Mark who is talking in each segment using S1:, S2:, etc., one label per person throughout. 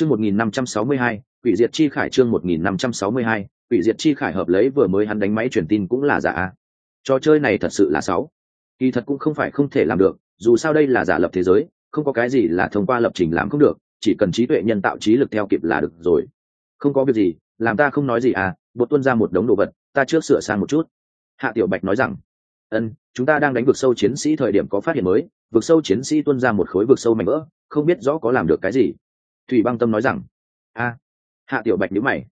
S1: chương một nghìn năm trăm sáu mươi hai, quỷ diệt chi khải chương một nghìn năm trăm sáu mươi hai, quỷ diệt chi khải hợp lấy vừa mới hắn đánh máy truyền tin cũng là giả. Trò chơi này thật sự là sáu kỳ thật cũng không phải không thể làm được, dù sao đây là giả lập thế giới, không có cái gì là thông qua lập trình làm không được, chỉ cần trí tuệ nhân tạo trí lực theo kịp là được rồi. Không có việc gì, làm ta không nói gì à bột tuân ra một đống đồ vật, ta trước sửa sang một chút. Hạ tiểu bạch nói rằng, ân, chúng ta đang đánh vực sâu chiến sĩ thời điểm có phát hiện mới, vực sâu chiến sĩ tuân ra một khối vực sâu mạnh vỡ, không biết rõ có làm được cái gì thủy băng tâm nói rằng, a, hạ tiểu bạch nhữ mày.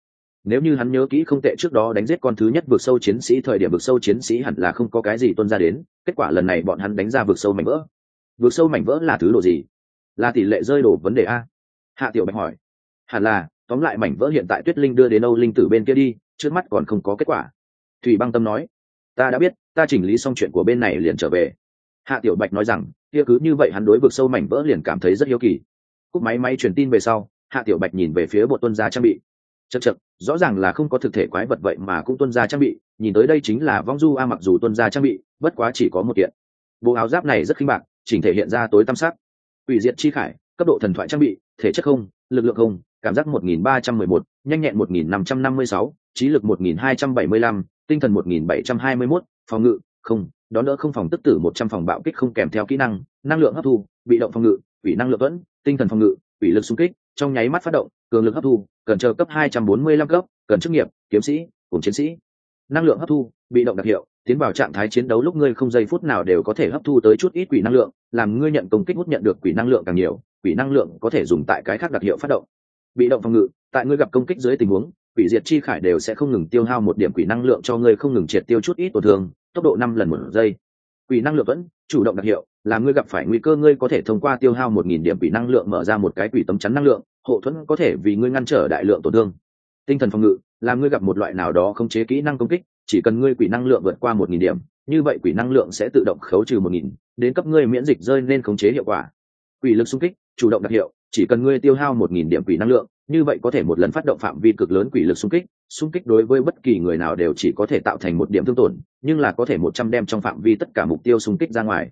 S1: Nếu như hắn nhớ kỹ không tệ trước đó đánh giết con thứ nhất vực sâu chiến sĩ, thời điểm vực sâu chiến sĩ hẳn là không có cái gì tuân ra đến, kết quả lần này bọn hắn đánh ra vực sâu mảnh vỡ. Vực sâu mảnh vỡ là thứ đồ gì? Là tỷ lệ rơi đổ vấn đề a. Hạ tiểu bạch hỏi. Hẳn là, tóm lại mảnh vỡ hiện tại tuyết linh đưa đến âu linh tử bên kia đi, trước mắt còn không có kết quả. Thủy băng tâm nói. Ta đã biết, ta chỉnh lý xong chuyện của bên này liền trở về. Hạ tiểu bạch nói rằng, kia cứ như vậy hắn đối vực sâu mảnh vỡ liền cảm thấy rất hiếu kỳ cúp máy máy truyền tin về sau hạ tiểu bạch nhìn về phía bộ tuân gia trang bị. Chật chật rõ ràng là không có thực thể quái vật vậy mà cũng tuân gia trang bị nhìn tới đây chính là vong du a mặc dù tuân gia trang bị bất quá chỉ có một kiện. Bộ áo giáp này rất khinh bạc chỉnh thể hiện ra tối tam sắc. Ủy diện chi khải cấp độ thần thoại trang bị thể chất không lực lượng không cảm giác 1311, nhanh nhẹn 1556, trí lực 1275, tinh thần 1721, phòng ngự không đón đỡ không phòng tức tử 100 phòng bạo kích không kèm theo kỹ năng năng lượng hấp thu bị động phòng ngự ủy năng lượng vẫn tinh thần phòng ngự ủy lực xung kích, trong nháy mắt phát động, cường lực hấp thu, cần chờ cấp 245 cấp, cần chức nghiệp, kiếm sĩ, cùng chiến sĩ. Năng lượng hấp thu, bị động đặc hiệu, tiến vào trạng thái chiến đấu lúc ngươi không giây phút nào đều có thể hấp thu tới chút ít quỷ năng lượng, làm ngươi nhận công kích hút nhận được quỷ năng lượng càng nhiều, quỷ năng lượng có thể dùng tại cái khác đặc hiệu phát động. Bị động phòng ngự, tại ngươi gặp công kích dưới tình huống, quỷ diệt chi khải đều sẽ không ngừng tiêu hao một điểm quỷ năng lượng cho ngươi không ngừng triệt tiêu chút ít tổn thương, tốc độ năm lần một giây. Quỷ năng lượng vẫn chủ động đặc hiệu là ngươi gặp phải nguy cơ, ngươi có thể thông qua tiêu hao một nghìn điểm quỷ năng lượng mở ra một cái quỷ tấm chắn năng lượng hộ thuẫn có thể vì ngươi ngăn trở đại lượng tổn thương. Tinh thần phòng ngự, là ngươi gặp một loại nào đó không chế kỹ năng công kích, chỉ cần ngươi quỷ năng lượng vượt qua một nghìn điểm, như vậy quỷ năng lượng sẽ tự động khấu trừ một nghìn, đến cấp ngươi miễn dịch rơi nên khống chế hiệu quả. Quỷ lực xung kích, chủ động đặc hiệu, chỉ cần ngươi tiêu hao một nghìn điểm quỷ năng lượng, như vậy có thể một lần phát động phạm vi cực lớn quỷ lực xung kích xung kích đối với bất kỳ người nào đều chỉ có thể tạo thành một điểm thương tổn, nhưng là có thể một trăm đem trong phạm vi tất cả mục tiêu xung kích ra ngoài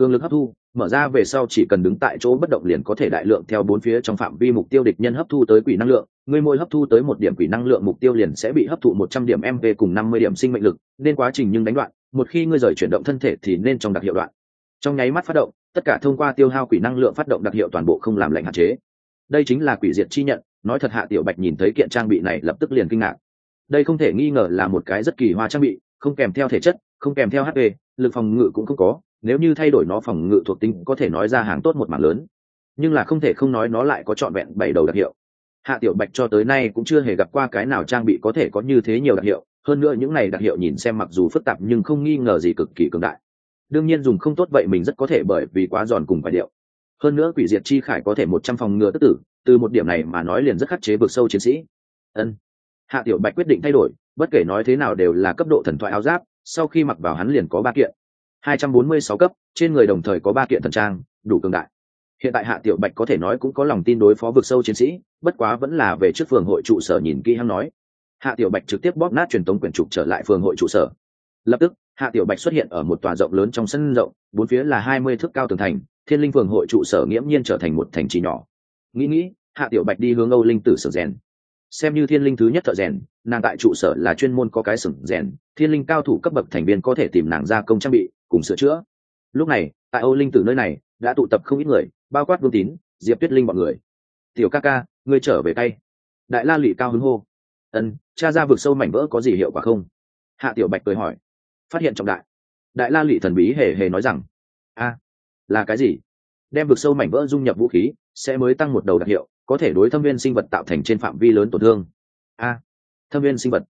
S1: cường lực hấp thu, mở ra về sau chỉ cần đứng tại chỗ bất động liền có thể đại lượng theo bốn phía trong phạm vi mục tiêu địch nhân hấp thu tới quỷ năng lượng. Người môi hấp thu tới một điểm quỷ năng lượng mục tiêu liền sẽ bị hấp thụ một trăm điểm mv cùng năm mươi điểm sinh mệnh lực, nên quá trình nhưng đánh đoạn, một khi ngươi rời chuyển động thân thể thì nên trong đặc hiệu đoạn. Trong nháy mắt phát động, tất cả thông qua tiêu hao quỷ năng lượng phát động đặc hiệu toàn bộ không làm lệnh hạn chế. Đây chính là quỷ diệt chi nhận, nói thật hạ tiểu bạch nhìn thấy kiện trang bị này lập tức liền kinh ngạc. Đây không thể nghi ngờ là một cái rất kỳ hoa trang bị, không kèm theo thể chất, không kèm theo hp lực phòng ngự cũng không có nếu như thay đổi nó phòng ngự thuộc tính có thể nói ra hàng tốt một mảng lớn. Nhưng là không thể không nói nó lại có trọn vẹn bảy đầu đặc hiệu. Hạ tiểu bạch cho tới nay cũng chưa hề gặp qua cái nào trang bị có thể có như thế nhiều đặc hiệu, hơn nữa những này đặc hiệu nhìn xem mặc dù phức tạp nhưng không nghi ngờ gì cực kỳ cường đại. Đương nhiên dùng không tốt vậy mình rất có thể bởi vì quá giòn cùng phải điệu. Hơn nữa quỷ diệt chi khải có thể một trăm phòng ngừa tức tử, từ một điểm này mà nói liền rất khắc chế vực sâu chiến sĩ. Ân. Hạ tiểu bạch quyết định thay đổi, bất kể nói thế nào đều là cấp độ thần thoại áo giáp, sau khi mặc vào hắn liền có ba kiện hai trăm bốn mươi sáu cấp, trên người đồng thời có ba kiện thần trang, đủ cường đại. Hiện tại hạ tiểu bạch có thể nói cũng có lòng tin đối phó vực sâu chiến sĩ, bất quá vẫn là về trước phường hội trụ sở nhìn kỹ hắn nói. Hạ tiểu bạch trực tiếp bóp nát truyền tống quyển trục trở lại phường hội trụ sở. Lập tức, hạ tiểu bạch xuất hiện ở một tòa rộng lớn trong sân rộng, bốn phía là hai mươi thước cao tường thành, thiên linh phường hội trụ sở nghiễm nhiên trở thành một thành trì nhỏ. Nghĩ nghĩ, hạ tiểu bạch đi hướng âu linh tử sở rèn xem như thiên linh thứ nhất thợ rèn, nàng tại trụ sở là chuyên môn có cái sừng rèn, thiên linh cao thủ cấp bậc thành viên có thể tìm nàng ra công trang bị, cùng sửa chữa. Lúc này, tại âu linh tử nơi này, đã tụ tập không ít người, bao quát vương tín, diệp tuyết linh b ọ n người. Tiểu ca ca, ngươi trở về tay. Đại la lụy cao hứng hô. Ân, cha ra vực sâu mảnh vỡ có gì hiệu quả không? Hạ tiểu bạch cười hỏi. Phát hiện trọng đại. Đại la lụy thần bí hề hề nói rằng. A, là cái gì? Đem vực sâu mảnh vỡ dung nhập vũ khí, sẽ mới tăng một đầu đặc hiệu có thể đối thâm viên sinh vật tạo thành trên phạm vi lớn tổn thương. A, thâm viên sinh vật.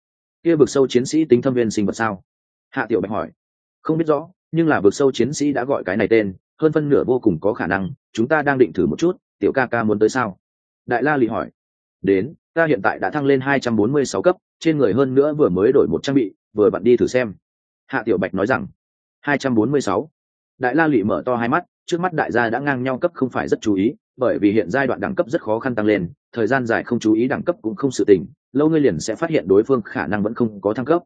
S1: Kia vực sâu chiến sĩ tính thâm viên sinh vật sao? Hạ tiểu bạch hỏi. Không biết rõ, nhưng là vực sâu chiến sĩ đã gọi cái này tên, hơn phân nửa vô cùng có khả năng, chúng ta đang định thử một chút, tiểu ca ca muốn tới sao? Đại la lì hỏi. Đến, ta hiện tại đã thăng lên hai trăm bốn mươi sáu cấp, trên người hơn nữa vừa mới đổi một trang bị, vừa bận đi thử xem. Hạ tiểu bạch nói rằng. hai trăm bốn mươi sáu đại la lụy mở to hai mắt, trước mắt đại gia đã ngang nhau cấp không phải rất chú ý, bởi vì hiện giai đoạn đẳng cấp rất khó khăn tăng lên, thời gian dài không chú ý đẳng cấp cũng không sự tình, lâu ngươi liền sẽ phát hiện đối phương khả năng vẫn không có thăng cấp.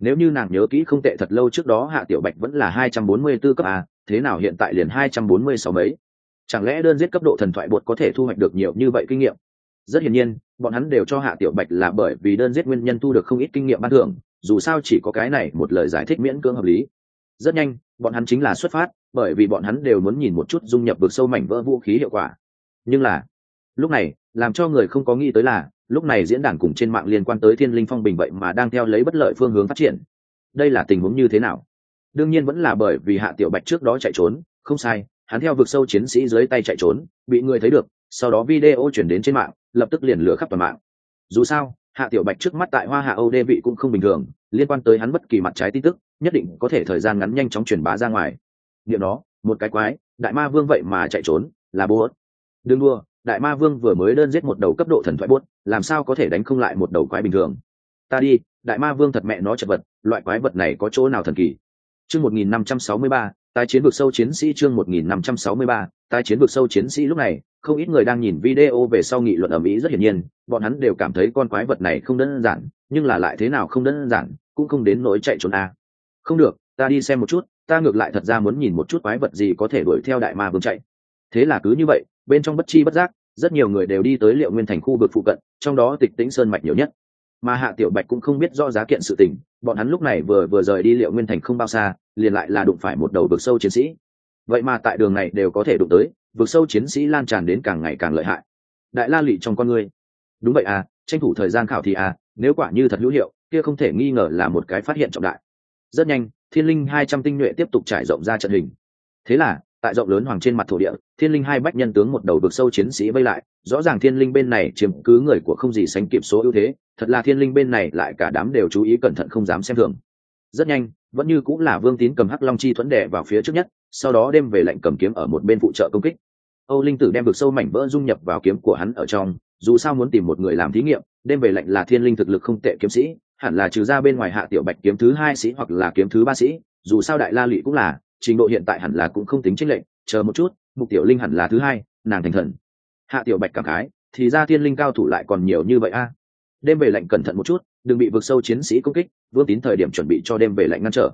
S1: Nếu như nàng nhớ kỹ không tệ thật lâu trước đó hạ tiểu bạch vẫn là hai trăm bốn mươi 244 cấp a, thế nào hiện tại liền hai trăm bốn mươi sáu mấy? Chẳng lẽ đơn giết cấp độ thần thoại bột có thể thu hoạch được nhiều như vậy kinh nghiệm? Rất hiển nhiên, bọn hắn đều cho hạ tiểu bạch là bởi vì đơn giết nguyên nhân thu được không ít kinh nghiệm ban thưởng, dù sao chỉ có cái này một lời giải thích miễn cưỡng hợp lý rất nhanh, bọn hắn chính là xuất phát, bởi vì bọn hắn đều muốn nhìn một chút dung nhập vực sâu mảnh vỡ vũ khí hiệu quả. Nhưng là, lúc này, làm cho người không có nghĩ tới là, lúc này diễn đàn cùng trên mạng liên quan tới thiên linh phong bình vậy mà đang theo lấy bất lợi phương hướng phát triển. Đây là tình huống như thế nào? Đương nhiên vẫn là bởi vì hạ tiểu bạch trước đó chạy trốn, không sai, hắn theo vực sâu chiến sĩ dưới tay chạy trốn, bị người thấy được, sau đó video chuyển đến trên mạng, lập tức liền lửa khắp toàn mạng. Dù sao, hạ tiểu bạch trước mắt tại hoa hạ âu đê vị cũng không bình thường, liên quan tới hắn bất kỳ mặt trái tin tức nhất định có thể thời gian ngắn nhanh chóng truyền bá ra ngoài. Nghiệm đó, một cái quái, đại ma vương vậy mà chạy trốn, là bố đương đua đại ma vương vừa mới đơn giết một đầu cấp độ thần thoại buốt, làm sao có thể đánh không lại một đầu quái bình thường? Ta đi, đại ma vương thật mẹ nó chật vật, loại quái vật này có chỗ nào thần kỳ? Chương một nghìn năm trăm sáu mươi ba, tái chiến vực sâu chiến sĩ chương một nghìn năm trăm sáu mươi ba, tái chiến vực sâu chiến sĩ lúc này, không ít người đang nhìn video về sau nghị luận ở mỹ rất hiển nhiên, bọn hắn đều cảm thấy con quái vật này không đơn giản, nhưng là lại thế nào không đơn giản, cũng không đến nỗi chạy trốn a không được, ta đi xem một chút, ta ngược lại thật ra muốn nhìn một chút quái vật gì có thể đuổi theo đại ma vương chạy. Thế là cứ như vậy, bên trong bất chi bất giác, rất nhiều người đều đi tới liệu nguyên thành khu vực phụ cận, trong đó tịch tĩnh sơn mạch nhiều nhất. Mà hạ tiểu bạch cũng không biết do giá kiện sự tình, bọn hắn lúc này vừa vừa rời đi liệu nguyên thành không bao xa, liền lại là đụng phải một đầu vực sâu chiến sĩ. Vậy mà tại đường này đều có thể đụng tới, vực sâu chiến sĩ lan tràn đến càng ngày càng lợi hại. Đại la lụy trong con người đúng vậy à tranh thủ thời gian khảo thì à nếu quả như thật hữu hiệu, kia không thể nghi ngờ là một cái phát hiện trọng đại rất nhanh, thiên linh hai trăm tinh nhuệ tiếp tục trải rộng ra trận hình. Thế là, tại rộng lớn hoàng trên mặt thổ địa, thiên linh hai bách nhân tướng một đầu vực sâu chiến sĩ vây lại, rõ ràng thiên linh bên này chiếm cứ người của không gì sánh kịp số ưu thế, thật là thiên linh bên này lại cả đám đều chú ý cẩn thận không dám xem thường. Rất nhanh, vẫn như cũng là vương tín cầm hắc long chi thuẫn đệ vào phía trước nhất, sau đó đem về lệnh cầm kiếm ở một bên phụ trợ công kích. Âu linh tử đem vực sâu mảnh vỡ dung nhập vào kiếm của hắn ở trong, dù sao muốn tìm một người làm thí nghiệm, đem về lệnh là thiên linh thực lực không tệ kiếm sĩ hẳn là trừ ra bên ngoài hạ tiểu bạch kiếm thứ hai sĩ hoặc là kiếm thứ ba sĩ, dù sao đại la lụy cũng là, trình độ hiện tại hẳn là cũng không tính chênh lệnh chờ một chút, mục tiểu linh hẳn là thứ hai, nàng thành thần. Hạ tiểu bạch cảm khái, thì ra thiên linh cao thủ lại còn nhiều như vậy a. Đêm về lệnh cẩn thận một chút, đừng bị vực sâu chiến sĩ công kích, vương tín thời điểm chuẩn bị cho đêm về lệnh ngăn trở.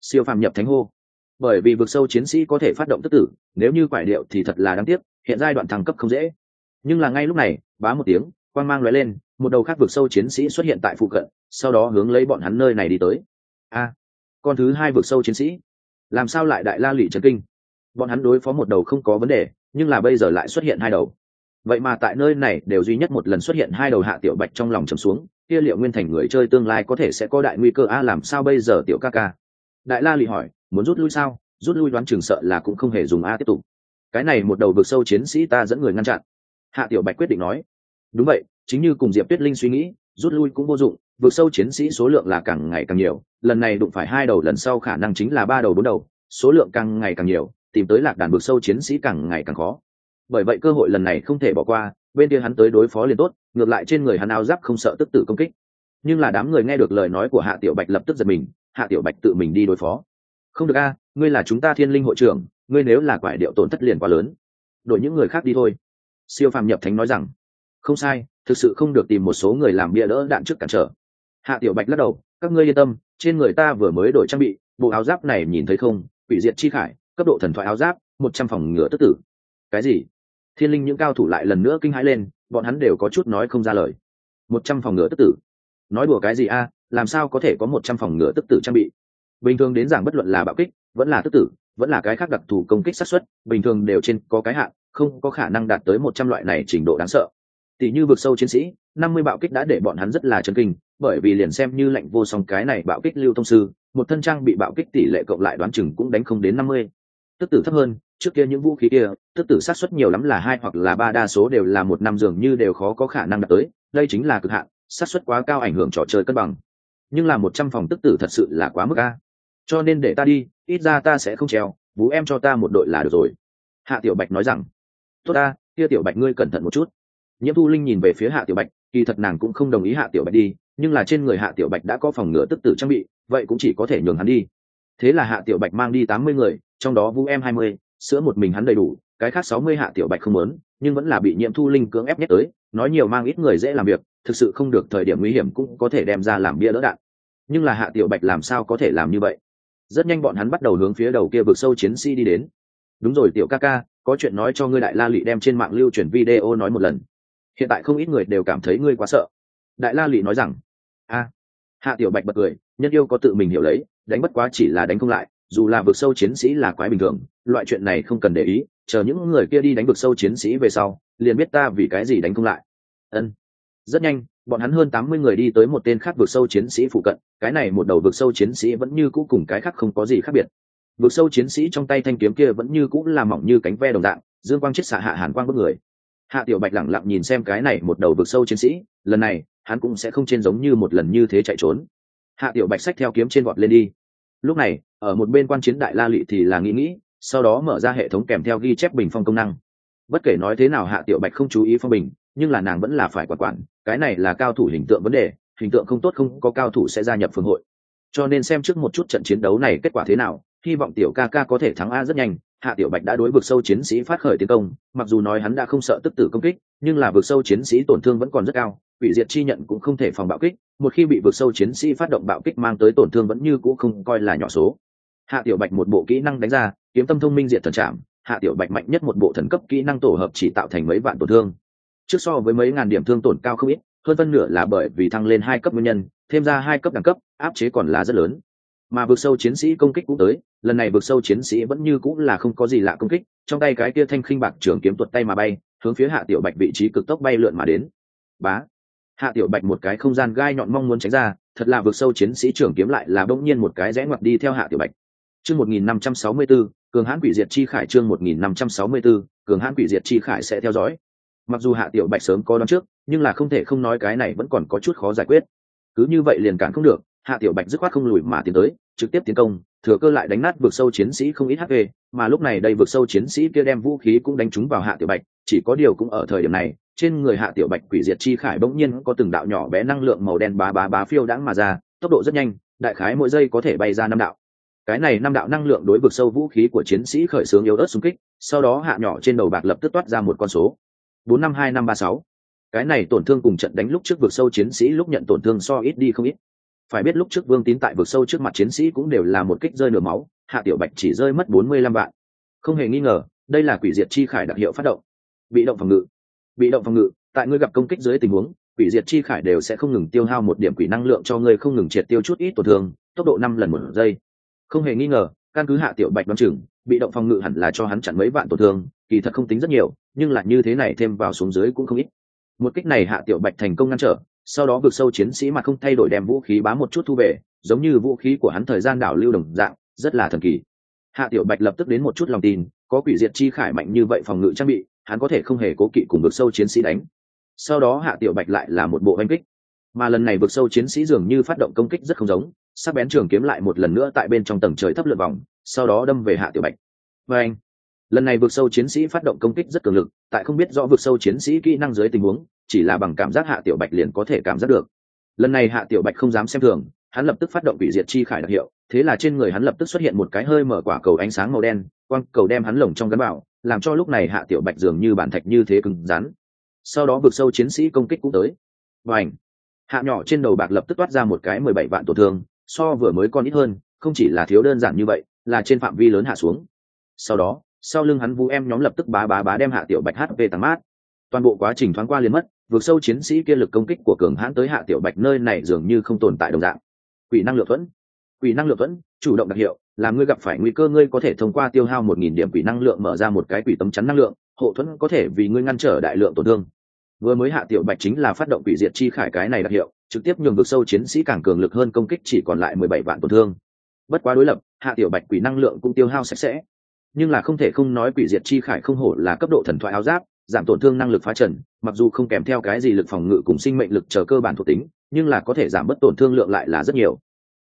S1: Siêu phàm nhập thánh hô. Bởi vì vực sâu chiến sĩ có thể phát động tức tử, nếu như quải điệu thì thật là đáng tiếc, hiện giai đoạn thăng cấp không dễ. Nhưng là ngay lúc này, bá một tiếng, quang mang lóe lên một đầu khác vực sâu chiến sĩ xuất hiện tại phụ cận, sau đó hướng lấy bọn hắn nơi này đi tới. A, con thứ hai vực sâu chiến sĩ, làm sao lại đại la lụy trấn kinh? Bọn hắn đối phó một đầu không có vấn đề, nhưng là bây giờ lại xuất hiện hai đầu. Vậy mà tại nơi này đều duy nhất một lần xuất hiện hai đầu hạ tiểu bạch trong lòng trầm xuống, kia liệu nguyên thành người chơi tương lai có thể sẽ có đại nguy cơ a, làm sao bây giờ tiểu ca ca? Đại la lụy hỏi, muốn rút lui sao? Rút lui đoán chừng sợ là cũng không hề dùng a tiếp tục. Cái này một đầu vực sâu chiến sĩ ta dẫn người ngăn chặn. Hạ tiểu bạch quyết định nói, đúng vậy chính như cùng diệp tuyết linh suy nghĩ, rút lui cũng vô dụng, vượt sâu chiến sĩ số lượng là càng ngày càng nhiều, lần này đụng phải hai đầu lần sau khả năng chính là ba đầu bốn đầu, số lượng càng ngày càng nhiều, tìm tới lạc đàn vượt sâu chiến sĩ càng ngày càng khó. Bởi vậy cơ hội lần này không thể bỏ qua, bên kia hắn tới đối phó liền tốt, ngược lại trên người hắn áo giáp không sợ tức tử công kích. Nhưng là đám người nghe được lời nói của hạ tiểu bạch lập tức giật mình, hạ tiểu bạch tự mình đi đối phó. Không được a, ngươi là chúng ta thiên linh hội trưởng, ngươi nếu là quải điệu tổn thất liền quá lớn. Đổi những người khác đi thôi. Siêu phàm nhập thánh nói rằng, không sai thực sự không được tìm một số người làm bia đỡ đạn trước cản trở. Hạ tiểu bạch lắc đầu, các ngươi yên tâm, trên người ta vừa mới đổi trang bị, bộ áo giáp này nhìn thấy không? Quỷ diệt chi khải, cấp độ thần thoại áo giáp, một trăm phòng ngựa tức tử. Cái gì? Thiên linh những cao thủ lại lần nữa kinh hãi lên, bọn hắn đều có chút nói không ra lời. Một trăm phòng ngựa tức tử? Nói đùa cái gì a, làm sao có thể có một trăm phòng ngựa tức tử trang bị? Bình thường đến giảng bất luận là bạo kích, vẫn là tức tử, vẫn là cái khác đặc thù công kích sát xuất bình thường đều trên có cái hạn, không có khả năng đạt tới một trăm loại này trình độ đáng sợ tỷ như vực sâu chiến sĩ, năm mươi bạo kích đã để bọn hắn rất là chấn kinh, bởi vì liền xem như lạnh vô song cái này bạo kích lưu thông sư, một thân trang bị bạo kích tỷ lệ cộng lại đoán chừng cũng đánh không đến năm mươi. Tức tử thấp hơn, trước kia những vũ khí kia, tức tử sát xuất nhiều lắm là hai hoặc là ba, đa số đều là một năm dường như đều khó có khả năng đạt tới, đây chính là cực hạn, sát xuất quá cao ảnh hưởng trò chơi cân bằng. Nhưng là một trăm phòng tức tử thật sự là quá mức a. Cho nên để ta đi, ít ra ta sẽ không treo vũ em cho ta một đội là được rồi. Hạ tiểu bạch nói rằng, tốt ta, kia tiểu bạch ngươi cẩn thận một chút nhiễm thu linh nhìn về phía hạ tiểu bạch, kỳ thật nàng cũng không đồng ý hạ tiểu bạch đi, nhưng là trên người hạ tiểu bạch đã có phòng ngựa tức tử trang bị, vậy cũng chỉ có thể nhường hắn đi. Thế là hạ tiểu bạch mang đi tám mươi người, trong đó vũ em hai mươi, sữa một mình hắn đầy đủ, cái khác sáu mươi hạ tiểu bạch không muốn, nhưng vẫn là bị nhiễm thu linh cưỡng ép nhét tới, nói nhiều mang ít người dễ làm việc, thực sự không được thời điểm nguy hiểm cũng có thể đem ra làm bia đỡ đạn. Nhưng là hạ tiểu bạch làm sao có thể làm như vậy? Rất nhanh bọn hắn bắt đầu hướng phía đầu kia vực sâu chiến sĩ đi đến. Đúng rồi, tiểu ca ca, có chuyện nói cho ngươi đại la lụy đem trên mạng lưu truyền video nói một lần hiện tại không ít người đều cảm thấy ngươi quá sợ. Đại la Lụy nói rằng, a. Hạ tiểu bạch bật cười, nhân yêu có tự mình hiểu lấy, đánh bất quá chỉ là đánh không lại, dù là vực sâu chiến sĩ là quái bình thường, loại chuyện này không cần để ý, chờ những người kia đi đánh vực sâu chiến sĩ về sau, liền biết ta vì cái gì đánh không lại. Ân. Rất nhanh, bọn hắn hơn tám mươi người đi tới một tên khác vực sâu chiến sĩ phụ cận, cái này một đầu vực sâu chiến sĩ vẫn như cũ cùng cái khác không có gì khác biệt. Vực sâu chiến sĩ trong tay thanh kiếm kia vẫn như cũ là mỏng như cánh ve đồng dạng, dương quang chết xạ hạ hàn quang bức người hạ tiểu bạch lẳng lặng nhìn xem cái này một đầu vực sâu chiến sĩ, lần này, hắn cũng sẽ không trên giống như một lần như thế chạy trốn. Hạ tiểu bạch xách theo kiếm trên vọt lên đi. Lúc này, ở một bên quan chiến đại la lị thì là nghĩ nghĩ, sau đó mở ra hệ thống kèm theo ghi chép bình phong công năng. Bất kể nói thế nào hạ tiểu bạch không chú ý phong bình, nhưng là nàng vẫn là phải quản quản, cái này là cao thủ hình tượng vấn đề, hình tượng không tốt không có cao thủ sẽ gia nhập phương hội. Cho nên xem trước một chút trận chiến đấu này kết quả thế nào hy vọng tiểu ca ca có thể thắng a rất nhanh. Hạ tiểu bạch đã đối vực sâu chiến sĩ phát khởi tiến công, mặc dù nói hắn đã không sợ tức tử công kích, nhưng là vực sâu chiến sĩ tổn thương vẫn còn rất cao, quỷ diệt chi nhận cũng không thể phòng bạo kích, một khi bị vực sâu chiến sĩ phát động bạo kích mang tới tổn thương vẫn như c ũ không coi là nhỏ số. Hạ tiểu bạch một bộ kỹ năng đánh ra, kiếm tâm thông minh diệt thần trạm hạ tiểu bạch mạnh nhất một bộ thần cấp kỹ năng tổ hợp chỉ tạo thành mấy vạn tổn thương. Trước so với mấy ngàn điểm thương tổn cao không ít, hơn phân nửa là bởi vì thăng lên hai cấp nguyên nhân, thêm ra hai cấp đẳng cấp, áp chế còn là rất lớn. Mà vực sâu chiến sĩ công kích cũng tới lần này vực sâu chiến sĩ vẫn như cũng là không có gì lạ công kích, trong tay cái kia thanh khinh bạc trường kiếm tuột tay mà bay, hướng phía hạ tiểu bạch vị trí cực tốc bay lượn mà đến. Bá! Hạ tiểu bạch một cái không gian gai nhọn mong muốn tránh ra, thật là vực sâu chiến sĩ trường kiếm lại là bỗng nhiên một cái rẽ ngoặt đi theo hạ tiểu bạch. Chương một nghìn năm trăm sáu mươi b cường hãn quỷ diệt chi khải chương một nghìn năm trăm sáu mươi b cường hãn quỷ diệt chi khải sẽ theo dõi. Mặc dù hạ tiểu bạch sớm có đón trước, nhưng là không thể không nói cái này vẫn còn có chút khó giải quyết. Cứ như vậy liền cản không được hạ tiểu bạch dứt khoát không lùi mà tiến tới, trực tiếp tiến công, thừa cơ lại đánh nát vực sâu chiến sĩ không ít hp mà lúc này đây vực sâu chiến sĩ kia đem vũ khí cũng đánh trúng vào hạ tiểu bạch, chỉ có điều cũng ở thời điểm này, trên người hạ tiểu bạch quỷ diệt chi khải bỗng nhiên có từng đạo nhỏ bé năng lượng màu đen bá bá bá phiêu đãng mà ra, tốc độ rất nhanh, đại khái mỗi giây có thể bay ra năm đạo. Cái này năm đạo năng lượng đối vực sâu vũ khí của chiến sĩ khởi xướng yếu ớt xung kích, sau đó hạ nhỏ trên đầu bạc lập tức toát ra một con số. Bốn năm hai năm ba sáu. Cái này tổn thương cùng trận đánh lúc trước vực sâu chiến sĩ lúc nhận tổn thương so ít đi không ít phải biết lúc trước vương tín tại vực sâu trước mặt chiến sĩ cũng đều là một kích rơi nửa máu, hạ tiểu bạch chỉ rơi mất bốn mươi lăm vạn. Không hề nghi ngờ, đây là quỷ diệt chi khải đặc hiệu phát động. Bị động phòng ngự. Bị động phòng ngự, tại ngươi gặp công kích dưới tình huống, quỷ diệt chi khải đều sẽ không ngừng tiêu hao một điểm quỷ năng lượng cho ngươi không ngừng triệt tiêu chút ít tổn thương, tốc độ năm lần một giây. Không hề nghi ngờ, căn cứ hạ tiểu bạch đoán chừng, bị động phòng ngự hẳn là cho hắn chặn mấy vạn tổn thương, kỳ thật không tính rất nhiều, nhưng là như thế này thêm vào xuống dưới cũng không ít. Một kích này hạ tiểu bạch thành công ngăn trở sau đó vực sâu chiến sĩ mà không thay đổi đem vũ khí bám một chút thu về, giống như vũ khí của hắn thời gian đảo lưu đồng dạng, rất là thần kỳ. Hạ tiểu bạch lập tức đến một chút lòng tin, có quỷ diệt chi khải mạnh như vậy phòng ngự trang bị, hắn có thể không hề cố kỵ cùng vực sâu chiến sĩ đánh. Sau đó hạ tiểu bạch lại là một bộ oanh kích. Mà lần này vực sâu chiến sĩ dường như phát động công kích rất không giống, sắc bén trường kiếm lại một lần nữa tại bên trong tầng trời thấp lượt vòng, sau đó đâm về hạ tiểu bạch. Và anh lần này vượt sâu chiến sĩ phát động công kích rất cường lực, tại không biết rõ vượt sâu chiến sĩ kỹ năng dưới tình huống, chỉ là bằng cảm giác hạ tiểu bạch liền có thể cảm giác được. Lần này hạ tiểu bạch không dám xem thường, hắn lập tức phát động bị diệt chi khải đặc hiệu, thế là trên người hắn lập tức xuất hiện một cái hơi mở quả cầu ánh sáng màu đen, quang cầu đem hắn lồng trong gắn bảo làm cho lúc này hạ tiểu bạch dường như bản thạch như thế cứng rắn. Sau đó vượt sâu chiến sĩ công kích cũng tới. Và ảnh hạ nhỏ trên đầu bạc lập tức toát ra một cái mười bảy vạn tổn thương, so vừa mới con ít hơn, không chỉ là thiếu đơn giản như vậy, là trên phạm vi lớn hạ xuống. Sau đó sau lưng hắn vũ em nhóm lập tức bá bá bá đem hạ tiểu bạch hp tăng mát. Toàn bộ quá trình thoáng qua liền mất, vượt sâu chiến sĩ kia lực công kích của cường hãn tới hạ tiểu bạch nơi này dường như không tồn tại đồng dạng. Quỷ năng lượng thuẫn. Quỷ năng lượng thuẫn, chủ động đặc hiệu là ngươi gặp phải nguy cơ ngươi có thể thông qua tiêu hao một nghìn điểm quỷ năng lượng mở ra một cái quỷ tấm chắn năng lượng, hộ thuẫn có thể vì ngươi ngăn trở đại lượng tổn thương. Vừa mới hạ tiểu bạch chính là phát động quỷ diệt chi khải cái này đặc hiệu, trực tiếp nhường vực sâu chiến sĩ càng cường lực hơn công kích chỉ còn lại mười bảy vạn tổn thương. Bất quá đối lập, hạ tiểu bạch quỷ năng lượng cũng tiêu hao sạch sẽ nhưng là không thể không nói quỷ diệt chi khải không hổ là cấp độ thần thoại áo giáp, giảm tổn thương năng lực phá trần, mặc dù không kèm theo cái gì lực phòng ngự cùng sinh mệnh lực chờ cơ bản thuộc tính, nhưng là có thể giảm bớt tổn thương lượng lại là rất nhiều.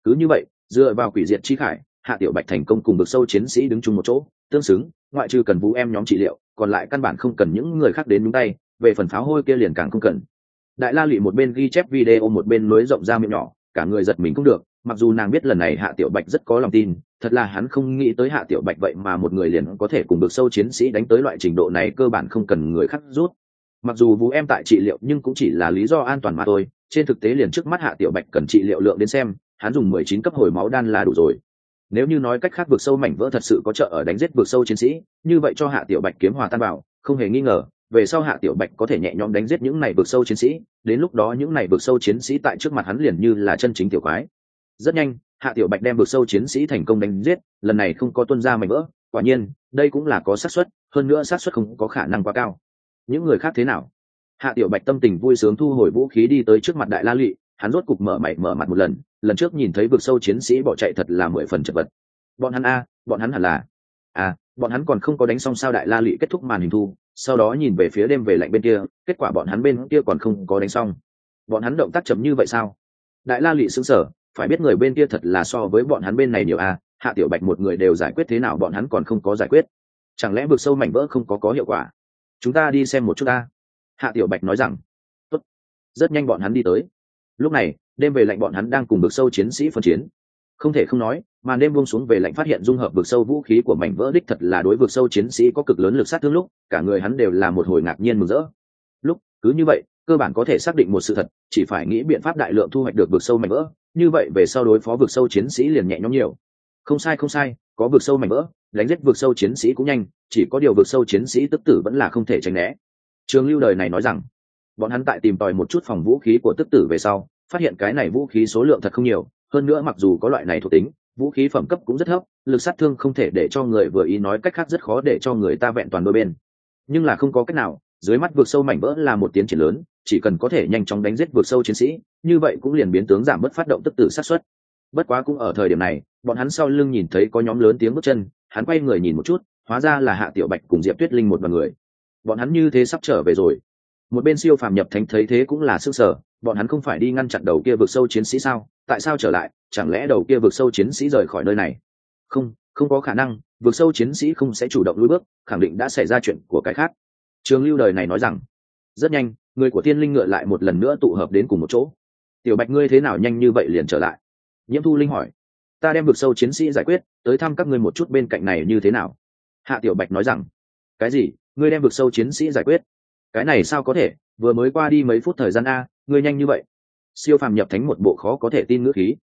S1: Cứ như vậy, dựa vào quỷ diệt chi khải, hạ tiểu bạch thành công cùng được sâu chiến sĩ đứng chung một chỗ, tương xứng, ngoại trừ cần vũ em nhóm trị liệu, còn lại căn bản không cần những người khác đến đúng tay, về phần pháo hôi kia liền càng không cần. Đại la lụy một bên ghi chép video một bên nối rộng ra miệng nhỏ, cả người giật mình cũng được, mặc dù nàng biết lần này hạ tiểu bạch rất có lòng tin thật là hắn không nghĩ tới hạ tiểu bạch vậy mà một người liền có thể cùng được sâu chiến sĩ đánh tới loại trình độ này, cơ bản không cần người khác rút. Mặc dù vũ em tại trị liệu nhưng cũng chỉ là lý do an toàn mà thôi, trên thực tế liền trước mắt hạ tiểu bạch cần trị liệu lượng đến xem, hắn dùng mười chín cấp hồi máu đan là đủ rồi. Nếu như nói cách khác vượt sâu mảnh vỡ thật sự có trợ ở đánh giết vượt sâu chiến sĩ, như vậy cho hạ tiểu bạch kiếm hòa tan bảo không hề nghi ngờ, về sau hạ tiểu bạch có thể nhẹ nhõm đánh giết những này vượt sâu chiến sĩ, đến lúc đó những này vượt sâu chiến sĩ tại trước mặt hắn liền như là chân chính tiểu quái. Rất nhanh hạ tiểu bạch đem vực sâu chiến sĩ thành công đánh giết, lần này không có tuân ra mảnh vỡ, quả nhiên, đây cũng là có xác suất, hơn nữa xác suất không có khả năng quá cao. Những người khác thế nào? Hạ tiểu bạch tâm tình vui sướng thu hồi vũ khí đi tới trước mặt đại la lụy, hắn rốt cục mở mày mở mặt một lần lần trước nhìn thấy vực sâu chiến sĩ bỏ chạy thật là mười phần chật vật. Bọn hắn a, bọn hắn hẳn là à bọn hắn còn không có đánh xong sao đại la lụy kết thúc màn hình thu, sau đó nhìn về phía đêm về lạnh bên kia, kết quả bọn hắn bên kia còn không có đánh xong. Bọn hắn động tác chậm như vậy sao? Đại la lụy xứng sở phải biết người bên kia thật là so với bọn hắn bên này nhiều a, hạ tiểu bạch một người đều giải quyết thế nào bọn hắn còn không có giải quyết. Chẳng lẽ vực sâu mảnh vỡ không có có hiệu quả? Chúng ta đi xem một chút ta. Hạ tiểu bạch nói rằng. Tốt. rất nhanh bọn hắn đi tới. Lúc này, đêm về lạnh bọn hắn đang cùng vực sâu chiến sĩ phân chiến. Không thể không nói, màn đêm buông xuống về lạnh phát hiện dung hợp vực sâu vũ khí của mảnh vỡ đích thật là đối vực sâu chiến sĩ có cực lớn lực sát thương lúc, cả người hắn đều là một hồi ngạc nhiên mừng rỡ. Lúc, cứ như vậy, cơ bản có thể xác định một sự thật, chỉ phải nghĩ biện pháp đại lượng thu hoạch được vực sâu mảnh vỡ như vậy về sau đối phó vực sâu chiến sĩ liền nhẹ nhõm nhiều. Không sai không sai, có vực sâu mảnh vỡ, đánh giết vực sâu chiến sĩ cũng nhanh, chỉ có điều vực sâu chiến sĩ tức tử vẫn là không thể tránh né. Trường lưu đời này nói rằng, bọn hắn tại tìm tòi một chút phòng vũ khí của tức tử về sau, phát hiện cái này vũ khí số lượng thật không nhiều, hơn nữa mặc dù có loại này thuộc tính, vũ khí phẩm cấp cũng rất thấp, lực sát thương không thể để cho người vừa ý nói cách khác rất khó để cho người ta vẹn toàn đôi bên. Nhưng là không có cách nào, dưới mắt vượt sâu mảnh vỡ là một tiến triển lớn chỉ cần có thể nhanh chóng đánh giết vượt sâu chiến sĩ, như vậy cũng liền biến tướng giảm bớt phát động tức tử sát xuất. Bất quá cũng ở thời điểm này, bọn hắn sau lưng nhìn thấy có nhóm lớn tiếng bước chân, hắn quay người nhìn một chút, hóa ra là hạ tiểu bạch cùng diệp tuyết linh một đ người. Bọn hắn như thế sắp trở về rồi. Một bên siêu phàm nhập thánh thấy thế cũng là sức sở, bọn hắn không phải đi ngăn chặn đầu kia vượt sâu chiến sĩ sao? Tại sao trở lại? Chẳng lẽ đầu kia vượt sâu chiến sĩ rời khỏi nơi này? Không không có khả năng, vượt sâu chiến sĩ không sẽ chủ động lùi bước, khẳng định đã xảy ra chuyện của cái khác. Trường lưu đời này nói rằng, rất nhanh người của tiên linh ngựa lại một lần nữa tụ hợp đến cùng một chỗ. Tiểu bạch, ngươi thế nào nhanh như vậy liền trở lại? Nhiễm thu linh hỏi. Ta đem vực sâu chiến sĩ giải quyết, tới thăm các ngươi một chút bên cạnh này như thế nào? Hạ tiểu bạch nói rằng. Cái gì? Ngươi đem vực sâu chiến sĩ giải quyết? Cái này sao có thể? Vừa mới qua đi mấy phút thời gian a, ngươi nhanh như vậy. Siêu phàm nhập thánh một bộ khó có thể tin ngữ khí.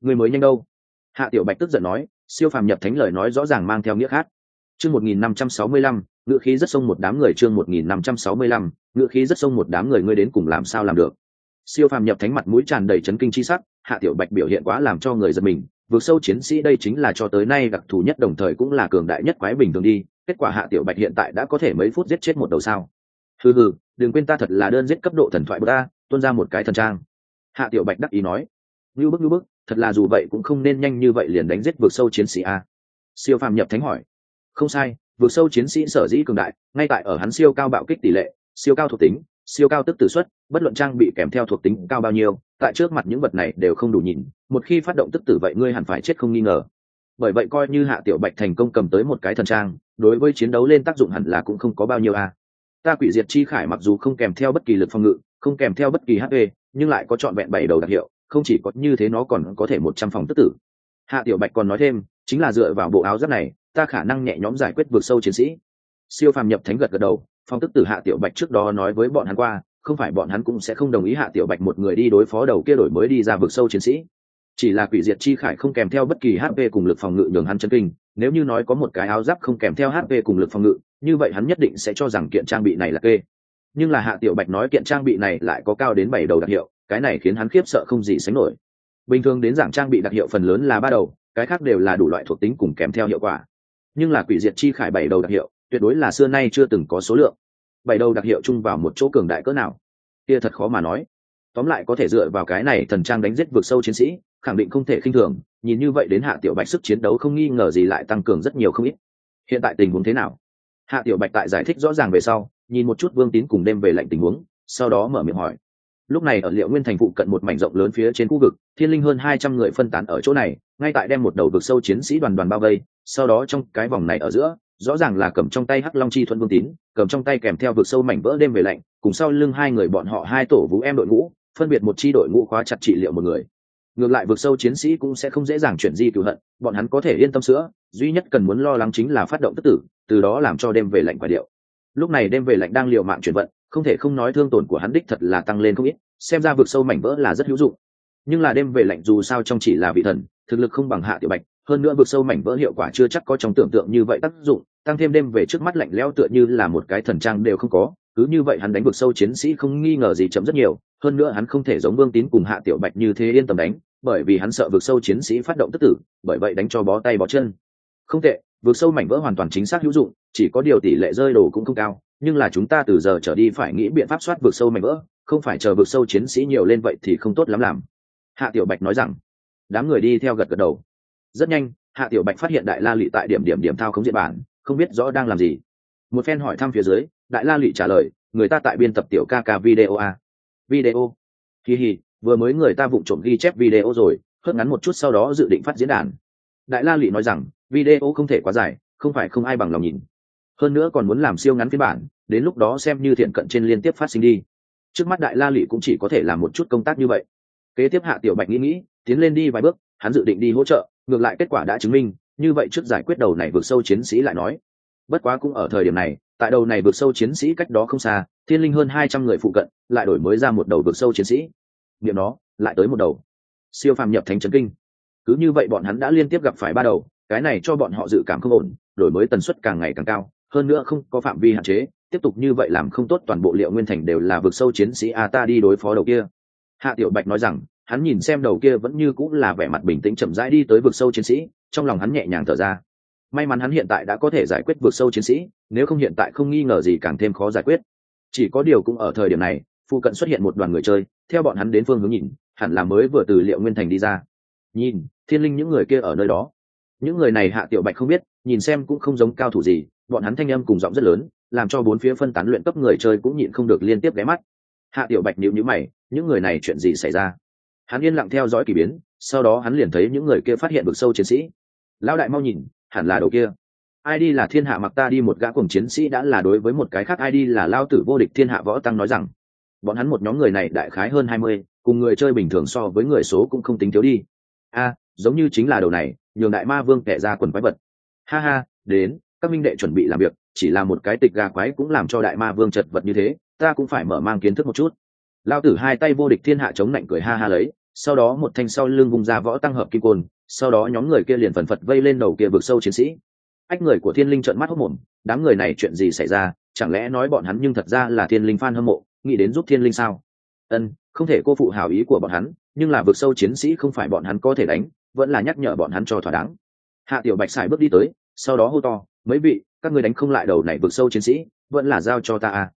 S1: Ngươi mới nhanh đâu? Hạ tiểu bạch tức giận nói. Siêu phàm nhập thánh lời nói rõ ràng mang theo nghĩa khác chương một nghìn năm trăm sáu mươi lăm, ngữ khí rất sông một đám người chương một nghìn năm trăm sáu mươi lăm, ngữ khí rất sông một đám người ngươi đến cùng làm sao làm được? Siêu phàm nhập thánh mặt mũi tràn đầy chấn kinh chi sắc, hạ tiểu bạch biểu hiện quá làm cho người giật mình, vượt sâu chiến sĩ đây chính là cho tới nay đặc thù nhất đồng thời cũng là cường đại nhất quái bình thường đi, kết quả hạ tiểu bạch hiện tại đã có thể mấy phút giết chết một đầu sao? Hừ hừ, đừng quên ta thật là đơn giết cấp độ thần thoại của ta tuôn ra một cái thần trang. Hạ tiểu bạch đắc ý nói. Như bức như bức, thật là dù vậy cũng không nên nhanh như vậy liền đánh giết vượt sâu chiến sĩ a. Siêu phàm nhập thánh hỏi không sai, vượt sâu chiến sĩ sở dĩ cường đại, ngay tại ở hắn siêu cao bạo kích tỷ lệ, siêu cao thuộc tính, siêu cao tức tử suất, bất luận trang bị kèm theo thuộc tính cao bao nhiêu, tại trước mặt những vật này đều không đủ nhìn, một khi phát động tức tử vậy ngươi hẳn phải chết không nghi ngờ. Bởi vậy coi như hạ tiểu bạch thành công cầm tới một cái thần trang, đối với chiến đấu lên tác dụng hẳn là cũng không có bao nhiêu a. Ta quỷ diệt chi khải mặc dù không kèm theo bất kỳ lực phòng ngự, không kèm theo bất kỳ hp nhưng lại có trọn vẹn bảy đầu đặc hiệu, không chỉ có như thế nó còn có thể một trăm phòng tức tử. Hạ tiểu bạch còn nói thêm, chính là dựa vào bộ áo giáp này ta khả năng nhẹ nhõm giải quyết vượt sâu chiến sĩ. Siêu phàm nhập thánh gật gật đầu, phong tức tử hạ tiểu bạch trước đó nói với bọn hắn qua, không phải bọn hắn cũng sẽ không đồng ý hạ tiểu bạch một người đi đối phó đầu kia đổi mới đi ra vượt sâu chiến sĩ. Chỉ là quỷ diệt chi khải không kèm theo bất kỳ hp cùng lực phòng ngự nhường hắn chân kinh, nếu như nói có một cái áo giáp không kèm theo hp cùng lực phòng ngự, như vậy hắn nhất định sẽ cho rằng kiện trang bị này là kê. Nhưng là hạ tiểu bạch nói kiện trang bị này lại có cao đến bảy đầu đặc hiệu, cái này khiến hắn khiếp sợ không gì sánh nổi. Bình thường đến giảng trang bị đặc hiệu phần lớn là ba đầu, cái khác đều là đủ loại thuộc tính cùng kèm theo hiệu quả nhưng là quỷ diệt chi khải bảy đầu đặc hiệu, tuyệt đối là xưa nay chưa từng có số lượng. Bảy đầu đặc hiệu chung vào một chỗ cường đại cỡ nào? Kia thật khó mà nói. Tóm lại có thể dựa vào cái này thần trang đánh giết vượt sâu chiến sĩ, khẳng định không thể khinh thường, nhìn như vậy đến hạ tiểu bạch sức chiến đấu không nghi ngờ gì lại tăng cường rất nhiều không ít. Hiện tại tình huống thế nào? Hạ tiểu bạch tại giải thích rõ ràng về sau, nhìn một chút vương tín cùng đem về lệnh tình huống, sau đó mở miệng hỏi. Lúc này ở liệu nguyên thành phụ cận một mảnh rộng lớn phía trên khu vực, thiên linh hơn hai trăm người phân tán ở chỗ này, ngay tại đem một đầu vực sâu chiến sĩ đoàn đoàn bao vây sau đó trong cái vòng này ở giữa, rõ ràng là cầm trong tay hắc long chi thuận vương tín, cầm trong tay kèm theo vực sâu mảnh vỡ đêm về lạnh, cùng sau lưng hai người bọn họ hai tổ vũ em đội ngũ, phân biệt một chi đội ngũ khóa chặt trị liệu một người. Ngược lại vực sâu chiến sĩ cũng sẽ không dễ dàng chuyển di cựu hận, bọn hắn có thể yên tâm sữa, duy nhất cần muốn lo lắng chính là phát động tức tử, từ đó làm cho đêm về lạnh quả điệu. Lúc này đêm về lạnh đang liều mạng chuyển vận, không thể không nói thương tổn của hắn đích thật là tăng lên không ít, xem ra vực sâu mảnh vỡ là rất hữu dụng. Nhưng là đêm về lạnh dù sao trong chỉ là vị thần, thực lực không bằng hạ tiểu bạch hơn nữa vực sâu mảnh vỡ hiệu quả chưa chắc có trong tưởng tượng như vậy tác dụng, tăng thêm đêm về trước mắt lạnh lẽo tựa như là một cái thần trang đều không có, cứ như vậy hắn đánh vực sâu chiến sĩ không nghi ngờ gì chậm rất nhiều, hơn nữa hắn không thể giống vương tín cùng hạ tiểu bạch như thế yên tâm đánh, bởi vì hắn sợ vực sâu chiến sĩ phát động tức tử, bởi vậy đánh cho bó tay bó chân. Không tệ, vực sâu mảnh vỡ hoàn toàn chính xác hữu dụng, chỉ có điều tỷ lệ rơi đồ cũng không cao, nhưng là chúng ta từ giờ trở đi phải nghĩ biện pháp soát vực sâu mảnh vỡ, không phải chờ vực sâu chiến sĩ nhiều lên vậy thì không tốt lắm làm. Hạ tiểu bạch nói rằng, đám người đi theo gật gật đầu rất nhanh, hạ tiểu bạch phát hiện đại la lị tại điểm điểm điểm thao không diện bản, không biết rõ đang làm gì. Một phen hỏi thăm phía dưới, đại la lị trả lời, người ta tại biên tập tiểu ca ca video a video? Kỳ hì, vừa mới người ta vụng trộm ghi chép video rồi, hớt ngắn một chút sau đó dự định phát diễn đàn. Đại la lị nói rằng, video không thể quá dài, không phải không ai bằng lòng nhìn. Hơn nữa còn muốn làm siêu ngắn phiên bản, đến lúc đó xem như thiện cận trên liên tiếp phát sinh đi. Trước mắt đại la lị cũng chỉ có thể làm một chút công tác như vậy. Kế tiếp hạ tiểu bạch nghĩ nghĩ, tiến lên đi vài bước, hắn dự định đi hỗ trợ ngược lại kết quả đã chứng minh, như vậy trước giải quyết đầu này vượt sâu chiến sĩ lại nói. Bất quá cũng ở thời điểm này, tại đầu này vượt sâu chiến sĩ cách đó không xa, thiên linh hơn hai trăm người phụ cận, lại đổi mới ra một đầu vượt sâu chiến sĩ. Niệm đó, lại tới một đầu. Siêu phàm nhập thành trấn kinh. Cứ như vậy bọn hắn đã liên tiếp gặp phải ba đầu, cái này cho bọn họ dự cảm không ổn, đổi mới tần suất càng ngày càng cao, hơn nữa không có phạm vi hạn chế, tiếp tục như vậy làm không tốt toàn bộ liệu nguyên thành đều là vực sâu chiến sĩ a ta đi đối phó đầu kia. Hạ tiểu bạch nói rằng hắn nhìn xem đầu kia vẫn như cũng là vẻ mặt bình tĩnh chậm rãi đi tới vực sâu chiến sĩ, trong lòng hắn nhẹ nhàng thở ra. May mắn hắn hiện tại đã có thể giải quyết vực sâu chiến sĩ, nếu không hiện tại không nghi ngờ gì càng thêm khó giải quyết. Chỉ có điều cũng ở thời điểm này, phụ cận xuất hiện một đoàn người chơi, theo bọn hắn đến phương hướng nhìn, hẳn là mới vừa từ liệu nguyên thành đi ra. Nhìn, thiên linh những người kia ở nơi đó. Những người này hạ tiểu bạch không biết, nhìn xem cũng không giống cao thủ gì, bọn hắn thanh âm cùng giọng rất lớn, làm cho bốn phía phân tán luyện cấp người chơi cũng nhịn không được liên tiếp ghé mắt. Hạ tiểu bạch nhịu nhữ mày, những người này chuyện gì xảy ra? Hắn yên lặng theo dõi k ỳ biến, sau đó hắn liền thấy những người kia phát hiện vực sâu chiến sĩ. Lão đại mau nhìn, hẳn là đầu kia. Ai đi là thiên hạ mặc ta đi một gã cùng chiến sĩ đã là đối với một cái khác, ai đi là lao tử vô địch thiên hạ võ tăng nói rằng, bọn hắn một nhóm người này đại khái hơn hai mươi, cùng người chơi bình thường so với người số cũng không tính thiếu đi. A, giống như chính là đầu này, nhường đại ma vương kẻ ra quần quái vật. Ha ha, đến, các minh đệ chuẩn bị làm việc, chỉ là một cái tịch gà quái cũng làm cho đại ma vương chật vật như thế, ta cũng phải mở mang kiến thức một chút lao tử hai tay vô địch thiên hạ chống lạnh cười ha ha lấy, sau đó một thanh sau lưng vùng ra võ tăng hợp kim côn, sau đó nhóm người kia liền phần phật vây lên đầu kia vực sâu chiến sĩ. Ách người của thiên linh trợn mắt hốc mồm, đám người này chuyện gì xảy ra, chẳng lẽ nói bọn hắn nhưng thật ra là thiên linh f hâm mộ, nghĩ đến giúp thiên linh sao? Ân, không thể cô phụ hảo ý của bọn hắn, nhưng là vực sâu chiến sĩ không phải bọn hắn có thể đánh, vẫn là nhắc nhở bọn hắn cho thỏa đáng. Hạ tiểu bạch xài bước đi tới, sau đó hô to, mấy vị, các người đánh không lại đầu này vực sâu chiến sĩ, vẫn là giao cho ta à.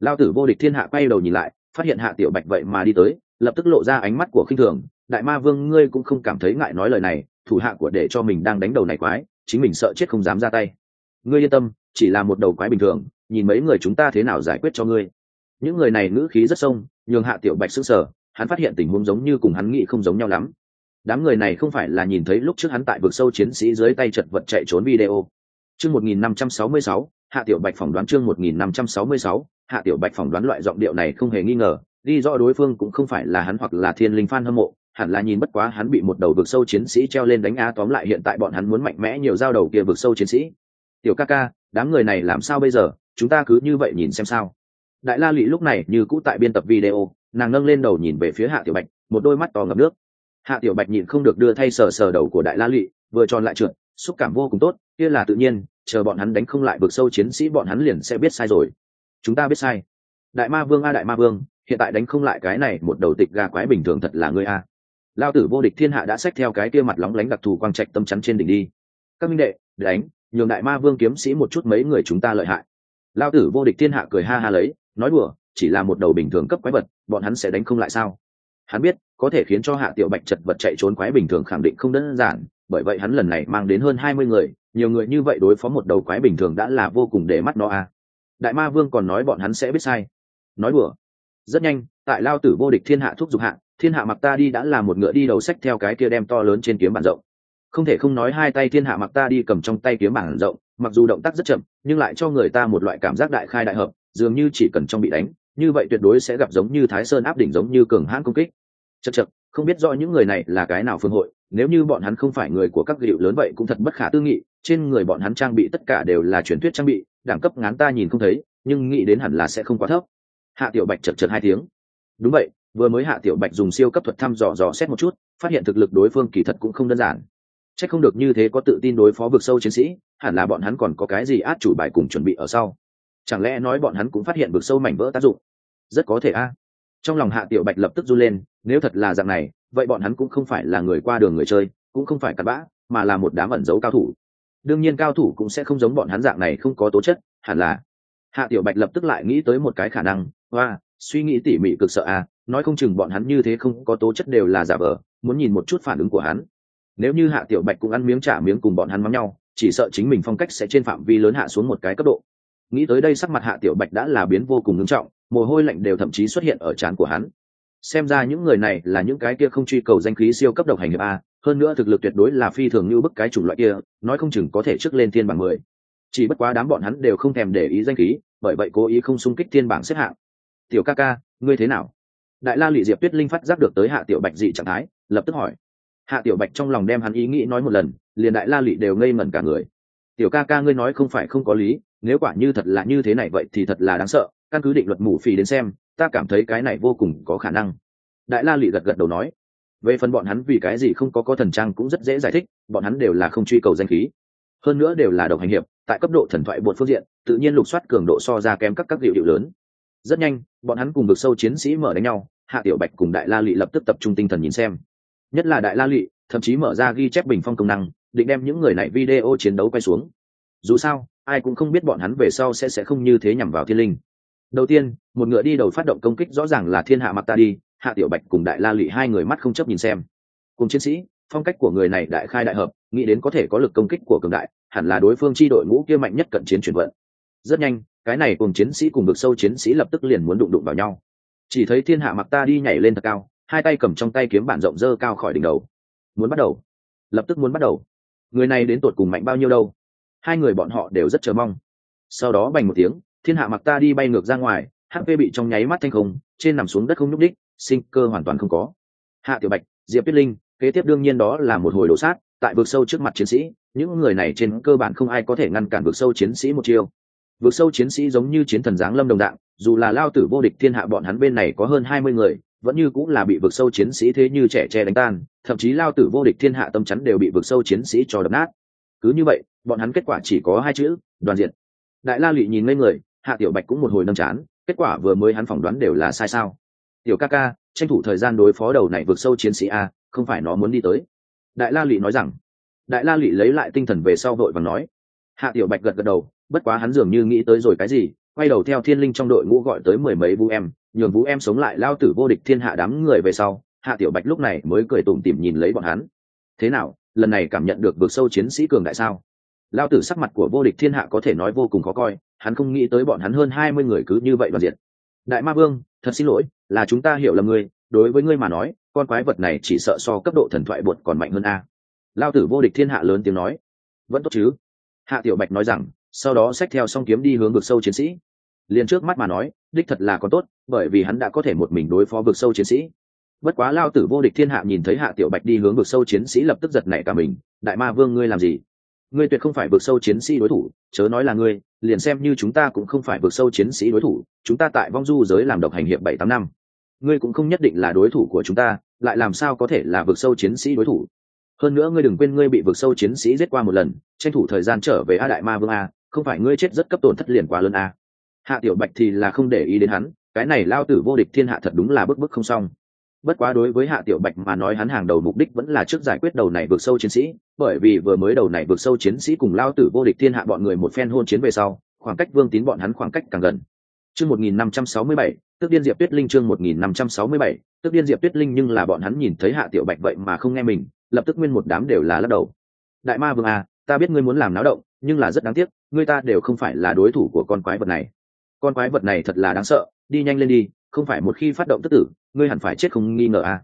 S1: Lao tử vô địch thiên hạ quay đầu nhìn lại phát hiện hạ tiểu bạch vậy mà đi tới lập tức lộ ra ánh mắt của khinh thường. Đại ma vương ngươi cũng không cảm thấy ngại nói lời này thủ hạ của để cho mình đang đánh đầu này quái chính mình sợ chết không dám ra tay. Ngươi yên tâm chỉ là một đầu quái bình thường nhìn mấy người chúng ta thế nào giải quyết cho ngươi. Những người này ngữ khí rất sông nhường hạ tiểu bạch s ư sở hắn phát hiện tình huống giống như cùng hắn nghĩ không giống nhau lắm. Đám người này không phải là nhìn thấy lúc trước hắn tại vực sâu chiến sĩ dưới tay chật vật chạy trốn video. Chương 1566, hạ tiểu bạch phỏng đoán chương 1566, hạ tiểu bạch phỏng đoán loại giọng điệu này không hề nghi ngờ, đi rõ đối phương cũng không phải là hắn hoặc là thiên linh phan hâm mộ, hẳn là nhìn bất quá hắn bị một đầu vực sâu chiến sĩ treo lên đánh a tóm lại hiện tại bọn hắn muốn mạnh mẽ nhiều dao đầu kia vực sâu chiến sĩ. Tiểu ca ca, đám người này làm sao bây giờ? Chúng ta cứ như vậy nhìn xem sao. Đại la lụy lúc này như cũ tại biên tập video, nàng nâng lên đầu nhìn về phía hạ tiểu bạch, một đôi mắt to ngập nước. Hạ tiểu bạch nhìn không được đưa thay sờ sờ đầu của đại la lụy vừa tròn lại trượt, xúc cảm vô cùng tốt, kia là tự nhiên, chờ bọn hắn đánh không lại vực sâu chiến sĩ bọn hắn liền sẽ biết sai rồi chúng ta biết sai. Đại ma vương a, đại ma vương, hiện tại đánh không lại cái này một đầu tịch gà quái bình thường thật là ngươi a. Lao tử vô địch thiên hạ đã xách theo cái kia mặt lóng lánh đặc thù quang trạch tâm chắn trên đỉnh đi. Các minh đệ, đánh, nhường đại ma vương kiếm sĩ một chút mấy người chúng ta lợi hại. Lao tử vô địch thiên hạ cười ha ha lấy, nói đùa, chỉ là một đầu bình thường cấp quái vật, bọn hắn sẽ đánh không lại sao? Hắn biết, có thể khiến cho hạ tiểu bạch chật vật chạy trốn quái bình thường khẳng định không đơn giản, bởi vậy hắn lần này mang đến hơn hai mươi người, nhiều người như vậy đối phó một đầu quái bình thường đã là vô cùng để mắt nó a đại ma vương còn nói bọn hắn sẽ biết sai. Nói đùa. Rất nhanh, tại lao tử vô địch thiên hạ thuốc dục hạ, thiên hạ mặc ta đi đã là một ngựa đi đầu sách theo cái kia đem to lớn trên kiếm bản rộng. Không thể không nói hai tay thiên hạ mặc ta đi cầm trong tay kiếm bản rộng, mặc dù động tác rất chậm, nhưng lại cho người ta một loại cảm giác đại khai đại hợp, dường như chỉ cần trong bị đánh, như vậy tuyệt đối sẽ gặp giống như thái sơn áp đỉnh giống như cường hãn công kích. Chật chật không biết rõ những người này là cái nào phương hội, nếu như bọn hắn không phải người của các hiệu lớn vậy cũng thật bất khả tư nghị trên người bọn hắn trang bị tất cả đều là truyền thuyết trang bị, đẳng cấp ngán ta nhìn không thấy, nhưng nghĩ đến hẳn là sẽ không quá thấp. Hạ tiểu bạch chật chật hai tiếng. Đúng vậy, vừa mới hạ tiểu bạch dùng siêu cấp thuật thăm dò dò xét một chút, phát hiện thực lực đối phương kỳ thật cũng không đơn giản. Chắc không được như thế có tự tin đối phó vực sâu chiến sĩ, hẳn là bọn hắn còn có cái gì át chủ bài cùng chuẩn bị ở sau. Chẳng lẽ nói bọn hắn cũng phát hiện vực sâu mảnh vỡ tác dụng? Rất có thể a. Trong lòng hạ tiểu bạch lập tức run lên, nếu thật là dạng này, vậy bọn hắn cũng không phải là người qua đường người chơi, cũng không phải cặn bã, mà là một đám ẩn dấu cao thủ đương nhiên cao thủ cũng sẽ không giống bọn hắn dạng này không có tố chất, hẳn là. Hạ tiểu bạch lập tức lại nghĩ tới một cái khả năng hoa suy nghĩ tỉ mỉ cực sợ à nói không chừng bọn hắn như thế không có tố chất đều là giả vờ, muốn nhìn một chút phản ứng của hắn. Nếu như hạ tiểu bạch cũng ăn miếng trả miếng cùng bọn hắn mắm nhau, chỉ sợ chính mình phong cách sẽ trên phạm vi lớn hạ xuống một cái cấp độ. Nghĩ tới đây sắc mặt hạ tiểu bạch đã là biến vô cùng nghiêm trọng, mồ hôi lạnh đều thậm chí xuất hiện ở trán của hắn. Xem ra những người này là những cái kia không truy cầu danh khí siêu cấp độc hành hiệp a hơn nữa thực lực tuyệt đối là phi thường như bức cái chủng loại kia, nói không chừng có thể trước lên thiên bảng mười. Chỉ bất quá đám bọn hắn đều không thèm để ý danh khí, bởi vậy cố ý không xung kích thiên bảng xếp hạng. Tiểu ca ca, ngươi thế nào? Đại la lụy diệp tuyết linh phát giác được tới hạ tiểu bạch dị trạng thái, lập tức hỏi. Hạ tiểu bạch trong lòng đem hắn ý nghĩ nói một lần, liền đại la lụy đều ngây ngẩn cả người. Tiểu ca ca, ngươi nói không phải không có lý, nếu quả như thật là như thế này vậy thì thật là đáng sợ, căn cứ định luật mù phì đến xem, ta cảm thấy cái này vô cùng có khả năng. Đại la lụy gật gật đầu nói về phần bọn hắn vì cái gì không có có thần trang cũng rất dễ giải thích, bọn hắn đều là không truy cầu danh khí. Hơn nữa đều là độc hành hiệp, tại cấp độ thần thoại bột phương diện, tự nhiên lục soát cường độ so ra kém các các hiệu hiệu lớn. Rất nhanh, bọn hắn cùng vực sâu chiến sĩ mở đánh nhau, hạ tiểu bạch cùng đại la lị lập tức tập trung tinh thần nhìn xem. Nhất là đại la lị, thậm chí mở ra ghi chép bình phong công năng, định đem những người này video chiến đấu quay xuống. Dù sao, ai cũng không biết bọn hắn về sau sẽ sẽ không như thế nhằm vào thiên linh. Đầu tiên, một ngựa đi đầu phát động công kích rõ ràng là thiên hạ mặc ta đi hạ tiểu bạch cùng đại la Lụy hai người mắt không chấp nhìn xem. Cùng chiến sĩ, phong cách của người này đại khai đại hợp, nghĩ đến có thể có lực công kích của cường đại, hẳn là đối phương chi đội ngũ kia mạnh nhất cận chiến chuyển vận. Rất nhanh, cái này cùng chiến sĩ cùng vực sâu chiến sĩ lập tức liền muốn đụng đụng vào nhau. Chỉ thấy thiên hạ mặc ta đi nhảy lên thật cao, hai tay cầm trong tay kiếm bản rộng dơ cao khỏi đỉnh đầu. Muốn bắt đầu. Lập tức muốn bắt đầu. Người này đến tột cùng mạnh bao nhiêu đâu? Hai người bọn họ đều rất chờ mong. Sau đó bành một tiếng, thiên hạ mặc ta đi bay ngược ra ngoài hp bị trong nháy mắt thanh không, trên nằm xuống đất không nhúc đích sinh cơ hoàn toàn không có. Hạ tiểu bạch, diệp tuyết linh, kế tiếp đương nhiên đó là một hồi đổ sát, tại vực sâu trước mặt chiến sĩ, những người này trên cơ bản không ai có thể ngăn cản vực sâu chiến sĩ một chiêu. Vực sâu chiến sĩ giống như chiến thần giáng lâm đồng dạng, dù là lao tử vô địch thiên hạ bọn hắn bên này có hơn hai mươi người, vẫn như cũng là bị vực sâu chiến sĩ thế như trẻ tre đánh tan, thậm chí lao tử vô địch thiên hạ tâm chắn đều bị vực sâu chiến sĩ cho đập nát. Cứ như vậy, bọn hắn kết quả chỉ có hai chữ, đoàn diện. Đại la lụy nhìn mấy người, hạ tiểu bạch cũng một hồi nâng chán, kết quả vừa mới hắn phỏng đoán đều là sai sao? Tiểu ca ca, tranh thủ thời gian đối phó đầu này vượt sâu chiến sĩ a, không phải nó muốn đi tới. Đại la lụy nói rằng. Đại la lụy lấy lại tinh thần về sau vội và nói. Hạ tiểu bạch gật gật đầu, bất quá hắn dường như nghĩ tới rồi cái gì, quay đầu theo thiên linh trong đội ngũ gọi tới mười mấy vũ em, nhường vũ em sống lại lao tử vô địch thiên hạ đám người về sau, hạ tiểu bạch lúc này mới cười tủm tỉm nhìn lấy bọn hắn. Thế nào, lần này cảm nhận được vượt sâu chiến sĩ cường đại sao? Lao tử sắc mặt của vô địch thiên hạ có thể nói vô cùng khó coi, hắn không nghĩ tới bọn hắn hơn hai mươi người cứ như vậy đoàn diện đại ma vương, thật xin lỗi, là chúng ta hiểu lầm ngươi, đối với ngươi mà nói, con quái vật này chỉ sợ so cấp độ thần thoại bột còn mạnh hơn a. Lao tử vô địch thiên hạ lớn tiếng nói. Vẫn tốt chứ? Hạ tiểu bạch nói rằng, sau đó xách theo song kiếm đi hướng vực sâu chiến sĩ. Liền trước mắt mà nói, đích thật là còn tốt, bởi vì hắn đã có thể một mình đối phó vực sâu chiến sĩ. Bất quá lao tử vô địch thiên hạ nhìn thấy hạ tiểu bạch đi hướng vực sâu chiến sĩ lập tức giật nảy cả mình. Đại ma vương, ngươi làm gì? Ngươi tuyệt không phải vực sâu chiến sĩ đối thủ, chớ nói là ngươi, liền xem như chúng ta cũng không phải vực sâu chiến sĩ đối thủ, chúng ta tại vong du giới làm độc hành hiệp bảy tám năm. Ngươi cũng không nhất định là đối thủ của chúng ta, lại làm sao có thể là vực sâu chiến sĩ đối thủ? Hơn nữa ngươi đừng quên ngươi bị vực sâu chiến sĩ giết qua một lần, tranh thủ thời gian trở về a đại ma vương a, không phải ngươi chết rất cấp tổn thất liền quá lớn a. Hạ tiểu bạch thì là không để ý đến hắn, cái này lao tử vô địch thiên hạ thật đúng là bức bức không xong bất quá đối với hạ tiểu bạch mà nói hắn hàng đầu mục đích vẫn là trước giải quyết đầu này vượt sâu chiến sĩ, bởi vì vừa mới đầu này vượt sâu chiến sĩ cùng lao tử vô địch thiên hạ bọn người một phen hôn chiến về sau, khoảng cách vương tín bọn hắn khoảng cách càng gần. Chương một nghìn năm trăm sáu mươi bảy, tức điên diệp tuyết linh chương một nghìn năm trăm sáu mươi bảy, tức điên diệp tuyết linh nhưng là bọn hắn nhìn thấy hạ tiểu bạch vậy mà không nghe mình, lập tức nguyên một đám đều là lắc đầu. Đại ma vương à ta biết ngươi muốn làm náo động, nhưng là rất đáng tiếc, ngươi ta đều không phải là đối thủ của con quái vật này. Con quái vật này thật là đáng sợ, đi nhanh lên đi không phải một khi phát động tức tử, ngươi hẳn phải chết không nghi ngờ à.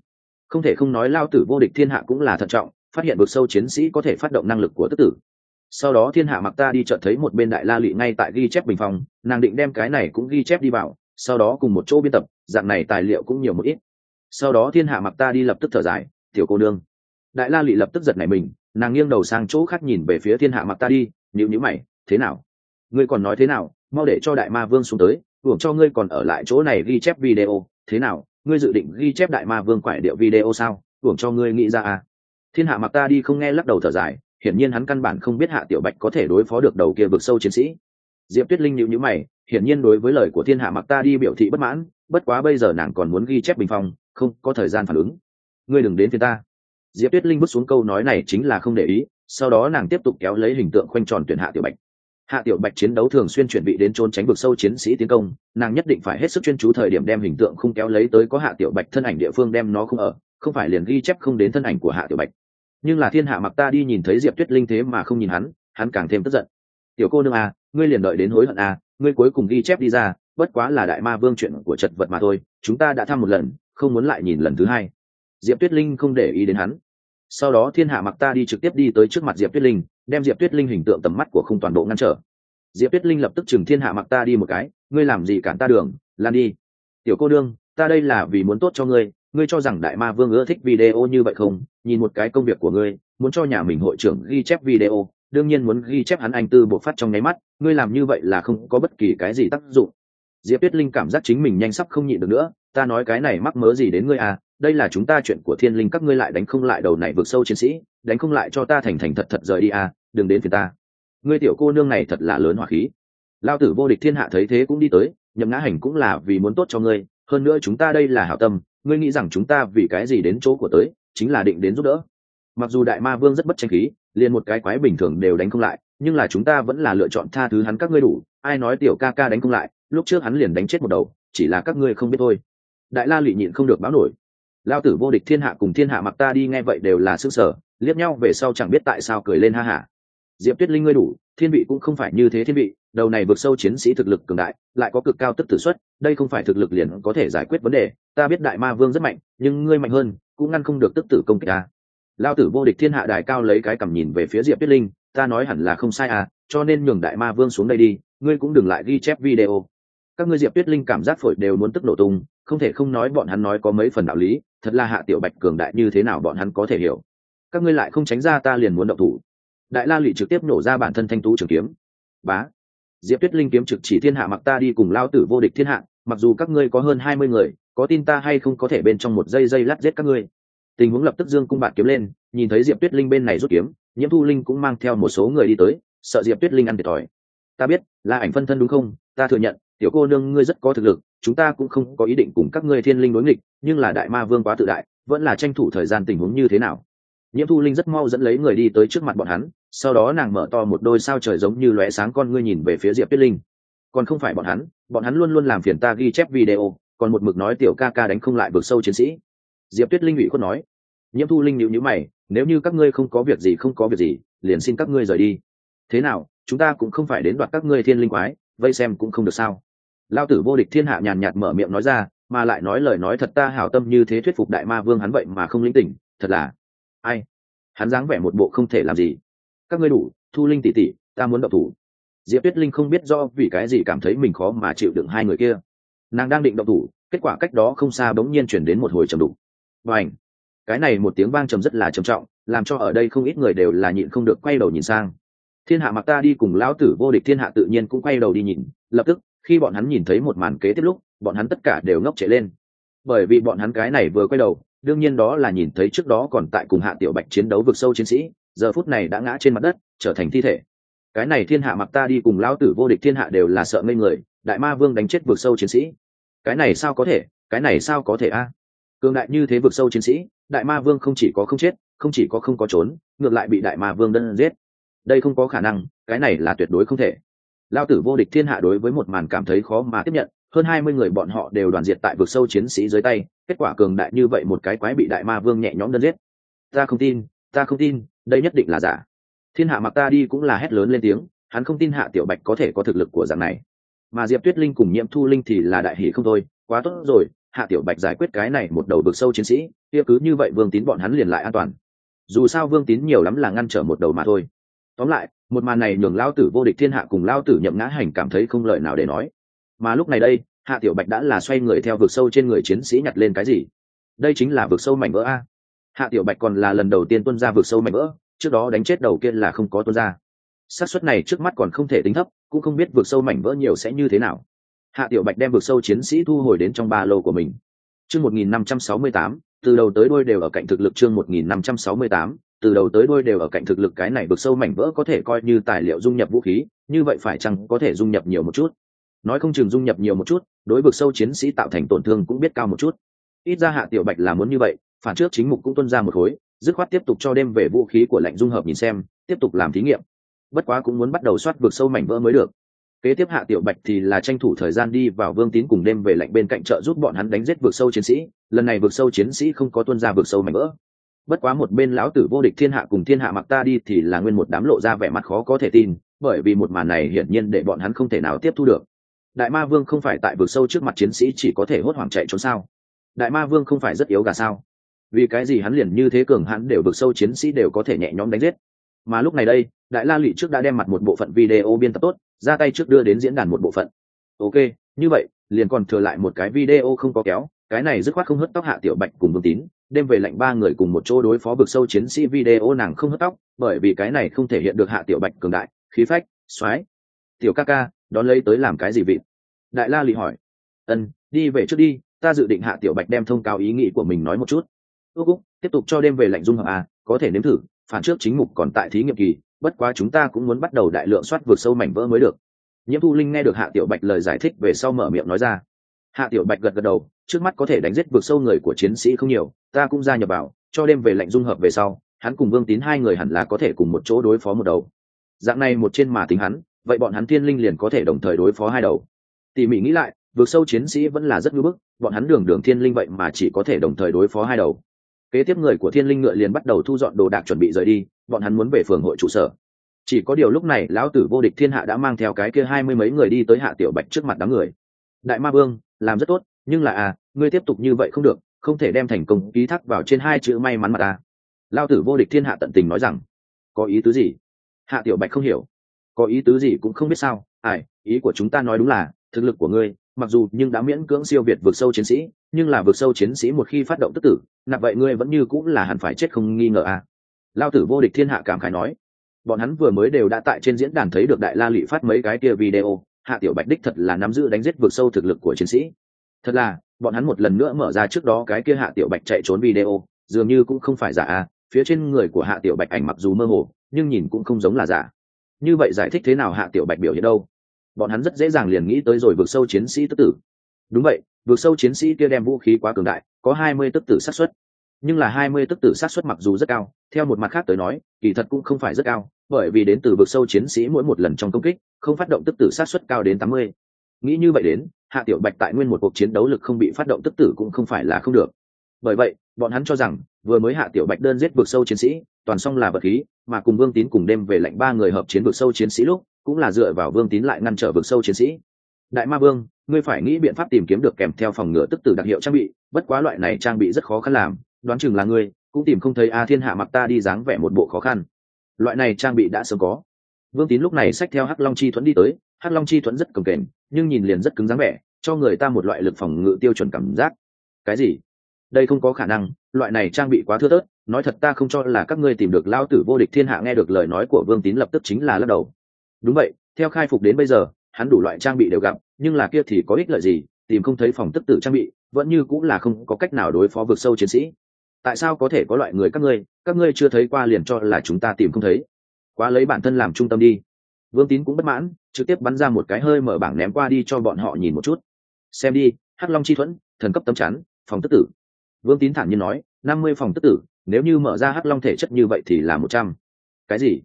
S1: Không thể không nói lao tử vô địch thiên hạ cũng là thận trọng, phát hiện vực sâu chiến sĩ có thể phát động năng lực của tức tử. Sau đó thiên hạ mặc ta đi chợt thấy một bên đại la lụy ngay tại ghi chép bình phòng nàng định đem cái này cũng ghi chép đi vào, sau đó cùng một chỗ biên tập, dạng này tài liệu cũng nhiều một ít. Sau đó thiên hạ mặc ta đi lập tức thở dài, tiểu cô nương. Đại la lụy lập tức giật nảy mình, nàng nghiêng đầu sang chỗ khác nhìn về phía thiên hạ mặc ta đi nhịu nhữ mày, thế nào? Ngươi còn nói thế nào? Mau để cho đại ma vương xuống tới hưởng cho ngươi còn ở lại chỗ này ghi chép video. Thế nào, ngươi dự định ghi chép đại ma vương quải điệu video sao? Hưởng cho ngươi nghĩ ra à? Thiên hạ mặc ta đi không nghe lắc đầu thở dài, hiển nhiên hắn căn bản không biết hạ tiểu bạch có thể đối phó được đầu kia vực sâu chiến sĩ. Diệp tuyết linh nhịu nhữ mày, hiển nhiên đối với lời của thiên hạ mặc ta đi biểu thị bất mãn, bất quá bây giờ nàng còn muốn ghi chép bình phong, không có thời gian phản ứng. Ngươi đừng đến phía ta. Diệp tuyết linh bước xuống câu nói này chính là không để ý, sau đó nàng tiếp tục kéo lấy hình tượng khoanh tròn tuyển hạ tiểu bạch hạ tiểu bạch chiến đấu thường xuyên chuẩn bị đến trốn tránh vực sâu chiến sĩ tiến công, nàng nhất định phải hết sức chuyên chú thời điểm đem hình tượng không kéo lấy tới có hạ tiểu bạch thân ảnh địa phương đem nó không ở, không phải liền ghi chép không đến thân ảnh của hạ tiểu bạch. Nhưng là thiên hạ mặc ta đi nhìn thấy diệp tuyết linh thế mà không nhìn hắn hắn càng thêm tức giận. Tiểu cô nương à ngươi liền đợi đến hối hận à ngươi cuối cùng ghi chép đi ra, bất quá là đại ma vương chuyện của chật vật mà thôi, chúng ta đã thăm một lần, không muốn lại nhìn lần thứ hai. Diệp tuyết linh không để ý đến hắn. Sau đó thiên hạ mặc ta đi trực tiếp đi tới trước mặt diệp tuyết linh đem diệp tuyết linh hình tượng tầm mắt của không toàn bộ ngăn trở. Diệp tuyết linh lập tức chừng thiên hạ mặc ta đi một cái, ngươi làm gì cản ta đường, lan đi. Tiểu cô đương, ta đây là vì muốn tốt cho ngươi ngươi cho rằng đại ma vương ưa thích video như vậy không? Nhìn một cái công việc của ngươi, muốn cho nhà mình hội trưởng ghi chép video, đương nhiên muốn ghi chép hắn anh tư bộc phát trong nháy mắt, ngươi làm như vậy là không có bất kỳ cái gì tác dụng diệp tuyết linh cảm giác chính mình nhanh sắp không nhịn được nữa, ta nói cái này mắc mớ gì đến ngươi à đây là chúng ta chuyện của thiên linh, các ngươi lại đánh không lại đầu này vượt sâu chiến sĩ, đánh không lại cho ta thành thành thật thật rời đi à đừng đến phía ta. Ngươi tiểu cô nương này thật là lớn hỏa khí. Lao tử vô địch thiên hạ thấy thế cũng đi tới, nhậm ngã hành cũng là vì muốn tốt cho ngươi, hơn nữa chúng ta đây là hảo tâm, ngươi nghĩ rằng chúng ta vì cái gì đến chỗ của tới, chính là định đến giúp đỡ. Mặc dù đại ma vương rất bất tranh khí, liền một cái quái bình thường đều đánh không lại, nhưng là chúng ta vẫn là lựa chọn tha thứ hắn các ngươi đủ, ai nói tiểu ca ca đánh không lại lúc trước hắn liền đánh chết một đầu, chỉ là các ngươi không biết thôi. Đại la lụy nhịn không được báo nổi. Lao tử vô địch thiên hạ cùng thiên hạ mặc ta đi nghe vậy đều là s ư ơ n g sở liếc nhau về sau chẳng biết tại sao cười lên ha hả diệp tuyết linh ngươi đủ, thiên vị cũng không phải như thế thiên vị, đầu này vượt sâu chiến sĩ thực lực cường đại, lại có cực cao tức tử xuất đây không phải thực lực liền có thể giải quyết vấn đề. Ta biết đại ma vương rất mạnh, nhưng ngươi mạnh hơn, cũng ngăn không được tức tử công kích ta. Lao tử vô địch thiên hạ đài cao lấy cái cầm nhìn về phía diệp tuyết linh, ta nói hẳn là không sai à cho nên nhường đại ma vương xuống đây đi, ngươi cũng đừng lại ghi chép video các ngươi diệp tuyết linh cảm giác phổi đều muốn tức nổ tung, không thể không nói bọn hắn nói có mấy phần đạo lý, thật là hạ tiểu bạch cường đại như thế nào bọn hắn có thể hiểu. Các ngươi lại không tránh ra ta liền muốn động thủ. Đại la lụy trực tiếp nổ ra bản thân thanh tú trường kiếm. Bá. Diệp tuyết linh kiếm trực chỉ thiên hạ mặc ta đi cùng lao tử vô địch thiên hạ, mặc dù các ngươi có hơn hai mươi người, có tin ta hay không có thể bên trong một giây giây lát giết các ngươi. Tình huống lập tức dương cung bạn kiếm lên, nhìn thấy diệp tuyết linh bên này rút kiếm, nhiễm thu linh cũng mang theo một số người đi tới, sợ diệp tuyết linh ăn thiệt thòi. Ta biết, là ảnh phân thân đúng không? Ta thừa nhận tiểu cô nương ngươi rất có thực lực, chúng ta cũng không có ý định cùng các ngươi thiên linh đối nghịch, nhưng là đại ma vương quá tự đại, vẫn là tranh thủ thời gian tình huống như thế nào. Nhiễm thu linh rất mau dẫn lấy người đi tới trước mặt bọn hắn, sau đó nàng mở to một đôi sao trời giống như lóe sáng con ngươi nhìn về phía diệp tuyết linh. Còn không phải bọn hắn bọn hắn luôn luôn làm phiền ta ghi chép video, còn một mực nói tiểu ca ca đánh không lại vực sâu chiến sĩ. Diệp tuyết linh ủy khuất nói. Nhiễm thu linh nhịu nhữ mày, nếu như các ngươi không có việc gì không có việc gì, liền xin các ngươi rời đi. Thế nào, chúng ta cũng không phải đến đoạt các ngươi thiên linh quái, vây xem cũng không được sao lao tử vô địch thiên hạ nhàn nhạt mở miệng nói ra, mà lại nói lời nói thật ta hảo tâm như thế thuyết phục đại ma vương hắn vậy mà không linh tỉnh, thật là ai? Hắn dáng vẻ một bộ không thể làm gì. Các ngươi đủ, thu linh tỉ tỉ ta muốn đậu thủ. Diệp tuyết linh không biết do vì cái gì cảm thấy mình khó mà chịu đựng hai người kia. Nàng đang định động thủ, kết quả cách đó không xa bỗng nhiên chuyển đến một hồi trầm đục. Và ảnh cái này một tiếng vang trầm rất là trầm trọng, làm cho ở đây không ít người đều là nhịn không được quay đầu nhìn sang. Thiên hạ mặc ta đi cùng lão tử vô địch thiên hạ tự nhiên cũng quay đầu đi nhìn, lập tức khi bọn hắn nhìn thấy một màn kế tiếp lúc, bọn hắn tất cả đều ngốc chạy lên. Bởi vì bọn hắn cái này vừa quay đầu, đương nhiên đó là nhìn thấy trước đó còn tại cùng hạ tiểu bạch chiến đấu vực sâu chiến sĩ, giờ phút này đã ngã trên mặt đất, trở thành thi thể. Cái này thiên hạ mặc ta đi cùng lão tử vô địch thiên hạ đều là sợ ngây người, đại ma vương đánh chết vực sâu chiến sĩ. Cái này sao có thể, cái này sao có thể a? Cường đại như thế vực sâu chiến sĩ, đại ma vương không chỉ có không chết, không chỉ có không có trốn, ngược lại bị đại ma vương đơn giết. Đây không có khả năng, cái này là tuyệt đối không thể lao tử vô địch thiên hạ đối với một màn cảm thấy khó mà tiếp nhận, hơn hai mươi người bọn họ đều đoàn diệt tại vực sâu chiến sĩ dưới tay, kết quả cường đại như vậy một cái quái bị đại ma vương nhẹ nhõm đơn giết. Ta không tin, ta không tin, đây nhất định là giả. Thiên hạ mặc ta đi cũng là hét lớn lên tiếng, hắn không tin hạ tiểu bạch có thể có thực lực của dạng này. Mà diệp tuyết linh cùng nhiễm thu linh thì là đại hỷ không thôi, quá tốt rồi, hạ tiểu bạch giải quyết cái này một đầu vực sâu chiến sĩ, kia cứ như vậy vương tín bọn hắn liền lại an toàn. Dù sao vương tín nhiều lắm là ngăn trở một đầu mà thôi. Tóm lại một màn này nhường lao tử vô địch thiên hạ cùng lao tử nhậm ngã hành cảm thấy không lợi nào để nói. Mà lúc này đây, hạ tiểu bạch đã là xoay người theo vực sâu trên người chiến sĩ nhặt lên cái gì? Đây chính là vực sâu mảnh vỡ a. Hạ tiểu bạch còn là lần đầu tiên tuân ra vực sâu mảnh vỡ, trước đó đánh chết đầu kia là không có tuân ra. Xác suất này trước mắt còn không thể tính thấp, cũng không biết vực sâu mảnh vỡ nhiều sẽ như thế nào. Hạ tiểu bạch đem vực sâu chiến sĩ thu hồi đến trong ba lô của mình. Chương một nghìn năm trăm sáu mươi tám, từ đầu tới đôi đều ở cạnh thực lực chương một nghìn năm trăm sáu mươi tám từ đầu tới đuôi đều ở cạnh thực lực cái này vực sâu mảnh vỡ có thể coi như tài liệu dung nhập vũ khí, như vậy phải chăng có thể dung nhập nhiều một chút? Nói không chừng dung nhập nhiều một chút, đối vực sâu chiến sĩ tạo thành tổn thương cũng biết cao một chút. Ít ra hạ tiểu bạch là muốn như vậy, phản trước chính mục cũng tuân ra một khối, dứt khoát tiếp tục cho đêm về vũ khí của lạnh dung hợp nhìn xem, tiếp tục làm thí nghiệm. Bất quá cũng muốn bắt đầu soát vực sâu mảnh vỡ mới được. Kế tiếp hạ tiểu bạch thì là tranh thủ thời gian đi vào vương tín cùng đêm về lạnh bên cạnh chợ giúp bọn hắn đánh giết vực sâu chiến sĩ, lần này vực sâu chiến sĩ không có tuân ra vực sâu mảnh vỡ bất quá một bên lão tử vô địch thiên hạ cùng thiên hạ mặc ta đi thì là nguyên một đám lộ ra vẻ mặt khó có thể tin, bởi vì một màn này hiển nhiên để bọn hắn không thể nào tiếp thu được. Đại ma vương không phải tại vực sâu trước mặt chiến sĩ chỉ có thể hốt hoảng chạy trốn sao? Đại ma vương không phải rất yếu gà sao? Vì cái gì hắn liền như thế cường hắn đều vực sâu chiến sĩ đều có thể nhẹ nhõm đánh giết? Mà lúc này đây, đại la lụy trước đã đem mặt một bộ phận video biên tập tốt, ra tay trước đưa đến diễn đàn một bộ phận. Ok, như vậy, liền còn thừa lại một cái video không có kéo, cái này dứt khoát không hớt tóc hạ tiểu bạch cùng vương tín đêm về lạnh ba người cùng một chỗ đối phó vực sâu chiến sĩ video nàng không hớt tóc, bởi vì cái này không thể hiện được hạ tiểu bạch cường đại, khí phách, soái. Tiểu ca ca, đón lấy tới làm cái gì vị đại la lì hỏi. Ân, đi về trước đi, ta dự định hạ tiểu bạch đem thông cáo ý nghĩ của mình nói một chút. Ước úc, tiếp tục cho đêm về lạnh dung hợp à có thể nếm thử, phản trước chính mục còn tại thí nghiệm kỳ, bất quá chúng ta cũng muốn bắt đầu đại lượng soát vượt sâu mảnh vỡ mới được. Nhiễm thu linh nghe được hạ tiểu bạch lời giải thích về sau mở miệng nói ra hạ tiểu bạch gật gật đầu, trước mắt có thể đánh giết vượt sâu người của chiến sĩ không nhiều, ta cũng ra nhập vào, cho đêm về lệnh dung hợp về sau, hắn cùng vương tín hai người hẳn là có thể cùng một chỗ đối phó một đầu. Dạng này một trên mà tính hắn, vậy bọn hắn thiên linh liền có thể đồng thời đối phó hai đầu. Tỉ mỉ nghĩ lại, vượt sâu chiến sĩ vẫn là rất ngưỡng bức, bọn hắn đường đường thiên linh vậy mà chỉ có thể đồng thời đối phó hai đầu. Kế tiếp người của thiên linh ngựa liền bắt đầu thu dọn đồ đạc chuẩn bị rời đi, bọn hắn muốn về phường hội trụ sở. Chỉ có điều lúc này, lão tử vô địch thiên hạ đã mang theo cái kia hai mươi mấy người đi tới hạ tiểu bạch trước mặt đám người. Đại ma vương làm rất tốt, nhưng là à ngươi tiếp tục như vậy không được, không thể đem thành công ký thác vào trên hai chữ may mắn mà ta. Lao tử vô địch thiên hạ tận tình nói rằng, có ý tứ gì? Hạ tiểu bạch không hiểu. Có ý tứ gì cũng không biết sao, ai, ý của chúng ta nói đúng là, thực lực của ngươi, mặc dù nhưng đã miễn cưỡng siêu việt vượt sâu chiến sĩ, nhưng là vượt sâu chiến sĩ một khi phát động tức tử, nạp vậy ngươi vẫn như cũng là hẳn phải chết không nghi ngờ à. Lao tử vô địch thiên hạ cảm khải nói. Bọn hắn vừa mới đều đã tại trên diễn đàn thấy được đại la lụy phát mấy cái kia video hạ tiểu bạch đích thật là nắm giữ đánh giết vượt sâu thực lực của chiến sĩ. Thật là, bọn hắn một lần nữa mở ra trước đó cái kia hạ tiểu bạch chạy trốn video, dường như cũng không phải giả a phía trên người của hạ tiểu bạch ảnh mặc dù mơ hồ, nhưng nhìn cũng không giống là giả. Như vậy giải thích thế nào hạ tiểu bạch biểu hiện đâu? Bọn hắn rất dễ dàng liền nghĩ tới rồi vượt sâu chiến sĩ tức tử. Đúng vậy vượt sâu chiến sĩ kia đem vũ khí quá cường đại, có hai mươi tức tử sát xuất nhưng là hai mươi tức tử sát xuất mặc dù rất cao, theo một mặt khác tới nói, kỳ thật cũng không phải rất cao bởi vì đến từ vực sâu chiến sĩ mỗi một lần trong công kích, không phát động tức tử sát xuất cao đến tám mươi. Nghĩ như vậy đến, hạ tiểu bạch tại nguyên một cuộc chiến đấu lực không bị phát động tức tử cũng không phải là không được. Bởi vậy, bọn hắn cho rằng, vừa mới hạ tiểu bạch đơn giết vực sâu chiến sĩ, toàn xong là vật khí, mà cùng vương tín cùng đêm về lệnh ba người hợp chiến vực sâu chiến sĩ lúc, cũng là dựa vào vương tín lại ngăn trở vực sâu chiến sĩ. Đại ma vương, ngươi phải nghĩ biện pháp tìm kiếm được kèm theo phòng ngựa tức tử đặc hiệu trang bị, bất quá loại này trang bị rất khó khăn làm, đoán chừng là ngươi, cũng tìm không thấy a thiên hạ mặc ta đi dáng vẻ một bộ khó khăn loại này trang bị đã sớm có. Vương tín lúc này xách theo hắc long chi thuẫn đi tới. Hắc long chi thuẫn rất cồng kềnh, nhưng nhìn liền rất cứng dáng vẻ, cho người ta một loại lực phòng ngự tiêu chuẩn cảm giác. Cái gì? Đây không có khả năng, loại này trang bị quá thưa thớt, nói thật ta không cho là các ngươi tìm được lao tử vô địch thiên hạ nghe được lời nói của vương tín lập tức chính là lắc đầu. Đúng vậy, theo khai phục đến bây giờ, hắn đủ loại trang bị đều gặp, nhưng là kia thì có ích lợi gì, tìm không thấy phòng tức tử trang bị, vẫn như cũng là không có cách nào đối phó vượt sâu chiến sĩ tại sao có thể có loại người các ngươi các ngươi chưa thấy qua liền cho là chúng ta tìm không thấy. Quá lấy bản thân làm trung tâm đi. Vương tín cũng bất mãn, trực tiếp bắn ra một cái hơi mở bảng ném qua đi cho bọn họ nhìn một chút. Xem đi, hắc long chi thuẫn, thần cấp tâm chắn, phòng tức tử. Vương tín thản nhiên nói, năm mươi phòng tức tử, nếu như mở ra hắc long thể chất như vậy thì là một trăm. Cái gì?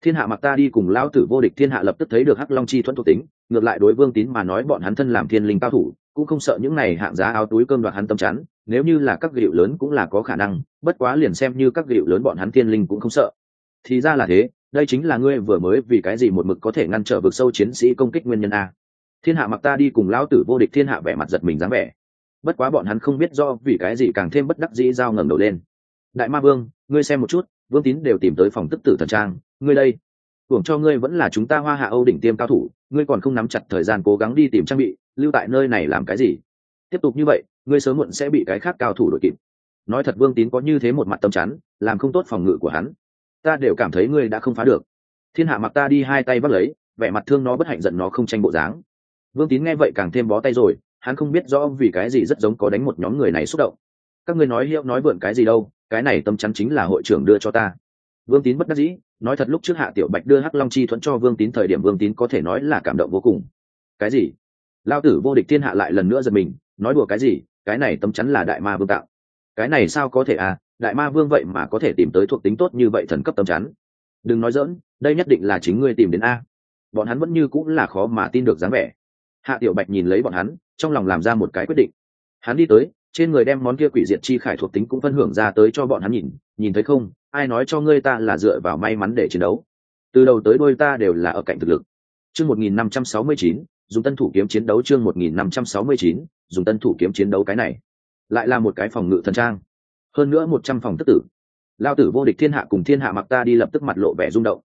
S1: Thiên hạ mặc ta đi cùng lão tử vô địch thiên hạ lập tức thấy được hắc long chi thuẫn thuộc tính, ngược lại đối vương tín mà nói bọn hắn thân làm thiên linh cao thủ cũng không sợ những này hạng giá áo túi cơm đoạt hắn tâm chắn, nếu như là các gịu lớn cũng là có khả năng, bất quá liền xem như các gịu lớn bọn hắn thiên linh cũng không sợ. Thì ra là thế, đây chính là ngươi vừa mới vì cái gì một mực có thể ngăn trở vực sâu chiến sĩ công kích nguyên nhân a. Thiên hạ mặc ta đi cùng lão tử vô địch thiên hạ vẻ mặt giật mình dáng vẻ. Bất quá bọn hắn không biết do vì cái gì càng thêm bất đắc dĩ giao ngẩng đầu lên. Đại ma vương, ngươi xem một chút, vương tín đều tìm tới phòng tức tử thần trang, ngươi đây hưởng cho ngươi vẫn là chúng ta hoa hạ âu đỉnh tiêm cao thủ, ngươi còn không nắm chặt thời gian cố gắng đi tìm trang bị, lưu tại nơi này làm cái gì? Tiếp tục như vậy, ngươi sớm muộn sẽ bị cái khác cao thủ đội kịp. Nói thật vương tín có như thế một mặt tâm chắn, làm không tốt phòng ngự của hắn. Ta đều cảm thấy ngươi đã không phá được. Thiên hạ mặc ta đi hai tay bắt lấy, vẻ mặt thương nó bất hạnh giận nó không tranh bộ dáng. Vương tín nghe vậy càng thêm bó tay rồi, hắn không biết rõ vì cái gì rất giống có đánh một nhóm người này xúc động. Các ngươi nói hiệu nói vượn cái gì đâu, cái này tâm chắn chính là hội trưởng đưa cho ta. Vương tín bất đắc dĩ nói thật lúc trước hạ tiểu bạch đưa hắc long chi thuẫn cho vương tín thời điểm vương tín có thể nói là cảm động vô cùng. Cái gì? Lao tử vô địch thiên hạ lại lần nữa giật mình, nói đùa cái gì? Cái này tâm chắn là đại ma vương tạo. Cái này sao có thể à? Đại ma vương vậy mà có thể tìm tới thuộc tính tốt như vậy thần cấp tâm chắn. Đừng nói dỡn đây nhất định là chính ngươi tìm đến a. Bọn hắn vẫn như cũng là khó mà tin được dáng vẻ. Hạ tiểu bạch nhìn lấy bọn hắn, trong lòng làm ra một cái quyết định. Hắn đi tới, trên người đem món kia quỷ diệt chi khải thuộc tính cũng phân hưởng ra tới cho bọn hắn nhìn nhìn thấy không? Ai nói cho ngươi ta là dựa vào may mắn để chiến đấu? Từ đầu tới đôi ta đều là ở cạnh thực lực. Chương một nghìn năm trăm sáu mươi chín, dùng tân thủ kiếm chiến đấu chương một nghìn năm trăm sáu mươi chín, dùng tân thủ kiếm chiến đấu cái này. Lại là một cái phòng ngự thần trang. Hơn nữa một trăm phòng tức tử. Lao tử vô địch thiên hạ cùng thiên hạ mặc ta đi lập tức mặt lộ vẻ rung động.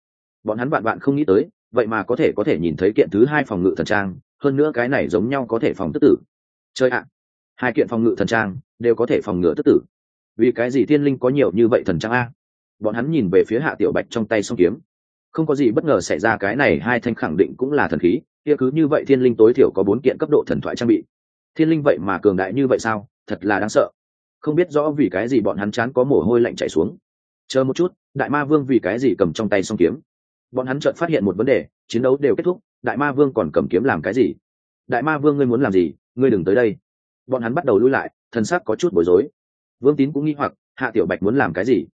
S1: Bọn hắn bạn bạn không nghĩ tới, vậy mà có thể có thể nhìn thấy kiện thứ hai phòng ngự thần trang, hơn nữa cái này giống nhau có thể phòng tức tử. Chơi ạ! Hai kiện phòng ngự thần trang đều có thể phòng ngựa tức tử. Vì cái gì thiên linh có nhiều như vậy thần trang a? Bọn hắn nhìn về phía hạ tiểu bạch trong tay song kiếm. Không có gì bất ngờ xảy ra, cái này hai thanh khẳng định cũng là thần khí, kia cứ như vậy thiên linh tối thiểu có bốn kiện cấp độ thần thoại trang bị. Thiên linh vậy mà cường đại như vậy sao? Thật là đáng sợ. Không biết rõ vì cái gì bọn hắn chán có mồ hôi lạnh chảy xuống. Chờ một chút, đại ma vương vì cái gì cầm trong tay song kiếm? Bọn hắn chợt phát hiện một vấn đề, chiến đấu đều kết thúc, đại ma vương còn cầm kiếm làm cái gì? Đại ma vương ngươi muốn làm gì? Ngươi đừng tới đây. Bọn hắn bắt đầu lui lại thần sắc có chút bối rối. Vương tín cũng nghi hoặc, hạ tiểu bạch muốn làm cái gì?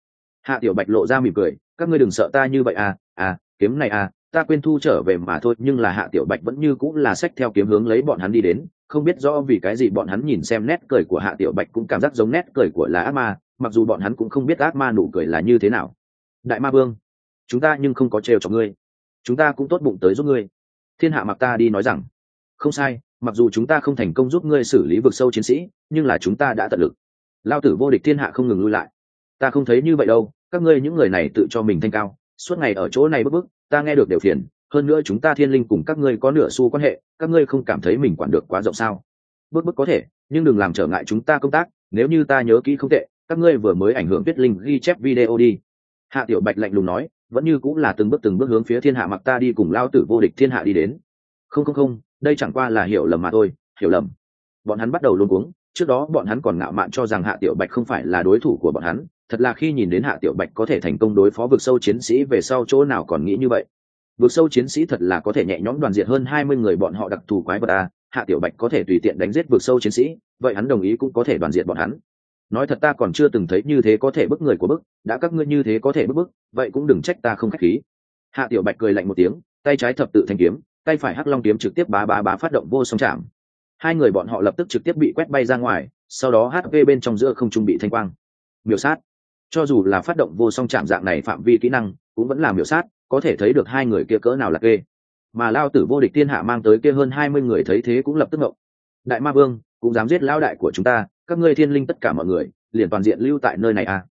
S1: Hạ tiểu bạch lộ ra mỉm cười, các ngươi đừng sợ ta như vậy à à kiếm này à ta quên thu trở về mà thôi, nhưng là hạ tiểu bạch vẫn như cũng là sách theo kiếm hướng lấy bọn hắn đi đến, không biết rõ vì cái gì bọn hắn nhìn xem nét cười của hạ tiểu bạch cũng cảm giác giống nét cười của là ác ma, mặc dù bọn hắn cũng không biết ác ma nụ cười là như thế nào. Đại ma vương, chúng ta nhưng không có trêu cho ngươi. Chúng ta cũng tốt bụng tới giúp ngươi. Thiên hạ mặc ta đi nói rằng, không sai, mặc dù chúng ta không thành công giúp ngươi xử lý vực sâu chiến sĩ, nhưng là chúng ta đã tận lực. Lao tử vô địch thiên hạ không ngừng lui lại ta không thấy như vậy đâu, các ngươi những người này tự cho mình thanh cao, suốt ngày ở chỗ này bức bức, ta nghe được đều phiền, hơn nữa chúng ta thiên linh cùng các ngươi có nửa xu quan hệ, các ngươi không cảm thấy mình quản được quá rộng sao? Bức bức có thể, nhưng đừng làm trở ngại chúng ta công tác, nếu như ta nhớ kỹ không tệ, các ngươi vừa mới ảnh hưởng viết linh ghi chép video đi. Hạ tiểu bạch lạnh lùng nói, vẫn như cũng là từng bước từng bước hướng phía thiên hạ mặc ta đi cùng lao tử vô địch thiên hạ đi đến. Không không không, đây chẳng qua là hiểu lầm mà thôi, hiểu lầm. Bọn hắn bắt đầu luôn cuống trước đó bọn hắn còn ngạo mạn cho rằng hạ tiểu bạch không phải là đối thủ của bọn hắn, thật là khi nhìn đến hạ tiểu bạch có thể thành công đối phó vực sâu chiến sĩ về sau chỗ nào còn nghĩ như vậy. Vực sâu chiến sĩ thật là có thể nhẹ nhõm đoàn diệt hơn hai mươi người bọn họ đặc thù quái vật a hạ tiểu bạch có thể tùy tiện đánh giết vực sâu chiến sĩ, vậy hắn đồng ý cũng có thể đoàn diệt bọn hắn. Nói thật ta còn chưa từng thấy như thế có thể bức người của bức, đã các ngươi như thế có thể bức bức, vậy cũng đừng trách ta không khách khí. Hạ tiểu bạch cười lạnh một tiếng, tay trái thập tự thanh kiếm, tay phải hắc long kiếm trực tiếp bá bá bá phát động vô song chạm hai người bọn họ lập tức trực tiếp bị quét bay ra ngoài, sau đó hp bên trong giữa không trung bị thanh quang. Miểu sát. Cho dù là phát động vô song chạm dạng này phạm vi kỹ năng, cũng vẫn là miểu sát, có thể thấy được hai người kia cỡ nào là kê mà lao tử vô địch thiên hạ mang tới kia hơn hai mươi người thấy thế cũng lập tức ngộng. Đại ma vương, cũng dám giết lao đại của chúng ta, các ngươi thiên linh tất cả mọi người, liền toàn diện lưu tại nơi này à.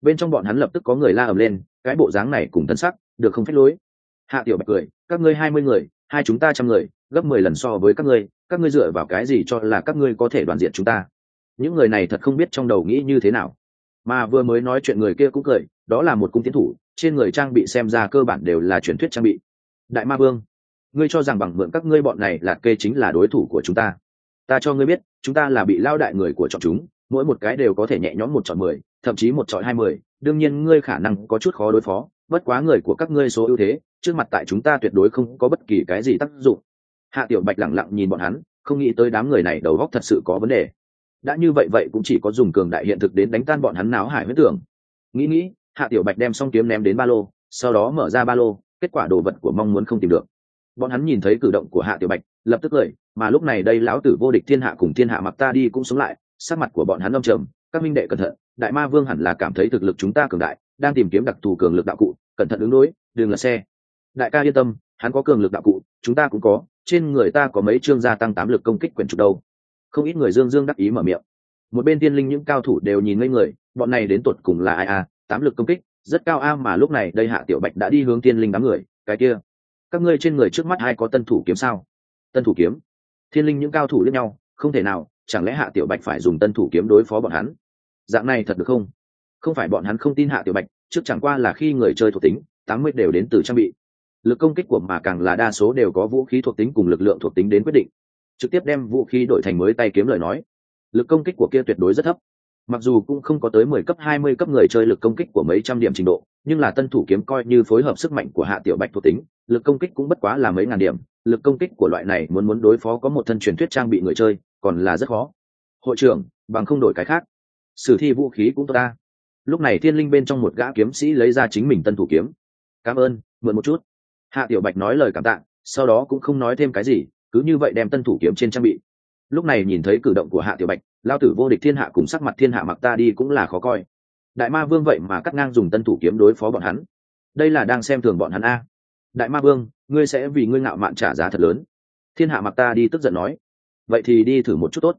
S1: Bên trong bọn hắn lập tức có người la ầm lên, cái bộ dáng này cùng tân sắc, được không phép lối. Hạ tiểu bạch cười, các ngươi hai mươi người, hai chúng ta trăm người, gấp mười lần so với các ngươi các ngươi dựa vào cái gì cho là các ngươi có thể đoàn diện chúng ta? Những người này thật không biết trong đầu nghĩ như thế nào. Mà vừa mới nói chuyện người kia cũng cười, đó là một cung tiến thủ, trên người trang bị xem ra cơ bản đều là truyền thuyết trang bị. Đại ma vương, ngươi cho rằng bằng mượn các ngươi bọn này là kê chính là đối thủ của chúng ta. Ta cho ngươi biết, chúng ta là bị lao đại người của chọn chúng, mỗi một cái đều có thể nhẹ nhõm một chọn mười, thậm chí một chọn hai mươi đương nhiên ngươi khả năng có chút khó đối phó, bất quá người của các ngươi số ưu thế, trước mặt tại chúng ta tuyệt đối không có bất kỳ cái gì tác dụng hạ tiểu bạch lẳng lặng nhìn bọn hắn, không nghĩ tới đám người này đầu góc thật sự có vấn đề. Đã như vậy vậy cũng chỉ có dùng cường đại hiện thực đến đánh tan bọn hắn náo hải huyết tưởng. Nghĩ nghĩ, hạ tiểu bạch đem xong kiếm ném đến ba lô, sau đó mở ra ba lô, kết quả đồ vật của mong muốn không tìm được. Bọn hắn nhìn thấy cử động của hạ tiểu bạch, lập tức cười, mà lúc này đây lão tử vô địch thiên hạ cùng thiên hạ mặc ta đi cũng sống lại, sắc mặt của bọn hắn âm trầm, các minh đệ cẩn thận, đại ma vương hẳn là cảm thấy thực lực chúng ta cường đại, đang tìm kiếm đặc thù cường lực đạo cụ, cẩn thận ứng đối, đừng là xe. Đại ca yên tâm, hắn có cường lực đạo cụ, chúng ta cũng có trên người ta có mấy chương gia tăng tám lực công kích quyển trục đâu? Không ít người dương dương đắc ý mở miệng. Một bên tiên linh những cao thủ đều nhìn ngây người, bọn này đến tột cùng là ai à? tám lực công kích, rất cao a mà lúc này đây hạ tiểu bạch đã đi hướng tiên linh đám người, cái kia. Các ngươi trên người trước mắt ai có tân thủ kiếm sao? Tân thủ kiếm? Thiên linh những cao thủ lẫn nhau, không thể nào, chẳng lẽ hạ tiểu bạch phải dùng tân thủ kiếm đối phó bọn hắn? Dạng này thật được không? Không phải bọn hắn không tin hạ tiểu bạch, trước chẳng qua là khi người chơi thuộc tính, tám mươi đều đến từ trang bị lực công kích của mà càng là đa số đều có vũ khí thuộc tính cùng lực lượng thuộc tính đến quyết định. Trực tiếp đem vũ khí đổi thành mới tay kiếm lời nói. Lực công kích của kia tuyệt đối rất thấp. Mặc dù cũng không có tới mười cấp, hai mươi cấp người chơi lực công kích của mấy trăm điểm trình độ, nhưng là tân thủ kiếm coi như phối hợp sức mạnh của hạ tiểu bạch thuộc tính, lực công kích cũng bất quá là mấy ngàn điểm. Lực công kích của loại này muốn muốn đối phó có một thân truyền thuyết trang bị người chơi, còn là rất khó. Hội trưởng, bằng không đổi cái khác. Sử thi vũ khí cũng tốt ta. Lúc này thiên linh bên trong một gã kiếm sĩ lấy ra chính mình tân thủ kiếm. Cảm ơn, mượn một chút hạ tiểu bạch nói lời cảm tạ, sau đó cũng không nói thêm cái gì, cứ như vậy đem tân thủ kiếm trên trang bị. Lúc này nhìn thấy cử động của hạ tiểu bạch lao tử vô địch thiên hạ cùng sắc mặt thiên hạ mặc ta đi cũng là khó coi. Đại ma vương vậy mà cắt ngang dùng tân thủ kiếm đối phó bọn hắn. Đây là đang xem thường bọn hắn a. Đại ma vương, ngươi sẽ vì ngươi ngạo mạn trả giá thật lớn. Thiên hạ mặc ta đi tức giận nói. Vậy thì đi thử một chút tốt.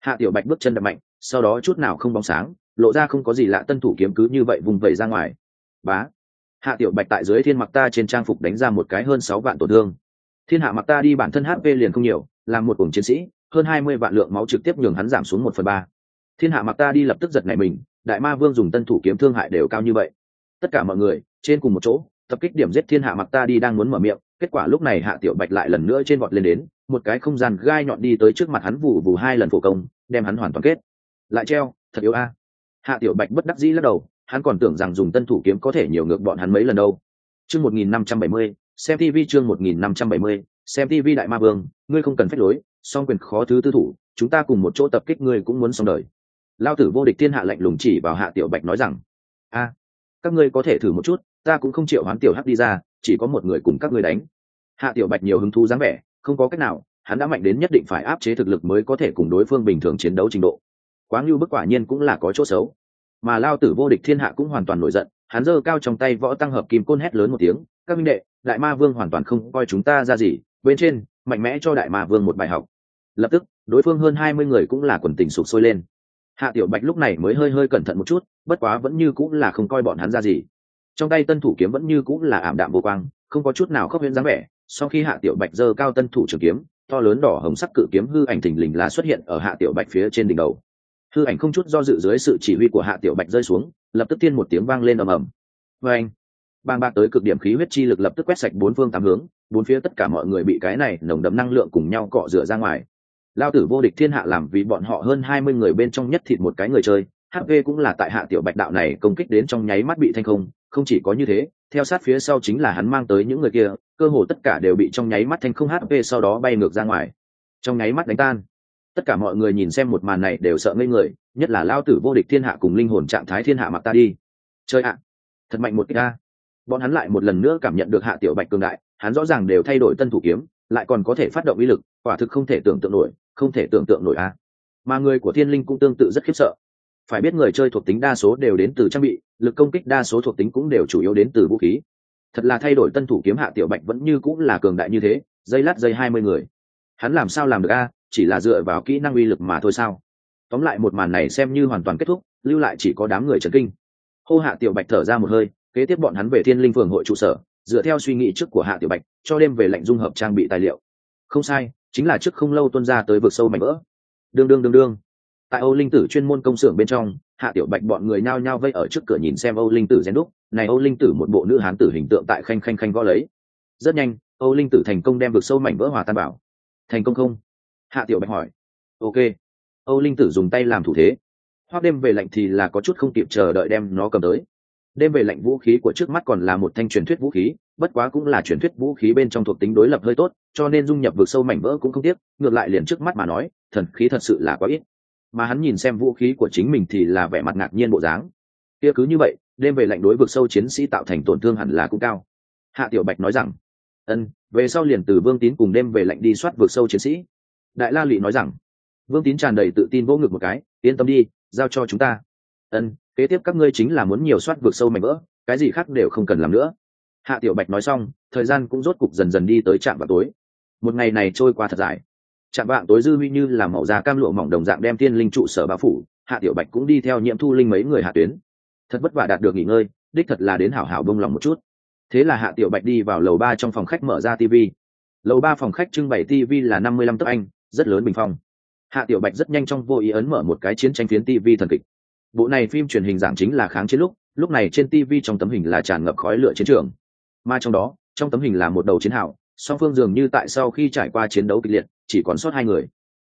S1: Hạ tiểu bạch bước chân đập mạnh, sau đó chút nào không bóng sáng, lộ ra không có gì lạ tân thủ kiếm cứ như vậy vùng vẩy ra ngoài. Bá hạ tiểu bạch tại dưới thiên mặc ta trên trang phục đánh ra một cái hơn sáu vạn tổn thương. Thiên hạ mặc ta đi bản thân hp liền không nhiều, làm một cùng chiến sĩ, hơn hai mươi vạn lượng máu trực tiếp nhường hắn giảm xuống một phần ba. Thiên hạ mặc ta đi lập tức giật này mình, đại ma vương dùng tân thủ kiếm thương hại đều cao như vậy. Tất cả mọi người, trên cùng một chỗ, tập kích điểm giết thiên hạ mặc ta đi đang muốn mở miệng, kết quả lúc này hạ tiểu bạch lại lần nữa trên vọt lên đến, một cái không gian gai nhọn đi tới trước mặt hắn vụ vù hai lần phổ công, đem hắn hoàn toàn kết. Lại treo, thật yếu a. Hạ tiểu bạch bất đắc dĩ lắc đầu hắn còn tưởng rằng dùng tân thủ kiếm có thể nhiều ngược bọn hắn mấy lần đâu. Chương một nghìn năm trăm bảy mươi, xem tv chương một nghìn năm trăm bảy mươi, xem tv đại ma vương, ngươi không cần phép lối, song quyền khó thứ tư thủ, chúng ta cùng một chỗ tập kích ngươi cũng muốn xong đời. Lao tử vô địch thiên hạ lạnh lùng chỉ vào hạ tiểu bạch nói rằng, a, các ngươi có thể thử một chút, ta cũng không chịu hoán tiểu hắc đi ra, chỉ có một người cùng các ngươi đánh. Hạ tiểu bạch nhiều hứng thú dáng vẻ, không có cách nào, hắn đã mạnh đến nhất định phải áp chế thực lực mới có thể cùng đối phương bình thường chiến đấu trình độ. Quá ngưu bức quả nhiên cũng là có chỗ xấu mà lao tử vô địch thiên hạ cũng hoàn toàn nổi giận, hắn giơ cao trong tay võ tăng hợp kim côn hét lớn một tiếng, các minh đệ, đại ma vương hoàn toàn không coi chúng ta ra gì, bên trên, mạnh mẽ cho đại ma vương một bài học. Lập tức, đối phương hơn hai mươi người cũng là quần tình sụp sôi lên. Hạ tiểu bạch lúc này mới hơi hơi cẩn thận một chút, bất quá vẫn như cũng là không coi bọn hắn ra gì. Trong tay tân thủ kiếm vẫn như cũng là ảm đạm vô quang, không có chút nào khốc huyễn dáng vẻ. Sau khi hạ tiểu bạch giơ cao tân thủ trường kiếm, to lớn đỏ hồng sắc cự kiếm hư ảnh thình lình là xuất hiện ở hạ tiểu bạch phía trên đỉnh đầu hư ảnh không chút do dự dưới sự chỉ huy của hạ tiểu bạch rơi xuống, lập tức tiên một tiếng vang lên ầm ầm. Vê anh, bang bạc tới cực điểm khí huyết chi lực lập tức quét sạch bốn phương tám hướng, bốn phía tất cả mọi người bị cái này nồng đậm năng lượng cùng nhau cọ rửa ra ngoài. Lao tử vô địch thiên hạ làm vì bọn họ hơn hai mươi người bên trong nhất thịt một cái người chơi hp cũng là tại hạ tiểu bạch đạo này công kích đến trong nháy mắt bị thanh không không chỉ có như thế, theo sát phía sau chính là hắn mang tới những người kia, cơ hồ tất cả đều bị trong nháy mắt thanh không hp sau đó bay ngược ra ngoài. Trong nháy mắt đánh tan tất cả mọi người nhìn xem một màn này đều sợ ngây người, nhất là lao tử vô địch thiên hạ cùng linh hồn trạng thái thiên hạ mặc ta đi. Chơi ạ. Thật mạnh một kích a. Bọn hắn lại một lần nữa cảm nhận được hạ tiểu bạch cường đại, hắn rõ ràng đều thay đổi tân thủ kiếm, lại còn có thể phát động uy lực, quả thực không thể tưởng tượng nổi, không thể tưởng tượng nổi a. Mà người của thiên linh cũng tương tự rất khiếp sợ. Phải biết người chơi thuộc tính đa số đều đến từ trang bị, lực công kích đa số thuộc tính cũng đều chủ yếu đến từ vũ khí. Thật là thay đổi tân thủ kiếm hạ tiểu bạch vẫn như cũng là cường đại như thế, dây lát dây hai mươi người. Hắn làm sao làm được a? Chỉ là dựa vào kỹ năng uy lực mà thôi sao? Tóm lại một màn này xem như hoàn toàn kết thúc, lưu lại chỉ có đám người trần kinh. Hô hạ tiểu bạch thở ra một hơi, kế tiếp bọn hắn về thiên linh phường hội trụ sở, dựa theo suy nghĩ trước của hạ tiểu bạch, cho đêm về lệnh dung hợp trang bị tài liệu. Không sai, chính là trước không lâu tuân ra tới vực sâu mảnh vỡ. Đương đương đương đương. Tại âu linh tử chuyên môn công xưởng bên trong, hạ tiểu bạch bọn người nhao nhao vây ở trước cửa nhìn xem âu linh tử rèn đúc. Này âu linh tử một bộ nữ hán tử hình tượng tại khanh khanh khanh gõ lấy. Rất nhanh, âu linh tử thành công đem vực sâu mảnh vỡ hòa tan bảo thành công không? Hạ tiểu bạch hỏi. Ok. Âu linh tử dùng tay làm thủ thế. Hoặc đêm về lạnh thì là có chút không kịp chờ đợi đem nó cầm tới. Đêm về lạnh vũ khí của trước mắt còn là một thanh truyền thuyết vũ khí, bất quá cũng là truyền thuyết vũ khí bên trong thuộc tính đối lập hơi tốt, cho nên dung nhập vực sâu mảnh vỡ cũng không tiếc, ngược lại liền trước mắt mà nói, thần khí thật sự là quá ít. Mà hắn nhìn xem vũ khí của chính mình thì là vẻ mặt ngạc nhiên bộ dáng. Kia cứ như vậy, đêm về lạnh đối vực sâu chiến sĩ tạo thành tổn thương hẳn là cũng cao. Hạ tiểu bạch nói rằng, ân, về sau liền từ vương tín cùng đêm về lạnh đi soát vực sâu chiến sĩ đại la lụy nói rằng, vương tín tràn đầy tự tin vỗ ngực một cái, yên tâm đi, giao cho chúng ta. Ân, kế tiếp các ngươi chính là muốn nhiều soát vượt sâu mảnh vỡ, cái gì khác đều không cần làm nữa. Hạ tiểu bạch nói xong, thời gian cũng rốt cục dần dần đi tới trạm vào tối. Một ngày này trôi qua thật dài. Trạm vạng tối dư huy như là màu da cam lụa mỏng đồng dạng đem tiên linh trụ sở bá phủ, hạ tiểu bạch cũng đi theo nhiễm thu linh mấy người hạ tuyến. Thật vất vả đạt được nghỉ ngơi, đích thật là đến hảo hảo bông lòng một chút. Thế là hạ tiểu bạch đi vào lầu ba trong phòng khách mở ra tv lầu ba phòng khách trưng bày tv là năm mươi lăm tấc anh rất lớn bình phong. Hạ tiểu bạch rất nhanh trong vô ý ấn mở một cái chiến tranh phiến tv thần kịch. Bộ này phim truyền hình giảng chính là kháng chiến lúc lúc này trên tv trong tấm hình là tràn ngập khói lửa chiến trường. Mà trong đó, trong tấm hình là một đầu chiến hào, song phương dường như tại sau khi trải qua chiến đấu kịch liệt, chỉ còn sót hai người.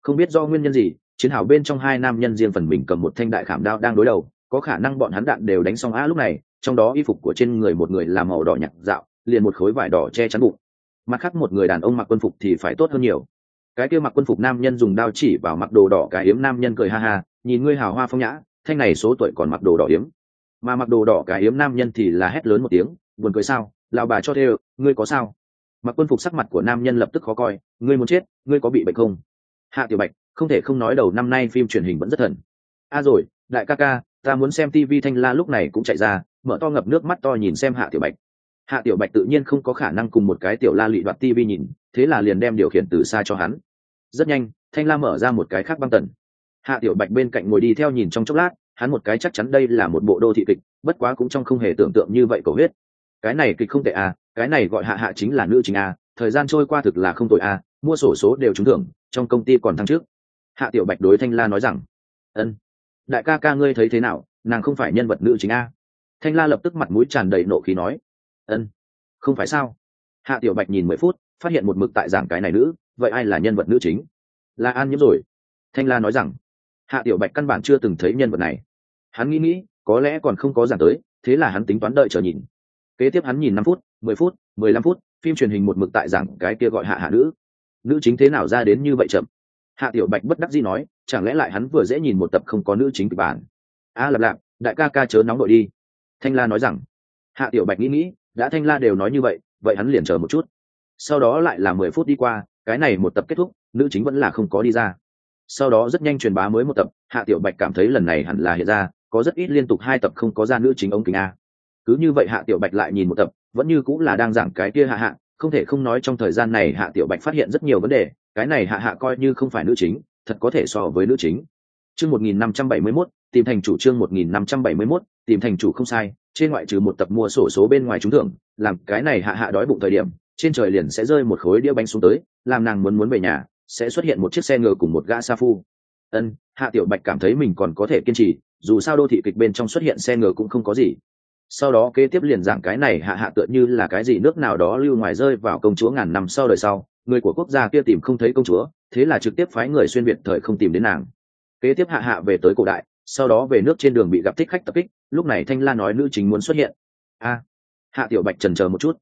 S1: Không biết do nguyên nhân gì, chiến hào bên trong hai nam nhân riêng phần mình cầm một thanh đại khảm đao đang đối đầu, có khả năng bọn hắn đạn đều đánh xong á lúc này, trong đó y phục của trên người một người là màu đỏ nhạt dạo, liền một khối vải đỏ che chắn bụng. Mặt khác một người đàn ông mặc quân phục thì phải tốt hơn nhiều cái kia mặc quân phục nam nhân dùng đao chỉ vào mặc đồ đỏ cái hiếm nam nhân cười ha ha, nhìn ngươi hào hoa phong nhã, thanh này số tuổi còn mặc đồ đỏ hiếm mà mặc đồ đỏ cái hiếm nam nhân thì là hét lớn một tiếng, buồn cười sao, lão bà cho thê ngươi có sao? Mặc quân phục sắc mặt của nam nhân lập tức khó coi, ngươi muốn chết, ngươi có bị bệnh không? Hạ tiểu bạch, không thể không nói đầu năm nay phim truyền hình vẫn rất thần. A à rồi, đại ca ca, ta muốn xem tivi thanh la lúc này cũng chạy ra, mở to ngập nước mắt to nhìn xem hạ tiểu bạch hạ tiểu bạch tự nhiên không có khả năng cùng một cái tiểu la lụy đoạt tivi nhìn, thế là liền đem điều khiển từ xa cho hắn. Rất nhanh, thanh la mở ra một cái khác băng tần. Hạ tiểu bạch bên cạnh ngồi đi theo nhìn trong chốc lát, hắn một cái chắc chắn đây là một bộ đô thị kịch, bất quá cũng trong không hề tưởng tượng như vậy cầu huyết. Cái này kịch không tệ à cái này gọi hạ hạ chính là nữ chính à thời gian trôi qua thực là không tội à mua sổ số đều trúng thưởng, trong công ty còn thăng trước. Hạ tiểu bạch đối thanh la nói rằng, ân, đại ca ca ngươi thấy thế nào, nàng không phải nhân vật nữ chính a thanh la lập tức mặt mũi tràn đầy nộ khí nói ân. Không phải sao? Hạ tiểu bạch nhìn mười phút phát hiện một mực tại giảng cái này nữ vậy ai là nhân vật nữ chính? Là an nhiễm rồi. Thanh la nói rằng hạ tiểu bạch căn bản chưa từng thấy nhân vật này. Hắn nghĩ nghĩ có lẽ còn không có giảng tới thế là hắn tính toán đợi chờ nhìn. Kế tiếp hắn nhìn năm phút mười phút mười lăm phút phim truyền hình một mực tại giảng cái kia gọi hạ hạ nữ. Nữ chính thế nào ra đến như vậy chậm? Hạ tiểu bạch bất đắc dĩ nói chẳng lẽ lại hắn vừa dễ nhìn một tập không có nữ chính kịch bản? A à, lạp lạp đại ca ca chớ nóng đội đi. Thanh la nói rằng hạ tiểu bạch nghĩ nghĩ đã thanh la đều nói như vậy vậy hắn liền chờ một chút. Sau đó lại là mười phút đi qua, cái này một tập kết thúc, nữ chính vẫn là không có đi ra. Sau đó rất nhanh truyền bá mới một tập, hạ tiểu bạch cảm thấy lần này hẳn là hiện ra, có rất ít liên tục hai tập không có ra nữ chính ống kính a. Cứ như vậy hạ tiểu bạch lại nhìn một tập, vẫn như cũng là đang giảng cái kia hạ hạ, không thể không nói trong thời gian này hạ tiểu bạch phát hiện rất nhiều vấn đề, cái này hạ hạ coi như không phải nữ chính, thật có thể so với nữ chính. Chương một nghìn năm trăm bảy mươi mốt, tìm thành chủ chương một nghìn năm trăm bảy mươi mốt, tìm thành chủ không sai trên ngoại trừ một tập mua sổ số bên ngoài trúng thưởng, làm cái này hạ hạ đói bụng thời điểm, trên trời liền sẽ rơi một khối đĩa bánh xuống tới, làm nàng muốn muốn về nhà, sẽ xuất hiện một chiếc xe ngựa cùng một gã sa phu. Ân, hạ tiểu bạch cảm thấy mình còn có thể kiên trì, dù sao đô thị kịch bên trong xuất hiện xe ngựa cũng không có gì. Sau đó kế tiếp liền giảng cái này hạ hạ tựa như là cái gì nước nào đó lưu ngoài rơi vào công chúa ngàn năm sau đời sau, người của quốc gia kia tìm không thấy công chúa, thế là trực tiếp phái người xuyên việt thời không tìm đến nàng. Kế tiếp hạ hạ về tới cổ đại, sau đó về nước trên đường bị gặp thích khách tập kích lúc này thanh la nói nữ chính muốn xuất hiện. A, hạ tiểu bạch trần chờ một chút.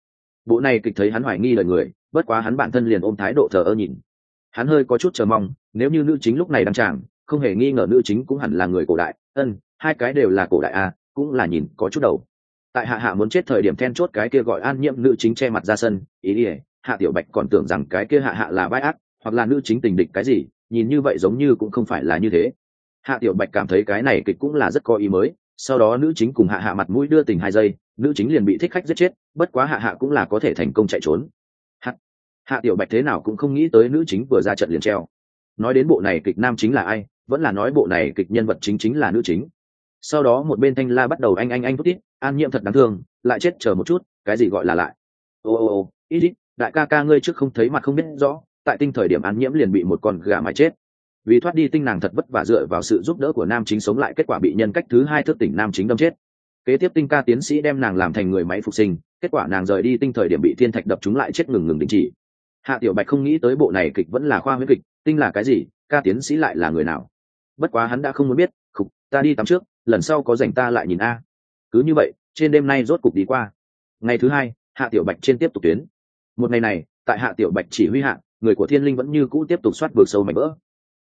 S1: Bộ này kịch thấy hắn hoài nghi lời người, bất quá hắn bản thân liền ôm thái độ thờ ơ nhìn. Hắn hơi có chút chờ mong, nếu như nữ chính lúc này đang tràng, không hề nghi ngờ nữ chính cũng hẳn là người cổ đại. Ân, hai cái đều là cổ đại a, cũng là nhìn có chút đầu. Tại hạ hạ muốn chết thời điểm then chốt cái kia gọi an nhiễm nữ chính che mặt ra sân, ý ỉa hạ tiểu bạch còn tưởng rằng cái kia hạ hạ là vai ác, hoặc là nữ chính tình địch cái gì, nhìn như vậy giống như cũng không phải là như thế. Hạ tiểu bạch cảm thấy cái này kịch cũng là rất có ý mới sau đó nữ chính cùng hạ hạ mặt mũi đưa tình hai giây nữ chính liền bị thích khách giết chết bất quá hạ hạ cũng là có thể thành công chạy trốn. Hạ, hạ tiểu bạch thế nào cũng không nghĩ tới nữ chính vừa ra trận liền treo. Nói đến bộ này kịch nam chính là ai vẫn là nói bộ này kịch nhân vật chính chính là nữ chính. Sau đó một bên thanh la bắt đầu anh anh anh thút tít an nhiễm thật đáng thương lại chết chờ một chút cái gì gọi là lại? Ô ô ô ít ít đại ca ca ngươi trước không thấy mặt không biết rõ tại tinh thời điểm an nhiễm liền bị một con gà mà chết vì thoát đi tinh nàng thật vất vả dựa vào sự giúp đỡ của nam chính sống lại, kết quả bị nhân cách thứ hai thức tỉnh nam chính đâm chết. Kế tiếp tinh ca tiến sĩ đem nàng làm thành người máy phục sinh, kết quả nàng rời đi tinh thời điểm bị thiên thạch đập chúng lại chết ngừng ngừng đình chỉ. Hạ tiểu bạch không nghĩ tới bộ này kịch vẫn là khoa huyết kịch, tinh là cái gì, ca tiến sĩ lại là người nào? Bất quá hắn đã không muốn biết, khục, ta đi tắm trước, lần sau có dành ta lại nhìn a. Cứ như vậy, trên đêm nay rốt cục đi qua. Ngày thứ hai, hạ tiểu bạch trên tiếp tục tuyến. Một ngày này, tại hạ tiểu bạch chỉ huy hạ, người của thiên linh vẫn như cũ tiếp tục soát vượt sâu mảnh vỡ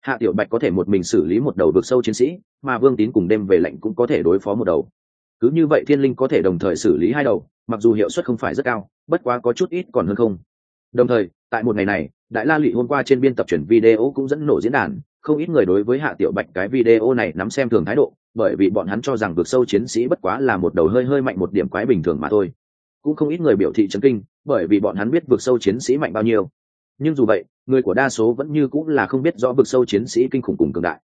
S1: hạ tiểu bạch có thể một mình xử lý một đầu vượt sâu chiến sĩ, mà vương tín cùng đêm về lệnh cũng có thể đối phó một đầu. Cứ như vậy thiên linh có thể đồng thời xử lý hai đầu, mặc dù hiệu suất không phải rất cao, bất quá có chút ít còn hơn không. Đồng thời, tại một ngày này, đại la lụy hôm qua trên biên tập chuyển video cũng dẫn nổ diễn đàn, không ít người đối với hạ tiểu bạch cái video này nắm xem thường thái độ, bởi vì bọn hắn cho rằng vượt sâu chiến sĩ bất quá là một đầu hơi hơi mạnh một điểm quái bình thường mà thôi. Cũng không ít người biểu thị chấn kinh, bởi vì bọn hắn biết vượt sâu chiến sĩ mạnh bao nhiêu. Nhưng dù vậy người của đa số vẫn như cũng là không biết rõ vực sâu chiến sĩ kinh khủng cùng cường đại.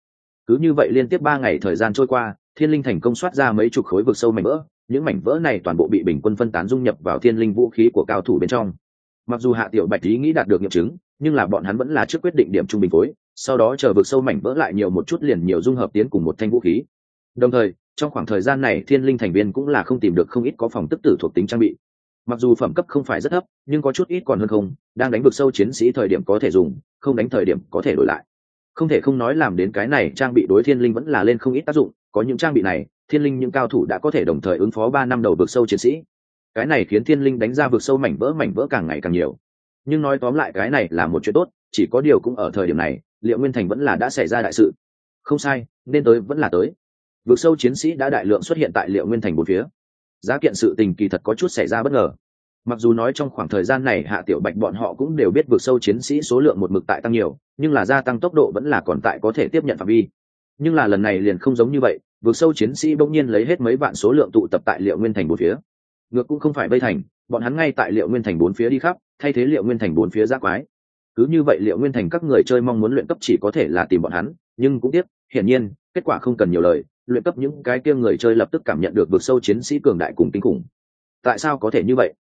S1: Cứ như vậy liên tiếp ba ngày thời gian trôi qua, thiên linh thành công soát ra mấy chục khối vực sâu mảnh vỡ, những mảnh vỡ này toàn bộ bị bình quân phân tán dung nhập vào thiên linh vũ khí của cao thủ bên trong. Mặc dù hạ tiểu bạch ý nghĩ đạt được nghiệm chứng, nhưng là bọn hắn vẫn là trước quyết định điểm trung bình phối sau đó chờ vực sâu mảnh vỡ lại nhiều một chút liền nhiều dung hợp tiến cùng một thanh vũ khí. Đồng thời, trong khoảng thời gian này thiên linh thành viên cũng là không tìm được không ít có phòng tức tử thuộc tính trang bị mặc dù phẩm cấp không phải rất thấp, nhưng có chút ít còn hơn không, đang đánh vực sâu chiến sĩ thời điểm có thể dùng, không đánh thời điểm có thể đổi lại. Không thể không nói làm đến cái này, trang bị đối thiên linh vẫn là lên không ít tác dụng, có những trang bị này, thiên linh những cao thủ đã có thể đồng thời ứng phó ba năm đầu vực sâu chiến sĩ. Cái này khiến thiên linh đánh ra vực sâu mảnh vỡ mảnh vỡ càng ngày càng nhiều. Nhưng nói tóm lại cái này là một chuyện tốt, chỉ có điều cũng ở thời điểm này, liệu nguyên thành vẫn là đã xảy ra đại sự. Không sai, nên tới vẫn là tới. Vực sâu chiến sĩ đã đại lượng xuất hiện tại liệu nguyên thành bốn phía giá kiện sự tình kỳ thật có chút xảy ra bất ngờ. Mặc dù nói trong khoảng thời gian này hạ tiểu bạch bọn họ cũng đều biết vượt sâu chiến sĩ số lượng một mực tại tăng nhiều, nhưng là gia tăng tốc độ vẫn là còn tại có thể tiếp nhận phạm vi. Nhưng là lần này liền không giống như vậy vượt sâu chiến sĩ bỗng nhiên lấy hết mấy vạn số lượng tụ tập tại liệu nguyên thành bốn phía. Ngược cũng không phải vây thành, bọn hắn ngay tại liệu nguyên thành bốn phía đi khắp, thay thế liệu nguyên thành bốn phía giác quái. Cứ như vậy liệu nguyên thành các người chơi mong muốn luyện cấp chỉ có thể là tìm bọn hắn, nhưng cũng tiếc, hiển nhiên, kết quả không cần nhiều lời luyện cấp những cái kia người chơi lập tức cảm nhận được vực sâu chiến sĩ cường đại cùng kinh khủng. Tại sao có thể như vậy?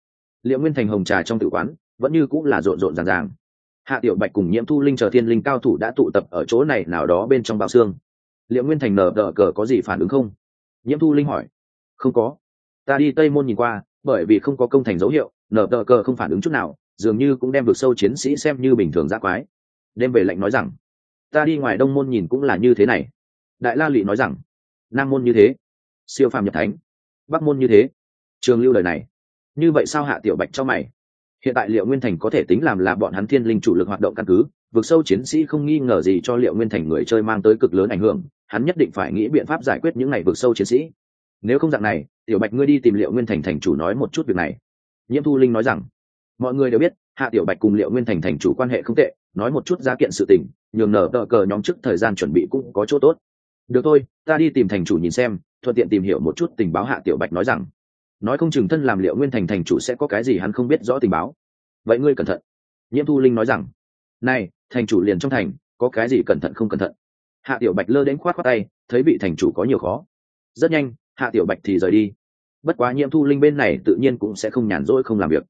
S1: Liệu nguyên thành hồng trà trong tự quán, vẫn như cũng là rộn rộn ràng ràng. Hạ tiểu bạch cùng nhiễm thu linh chờ thiên linh cao thủ đã tụ tập ở chỗ này nào đó bên trong bao xương. Liệu nguyên thành nở đỡ cờ có gì phản ứng không? Nhiễm thu linh hỏi. Không có. Ta đi tây môn nhìn qua, bởi vì không có công thành dấu hiệu, nở đỡ cờ không phản ứng chút nào, dường như cũng đem vực sâu chiến sĩ xem như bình thường giác quái. Đêm về lệnh nói rằng, ta đi ngoài đông môn nhìn cũng là như thế này. Đại la lụy nói rằng nam môn như thế, siêu phàm nhập thánh, bắc môn như thế, trường lưu lời này, như vậy sao hạ tiểu bạch cho mày? Hiện tại liệu nguyên thành có thể tính làm là bọn hắn thiên linh chủ lực hoạt động căn cứ, vực sâu chiến sĩ không nghi ngờ gì cho liệu nguyên thành người chơi mang tới cực lớn ảnh hưởng, hắn nhất định phải nghĩ biện pháp giải quyết những ngày vực sâu chiến sĩ. Nếu không dạng này, tiểu bạch ngươi đi tìm liệu nguyên thành thành chủ nói một chút việc này. Nhiễm thu linh nói rằng, mọi người đều biết, hạ tiểu bạch cùng liệu nguyên thành thành chủ quan hệ không tệ, nói một chút giá kiện sự tình, nhường nở tờ cờ nhóm trước thời gian chuẩn bị cũng có chỗ tốt được thôi, ta đi tìm thành chủ nhìn xem, thuận tiện tìm hiểu một chút tình báo hạ tiểu bạch nói rằng, nói không chừng thân làm liệu nguyên thành thành chủ sẽ có cái gì hắn không biết rõ tình báo. Vậy ngươi cẩn thận. Nhiễm thu linh nói rằng, này, thành chủ liền trong thành, có cái gì cẩn thận không cẩn thận? Hạ tiểu bạch lơ đến khoát khoát tay, thấy vị thành chủ có nhiều khó. Rất nhanh, hạ tiểu bạch thì rời đi. Bất quá nhiễm thu linh bên này tự nhiên cũng sẽ không nhàn rỗi không làm việc.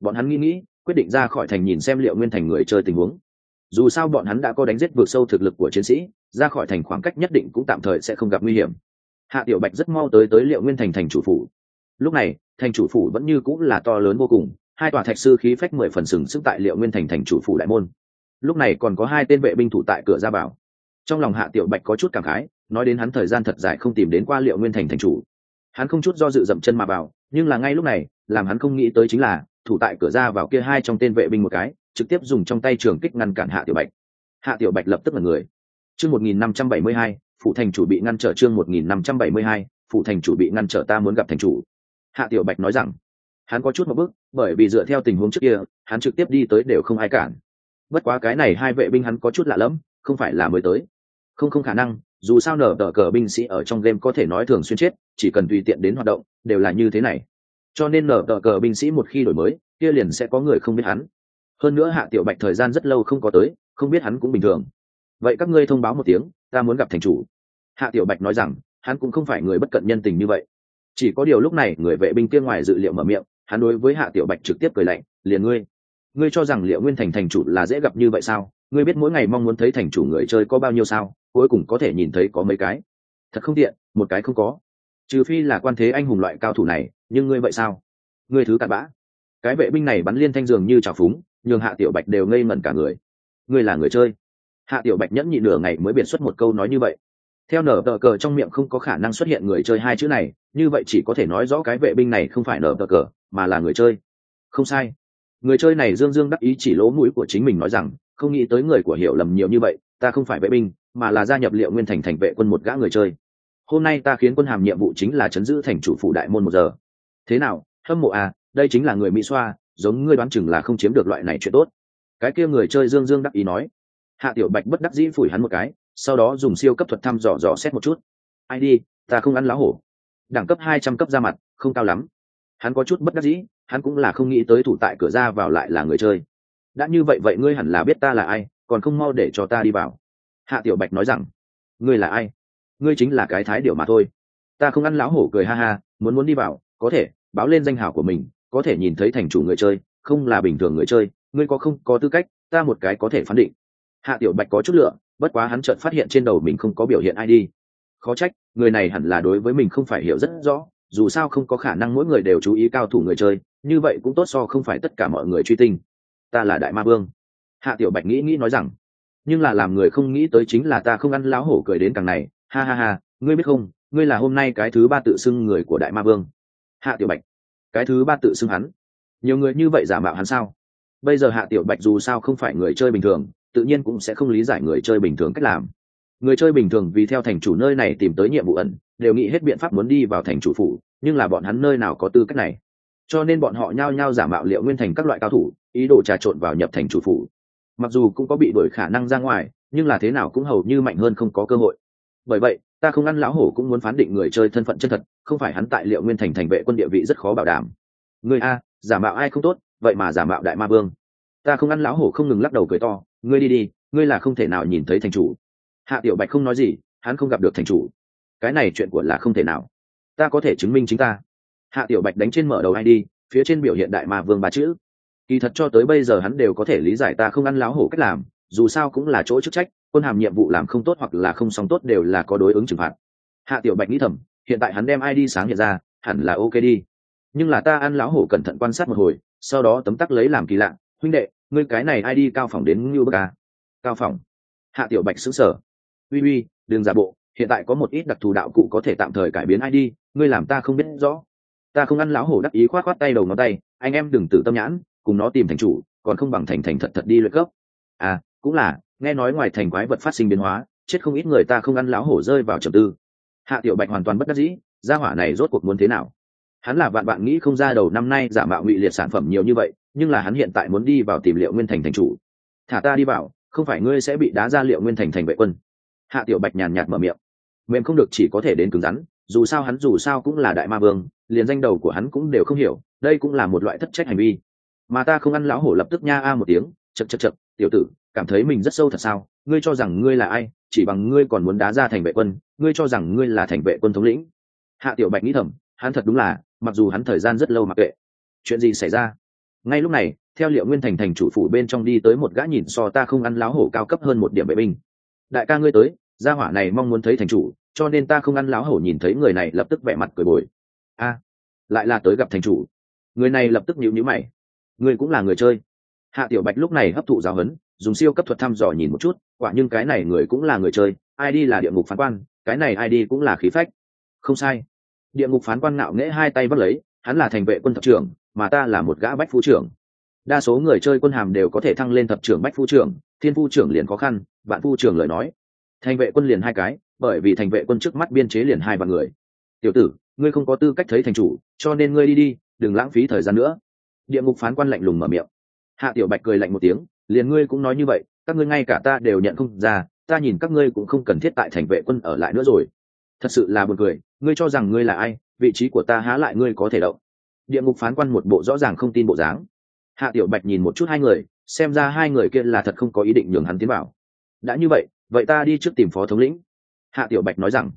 S1: Bọn hắn nghĩ nghĩ, quyết định ra khỏi thành nhìn xem liệu nguyên thành người chơi tình huống. Dù sao bọn hắn đã có đánh giết vượt sâu thực lực của chiến sĩ ra khỏi thành khoảng cách nhất định cũng tạm thời sẽ không gặp nguy hiểm. Hạ tiểu bạch rất mau tới tới liệu nguyên thành thành chủ phủ. Lúc này, thành chủ phủ vẫn như cũng là to lớn vô cùng, hai tòa thạch sư khí phách mười phần sừng sức tại liệu nguyên thành thành chủ phủ đại môn. Lúc này còn có hai tên vệ binh thủ tại cửa ra vào. Trong lòng hạ tiểu bạch có chút cảm khái, nói đến hắn thời gian thật dài không tìm đến qua liệu nguyên thành thành chủ. Hắn không chút do dự dậm chân mà vào, nhưng là ngay lúc này, làm hắn không nghĩ tới chính là, thủ tại cửa ra vào kia hai trong tên vệ binh một cái, trực tiếp dùng trong tay trường kích ngăn cản hạ tiểu bạch. Hạ tiểu bạch lập tức là người chương một nghìn năm trăm bảy mươi hai phụ thành chủ bị ngăn trở chương một nghìn năm trăm bảy mươi hai phụ thành chủ bị ngăn trở ta muốn gặp thành chủ. Hạ tiểu bạch nói rằng, hắn có chút một bước, bởi vì dựa theo tình huống trước kia, hắn trực tiếp đi tới đều không ai cản. Bất quá cái này hai vệ binh hắn có chút lạ lẫm, không phải là mới tới. Không không khả năng, dù sao nở tờ cờ binh sĩ ở trong game có thể nói thường xuyên chết, chỉ cần tùy tiện đến hoạt động, đều là như thế này. Cho nên nở tờ cờ binh sĩ một khi đổi mới, kia liền sẽ có người không biết hắn. Hơn nữa hạ tiểu bạch thời gian rất lâu không có tới, không biết hắn cũng bình thường vậy các ngươi thông báo một tiếng, ta muốn gặp thành chủ. Hạ tiểu bạch nói rằng, hắn cũng không phải người bất cận nhân tình như vậy. Chỉ có điều lúc này, người vệ binh kia ngoài dự liệu mở miệng, hắn đối với hạ tiểu bạch trực tiếp cười lạnh, liền ngươi ngươi cho rằng liệu nguyên thành thành chủ là dễ gặp như vậy sao? Ngươi biết mỗi ngày mong muốn thấy thành chủ người chơi có bao nhiêu sao? Cuối cùng có thể nhìn thấy có mấy cái. Thật không tiện, một cái không có. Trừ phi là quan thế anh hùng loại cao thủ này, nhưng ngươi vậy sao? Ngươi thứ cặn bã. Cái vệ binh này bắn liên thanh dường như trào phúng, nhường hạ tiểu bạch đều ngây ngẩn cả người. Ngươi là người chơi? Hạ tiểu bạch nhẫn nhị nửa ngày mới biệt xuất một câu nói như vậy. Theo nở tờ cờ trong miệng không có khả năng xuất hiện người chơi hai chữ này, như vậy chỉ có thể nói rõ cái vệ binh này không phải nở tờ cờ, mà là người chơi. Không sai. Người chơi này dương dương đắc ý chỉ lỗ mũi của chính mình nói rằng, không nghĩ tới người của hiểu lầm nhiều như vậy, ta không phải vệ binh, mà là gia nhập liệu nguyên thành thành vệ quân một gã người chơi. Hôm nay ta khiến quân hàm nhiệm vụ chính là chấn giữ thành chủ phủ đại môn một giờ. Thế nào, hâm mộ à đây chính là người mỹ xoa, giống ngươi đoán chừng là không chiếm được loại này chuyện tốt. Cái kia người chơi dương dương đắc ý nói hạ tiểu bạch bất đắc dĩ phủi hắn một cái, sau đó dùng siêu cấp thuật thăm dò dò xét một chút. Ai đi, ta không ăn lá hổ. Đẳng cấp hai trăm cấp ra mặt, không cao lắm. Hắn có chút bất đắc dĩ, hắn cũng là không nghĩ tới thủ tại cửa ra vào lại là người chơi. Đã như vậy vậy ngươi hẳn là biết ta là ai, còn không mau để cho ta đi vào. Hạ tiểu bạch nói rằng, ngươi là ai? Ngươi chính là cái thái điều mà thôi. Ta không ăn lão hổ cười ha ha, muốn muốn đi vào, có thể, báo lên danh hào của mình, có thể nhìn thấy thành chủ người chơi, không là bình thường người chơi, ngươi có không có tư cách, ta một cái có thể phán định hạ tiểu bạch có chút lựa bất quá hắn chợt phát hiện trên đầu mình không có biểu hiện ai đi. Khó trách, người này hẳn là đối với mình không phải hiểu rất rõ, dù sao không có khả năng mỗi người đều chú ý cao thủ người chơi, như vậy cũng tốt so không phải tất cả mọi người truy tinh. Ta là đại ma vương. Hạ tiểu bạch nghĩ nghĩ nói rằng, nhưng là làm người không nghĩ tới chính là ta không ăn láo hổ cười đến càng này. Ha ha ha, ngươi biết không, ngươi là hôm nay cái thứ ba tự xưng người của đại ma vương. Hạ tiểu bạch, cái thứ ba tự xưng hắn. Nhiều người như vậy giả mạo hắn sao? Bây giờ hạ tiểu bạch dù sao không phải người chơi bình thường tự nhiên cũng sẽ không lý giải người chơi bình thường cách làm. Người chơi bình thường vì theo thành chủ nơi này tìm tới nhiệm vụ ẩn, đều nghĩ hết biện pháp muốn đi vào thành chủ phủ, nhưng là bọn hắn nơi nào có tư cách này? Cho nên bọn họ nhao nhao giả mạo liệu nguyên thành các loại cao thủ, ý đồ trà trộn vào nhập thành chủ phủ. Mặc dù cũng có bị đổi khả năng ra ngoài, nhưng là thế nào cũng hầu như mạnh hơn không có cơ hội. Bởi vậy, ta không ăn lão hổ cũng muốn phán định người chơi thân phận chân thật, không phải hắn tại liệu nguyên thành thành vệ quân địa vị rất khó bảo đảm. Người a, giả mạo ai không tốt, vậy mà giả mạo đại ma vương. Ta không ăn lão hổ không ngừng lắc đầu cười to ngươi đi đi ngươi là không thể nào nhìn thấy thành chủ. Hạ tiểu bạch không nói gì hắn không gặp được thành chủ. Cái này chuyện của là không thể nào. Ta có thể chứng minh chính ta. Hạ tiểu bạch đánh trên mở đầu ID, phía trên biểu hiện đại ma vương ba chữ. Kỳ thật cho tới bây giờ hắn đều có thể lý giải ta không ăn láo hổ cách làm dù sao cũng là chỗ chức trách quân hàm nhiệm vụ làm không tốt hoặc là không xong tốt đều là có đối ứng trừng phạt. Hạ tiểu bạch nghĩ thầm hiện tại hắn đem ID sáng hiện ra hẳn là ok đi. Nhưng là ta ăn láo hổ cẩn thận quan sát một hồi sau đó tấm tắc lấy làm kỳ lạ. Huynh đệ ngươi cái này ai đi cao phòng đến như bức à? cao phòng. Hạ tiểu bạch xứng sở uy uy, đừng giả bộ, hiện tại có một ít đặc thù đạo cụ có thể tạm thời cải biến ai đi, ngươi làm ta không biết rõ. Ta không ăn láo hổ đắc ý khoát khoát tay đầu ngón tay, anh em đừng tử tâm nhãn, cùng nó tìm thành chủ, còn không bằng thành thành thật thật đi luyện cấp. À cũng là, nghe nói ngoài thành quái vật phát sinh biến hóa, chết không ít người ta không ăn láo hổ rơi vào trầm tư. Hạ tiểu bạch hoàn toàn bất đắc dĩ, gia hỏa này rốt cuộc muốn thế nào? Hắn là bạn bạn nghĩ không ra đầu năm nay giả mạo ngụy liệt sản phẩm nhiều như vậy, nhưng là hắn hiện tại muốn đi vào tìm liệu nguyên thành thành chủ. Thả ta đi vào, không phải ngươi sẽ bị đá ra liệu nguyên thành thành vệ quân. Hạ tiểu bạch nhàn nhạt mở miệng. Mềm không được chỉ có thể đến cứng rắn, dù sao hắn dù sao cũng là đại ma vương, liền danh đầu của hắn cũng đều không hiểu, đây cũng là một loại thất trách hành vi. Mà ta không ăn lão hổ lập tức nha a một tiếng chật chật chật tiểu tử, cảm thấy mình rất sâu thật sao? Ngươi cho rằng ngươi là ai, chỉ bằng ngươi còn muốn đá ra thành vệ quân, ngươi cho rằng ngươi là thành vệ quân thống lĩnh. Hạ tiểu bạch nghĩ thầm, hắn thật đúng là mặc dù hắn thời gian rất lâu mặc kệ. Chuyện gì xảy ra? Ngay lúc này, theo liệu nguyên thành thành chủ phủ bên trong đi tới một gã nhìn so ta không ăn láo hổ cao cấp hơn một điểm vệ binh. Đại ca ngươi tới, gia hỏa này mong muốn thấy thành chủ, cho nên ta không ăn láo hổ nhìn thấy người này lập tức vẻ mặt cười bồi. A, lại là tới gặp thành chủ. Người này lập tức nhịu nhữ mày. Ngươi cũng là người chơi. Hạ tiểu bạch lúc này hấp thụ giáo huấn, dùng siêu cấp thuật thăm dò nhìn một chút, quả nhưng cái này người cũng là người chơi, ai đi là địa ngục phán quan, cái này ai đi cũng là khí phách. Không sai địa ngục phán quan ngạo nghễ hai tay bắt lấy, hắn là thành vệ quân thập trưởng, mà ta là một gã bách phu trưởng. Đa số người chơi quân hàm đều có thể thăng lên thập trưởng bách phu trưởng, thiên phu trưởng liền khó khăn, vạn phu trưởng lời nói. Thành vệ quân liền hai cái, bởi vì thành vệ quân trước mắt biên chế liền hai vạn người. Tiểu tử, ngươi không có tư cách thấy thành chủ, cho nên ngươi đi đi, đừng lãng phí thời gian nữa. Địa ngục phán quan lạnh lùng mở miệng. Hạ tiểu bạch cười lạnh một tiếng, liền ngươi cũng nói như vậy, các ngươi ngay cả ta đều nhận không ra, ta nhìn các ngươi cũng không cần thiết tại thành vệ quân ở lại nữa rồi thật sự là buồn cười, ngươi cho rằng ngươi là ai, vị trí của ta há lại ngươi có thể động. Địa ngục phán quan một bộ rõ ràng không tin bộ dáng. Hạ tiểu bạch nhìn một chút hai người, xem ra hai người kia là thật không có ý định nhường hắn tiến vào. Đã như vậy vậy ta đi trước tìm phó thống lĩnh. Hạ tiểu bạch nói rằng,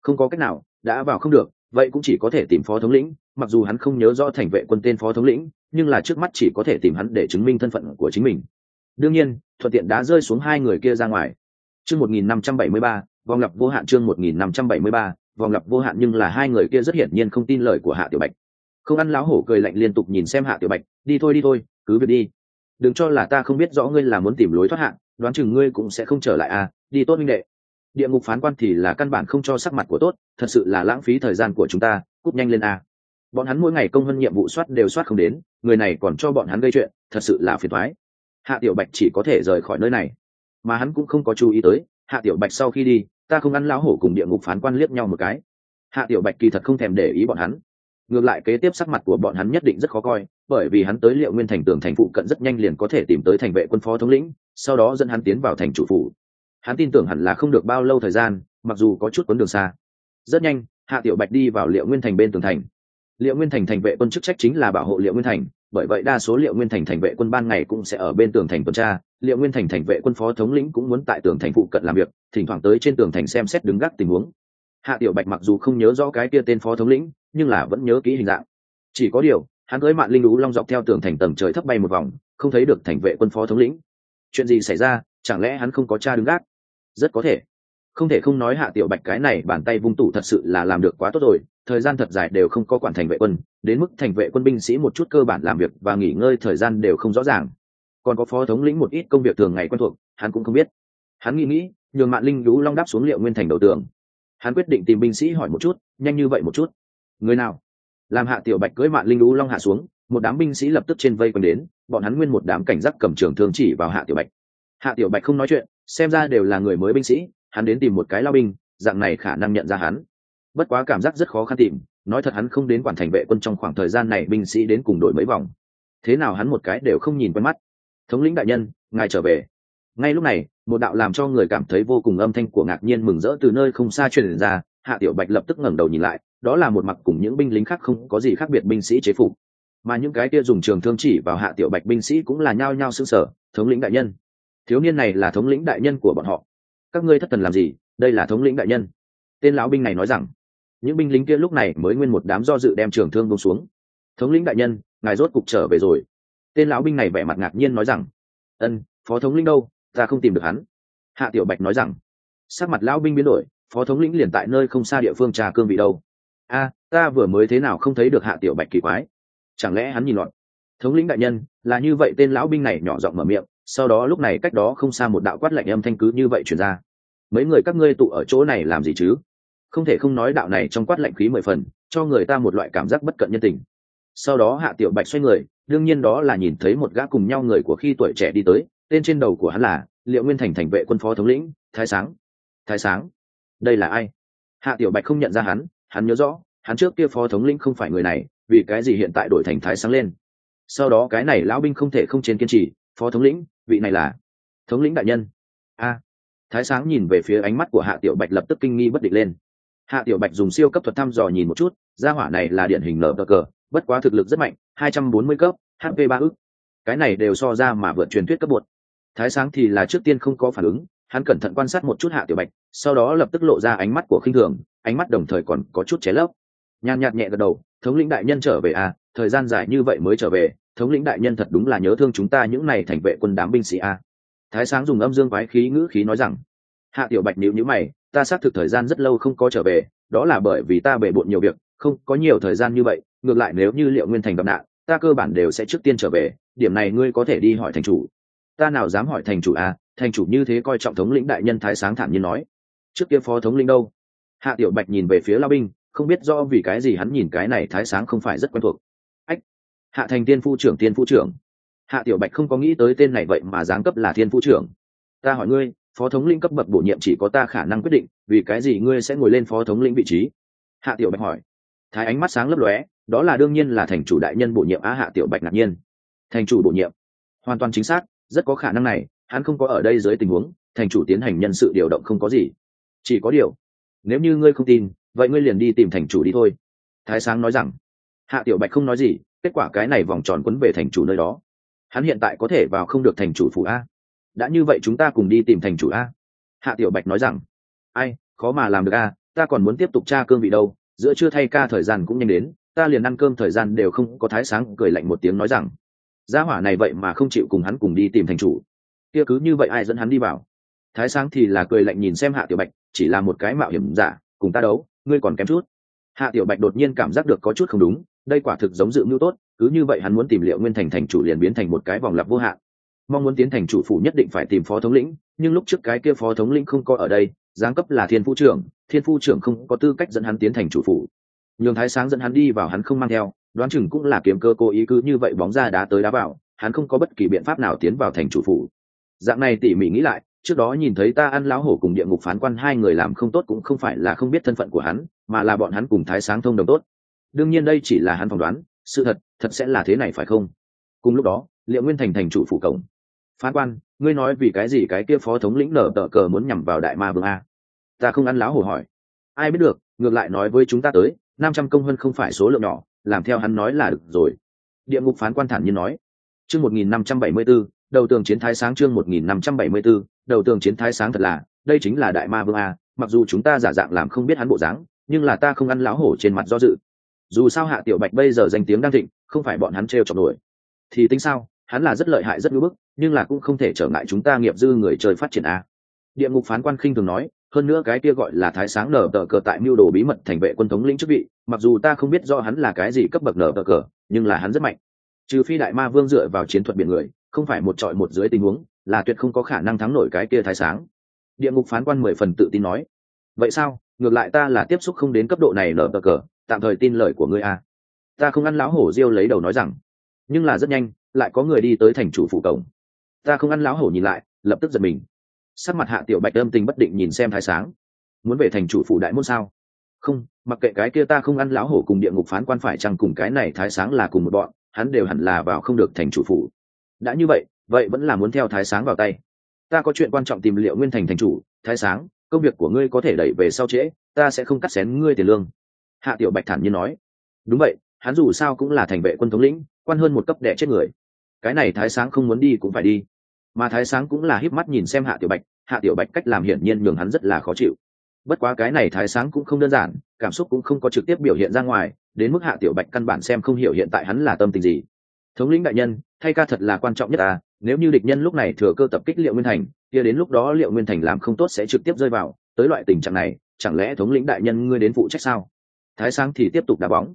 S1: không có cách nào, đã vào không được, vậy cũng chỉ có thể tìm phó thống lĩnh, mặc dù hắn không nhớ rõ thành vệ quân tên phó thống lĩnh, nhưng là trước mắt chỉ có thể tìm hắn để chứng minh thân phận của chính mình. Đương nhiên, thuận tiện đã rơi xuống hai người kia ra ngoài. Chương một nghìn năm trăm bảy mươi ba vòng lập vô hạn chương một nghìn năm trăm bảy mươi ba, vòng lập vô hạn nhưng là hai người kia rất hiển nhiên không tin lời của hạ tiểu bạch. Không ăn láo hổ cười lạnh liên tục nhìn xem hạ tiểu bạch, đi thôi đi thôi, cứ việc đi. Đừng cho là ta không biết rõ ngươi là muốn tìm lối thoát hạn đoán chừng ngươi cũng sẽ không trở lại à đi tốt minh đệ. Địa ngục phán quan thì là căn bản không cho sắc mặt của tốt, thật sự là lãng phí thời gian của chúng ta cúp nhanh lên a. Bọn hắn mỗi ngày công hơn nhiệm vụ soát đều soát không đến, người này còn cho bọn hắn gây chuyện, thật sự là phiền thoái hạ tiểu bạch chỉ có thể rời khỏi nơi này, mà hắn cũng không có chú ý tới hạ tiểu bạch sau khi đi, ta không ăn lão hổ cùng địa ngục phán quan liếc nhau một cái. Hạ tiểu bạch kỳ thật không thèm để ý bọn hắn. Ngược lại kế tiếp sắc mặt của bọn hắn nhất định rất khó coi, bởi vì hắn tới liệu nguyên thành tường thành phụ cận rất nhanh liền có thể tìm tới thành vệ quân phó thống lĩnh, sau đó dẫn hắn tiến vào thành chủ phủ. Hắn tin tưởng hẳn là không được bao lâu thời gian, mặc dù có chút quấn đường xa. Rất nhanh, hạ tiểu bạch đi vào liệu nguyên thành bên tường thành. Liệu nguyên thành thành vệ quân chức trách chính là bảo hộ liệu nguyên thành, bởi vậy đa số liệu nguyên thành thành vệ quân ban ngày cũng sẽ ở bên tường thành tuần tra liệu nguyên thành thành vệ quân phó thống lĩnh cũng muốn tại tường thành phụ cận làm việc, thỉnh thoảng tới trên tường thành xem xét đứng gác tình huống. Hạ tiểu bạch mặc dù không nhớ rõ cái kia tên phó thống lĩnh, nhưng là vẫn nhớ kỹ hình dạng. Chỉ có điều, hắn tới mạng linh lũ long dọc theo tường thành tầng trời thấp bay một vòng, không thấy được thành vệ quân phó thống lĩnh. Chuyện gì xảy ra, chẳng lẽ hắn không có cha đứng gác? Rất có thể. Không thể không nói hạ tiểu bạch cái này bàn tay vung tủ thật sự là làm được quá tốt rồi, thời gian thật dài đều không có quản thành vệ quân, đến mức thành vệ quân binh sĩ một chút cơ bản làm việc và nghỉ ngơi thời gian đều không rõ ràng còn có phó thống lĩnh một ít công việc thường ngày quen thuộc, hắn cũng không biết. Hắn nghĩ nghĩ, nhường mạng linh lũ long đáp xuống liệu nguyên thành đầu tường. Hắn quyết định tìm binh sĩ hỏi một chút, nhanh như vậy một chút. Người nào? Làm hạ tiểu bạch cưới mạng linh lũ long hạ xuống, một đám binh sĩ lập tức trên vây quanh đến, bọn hắn nguyên một đám cảnh giác cầm trường thương chỉ vào hạ tiểu bạch. Hạ tiểu bạch không nói chuyện, xem ra đều là người mới binh sĩ, hắn đến tìm một cái lao binh, dạng này khả năng nhận ra hắn. Bất quá cảm giác rất khó khăn tìm, nói thật hắn không đến quản thành vệ quân trong khoảng thời gian này binh sĩ đến cùng đội mấy vòng. Thế nào hắn một cái đều không nhìn quen mắt thống lĩnh đại nhân, ngài trở về. Ngay lúc này, một đạo làm cho người cảm thấy vô cùng âm thanh của ngạc nhiên mừng rỡ từ nơi không xa truyền ra, hạ tiểu bạch lập tức ngẩng đầu nhìn lại, đó là một mặc cùng những binh lính khác không có gì khác biệt binh sĩ chế phục. Mà những cái kia dùng trường thương chỉ vào hạ tiểu bạch binh sĩ cũng là nhao nhao sững sở thống lĩnh đại nhân. Thiếu niên này là thống lĩnh đại nhân của bọn họ. Các ngươi thất thần làm gì? Đây là thống lĩnh đại nhân. Tên lão binh này nói rằng, những binh lính kia lúc này mới nguyên một đám do dự đem trường thương bông xuống. Thống lĩnh đại nhân, ngài rốt cục trở về rồi tên lão binh này vẻ mặt ngạc nhiên nói rằng, ân, phó thống lĩnh đâu? Ta không tìm được hắn. Hạ tiểu bạch nói rằng, sắc mặt lão binh biến đổi, phó thống lĩnh liền tại nơi không xa địa phương trà cương vị đâu. A, ta vừa mới thế nào không thấy được hạ tiểu bạch kỳ quái? Chẳng lẽ hắn nhìn lọt? Thống lĩnh đại nhân, là như vậy tên lão binh này nhỏ giọng mở miệng, sau đó lúc này cách đó không xa một đạo quát lạnh âm thanh cứ như vậy chuyển ra. Mấy người các ngươi tụ ở chỗ này làm gì chứ? Không thể không nói đạo này trong quát lạnh khí mười phần, cho người ta một loại cảm giác bất cận nhân tình sau đó hạ tiểu bạch xoay người, đương nhiên đó là nhìn thấy một gã cùng nhau người của khi tuổi trẻ đi tới, tên trên đầu của hắn là liệu nguyên thành thành vệ quân phó thống lĩnh, thái sáng. Thái sáng? Đây là ai? Hạ tiểu bạch không nhận ra hắn hắn nhớ rõ, hắn trước kia phó thống lĩnh không phải người này, vì cái gì hiện tại đổi thành thái sáng lên? Sau đó cái này lão binh không thể không trên kiên trì, phó thống lĩnh, vị này là thống lĩnh đại nhân. A. Thái sáng nhìn về phía ánh mắt của hạ tiểu bạch lập tức kinh nghi bất định lên. Hạ tiểu bạch dùng siêu cấp thuật thăm dò nhìn một chút, gia hỏa này là điển hình nở cờ bất quá thực lực rất mạnh, hai trăm bốn mươi cấp hp ba ức. Cái này đều so ra mà vượt truyền thuyết cấp bột thái sáng thì là trước tiên không có phản ứng, hắn cẩn thận quan sát một chút hạ tiểu bạch, sau đó lập tức lộ ra ánh mắt của khinh thường, ánh mắt đồng thời còn có chút ché lấp. Nhàn nhạt nhẹ gật đầu, thống lĩnh đại nhân trở về à thời gian dài như vậy mới trở về, thống lĩnh đại nhân thật đúng là nhớ thương chúng ta những này thành vệ quân đám binh sĩ à. thái sáng dùng âm dương quái khí ngữ khí nói rằng. Hạ tiểu bạch nhíu nhíu mày, ta xác thực thời gian rất lâu không có trở về, đó là bởi vì ta bể bộn nhiều việc, không có nhiều thời gian như vậy ngược lại nếu như liệu nguyên thành gặp nạn, ta cơ bản đều sẽ trước tiên trở về, điểm này ngươi có thể đi hỏi thành chủ. Ta nào dám hỏi thành chủ à thành chủ như thế coi trọng thống lĩnh đại nhân thái sáng thản nhiên nói. Trước kia phó thống lĩnh đâu? Hạ tiểu bạch nhìn về phía lao binh, không biết do vì cái gì hắn nhìn cái này thái sáng không phải rất quen thuộc. Ách, hạ thành tiên phu trưởng tiên phu trưởng. Hạ tiểu bạch không có nghĩ tới tên này vậy mà giáng cấp là thiên phu trưởng. Ta hỏi ngươi, phó thống lĩnh cấp bậc bổ nhiệm chỉ có ta khả năng quyết định, vì cái gì ngươi sẽ ngồi lên phó thống lĩnh vị trí? Hạ tiểu bạch hỏi. Thái ánh mắt sáng lấp lóe đó là đương nhiên là thành chủ đại nhân bổ nhiệm á hạ tiểu bạch ngạc nhiên. Thành chủ bổ nhiệm? Hoàn toàn chính xác, rất có khả năng này, hắn không có ở đây dưới tình huống, thành chủ tiến hành nhân sự điều động không có gì. Chỉ có điều, nếu như ngươi không tin, vậy ngươi liền đi tìm thành chủ đi thôi. Thái sáng nói rằng, hạ tiểu bạch không nói gì, kết quả cái này vòng tròn quấn về thành chủ nơi đó. Hắn hiện tại có thể vào không được thành chủ phủ a. Đã như vậy chúng ta cùng đi tìm thành chủ a. Hạ tiểu bạch nói rằng, ai, khó mà làm được a, ta còn muốn tiếp tục tra cương vị đâu, giữa chưa thay ca thời gian cũng nhanh đến ta liền ăn cơm thời gian đều không có thái sáng, cười lạnh một tiếng nói rằng, gia hỏa này vậy mà không chịu cùng hắn cùng đi tìm thành chủ. Kia cứ như vậy ai dẫn hắn đi vào? Thái sáng thì là cười lạnh nhìn xem hạ tiểu bạch, chỉ là một cái mạo hiểm giả, cùng ta đấu, ngươi còn kém chút. Hạ tiểu bạch đột nhiên cảm giác được có chút không đúng, đây quả thực giống dự mưu tốt, cứ như vậy hắn muốn tìm liệu nguyên thành thành chủ liền biến thành một cái vòng lặp vô hạn. Mong muốn tiến thành chủ phủ nhất định phải tìm phó thống lĩnh, nhưng lúc trước cái kia phó thống lĩnh không có ở đây, giáng cấp là thiên phu trưởng, thiên phu trưởng không có tư cách dẫn hắn tiến thành chủ phủ nhường thái sáng dẫn hắn đi vào hắn không mang theo, đoán chừng cũng là kiếm cơ cố ý cứ như vậy bóng ra đá tới đá vào, hắn không có bất kỳ biện pháp nào tiến vào thành chủ phủ. Dạng này tỉ mỉ nghĩ lại, trước đó nhìn thấy ta ăn lão hổ cùng địa ngục phán quan hai người làm không tốt cũng không phải là không biết thân phận của hắn, mà là bọn hắn cùng thái sáng thông đồng tốt. Đương nhiên đây chỉ là hắn phỏng đoán, sự thật thật sẽ là thế này phải không? Cùng lúc đó liệu nguyên thành thành chủ phủ cổng. Phán quan, ngươi nói vì cái gì cái kia phó thống lĩnh nở tờ cờ muốn nhằm vào đại ma vương a? Ta không ăn láo hổ hỏi. Ai biết được, ngược lại nói với chúng ta tới năm trăm công hơn không phải số lượng nhỏ, làm theo hắn nói là được rồi. Địa ngục phán quan thản nhiên nói. Chương một nghìn năm trăm bảy mươi b ố đầu tường chiến thái sáng chương một nghìn năm trăm bảy mươi b ố đầu tường chiến thái sáng thật là, đây chính là đại ma vương a, mặc dù chúng ta giả dạng làm không biết hắn bộ dáng, nhưng là ta không ăn láo hổ trên mặt do dự. Dù sao hạ tiểu bạch bây giờ danh tiếng đang thịnh, không phải bọn hắn t r e o chọc nổi. Thì tính sao, hắn là rất lợi hại rất ngưỡng bức, nhưng là cũng không thể trở ngại chúng ta nghiệp dư người chơi phát triển a. Địa ngục phán quan khinh thường nói hơn nữa cái kia gọi là thái sáng nở tờ cờ tại mưu đồ bí mật thành vệ quân thống lĩnh chức vị, mặc dù ta không biết do hắn là cái gì cấp bậc nở tờ cờ, nhưng là hắn rất mạnh. Trừ phi đại ma vương dựa vào chiến thuật biển người, không phải một trọi một dưới tình huống, là tuyệt không có khả năng thắng nổi cái kia thái sáng. Địa ngục phán quan mười phần tự tin nói. Vậy sao? Ngược lại ta là tiếp xúc không đến cấp độ này nở tờ cờ, tạm thời tin lời của ngươi a ta không ăn lão hổ diêu lấy đầu nói rằng. Nhưng là rất nhanh, lại có người đi tới thành chủ phủ cổng. Ta không ăn lão hổ nhìn lại, lập tức giật mình sắc mặt hạ tiểu bạch âm tình bất định nhìn xem thái sáng. Muốn về thành chủ phủ đại môn sao? Không, mặc kệ cái kia ta không ăn lão hổ cùng địa ngục phán quan phải chăng cùng cái này thái sáng là cùng một bọn, hắn đều hẳn là vào không được thành chủ phủ. Đã như vậy vậy vẫn là muốn theo thái sáng vào tay. Ta có chuyện quan trọng tìm liệu nguyên thành thành chủ, thái sáng, công việc của ngươi có thể đẩy về sau trễ, ta sẽ không cắt xén ngươi tiền lương. Hạ tiểu bạch thản nhiên nói. Đúng vậy, hắn dù sao cũng là thành vệ quân thống lĩnh, quan hơn một cấp đẻ chết người. Cái này thái sáng không muốn đi cũng phải đi mà thái sáng cũng là híp mắt nhìn xem hạ tiểu bạch hạ tiểu bạch cách làm hiển nhiên nhường hắn rất là khó chịu. Bất quá cái này thái sáng cũng không đơn giản cảm xúc cũng không có trực tiếp biểu hiện ra ngoài đến mức hạ tiểu bạch căn bản xem không hiểu hiện tại hắn là tâm tình gì. Thống lĩnh đại nhân thay ca thật là quan trọng nhất à nếu như địch nhân lúc này thừa cơ tập kích liệu nguyên thành kia đến lúc đó liệu nguyên thành làm không tốt sẽ trực tiếp rơi vào tới loại tình trạng này chẳng lẽ thống lĩnh đại nhân ngươi đến phụ trách sao? Thái sáng thì tiếp tục đá bóng.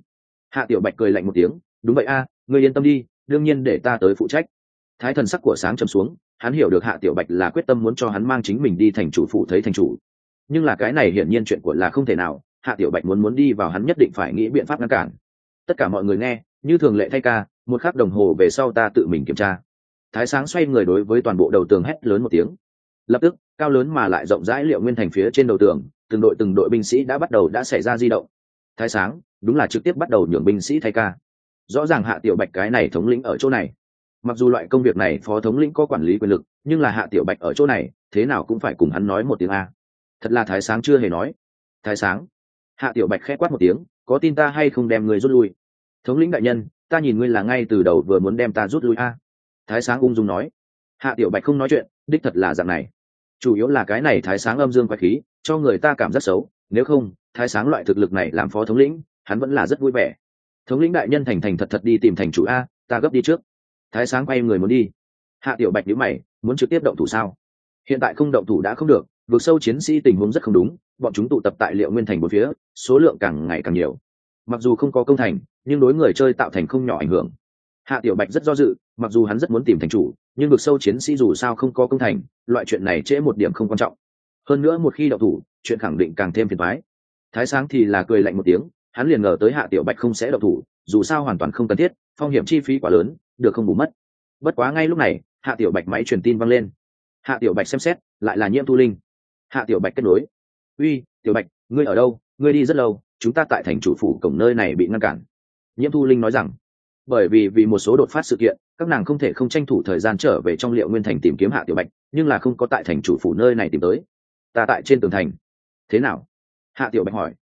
S1: Hạ tiểu bạch cười lạnh một tiếng đúng vậy a à, ngươi yên tâm đi đương nhiên để ta tới phụ trách thái thần sắc của sáng trầm xuống, hắn hiểu được hạ tiểu bạch là quyết tâm muốn cho hắn mang chính mình đi thành chủ phụ thấy thành chủ. Nhưng là cái này hiển nhiên chuyện của là không thể nào, hạ tiểu bạch muốn muốn đi vào hắn nhất định phải nghĩ biện pháp ngăn cản. Tất cả mọi người nghe, như thường lệ thay ca, một khắc đồng hồ về sau ta tự mình kiểm tra. Thái sáng xoay người đối với toàn bộ đầu tường hét lớn một tiếng. Lập tức, cao lớn mà lại rộng rãi liệu nguyên thành phía trên đầu tường, từng đội từng đội binh sĩ đã bắt đầu đã xảy ra di động. Thái sáng, đúng là trực tiếp bắt đầu nhường binh sĩ thay ca. Rõ ràng hạ tiểu bạch cái này thống lĩnh ở chỗ này mặc dù loại công việc này phó thống lĩnh có quản lý quyền lực, nhưng là hạ tiểu bạch ở chỗ này, thế nào cũng phải cùng hắn nói một tiếng a. Thật là thái sáng chưa hề nói. Thái sáng. Hạ tiểu bạch khẽ quát một tiếng, có tin ta hay không đem người rút lui? Thống lĩnh đại nhân, ta nhìn ngươi là ngay từ đầu vừa muốn đem ta rút lui a. Thái sáng ung dung nói. Hạ tiểu bạch không nói chuyện, đích thật là dạng này. Chủ yếu là cái này thái sáng âm dương quái khí, cho người ta cảm giác xấu, nếu không, thái sáng loại thực lực này làm phó thống lĩnh, hắn vẫn là rất vui vẻ. Thống lĩnh đại nhân thành thành thật thật đi tìm thành chủ a, ta gấp đi trước thái sáng quay người muốn đi. Hạ tiểu bạch nhữ mày, muốn trực tiếp động thủ sao? Hiện tại không động thủ đã không được vượt sâu chiến sĩ tình huống rất không đúng, bọn chúng tụ tập tại liệu nguyên thành một phía, số lượng càng ngày càng nhiều. Mặc dù không có công thành, nhưng đối người chơi tạo thành không nhỏ ảnh hưởng. Hạ tiểu bạch rất do dự, mặc dù hắn rất muốn tìm thành chủ, nhưng vực sâu chiến sĩ dù sao không có công thành, loại chuyện này trễ một điểm không quan trọng. Hơn nữa một khi đậu thủ, chuyện khẳng định càng thêm phiền thoái thái sáng thì là cười lạnh một tiếng, hắn liền ngờ tới hạ tiểu bạch không sẽ đậu thủ, dù sao hoàn toàn không cần thiết, phong hiểm chi phí quá lớn được không bù mất. Bất quá ngay lúc này, hạ tiểu bạch máy truyền tin văng lên. Hạ tiểu bạch xem xét, lại là nhiễm thu linh. Hạ tiểu bạch kết nối. Uy, tiểu bạch, ngươi ở đâu? Ngươi đi rất lâu, chúng ta tại thành chủ phủ cổng nơi này bị ngăn cản. Nhiễm thu linh nói rằng. Bởi vì vì một số đột phát sự kiện, các nàng không thể không tranh thủ thời gian trở về trong liệu nguyên thành tìm kiếm hạ tiểu bạch, nhưng là không có tại thành chủ phủ nơi này tìm tới. Ta tại trên tường thành. Thế nào? Hạ tiểu bạch hỏi.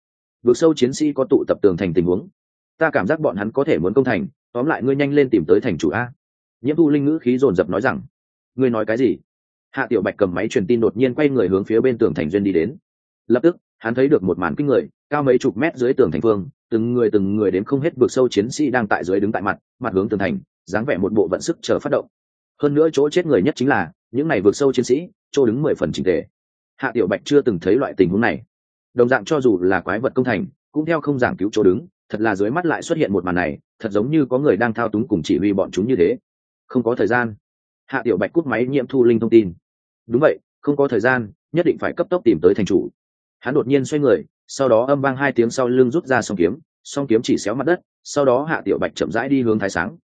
S1: Vượt sâu chiến sĩ có tụ tập tường thành tình huống. Ta cảm giác bọn hắn có thể muốn công thành tóm lại ngươi nhanh lên tìm tới thành chủ a. Nhiễm thu linh ngữ khí dồn dập nói rằng, ngươi nói cái gì? Hạ tiểu bạch cầm máy truyền tin đột nhiên quay người hướng phía bên tường thành duyên đi đến. Lập tức, hắn thấy được một màn kinh người, cao mấy chục mét dưới tường thành phương từng người từng người đến không hết vượt sâu chiến sĩ đang tại dưới đứng tại mặt mặt hướng tường thành, dáng vẻ một bộ vận sức chờ phát động. Hơn nữa chỗ chết người nhất chính là, những này vượt sâu chiến sĩ, chỗ đứng mười phần trình tề. Hạ tiểu bạch chưa từng thấy loại tình huống này. Đồng dạng cho dù là quái vật công thành, cũng theo không giảng cứu chỗ đứng thật là dưới mắt lại xuất hiện một màn này, thật giống như có người đang thao túng cùng chỉ huy bọn chúng như thế. Không có thời gian. Hạ tiểu bạch cút máy nhiễm thu linh thông tin. Đúng vậy, không có thời gian, nhất định phải cấp tốc tìm tới thành chủ. Hắn đột nhiên xoay người, sau đó âm vang hai tiếng sau lưng rút ra song kiếm song kiếm chỉ xéo mặt đất, sau đó hạ tiểu bạch chậm rãi đi hướng thái sáng.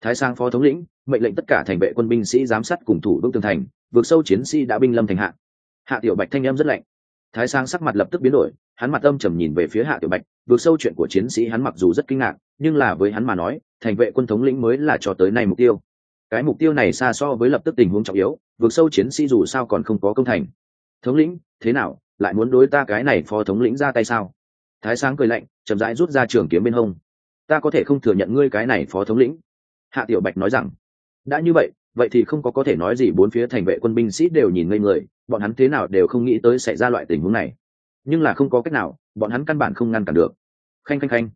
S1: Thái sang phó thống lĩnh, mệnh lệnh tất cả thành vệ quân binh sĩ giám sát cùng thủ đốc tường thành, vượt sâu chiến sĩ đã binh lâm thành hạ. Hạ tiểu bạch thanh em rất lạnh. Thái sang sắc mặt lập tức biến đổi, hắn mặt âm trầm nhìn về phía hạ tiểu bạch vượt sâu chuyện của chiến sĩ hắn mặc dù rất kinh ngạc, nhưng là với hắn mà nói, thành vệ quân thống lĩnh mới là cho tới nay mục tiêu. Cái mục tiêu này xa so với lập tức tình huống trọng yếu vượt sâu chiến sĩ dù sao còn không có công thành. Thống lĩnh, thế nào, lại muốn đối ta cái này phó thống lĩnh ra tay sao? Thái sáng cười lạnh, chậm rãi rút ra trường kiếm bên hông. Ta có thể không thừa nhận ngươi cái này phó thống lĩnh. Hạ tiểu bạch nói rằng, đã như vậy vậy thì không có có thể nói gì bốn phía thành vệ quân binh sĩ đều nhìn ngây người, bọn hắn thế nào đều không nghĩ tới xảy ra loại tình huống này nhưng là không có cách nào, bọn hắn căn bản không ngăn cản được. Khanh khanh khanh.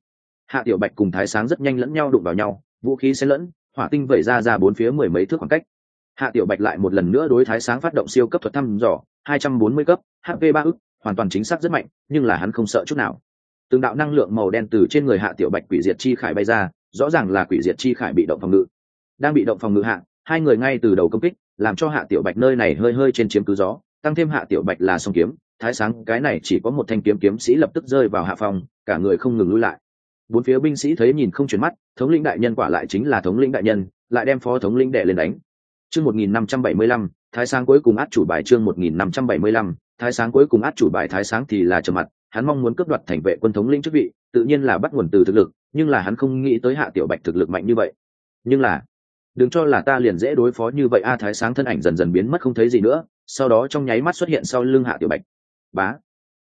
S1: Hạ tiểu bạch cùng thái sáng rất nhanh lẫn nhau đụng vào nhau, vũ khí xen lẫn, hỏa tinh vẩy ra ra bốn phía mười mấy thước khoảng cách. Hạ tiểu bạch lại một lần nữa đối thái sáng phát động siêu cấp thuật thăm dò, hai trăm bốn mươi cấp hp ba ức, hoàn toàn chính xác rất mạnh, nhưng là hắn không sợ chút nào. Từng đạo năng lượng màu đen từ trên người hạ tiểu bạch quỷ diệt chi khải bay ra, rõ ràng là quỷ diệt chi khải bị động phòng ngự. Đang bị động phòng ngự hạ, hai người ngay từ đầu công kích, làm cho hạ tiểu bạch nơi này hơi hơi trên chiếm cứ gió, tăng thêm hạ tiểu bạch là song kiếm thái sáng, cái này chỉ có một thanh kiếm kiếm sĩ lập tức rơi vào hạ phòng, cả người không ngừng lui lại. Bốn phía binh sĩ thấy nhìn không chuyển mắt, thống lĩnh đại nhân quả lại chính là thống lĩnh đại nhân, lại đem phó thống lĩnh đệ lên đánh. Chương một nghìn năm trăm bảy mươi lăm, thái sáng cuối cùng át chủ bài chương một nghìn năm trăm bảy mươi lăm, thái sáng cuối cùng át chủ bài thái sáng thì là trầm mặt, hắn mong muốn cướp đoạt thành vệ quân thống lĩnh chức vị, tự nhiên là bắt nguồn từ thực lực, nhưng là hắn không nghĩ tới hạ tiểu bạch thực lực mạnh như vậy. Nhưng là, đừng cho là ta liền dễ đối phó như vậy, a, thái sáng thân ảnh dần dần biến mất không thấy gì nữa, sau đó trong nháy mắt xuất hiện sau lưng hạ tiểu bạch bá.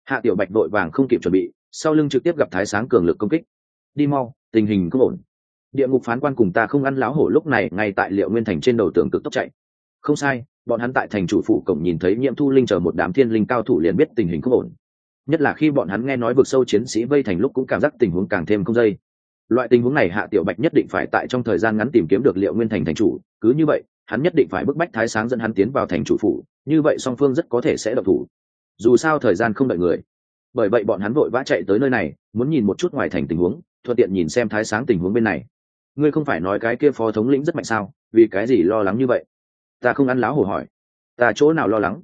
S1: Hạ tiểu bạch vội vàng không kịp chuẩn bị, sau lưng trực tiếp gặp thái sáng cường lực công kích. Đi mau, tình hình không ổn. Địa ngục phán quan cùng ta không ăn láo hổ lúc này ngay tại liệu nguyên thành trên đầu tường cực tốc chạy. Không sai, bọn hắn tại thành chủ phủ cổng nhìn thấy nhiễm thu linh chờ một đám thiên linh cao thủ liền biết tình hình không ổn. Nhất là khi bọn hắn nghe nói vực sâu chiến sĩ vây thành lúc cũng cảm giác tình huống càng thêm không dây. Loại tình huống này hạ tiểu bạch nhất định phải tại trong thời gian ngắn tìm kiếm được liệu nguyên thành thành chủ, cứ như vậy, hắn nhất định phải bức bách thái sáng dẫn hắn tiến vào thành chủ phủ, như vậy song phương rất có thể sẽ độc thủ dù sao thời gian không đợi người. Bởi vậy bọn hắn vội vã chạy tới nơi này, muốn nhìn một chút ngoài thành tình huống, thuận tiện nhìn xem thái sáng tình huống bên này. Ngươi không phải nói cái kia phó thống lĩnh rất mạnh sao? Vì cái gì lo lắng như vậy? Ta không ăn láo hổ hỏi. Ta chỗ nào lo lắng?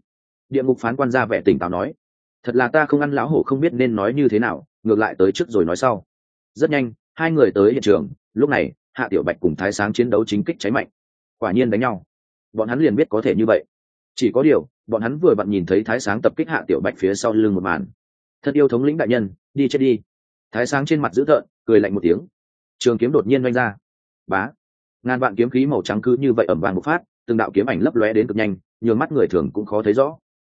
S1: Địa ngục phán quan ra vẻ tỉnh táo nói. Thật là ta không ăn láo hổ không biết nên nói như thế nào, ngược lại tới trước rồi nói sau. Rất nhanh, hai người tới hiện trường, lúc này, hạ tiểu bạch cùng thái sáng chiến đấu chính kích cháy mạnh. Quả nhiên đánh nhau. Bọn hắn liền biết có thể như vậy. Chỉ có điều bọn hắn vừa vặn nhìn thấy thái sáng tập kích hạ tiểu bạch phía sau lưng một màn. Thật yêu thống lĩnh đại nhân, đi chết đi. Thái sáng trên mặt dữ thợn cười lạnh một tiếng. Trường kiếm đột nhiên oanh ra. Bá. Ngàn vạn kiếm khí màu trắng cứ như vậy ẩm vàng một phát, từng đạo kiếm ảnh lấp lóe đến cực nhanh, nhường mắt người thường cũng khó thấy rõ.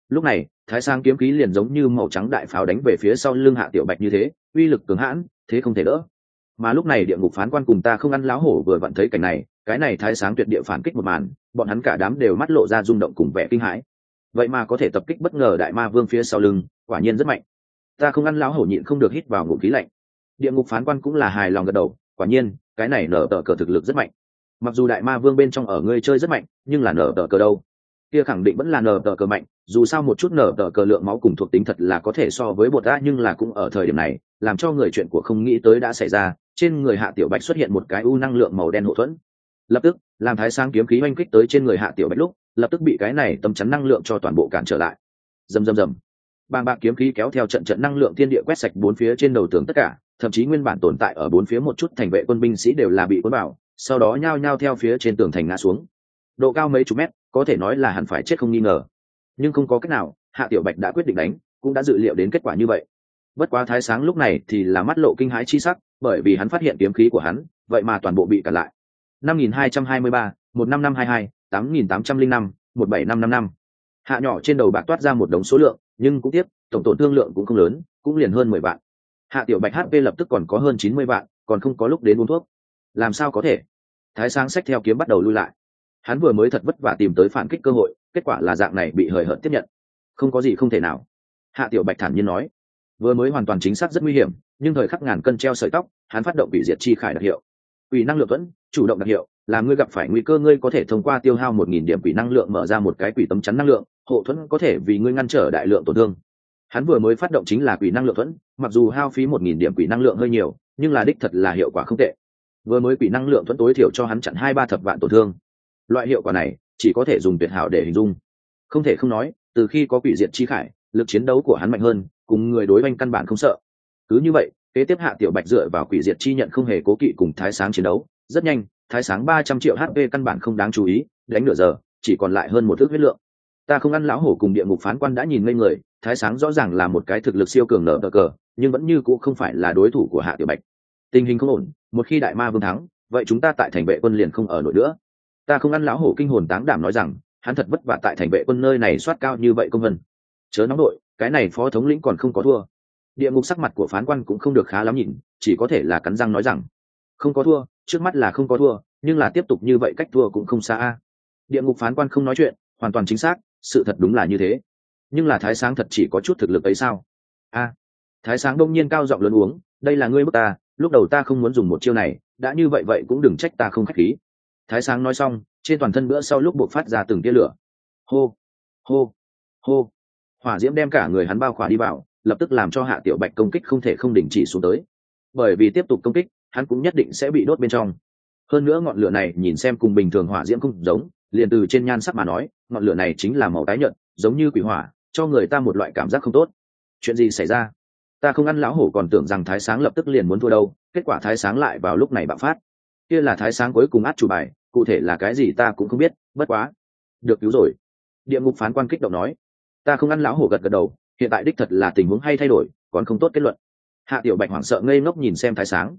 S1: Lúc này, thái sáng kiếm khí liền giống như màu trắng đại pháo đánh về phía sau lưng hạ tiểu bạch như thế, uy lực cường hãn, thế không thể đỡ. Mà lúc này địa ngục phán quan cùng ta không ăn láo hổ vừa vặn thấy cảnh này, cái này thái sáng tuyệt địa phản kích một màn, bọn hắn cả đám đều mắt lộ ra rung động cùng vẻ kinh hãi vậy mà có thể tập kích bất ngờ đại ma vương phía sau lưng, quả nhiên rất mạnh. Ta không ăn lão hổ nhịn không được hít vào ngụ khí lạnh. Địa ngục phán quan cũng là hài lòng gật đầu, quả nhiên, cái này nở tờ cờ thực lực rất mạnh. Mặc dù đại ma vương bên trong ở ngươi chơi rất mạnh, nhưng là nở tờ cờ đâu? Kia khẳng định vẫn là nở tờ cờ mạnh, dù sao một chút nở tờ cờ lượng máu cùng thuộc tính thật là có thể so với bột đã nhưng là cũng ở thời điểm này, làm cho người chuyện của không nghĩ tới đã xảy ra, trên người hạ tiểu bạch xuất hiện một cái u năng lượng màu đen hậu thuẫn. Lập tức làm thái sáng kiếm khí oanh kích tới trên người hạ tiểu bạch lúc lập tức bị cái này tâm chắn năng lượng cho toàn bộ cản trở lại. Dầm dầm dầm bàng bạc kiếm khí kéo theo trận trận năng lượng thiên địa quét sạch bốn phía trên đầu tường tất cả thậm chí nguyên bản tồn tại ở bốn phía một chút thành vệ quân binh sĩ đều là bị quân bảo sau đó nhao nhao theo phía trên tường thành ngã xuống. Độ cao mấy chục mét có thể nói là hẳn phải chết không nghi ngờ. Nhưng không có cách nào hạ tiểu bạch đã quyết định đánh cũng đã dự liệu đến kết quả như vậy. Bất quá thái sáng lúc này thì là mắt lộ kinh hãi chi sắc bởi vì hắn phát hiện kiếm khí của hắn vậy mà toàn bộ bị cản lại. 5223, 15522, tám nghìn tám trăm linh năm, một bảy năm năm năm. Hạ nhỏ trên đầu bạc toát ra một đống số lượng, nhưng cũng tiếp tổng tổn thương lượng cũng không lớn, cũng liền hơn mười vạn. Hạ tiểu bạch hp lập tức còn có hơn chín mươi vạn, còn không có lúc đến uống thuốc. Làm sao có thể? Thái sáng sách theo kiếm bắt đầu lui lại. Hắn vừa mới thật vất vả tìm tới phản kích cơ hội, kết quả là dạng này bị hời hợt tiếp nhận. Không có gì không thể nào. Hạ tiểu bạch thản nhiên nói. Vừa mới hoàn toàn chính xác rất nguy hiểm, nhưng thời khắc ngàn cân treo sợi tóc, hắn phát động bị diệt chi khải đặc hiệu. Quỷ năng lượng vẫn chủ động đặc hiệu là ngươi gặp phải nguy cơ ngươi có thể thông qua tiêu hao một nghìn điểm quỷ năng lượng mở ra một cái quỷ tấm chắn năng lượng, hộ thuẫn có thể vì ngươi ngăn trở đại lượng tổn thương. Hắn vừa mới phát động chính là quỷ năng lượng thuẫn, mặc dù hao phí một nghìn điểm quỷ năng lượng hơi nhiều, nhưng là đích thật là hiệu quả không tệ. Vừa mới quỷ năng lượng thuẫn tối thiểu cho hắn chặn hai ba thập vạn tổn thương. Loại hiệu quả này, chỉ có thể dùng tuyệt hảo để hình dung. Không thể không nói, từ khi có quỷ diệt chi khải, lực chiến đấu của hắn mạnh hơn, cùng người đối oanh căn bản không sợ. Cứ như vậy, kế tiếp hạ tiểu bạch dựa vào quỷ diệt chi nhận không hề cố kỵ cùng thái sáng chiến đấu, rất nhanh thái sáng ba trăm triệu hp căn bản không đáng chú ý, đánh nửa giờ, chỉ còn lại hơn một thước huyết lượng. Ta không ăn lão hổ cùng địa ngục phán quan đã nhìn ngây người, thái sáng rõ ràng là một cái thực lực siêu cường nở cờ cờ, nhưng vẫn như cũng không phải là đối thủ của hạ tiểu bạch. Tình hình không ổn, một khi đại ma vương thắng, vậy chúng ta tại thành vệ quân liền không ở nổi nữa. Ta không ăn lão hổ kinh hồn táng đảm nói rằng, hắn thật vất vả tại thành vệ quân nơi này soát cao như vậy công vân. Chớ nóng đội, cái này phó thống lĩnh còn không có thua. Địa ngục sắc mặt của phán quan cũng không được khá lắm nhìn, chỉ có thể là cắn răng nói rằng không có thua, trước mắt là không có thua, nhưng là tiếp tục như vậy cách thua cũng không xa a. Địa ngục phán quan không nói chuyện, hoàn toàn chính xác, sự thật đúng là như thế. Nhưng là thái sáng thật chỉ có chút thực lực ấy sao? A, thái sáng đông nhiên cao giọng lớn uống, đây là ngươi bước ta, lúc đầu ta không muốn dùng một chiêu này, đã như vậy vậy cũng đừng trách ta không k h á c h khí. Thái sáng nói xong, trên toàn thân bữa sau lúc buộc phát ra từng tia lửa. Hô hô hô. Hỏa diễm đem cả người hắn bao khỏa đi vào, lập tức làm cho hạ tiểu bạch công kích không thể không đình chỉ xuống tới. Bởi vì tiếp tục công kích hắn cũng nhất định sẽ bị đốt bên trong. Hơn nữa ngọn lửa này nhìn xem cùng bình thường hỏa diễm không giống, liền từ trên nhan sắc mà nói, ngọn lửa này chính là màu tái nhợt, giống như quỷ hỏa, cho người ta một loại cảm giác không tốt. Chuyện gì xảy ra? Ta không ăn lão hổ còn tưởng rằng thái sáng lập tức liền muốn thua đâu, kết quả thái sáng lại vào lúc này bạo phát. Kia là thái sáng cuối cùng át chủ bài, cụ thể là cái gì ta cũng không biết, bất quá. Được cứu rồi. Địa ngục phán quan kích động nói. Ta không ăn lão hổ gật gật đầu, hiện tại đích thật là tình huống hay thay đổi, còn không tốt kết luận. Hạ tiểu bạch hoảng sợ ngây ngốc nhìn xem thái sáng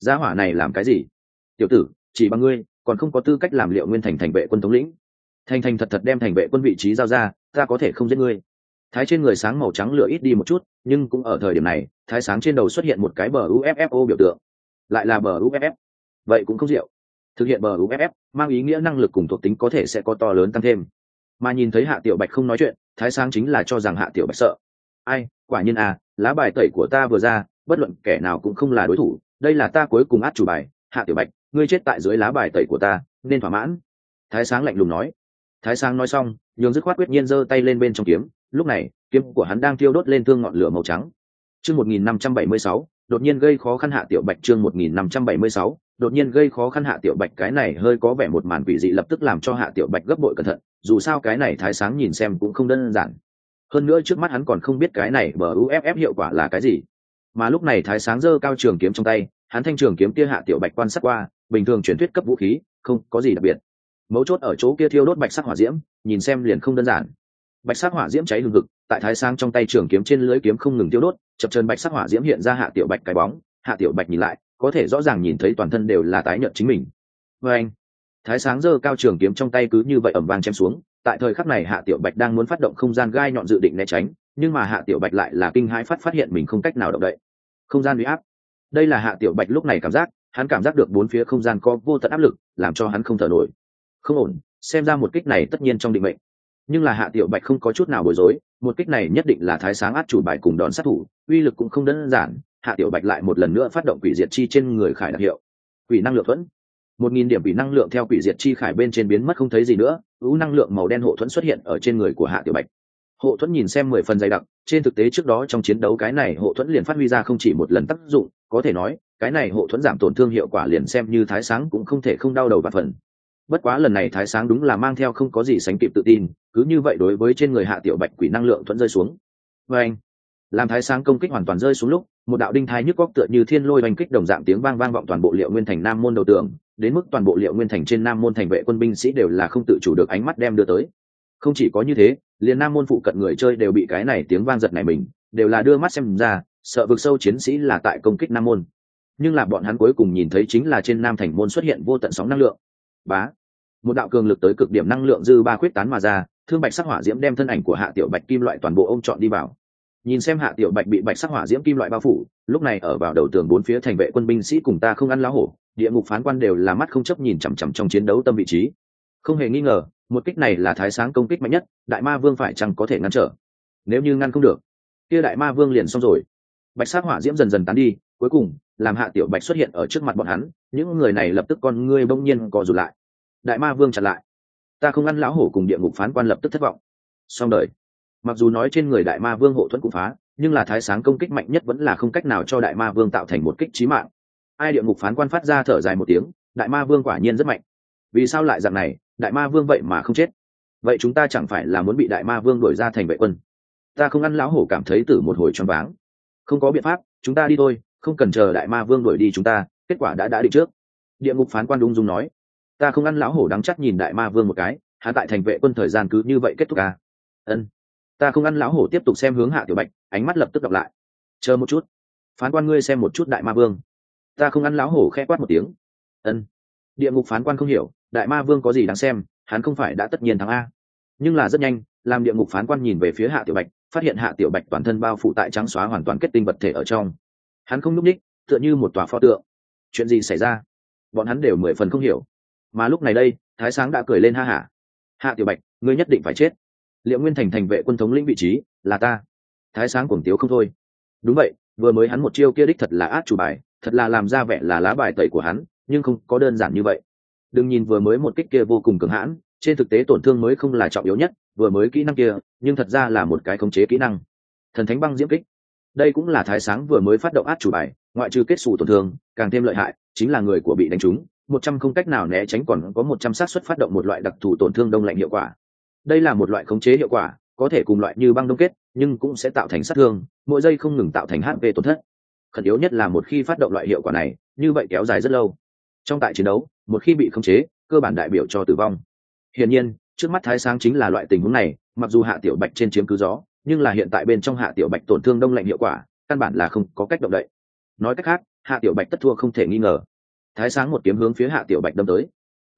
S1: gia hỏa này làm cái gì? Tiểu tử, chỉ bằng ngươi, còn không có tư cách làm liệu nguyên thành thành vệ quân thống lĩnh. Thành thành thật thật đem thành vệ quân vị trí giao ra, ta có thể không giết ngươi. Thái trên người sáng màu trắng lửa ít đi một chút, nhưng cũng ở thời điểm này, thái sáng trên đầu xuất hiện một cái bờ uffo biểu tượng. Lại là bờ uff vậy cũng không diệu thực hiện bờ uff mang ý nghĩa năng lực cùng thuộc tính có thể sẽ có to lớn tăng thêm. Mà nhìn thấy hạ tiểu bạch không nói chuyện, thái sáng chính là cho rằng hạ tiểu bạch sợ. Ai, quả nhiên à lá bài tẩy của ta vừa ra, bất luận kẻ nào cũng không là đối thủ đây là ta cuối cùng át chủ bài, hạ tiểu bạch, ngươi chết tại dưới lá bài tẩy của ta, nên thỏa mãn. Thái sáng lạnh lùng nói. Thái sáng nói xong, nhường dứt khoát quyết nhiên giơ tay lên bên trong kiếm. Lúc này, kiếm của hắn đang thiêu đốt lên thương ngọn lửa màu trắng. Chương một nghìn năm trăm bảy mươi sáu, đột nhiên gây khó khăn hạ tiểu bạch chương một nghìn năm trăm bảy mươi sáu, đột nhiên gây khó khăn hạ tiểu bạch, cái này hơi có vẻ một màn quỷ dị lập tức làm cho hạ tiểu bạch gấp bội cẩn thận, dù sao cái này thái sáng nhìn xem cũng không đơn giản. Hơn nữa trước mắt hắn còn không biết cái này bờ uff hiệu quả là cái gì mà lúc này thái sáng giơ cao trường kiếm trong tay, hắn thanh trường kiếm kia hạ tiểu bạch quan sát qua, bình thường truyền thuyết cấp vũ khí, không có gì đặc biệt. Mấu chốt ở chỗ kia thiêu đốt bạch sắc hỏa diễm, nhìn xem liền không đơn giản. Bạch sắc hỏa diễm cháy lừng ngực tại thái sáng trong tay trường kiếm trên lưới kiếm không ngừng tiêu đốt, chập chân bạch sắc hỏa diễm hiện ra hạ tiểu bạch cái bóng. Hạ tiểu bạch nhìn lại, có thể rõ ràng nhìn thấy toàn thân đều là tái nhợt chính mình. Vê anh, thái sáng giơ cao trường kiếm trong tay cứ như vậy ẩm vàng chém xuống. Tại thời khắc này, hạ tiểu bạch đang muốn phát động không gian gai nhọn dự định né tránh nhưng mà hạ tiểu bạch lại là kinh hãi phát phát hiện mình không cách nào động đậy. Không gian uy áp. Đây là hạ tiểu bạch lúc này cảm giác, hắn cảm giác được bốn phía không gian có vô tận áp lực, làm cho hắn không thở nổi. Không ổn, xem ra một kích này tất nhiên trong định mệnh. Nhưng là hạ tiểu bạch không có chút nào bối rối, một kích này nhất định là thái sáng át chủ bài cùng đòn sát thủ, uy lực cũng không đơn giản, hạ tiểu bạch lại một lần nữa phát động quỷ diệt chi trên người khải đặc hiệu. Quỷ năng lượng thuẫn. Một nghìn điểm quỷ năng lượng theo quỷ diệt chi khải bên trên biến mất không thấy gì nữa ưu năng lượng màu đen hộ thuẫn xuất hiện ở trên người của hạ tiểu bạch hộ thuẫn nhìn xem mười phần dày đặc, trên thực tế trước đó trong chiến đấu cái này hộ thuẫn liền phát huy ra không chỉ một lần tác dụng, có thể nói, cái này hộ thuẫn giảm tổn thương hiệu quả liền xem như thái sáng cũng không thể không đau đầu và phần. Bất quá lần này thái sáng đúng là mang theo không có gì sánh kịp tự tin, cứ như vậy đối với trên người hạ tiểu bạch quỷ năng lượng thuẫn rơi xuống. Vê anh, làm thái sáng công kích hoàn toàn rơi xuống lúc, một đạo đinh thái nhức góc tựa như thiên lôi oanh kích đồng dạng tiếng vang vang vọng toàn bộ liệu nguyên thành nam môn đầu tường, đến mức toàn bộ liệu nguyên thành trên nam môn thành vệ quân binh sĩ đều là không tự chủ được ánh mắt đem đưa tới không chỉ có như thế, liền nam môn phụ cận người chơi đều bị cái này tiếng vang giật này mình, đều là đưa mắt xem ra, sợ vực sâu chiến sĩ là tại công kích nam môn. Nhưng là bọn hắn cuối cùng nhìn thấy chính là trên nam thành môn xuất hiện vô tận sóng năng lượng. Bá! Một đạo cường lực tới cực điểm năng lượng dư ba quyết tán mà ra, thương bạch sắc hỏa diễm đem thân ảnh của hạ tiểu bạch kim loại toàn bộ ông chọn đi vào. Nhìn xem hạ tiểu bạch bị bạch sắc hỏa diễm kim loại bao phủ, lúc này ở vào đầu tường bốn phía thành vệ quân binh sĩ cùng ta không ăn lá hổ, địa ngục phán quan đều là mắt không chấp nhìn chằm chằm trong chiến đấu tâm vị trí. Không hề nghi ngờ một kích này là thái sáng công kích mạnh nhất, đại ma vương phải chăng có thể ngăn trở? Nếu như ngăn không được, kia đại ma vương liền xong rồi. Bạch sắc hỏa diễm dần dần tán đi, cuối cùng, làm hạ tiểu bạch xuất hiện ở trước mặt bọn hắn, những người này lập tức con ngươi bỗng nhiên co rụt lại. Đại ma vương chặn lại. Ta không ăn lão hổ cùng địa ngục phán quan lập tức thất vọng. Xong đời. Mặc dù nói trên người đại ma vương hộ thuẫn cũng phá, nhưng là thái sáng công kích mạnh nhất vẫn là không cách nào cho đại ma vương tạo thành một kích trí mạng. Ai địa ngục phán quan phát ra thở dài một tiếng, đại ma vương quả nhiên rất mạnh. Vì sao lại dạng này? Đại ma vương vậy mà không chết. Vậy chúng ta chẳng phải là muốn bị đại ma vương đuổi ra thành vệ quân? Ta không ăn lão hổ cảm thấy từ một hồi choáng váng. Không có biện pháp, chúng ta đi thôi, không cần chờ đại ma vương đuổi đi chúng ta, kết quả đã đã định trước. Địa ngục phán quan ung dung nói. Ta không ăn lão hổ đắng chắc nhìn đại ma vương một cái hạ tại thành vệ quân thời gian cứ như vậy kết thúc à. ân. Ta không ăn lão hổ tiếp tục xem hướng hạ tiểu bạch, ánh mắt lập tức đọc lại. Chờ một chút. Phán quan ngươi xem một chút đại ma vương. Ta không ăn lão hổ khẽ quát một tiếng. Ân. Địa ngục phán quan không hiểu đại ma vương có gì đáng xem, hắn không phải đã tất nhiên thắng a. Nhưng là rất nhanh, làm địa ngục phán quan nhìn về phía hạ tiểu bạch, phát hiện hạ tiểu bạch toàn thân bao phủ tại trắng xóa hoàn toàn kết tinh vật thể ở trong. Hắn không n ú c ních tựa như một tòa pho tượng. Chuyện gì xảy ra? Bọn hắn đều mười phần không hiểu. Mà lúc này đây, thái sáng đã cười lên ha hả. Hạ tiểu bạch, ngươi nhất định phải chết. Liệu nguyên thành thành vệ quân thống lĩnh vị trí, là ta. Thái sáng cuồng tiếu không thôi. Đúng vậy, vừa mới hắn một chiêu kia đích thật là át chủ bài, thật là làm ra vẻ là lá bài tẩy của hắn, nhưng không có đơn giản như vậy đừng nhìn vừa mới một kích kia vô cùng cường hãn, trên thực tế tổn thương mới không là trọng yếu nhất, vừa mới kỹ năng kia, nhưng thật ra là một cái khống chế kỹ năng. Thần thánh băng diễm kích. Đây cũng là thái sáng vừa mới phát động át chủ bài, ngoại trừ kết xù tổn thương, càng thêm lợi hại, chính là người của bị đánh trúng, một trăm không cách nào né tránh còn có một trăm xác suất phát động một loại đặc thù tổn thương đông lạnh hiệu quả. Đây là một loại khống chế hiệu quả, có thể cùng loại như băng đông kết, nhưng cũng sẽ tạo thành sát thương, mỗi giây không ngừng tạo thành hp tổn thất. Khẩn yếu nhất là một khi phát động loại hiệu quả này, như vậy kéo dài rất lâu trong tại chiến đấu, một khi bị khống chế, cơ bản đại biểu cho tử vong. Hiển nhiên, trước mắt thái sáng chính là loại tình huống này, mặc dù hạ tiểu bạch trên chiếm cứ gió, nhưng là hiện tại bên trong hạ tiểu bạch tổn thương đông lạnh hiệu quả, căn bản là không có cách động đậy. Nói cách khác, hạ tiểu bạch tất thua không thể nghi ngờ. Thái sáng một kiếm hướng phía hạ tiểu bạch đâm tới.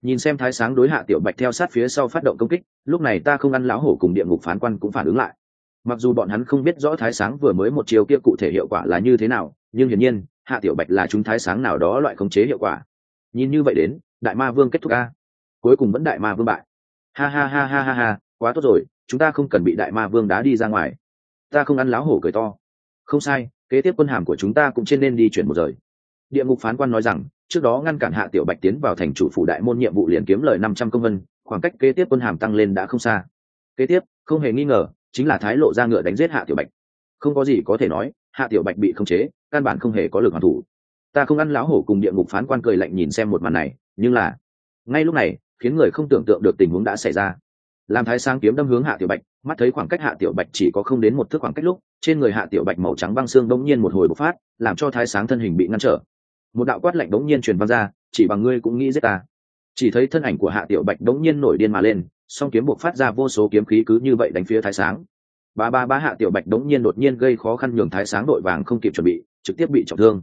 S1: Nhìn xem thái sáng đối hạ tiểu bạch theo sát phía sau phát động công kích, lúc này ta không ăn lão hổ cùng địa ngục phán quan cũng phản ứng lại. Mặc dù bọn hắn không biết rõ thái sáng vừa mới một chiều kia cụ thể hiệu quả là như thế nào, nhưng hiển nhiên, hạ tiểu bạch là chúng thái sáng nào đó loại khống chế hiệu quả nhìn như vậy đến, đại ma vương kết thúc a. Cuối cùng vẫn đại ma vương bại. Ha ha ha ha ha ha, quá tốt rồi, chúng ta không cần bị đại ma vương đá đi ra ngoài. Ta không ăn láo hổ cười to. Không sai, kế tiếp quân hàm của chúng ta cũng trên nên đi chuyển một rời. Địa ngục phán quan nói rằng, trước đó ngăn cản hạ tiểu bạch tiến vào thành chủ phủ đại môn nhiệm vụ liền kiếm lời năm trăm công vân, khoảng cách kế tiếp quân hàm tăng lên đã không xa. Kế tiếp, không hề nghi ngờ, chính là thái lộ ra ngựa đánh giết hạ tiểu bạch. Không có gì có thể nói, hạ tiểu bạch bị khống chế, căn bản không hề có lực hoàn thủ ta không ăn lão hổ cùng địa ngục phán quan cười lạnh nhìn xem một màn này, nhưng là, ngay lúc này, khiến người không tưởng tượng được tình huống đã xảy ra. Làm thái sáng kiếm đâm hướng hạ tiểu bạch, mắt thấy khoảng cách hạ tiểu bạch chỉ có không đến một thước khoảng cách lúc, trên người hạ tiểu bạch màu trắng băng xương đống nhiên một hồi bộc phát, làm cho thái sáng thân hình bị ngăn trở. Một đạo quát lạnh đống nhiên truyền văng ra, chỉ bằng ngươi cũng nghĩ giết ta. Chỉ thấy thân ảnh của hạ tiểu bạch đống nhiên nổi điên mà lên, song kiếm bộc phát ra vô số kiếm khí cứ như vậy đánh phía thái sáng. Ba ba ba hạ tiểu bạch đống nhiên đột nhiên gây khó khăn nhường thái sáng đội vàng không kịp chuẩn bị, trực tiếp bị trọng thương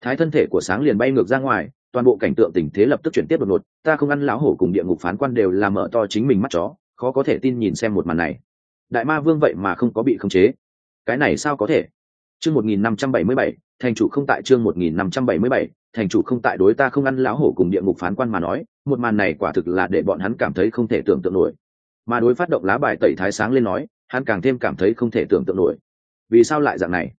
S1: thái thân thể của sáng liền bay ngược ra ngoài, toàn bộ cảnh tượng tình thế lập tức chuyển tiếp đột ngột. Ta không ăn lão hổ cùng địa ngục phán quan đều làm mở to chính mình mắt chó, khó có thể tin nhìn xem một màn này. Đại ma vương vậy mà không có bị khống chế. Cái này sao có thể? Chương một nghìn năm trăm bảy mươi bảy, thành chủ không tại chương một nghìn năm trăm bảy mươi bảy, thành chủ không tại đối ta không ăn lão hổ cùng địa ngục phán quan mà nói, một màn này quả thực là để bọn hắn cảm thấy không thể tưởng tượng nổi. Mà đối phát động lá bài tẩy thái sáng lên nói, hắn càng thêm cảm thấy không thể tưởng tượng nổi. Vì sao lại dạng này?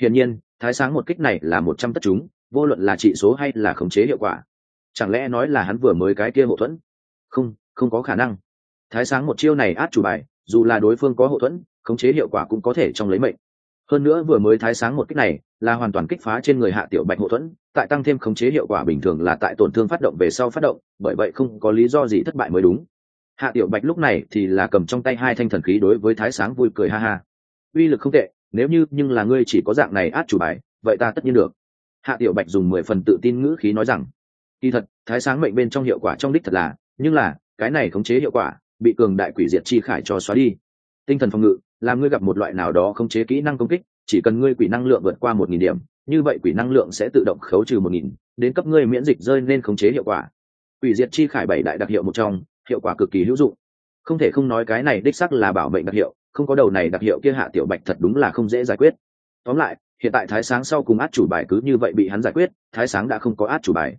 S1: Hiển nhiên thái sáng một kích này là một trăm tất chúng, vô luận là trị số hay là khống chế hiệu quả. Chẳng lẽ nói là hắn vừa mới cái kia hậu thuẫn? Không không có khả năng. Thái sáng một chiêu này át chủ bài, dù là đối phương có hậu thuẫn, khống chế hiệu quả cũng có thể trong lấy mệnh. Hơn nữa vừa mới thái sáng một kích này, là hoàn toàn kích phá trên người hạ tiểu bạch hậu thuẫn, tại tăng thêm khống chế hiệu quả bình thường là tại tổn thương phát động về sau phát động, bởi vậy không có lý do gì thất bại mới đúng. Hạ tiểu bạch lúc này thì là cầm trong tay hai thanh thần khí đối với thái sáng vui cười ha ha. Uy lực không tệ nếu như, nhưng là ngươi chỉ có dạng này át chủ bài, vậy ta tất nhiên được. Hạ tiểu bạch dùng mười phần tự tin ngữ khí nói rằng, kỳ thật, thái sáng mệnh bên trong hiệu quả trong đích thật là, nhưng là, cái này khống chế hiệu quả, bị cường đại quỷ diệt chi khải cho xóa đi. Tinh thần phòng ngự là ngươi gặp một loại nào đó khống chế kỹ năng công kích, chỉ cần ngươi quỷ năng lượng vượt qua một nghìn điểm, như vậy quỷ năng lượng sẽ tự động khấu trừ một nghìn, đến cấp ngươi miễn dịch rơi nên khống chế hiệu quả. Quỷ diệt chi khải bảy đại đặc hiệu một trong, hiệu quả cực kỳ hữu dụng. Không thể không nói cái này đích sắc là bảo mệnh đặc hiệu không có đầu này đặc hiệu kia hạ tiểu bạch thật đúng là không dễ giải quyết. Tóm lại, hiện tại thái sáng sau cùng át chủ bài cứ như vậy bị hắn giải quyết, thái sáng đã không có át chủ bài.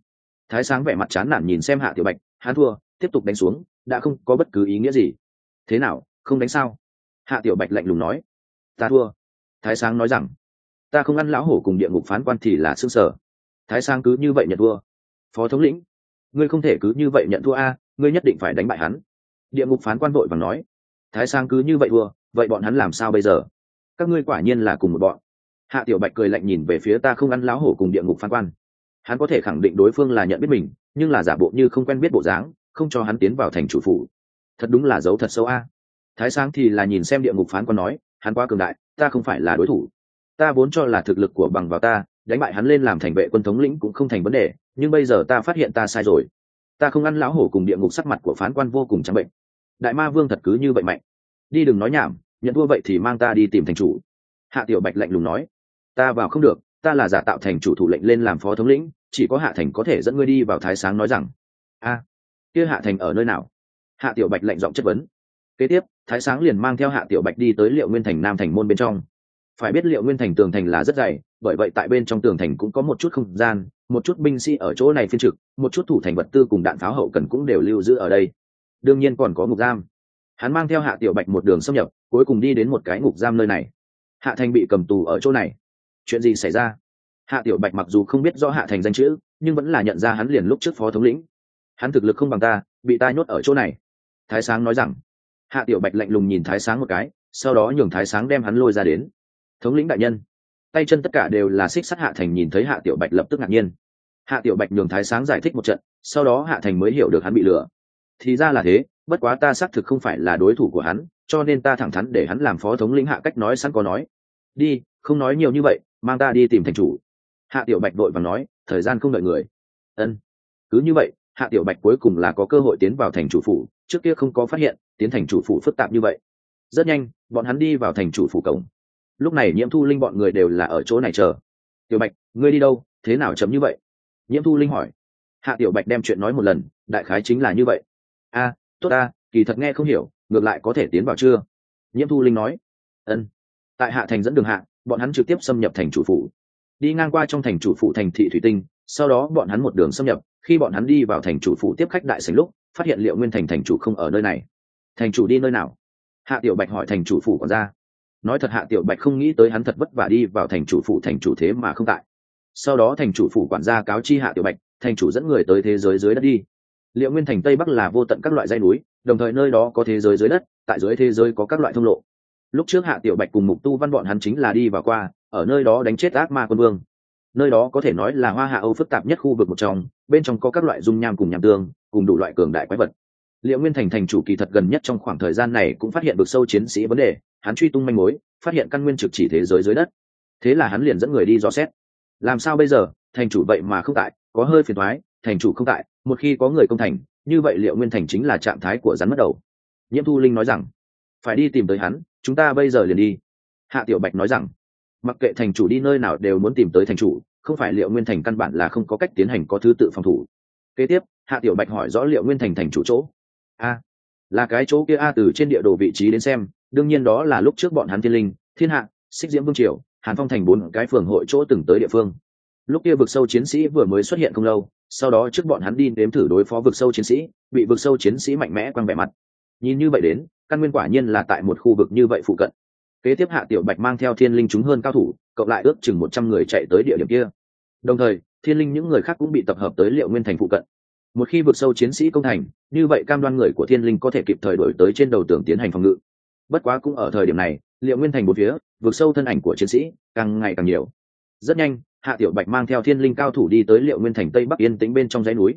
S1: Thái sáng vẻ mặt chán nản nhìn xem hạ tiểu bạch, hắn thua, tiếp tục đánh xuống, đã không có bất cứ ý nghĩa gì. Thế nào, không đánh sao? Hạ tiểu bạch lạnh lùng nói. Ta thua. Thái sáng nói rằng. Ta không ăn lão hổ cùng địa ngục phán quan thì là xương sở. Thái sáng cứ như vậy nhận thua. Phó thống lĩnh, ngươi không thể cứ như vậy nhận thua a, ngươi nhất định phải đánh bại hắn. Địa ngục phán quan vội và nói. Thái sáng cứ như vậy thua vậy bọn hắn làm sao bây giờ? Các ngươi quả nhiên là cùng một bọn. Hạ tiểu bạch cười lạnh nhìn về phía ta không ăn lão hổ cùng địa ngục phán quan. Hắn có thể khẳng định đối phương là nhận biết mình, nhưng là giả bộ như không quen biết bộ dáng, không cho hắn tiến vào thành chủ phủ. Thật đúng là dấu thật sâu a. Thái sáng thì là nhìn xem địa ngục phán quan nói, hắn quá cường đại, ta không phải là đối thủ. Ta vốn cho là thực lực của bằng vào ta, đánh bại hắn lên làm thành vệ quân thống lĩnh cũng không thành vấn đề, nhưng bây giờ ta phát hiện ta sai rồi. Ta không ăn lão hổ cùng địa ngục sắc mặt của phán quan vô cùng trắng bệnh. Đại ma vương thật cứ như vậy mạnh đi đừng nói nhảm, nhận thua vậy thì mang ta đi tìm thành chủ. Hạ tiểu bạch lạnh lùng nói. Ta vào không được, ta là giả tạo thành chủ thủ lệnh lên làm phó thống lĩnh, chỉ có hạ thành có thể dẫn ngươi đi vào thái sáng nói rằng. A, kia hạ thành ở nơi nào? Hạ tiểu bạch lạnh giọng chất vấn. Kế tiếp, thái sáng liền mang theo hạ tiểu bạch đi tới liệu nguyên thành nam thành môn bên trong. Phải biết liệu nguyên thành tường thành là rất dày, bởi vậy tại bên trong tường thành cũng có một chút không gian, một chút binh sĩ ở chỗ này phiên trực, một chút thủ thành vật tư cùng đạn pháo hậu cần cũng đều lưu giữ ở đây. Đương nhiên còn có ngục giam hắn mang theo hạ tiểu bạch một đường xâm nhập, cuối cùng đi đến một cái ngục giam nơi này. Hạ thành bị cầm tù ở chỗ này. Chuyện gì xảy ra? Hạ tiểu bạch mặc dù không biết rõ hạ thành danh chữ, nhưng vẫn là nhận ra hắn liền lúc trước phó thống lĩnh. Hắn thực lực không bằng ta, bị ta nhốt ở chỗ này. Thái sáng nói rằng. Hạ tiểu bạch lạnh lùng nhìn thái sáng một cái, sau đó nhường thái sáng đem hắn lôi ra đến. Thống lĩnh đại nhân. Tay chân tất cả đều là xích sắt hạ thành nhìn thấy hạ tiểu bạch lập tức ngạc nhiên. Hạ tiểu bạch nhường thái sáng giải thích một trận, sau đó hạ thành mới hiểu được hắn bị lừa. Thì ra là thế bất quá ta xác thực không phải là đối thủ của hắn, cho nên ta thẳng thắn để hắn làm phó thống lĩnh hạ cách nói sẵn có nói. Đi, không nói nhiều như vậy, mang ta đi tìm thành chủ. Hạ tiểu bạch đội và nói, thời gian không đợi người. Ân. Cứ như vậy, hạ tiểu bạch cuối cùng là có cơ hội tiến vào thành chủ phủ, trước kia không có phát hiện, tiến thành chủ phủ phức tạp như vậy. Rất nhanh, bọn hắn đi vào thành chủ phủ cổng. Lúc này nhiễm thu linh bọn người đều là ở chỗ này chờ. Tiểu bạch, ngươi đi đâu, thế nào chấm như vậy? Nhiễm thu linh hỏi. Hạ tiểu bạch đem chuyện nói một lần, đại khái chính là như vậy. A tốt ta, kỳ thật nghe không hiểu, ngược lại có thể tiến vào chưa? Nhiễm thu linh nói. Ân. Tại hạ thành dẫn đường hạ, bọn hắn trực tiếp xâm nhập thành chủ phủ. Đi ngang qua trong thành chủ phủ thành thị thủy tinh, sau đó bọn hắn một đường xâm nhập. Khi bọn hắn đi vào thành chủ phủ tiếp khách đại sành lúc, phát hiện liệu nguyên thành thành chủ không ở nơi này. Thành chủ đi nơi nào? Hạ tiểu bạch hỏi thành chủ phủ còn ra nói thật hạ tiểu bạch không nghĩ tới hắn thật vất vả đi vào thành chủ phủ thành chủ thế mà không tại. Sau đó thành chủ phủ quản gia cáo chi hạ tiểu bạch, thành chủ dẫn người tới thế giới dưới đất đi liệu nguyên thành tây bắc là vô tận các loại dây núi, đồng thời nơi đó có thế giới dưới đất, tại dưới thế giới có các loại thông lộ. Lúc trước hạ tiểu bạch cùng mục tu văn bọn hắn chính là đi và qua, ở nơi đó đánh chết ác ma quân vương. Nơi đó có thể nói là hoa hạ âu phức tạp nhất khu vực một trong, bên trong có các loại dung nham cùng nham tương, cùng đủ loại cường đại quái vật. Liệu nguyên thành thành chủ kỳ thật gần nhất trong khoảng thời gian này cũng phát hiện được sâu chiến sĩ vấn đề, hắn truy tung manh mối, phát hiện căn nguyên trực chỉ thế giới dưới đất. Thế là hắn liền dẫn người đi dò xét. Làm sao bây giờ? Thành chủ vậy mà không tại, có hơi phiền thoái thành chủ không tại, một khi có người công thành, như vậy liệu nguyên thành chính là trạng thái của rắn mất đầu? Nhiễm thu linh nói rằng, phải đi tìm tới hắn, chúng ta bây giờ liền đi. Hạ tiểu bạch nói rằng, mặc kệ thành chủ đi nơi nào đều muốn tìm tới thành chủ, không phải liệu nguyên thành căn bản là không có cách tiến hành có thứ tự phòng thủ. Kế tiếp, hạ tiểu bạch hỏi rõ liệu nguyên thành thành chủ chỗ. A, là cái chỗ kia a từ trên địa đồ vị trí đến xem, đương nhiên đó là lúc trước bọn hắn thiên linh, thiên hạ, xích diễm vương triều, hàn phong thành bốn cái phường hội chỗ từng tới địa phương. Lúc kia vực sâu chiến sĩ vừa mới xuất hiện không lâu sau đó trước bọn hắn đi nếm thử đối phó vực sâu chiến sĩ, bị vực sâu chiến sĩ mạnh mẽ quăng vẻ mặt. Nhìn như vậy đến, căn nguyên quả nhiên là tại một khu vực như vậy phụ cận. Kế tiếp hạ tiểu bạch mang theo thiên linh chúng hơn cao thủ, cộng lại ước chừng một trăm người chạy tới địa điểm kia. Đồng thời, thiên linh những người khác cũng bị tập hợp tới liệu nguyên thành phụ cận. Một khi vượt sâu chiến sĩ công thành, như vậy cam đoan người của thiên linh có thể kịp thời đổi tới trên đầu tường tiến hành phòng ngự. Bất quá cũng ở thời điểm này, liệu nguyên thành một phía vượt sâu thân ảnh của chiến sĩ càng ngày càng nhiều. Rất nhanh hạ tiểu bạch mang theo thiên linh cao thủ đi tới liệu nguyên thành tây bắc yên tĩnh bên trong dãy núi.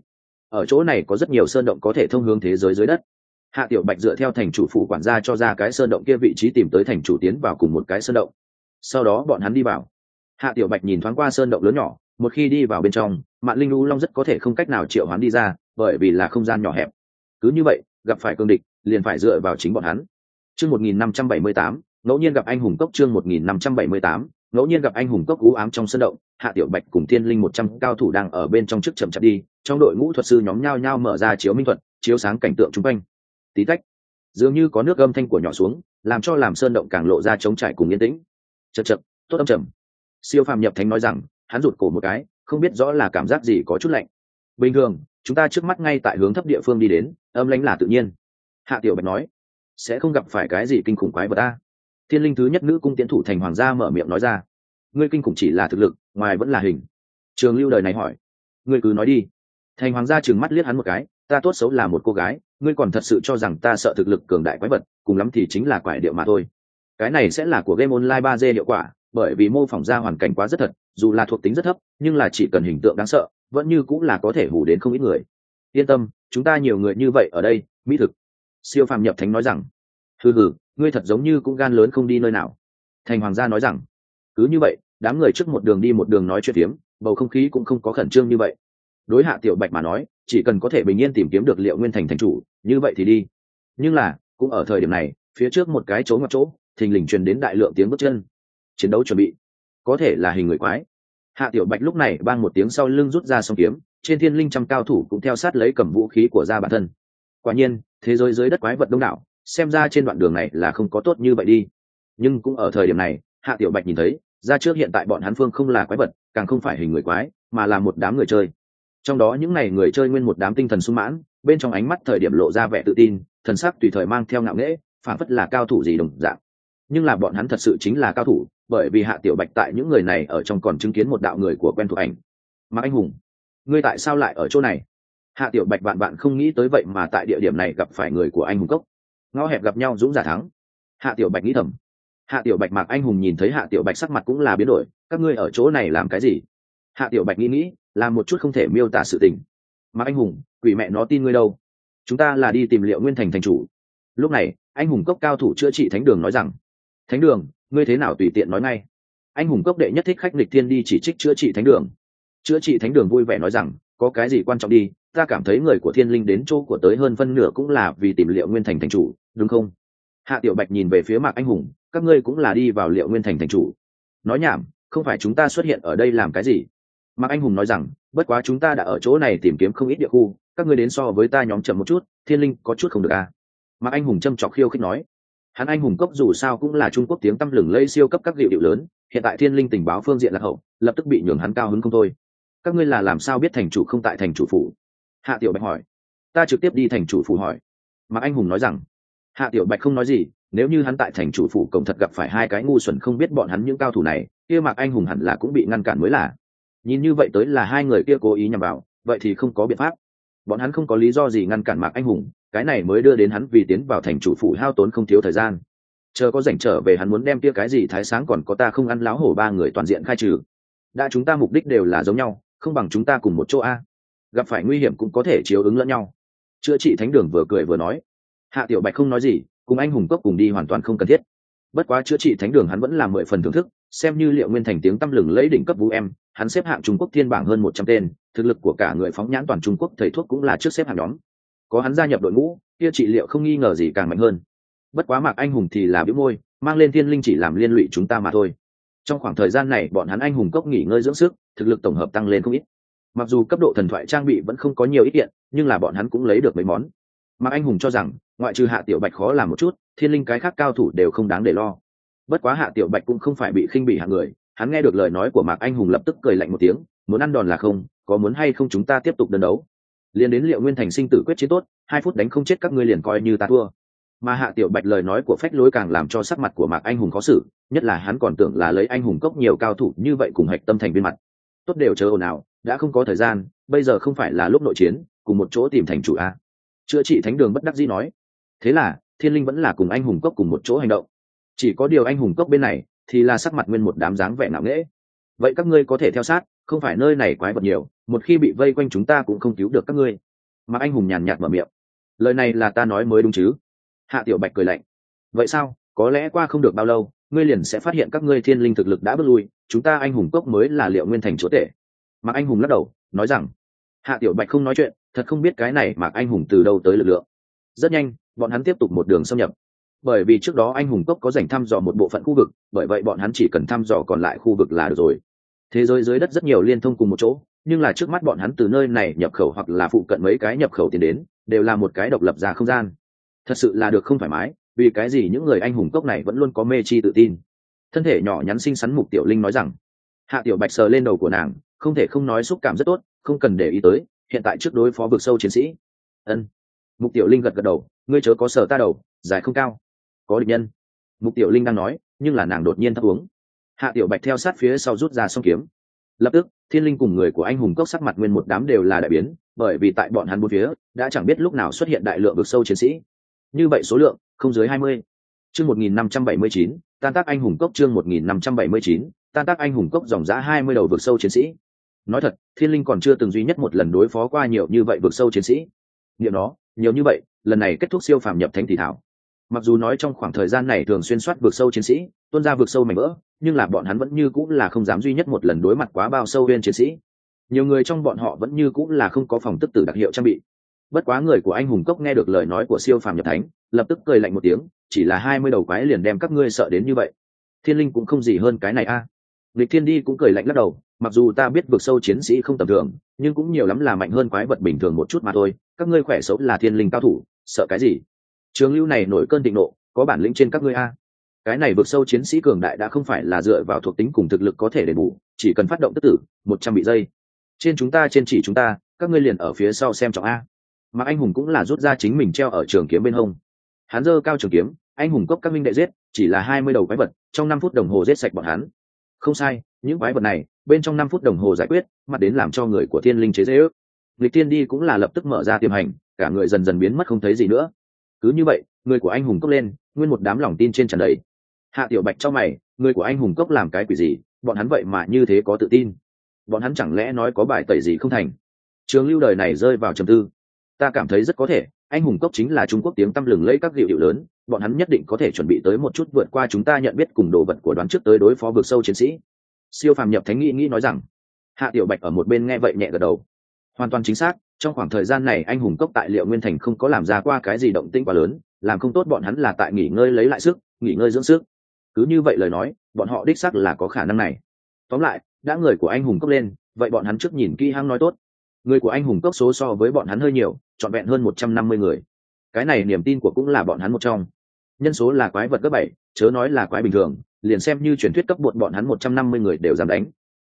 S1: Ở chỗ này có rất nhiều sơn động có thể thông hướng thế giới dưới đất. Hạ tiểu bạch dựa theo thành chủ phủ quản gia cho ra cái sơn động kia vị trí tìm tới thành chủ tiến vào cùng một cái sơn động. Sau đó bọn hắn đi vào. Hạ tiểu bạch nhìn thoáng qua sơn động lớn nhỏ một khi đi vào bên trong mạng linh lũ long rất có thể không cách nào triệu hắn đi ra bởi vì là không gian nhỏ hẹp. Cứ như vậy gặp phải cương địch liền phải dựa vào chính bọn hắn. Chương 1578, ngẫu nhiên gặp anh hùng cốc chương 1578, ngẫu nhiên gặp anh hùng cốc cú ám trong sân động, hạ tiểu bạch cùng thiên linh một trăm cao thủ đang ở bên trong trước chậm chạp đi, trong đội ngũ thuật sư nhóm nhao nhao mở ra chiếu minh thuật, chiếu sáng cảnh tượng chung quanh. Tí tách, dường như có nước âm thanh của nhỏ xuống, làm cho làm sơn động càng lộ ra trống trải cùng yên tĩnh. Chật chật tốt âm trầm. Siêu phàm nhập thánh nói rằng, hắn rụt cổ một cái, không biết rõ là cảm giác gì có chút lạnh. Bình thường, chúng ta trước mắt ngay tại hướng thấp địa phương đi đến, âm lánh là tự nhiên. Hạ tiểu bạch nói, sẽ không gặp phải cái gì kinh khủng quái vật ta thiên linh thứ nhất nữ cung tiến thủ thành hoàng gia mở miệng nói ra. Ngươi kinh khủng chỉ là thực lực, ngoài vẫn là hình. Trường lưu đời này hỏi. Ngươi cứ nói đi. Thành hoàng gia trừng mắt liếc hắn một cái. Ta tốt xấu là một cô gái, ngươi còn thật sự cho rằng ta sợ thực lực cường đại quái vật, cùng lắm thì chính là quải điệu mà thôi. Cái này sẽ là của game online ba d hiệu quả, bởi vì mô phỏng ra hoàn cảnh quá rất thật, dù là thuộc tính rất thấp, nhưng là chỉ cần hình tượng đáng sợ, vẫn như cũng là có thể hủ đến không ít người. Yên tâm, chúng ta nhiều người như vậy ở đây, mỹ thực. Siêu phàm nhập thánh nói rằng hừ hừ, ngươi thật giống như cũng gan lớn không đi nơi nào. Thành hoàng gia nói rằng, cứ như vậy, đám người trước một đường đi một đường nói chuyện tiếm bầu không khí cũng không có khẩn trương như vậy. Đối hạ tiểu bạch mà nói, chỉ cần có thể bình yên tìm kiếm được liệu nguyên thành thành chủ, như vậy thì đi. Nhưng là, cũng ở thời điểm này, phía trước một cái chỗ ngoặt chỗ, thình lình truyền đến đại lượng tiếng bước chân. Chiến đấu chuẩn bị. Có thể là hình người quái. Hạ tiểu bạch lúc này bang một tiếng sau lưng rút ra song kiếm, trên thiên linh trăm cao thủ cũng theo sát lấy cầm vũ khí của ra bản thân. Quả nhiên, thế giới dưới đất quái vật đông đảo xem ra trên đoạn đường này là không có tốt như vậy đi. Nhưng cũng ở thời điểm này, hạ tiểu bạch nhìn thấy, ra trước hiện tại bọn hắn phương không là quái vật, càng không phải hình người quái, mà là một đám người chơi. Trong đó những ngày người chơi nguyên một đám tinh thần sung mãn, bên trong ánh mắt thời điểm lộ ra vẻ tự tin, thần sắc tùy thời mang theo ngạo nghễ phản phất là cao thủ gì đồng dạng. Nhưng là bọn hắn thật sự chính là cao thủ, bởi vì hạ tiểu bạch tại những người này ở trong còn chứng kiến một đạo người của quen thuộc ảnh. Mà anh hùng, ngươi tại sao lại ở chỗ này? Hạ tiểu bạch bạn bạn không nghĩ tới vậy mà tại địa điểm này gặp phải người của anh hùng cốc ngõ hẹp gặp nhau dũng giả thắng. Hạ tiểu bạch nghĩ thầm. Hạ tiểu bạch mạc anh hùng nhìn thấy hạ tiểu bạch sắc mặt cũng là biến đổi, các ngươi ở chỗ này làm cái gì? Hạ tiểu bạch nghĩ nghĩ, làm một chút không thể miêu tả sự tình. Mạc anh hùng, quỷ mẹ nó tin ngươi đâu? Chúng ta là đi tìm liệu nguyên thành thành chủ. Lúc này, anh hùng cốc cao thủ chữa trị thánh đường nói rằng, thánh đường, ngươi thế nào tùy tiện nói ngay? Anh hùng cốc đệ nhất thích khách lịch thiên đi chỉ trích chữa trị thánh đường. Chữa trị thánh đường vui vẻ nói rằng, có cái gì quan trọng đi ta cảm thấy người của thiên linh đến chỗ của tới hơn phân nửa cũng là vì tìm liệu nguyên thành thành chủ, đúng không? Hạ tiểu bạch nhìn về phía mạc anh hùng, các ngươi cũng là đi vào liệu nguyên thành thành chủ. Nói nhảm, không phải chúng ta xuất hiện ở đây làm cái gì? Mạc anh hùng nói rằng, bất quá chúng ta đã ở chỗ này tìm kiếm không ít địa khu, các ngươi đến so với ta nhóm chậm một chút, thiên linh có chút không được à? Mạc anh hùng châm trọc khiêu khích nói. Hắn anh hùng cốc dù sao cũng là trung quốc tiếng tăm lừng lây siêu cấp các liệu điệu lớn, hiện tại thiên linh tình báo phương diện lạc hậu, lập tức bị nhường hắn cao hứng không thôi. Các ngươi là làm sao biết thành chủ không tại thành chủ phủ? Hạ tiểu bạch hỏi. Ta trực tiếp đi thành chủ phủ hỏi. Mạc anh hùng nói rằng. Hạ tiểu bạch không nói gì, nếu như hắn tại thành chủ phủ cổng thật gặp phải hai cái ngu xuẩn không biết bọn hắn những cao thủ này, kia mạc anh hùng hẳn là cũng bị ngăn cản mới là. Nhìn như vậy tới là hai người kia cố ý nhằm vào, vậy thì không có biện pháp. Bọn hắn không có lý do gì ngăn cản mạc anh hùng, cái này mới đưa đến hắn vì tiến vào thành chủ phủ hao tốn không thiếu thời gian. Chờ có rảnh trở về hắn muốn đem kia cái gì thái sáng còn có ta không ăn láo hổ ba người toàn diện khai trừ. Đã chúng ta mục đích đều là giống nhau, không bằng chúng ta cùng một chỗ a gặp phải nguy hiểm cũng có thể chiếu ứng lẫn nhau. Chữa trị thánh đường vừa cười vừa nói. Hạ tiểu bạch không nói gì, cùng anh hùng cốc cùng đi hoàn toàn không cần thiết. Bất quá chữa trị thánh đường hắn vẫn là mười phần thưởng thức, xem như liệu nguyên thành tiếng tăm lừng lấy đỉnh cấp vũ em, hắn xếp hạng trung quốc thiên bảng hơn một trăm tên, thực lực của cả người phóng nhãn toàn trung quốc thầy thuốc cũng là trước xếp hạng nhóm. Có hắn gia nhập đội ngũ, kia trị liệu không nghi ngờ gì càng mạnh hơn. Bất quá mạc anh hùng thì là biếu môi, mang lên thiên linh chỉ làm liên lụy chúng ta mà thôi. Trong khoảng thời gian này, bọn hắn anh hùng cốc nghỉ ngơi dưỡng sức, thực lực tổng hợp tăng lên không ít mặc dù cấp độ thần thoại trang bị vẫn không có nhiều ít điện nhưng là bọn hắn cũng lấy được mấy món. Mà anh hùng cho rằng, ngoại trừ hạ tiểu bạch khó làm một chút, thiên linh cái khác cao thủ đều không đáng để lo. Bất quá hạ tiểu bạch cũng không phải bị khinh bỉ hạng người, hắn nghe được lời nói của mạc anh hùng lập tức cười lạnh một tiếng, muốn ăn đòn là không, có muốn hay không chúng ta tiếp tục đơn đấu? Liền đến liệu nguyên thành sinh tử quyết chiến tốt, hai phút đánh không chết các ngươi liền coi như ta thua. Mà hạ tiểu bạch lời nói của phách lối càng làm cho sắc mặt của mạc anh hùng khó xử, nhất là hắn còn tưởng là lấy anh hùng cốc nhiều cao thủ như vậy cùng hạch tâm thành viên mặt. Tốt đều chờ ồn ào đã không có thời gian, bây giờ không phải là lúc nội chiến, cùng một chỗ tìm thành chủ a. Chữa trị thánh đường bất đắc dĩ nói. Thế là, thiên linh vẫn là cùng anh hùng cốc cùng một chỗ hành động. Chỉ có điều anh hùng cốc bên này, thì là sắc mặt nguyên một đám dáng vẻ nặng nễ vậy các ngươi có thể theo sát, không phải nơi này quái vật nhiều, một khi bị vây quanh chúng ta cũng không cứu được các ngươi. Mà anh hùng nhàn nhạt mở miệng. Lời này là ta nói mới đúng chứ? Hạ tiểu bạch cười lạnh. Vậy sao? Có lẽ qua không được bao lâu, ngươi liền sẽ phát hiện các ngươi thiên linh thực lực đã bước lui, chúng ta anh hùng cốc mới là liệu nguyên thành chúa tể mạc anh hùng lắc đầu, nói rằng, hạ tiểu bạch không nói chuyện, thật không biết cái này mạc anh hùng từ đâu tới lực lượng. Rất nhanh, bọn hắn tiếp tục một đường xâm nhập. Bởi vì trước đó anh hùng cốc có dành thăm dò một bộ phận khu vực, bởi vậy bọn hắn chỉ cần thăm dò còn lại khu vực là được rồi. Thế giới dưới đất rất nhiều liên thông cùng một chỗ, nhưng là trước mắt bọn hắn từ nơi này nhập khẩu hoặc là phụ cận mấy cái nhập khẩu tiền đến, đều là một cái độc lập ra không gian. Thật sự là được không thoải mái, vì cái gì những người anh hùng cốc này vẫn luôn có mê chi tự tin. Thân thể nhỏ nhắn xinh xắn mục tiểu linh nói rằng, hạ tiểu bạch sờ lên đầu của nàng không thể không nói xúc cảm rất tốt, không cần để ý tới, hiện tại trước đối phó vực sâu chiến sĩ. Ân. Mục tiểu linh gật gật đầu, ngươi chớ có sở ta đầu, dài không cao. Có địch nhân. Mục tiểu linh đang nói, nhưng là nàng đột nhiên thấp uống. Hạ tiểu bạch theo sát phía sau rút ra song kiếm. Lập tức, thiên linh cùng người của anh hùng cốc sắc mặt nguyên một đám đều là đại biến, bởi vì tại bọn hắn bốn phía, đã chẳng biết lúc nào xuất hiện đại lượng vực sâu chiến sĩ. Như vậy số lượng, không dưới hai mươi. Chương một nghìn năm trăm bảy mươi chín, tan tác anh hùng cốc chương một nghìn năm trăm bảy mươi chín, tan tác anh hùng cốc dòng giã hai mươi đầu vực sâu chiến sĩ nói thật thiên linh còn chưa từng duy nhất một lần đối phó qua nhiều như vậy vượt sâu chiến sĩ. Nghiệm đó, nhiều như vậy lần này kết thúc siêu phàm nhập thánh thị thảo. Mặc dù nói trong khoảng thời gian này thường xuyên soát vượt sâu chiến sĩ tuân ra vượt sâu mảnh vỡ nhưng là bọn hắn vẫn như cũng là không dám duy nhất một lần đối mặt quá bao sâu viên chiến sĩ. Nhiều người trong bọn họ vẫn như cũng là không có phòng tức tử đặc hiệu trang bị. Bất quá người của anh hùng cốc nghe được lời nói của siêu phàm nhập thánh lập tức cười lạnh một tiếng chỉ là hai mươi đầu quái liền đem các ngươi sợ đến như vậy. Thiên linh cũng không gì hơn cái này a. à lịch thiên đi cũng cười lạnh lắc đầu, mặc dù ta biết vực sâu chiến sĩ không tầm thường, nhưng cũng nhiều lắm là mạnh hơn quái vật bình thường một chút mà thôi, các ngươi khỏe xấu là thiên linh cao thủ, sợ cái gì? Trường lưu này nổi cơn định nộ, có bản lĩnh trên các ngươi a? Cái này vượt sâu chiến sĩ cường đại đã không phải là dựa vào thuộc tính cùng thực lực có thể đền bù, chỉ cần phát động tức tử, một trăm bị giây. trên chúng ta, trên chỉ chúng ta, các ngươi liền ở phía sau xem trọng a. Mà anh hùng cũng là rút ra chính mình treo ở trường kiếm bên hông. Hắn giơ cao trường kiếm, anh hùng cốc các minh đệ giết, chỉ là hai mươi đầu quái vật, trong năm phút đồng hồ giết sạch bọn hắn không sai, những quái vật này, bên trong năm phút đồng hồ giải quyết mặt đến làm cho người của thiên linh chế dễ ước lịch tiên đi cũng là lập tức mở ra tiềm hành, cả người dần dần biến mất không thấy gì nữa. Cứ như vậy, người của anh hùng cốc lên, nguyên một đám lòng tin trên tràn đầy. Hạ tiểu bạch cho mày, người của anh hùng cốc làm cái quỷ gì? Bọn hắn vậy mà như thế có tự tin. Bọn hắn chẳng lẽ nói có bài tẩy gì không thành? Trường lưu đời này rơi vào trầm tư ta cảm thấy rất có thể, anh hùng cốc chính là trung quốc tiếng tăm lừng lấy các hiệu hiệu lớn, bọn hắn nhất định có thể chuẩn bị tới một chút vượt qua chúng ta nhận biết cùng đồ vật của đoán trước tới đối phó vượt sâu chiến sĩ. Siêu phàm nhập thánh nghĩ nghĩ nói rằng. Hạ tiểu bạch ở một bên nghe vậy nhẹ gật đầu. Hoàn toàn chính xác, trong khoảng thời gian này anh hùng cốc tại liệu nguyên thành không có làm ra qua cái gì động tĩnh quá lớn, làm không tốt bọn hắn là tại nghỉ ngơi lấy lại sức, nghỉ ngơi dưỡng sức. Cứ như vậy lời nói, bọn họ đích xác là có khả năng này. Tóm lại, đã người của anh hùng cốc lên, vậy bọn hắn trước nhìn kỹ hăng nói tốt người của anh hùng cốc số so với bọn hắn hơi nhiều, trọn vẹn hơn một trăm năm mươi người. Cái này niềm tin của cũng là bọn hắn một trong. Nhân số là quái vật cấp bảy, chớ nói là quái bình thường, liền xem như truyền thuyết cấp bột bọn hắn một trăm năm mươi người đều dám đánh.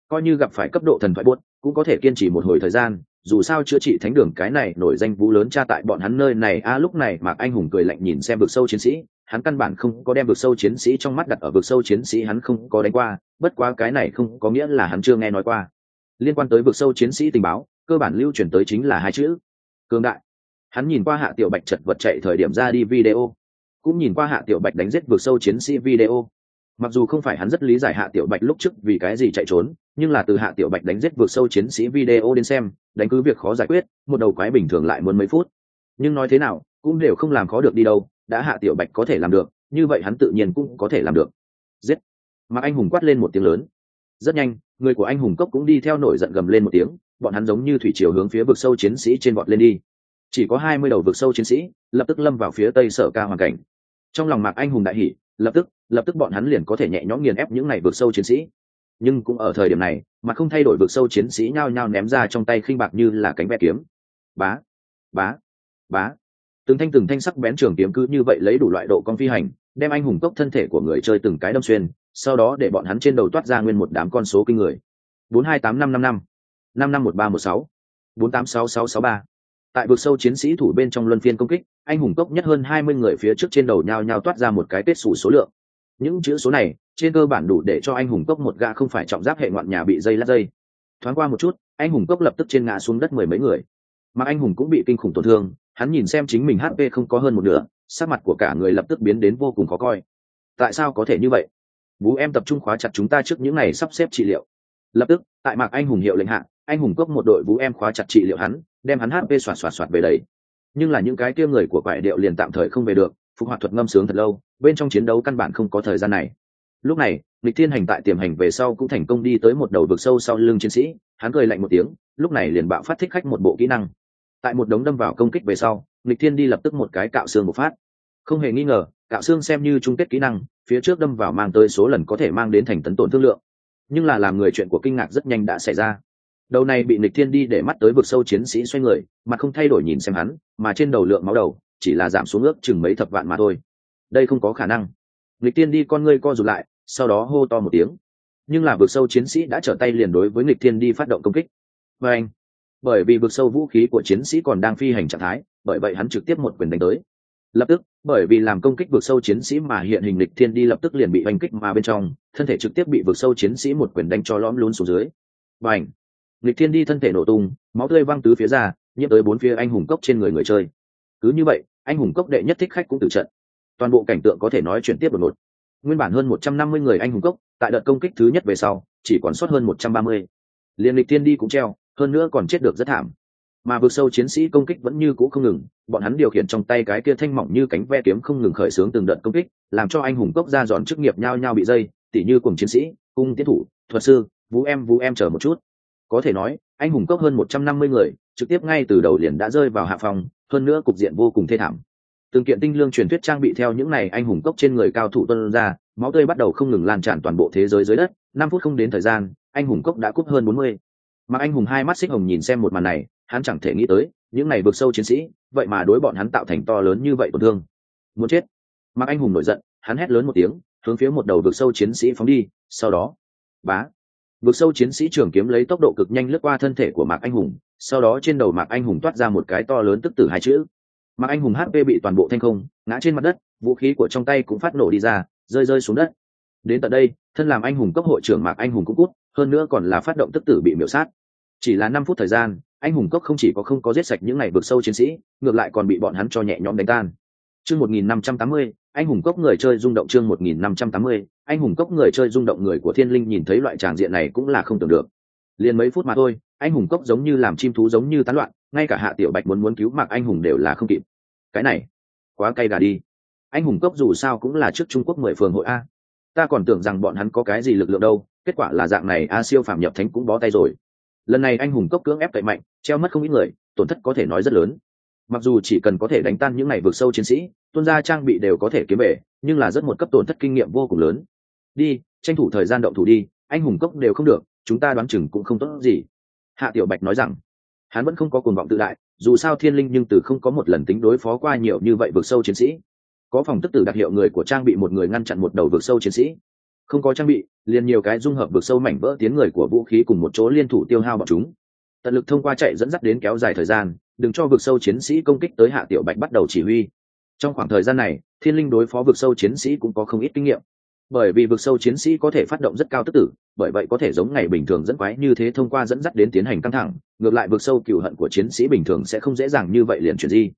S1: Coi như gặp phải cấp độ thần thoại buốt, cũng có thể kiên trì một hồi thời gian, dù sao chữa trị thánh đường cái này nổi danh vũ lớn tra tại bọn hắn nơi này. A, lúc này mạc anh hùng cười lạnh nhìn xem vực sâu chiến sĩ, hắn căn bản không có đem vực sâu chiến sĩ trong mắt đặt ở vực sâu chiến sĩ hắn không có đánh qua, bất quá cái này không có nghĩa là hắn chưa nghe nói qua. Liên quan tới vực sâu chiến sĩ tình báo cơ bản lưu truyền tới chính là hai chữ cương đại. Hắn nhìn qua hạ tiểu bạch chật vật chạy thời điểm ra đi video, cũng nhìn qua hạ tiểu bạch đánh giết vượt sâu chiến sĩ video. Mặc dù không phải hắn rất lý giải hạ tiểu bạch lúc trước vì cái gì chạy trốn, nhưng là từ hạ tiểu bạch đánh giết vượt sâu chiến sĩ video đến xem, đánh cứ việc khó giải quyết, một đầu quái bình thường lại muốn mấy phút. Nhưng nói thế nào, cũng đều không làm khó được đi đâu, đã hạ tiểu bạch có thể làm được, như vậy hắn tự nhiên cũng có thể làm được. Giết! Mà anh hùng quát lên một tiếng lớn. Rất nhanh, người của anh hùng cốc cũng đi theo nổi giận gầm lên một tiếng bọn hắn giống như thủy chiều hướng phía vực sâu chiến sĩ trên bọn lên đi. Chỉ có hai mươi đầu vực sâu chiến sĩ, lập tức lâm vào phía tây sở ca hoàn cảnh. Trong lòng mạc anh hùng đại hỷ lập tức lập tức bọn hắn liền có thể nhẹ nhõm nghiền ép những này vực sâu chiến sĩ. Nhưng cũng ở thời điểm này, mà không thay đổi vực sâu chiến sĩ nhao nhao ném ra trong tay khinh bạc như là cánh vẽ kiếm. Bá bá bá. Từng thanh từng thanh sắc bén trường kiếm cứ như vậy lấy đủ loại độ con phi hành, đem anh hùng cốc thân thể của người chơi từng cái đâm xuyên, sau đó để bọn hắn trên đầu toát ra nguyên một đám con số kinh người. Bốn hai tám năm năm năm năm năm một ba một sáu, bốn tám sáu sáu sáu ba. Tại vực sâu chiến sĩ thủ bên trong luân phiên công kích, anh hùng cốc nhất hơn hai mươi người phía trước trên đầu nhao nhao toát ra một cái tết xù số lượng. Những chữ số này, trên cơ bản đủ để cho anh hùng cốc một gã không phải trọng giáp hệ ngoạn nhà bị dây lát dây. Thoáng qua một chút, anh hùng cốc lập tức trên ngã xuống đất mười mấy người. Mà anh hùng cũng bị kinh khủng tổn thương, hắn nhìn xem chính mình hp không có hơn một nửa, sắc mặt của cả người lập tức biến đến vô cùng khó coi. Tại sao có thể như vậy? Vũ em tập trung khóa chặt chúng ta trước những ngày sắp xếp trị liệu. Lập tức, tại mạc anh hùng hiệu lệnh hạ anh hùng cốc một đội vũ em khóa chặt trị liệu hắn, đem hắn hp xoạt xoạt xoạt về đấy nhưng là những cái kia người của quại điệu liền tạm thời không về được, phục hoạt thuật ngâm sướng thật lâu, bên trong chiến đấu căn bản không có thời gian này. Lúc này, lịch thiên hành tại tiềm hành về sau cũng thành công đi tới một đầu vực sâu sau lưng chiến sĩ, hắn cười lạnh một tiếng, lúc này liền bạo phát thích khách một bộ kỹ năng. Tại một đống đâm vào công kích về sau, lịch thiên đi lập tức một cái cạo xương một phát. Không hề nghi ngờ, cạo xương xem như chung kết kỹ năng, phía trước đâm vào mang tới số lần có thể mang đến thành tấn tổn thương lượng. Nhưng là làm người chuyện của kinh ngạc rất nhanh đã xảy ra đầu này bị nịch thiên đi để mắt tới vực sâu chiến sĩ xoay người, mà không thay đổi nhìn xem hắn, mà trên đầu lượng máu đầu, chỉ là giảm xuống ước chừng mấy thập vạn mà thôi. Đây không có khả năng. Nịch thiên đi con ngươi co rụt lại, sau đó hô to một tiếng. Nhưng là vực sâu chiến sĩ đã trở tay liền đối với nịch thiên đi phát động công kích. Và anh, bởi vì vực sâu vũ khí của chiến sĩ còn đang phi hành trạng thái, bởi vậy hắn trực tiếp một quyền đánh tới. Lập tức, bởi vì làm công kích vực sâu chiến sĩ mà hiện hình lịch thiên đi lập tức liền bị oanh kích mà bên trong, thân thể trực tiếp bị vực sâu chiến sĩ một quyền đánh cho lõm lún xuống dưới. Và ảnh lịch thiên đi thân thể nổ tung, máu tươi văng tứ phía ra, nhiễm tới bốn phía anh hùng cốc trên người người chơi. Cứ như vậy, anh hùng cốc đệ nhất thích khách cũng từ trận. Toàn bộ cảnh tượng có thể nói chuyển tiếp đột ngột. Nguyên bản hơn một trăm năm mươi người anh hùng cốc, tại đợt công kích thứ nhất về sau, chỉ còn sót hơn một trăm ba mươi. Liên lịch thiên đi cũng treo, hơn nữa còn chết được rất thảm. Mà vượt sâu chiến sĩ công kích vẫn như cũ không ngừng, bọn hắn điều khiển trong tay cái kia thanh mỏng như cánh ve kiếm không ngừng khởi xướng từng đợt công kích, làm cho anh hùng cốc ra dọn chức nghiệp nhao nhao bị dây, tỉ như cùng chiến sĩ, cung tiến thủ, thuật sư, vũ em vũ em chờ một chút có thể nói, anh hùng cốc hơn một trăm năm mươi người, trực tiếp ngay từ đầu liền đã rơi vào hạ phòng hơn nữa cục diện vô cùng thê thảm. Từng kiện tinh lương truyền thuyết trang bị theo những này anh hùng cốc trên người cao thủ tuân ra, máu tươi bắt đầu không ngừng lan tràn toàn bộ thế giới dưới đất, năm phút không đến thời gian, anh hùng cốc đã cúp hơn bốn mươi. Mà anh hùng hai mắt xích hồng nhìn xem một màn này, hắn chẳng thể nghĩ tới, những này vượt sâu chiến sĩ, vậy mà đối bọn hắn tạo thành to lớn như vậy tổn thương. Muốn chết. Mặc anh hùng nổi giận, hắn hét lớn một tiếng, hướng phía một đầu vượt sâu chiến sĩ phóng đi, sau đó, bá vượt sâu chiến sĩ trường kiếm lấy tốc độ cực nhanh lướt qua thân thể của mạc anh hùng, sau đó trên đầu mạc anh hùng toát ra một cái to lớn tức tử hai chữ. Mạc anh hùng hp bị toàn bộ thanh không, ngã trên mặt đất, vũ khí của trong tay cũng phát nổ đi ra, rơi rơi xuống đất. Đến tận đây, thân làm anh hùng cấp hội trưởng mạc anh hùng cũng cút, hơn nữa còn là phát động tức tử bị miễu sát. Chỉ là năm phút thời gian, anh hùng cốc không chỉ có không có giết sạch những ngày vượt sâu chiến sĩ, ngược lại còn bị bọn hắn cho nhẹ nhõm đánh tan chương một nghìn năm trăm tám mươi, anh hùng cốc người chơi rung động chương một nghìn năm trăm tám mươi, anh hùng cốc người chơi rung động người của thiên linh nhìn thấy loại tràng diện này cũng là không tưởng được. Liền mấy phút mà thôi, anh hùng cốc giống như làm chim thú giống như tán loạn, ngay cả hạ tiểu bạch muốn muốn cứu mạc anh hùng đều là không kịp. Cái này, quá cay gà đi. Anh hùng cốc dù sao cũng là trước trung quốc mười phường hội a. Ta còn tưởng rằng bọn hắn có cái gì lực lượng đâu, kết quả là dạng này a siêu phạm nhập thánh cũng bó tay rồi. Lần này anh hùng cốc cưỡng ép cậy mạnh, treo mất không ít người, tổn thất có thể nói rất lớn mặc dù chỉ cần có thể đánh tan những ngày vượt sâu chiến sĩ, tuân gia trang bị đều có thể kiếm về, nhưng là rất một cấp tổn thất kinh nghiệm vô cùng lớn. Đi, tranh thủ thời gian động thủ đi, anh hùng cốc đều không được, chúng ta đoán chừng cũng không tốt gì. Hạ tiểu bạch nói rằng, hắn vẫn không có cuồng vọng tự đại, dù sao thiên linh nhưng từ không có một lần tính đối phó qua nhiều như vậy vượt sâu chiến sĩ. Có phòng tức tử đặc hiệu người của trang bị một người ngăn chặn một đầu vượt sâu chiến sĩ. Không có trang bị, liền nhiều cái dung hợp vượt sâu mảnh vỡ tiến người của vũ khí cùng một chỗ liên thủ tiêu hao bọn chúng tận lực thông qua chạy dẫn dắt đến kéo dài thời gian, đừng cho vượt sâu chiến sĩ công kích tới hạ tiểu bạch bắt đầu chỉ huy. Trong khoảng thời gian này, thiên linh đối phó vượt sâu chiến sĩ cũng có không ít kinh nghiệm. Bởi vì vực sâu chiến sĩ có thể phát động rất cao tức tử, bởi vậy có thể giống ngày bình thường dẫn quái như thế thông qua dẫn dắt đến tiến hành căng thẳng, ngược lại vực sâu cựu hận của chiến sĩ bình thường sẽ không dễ dàng như vậy liền chuyển di.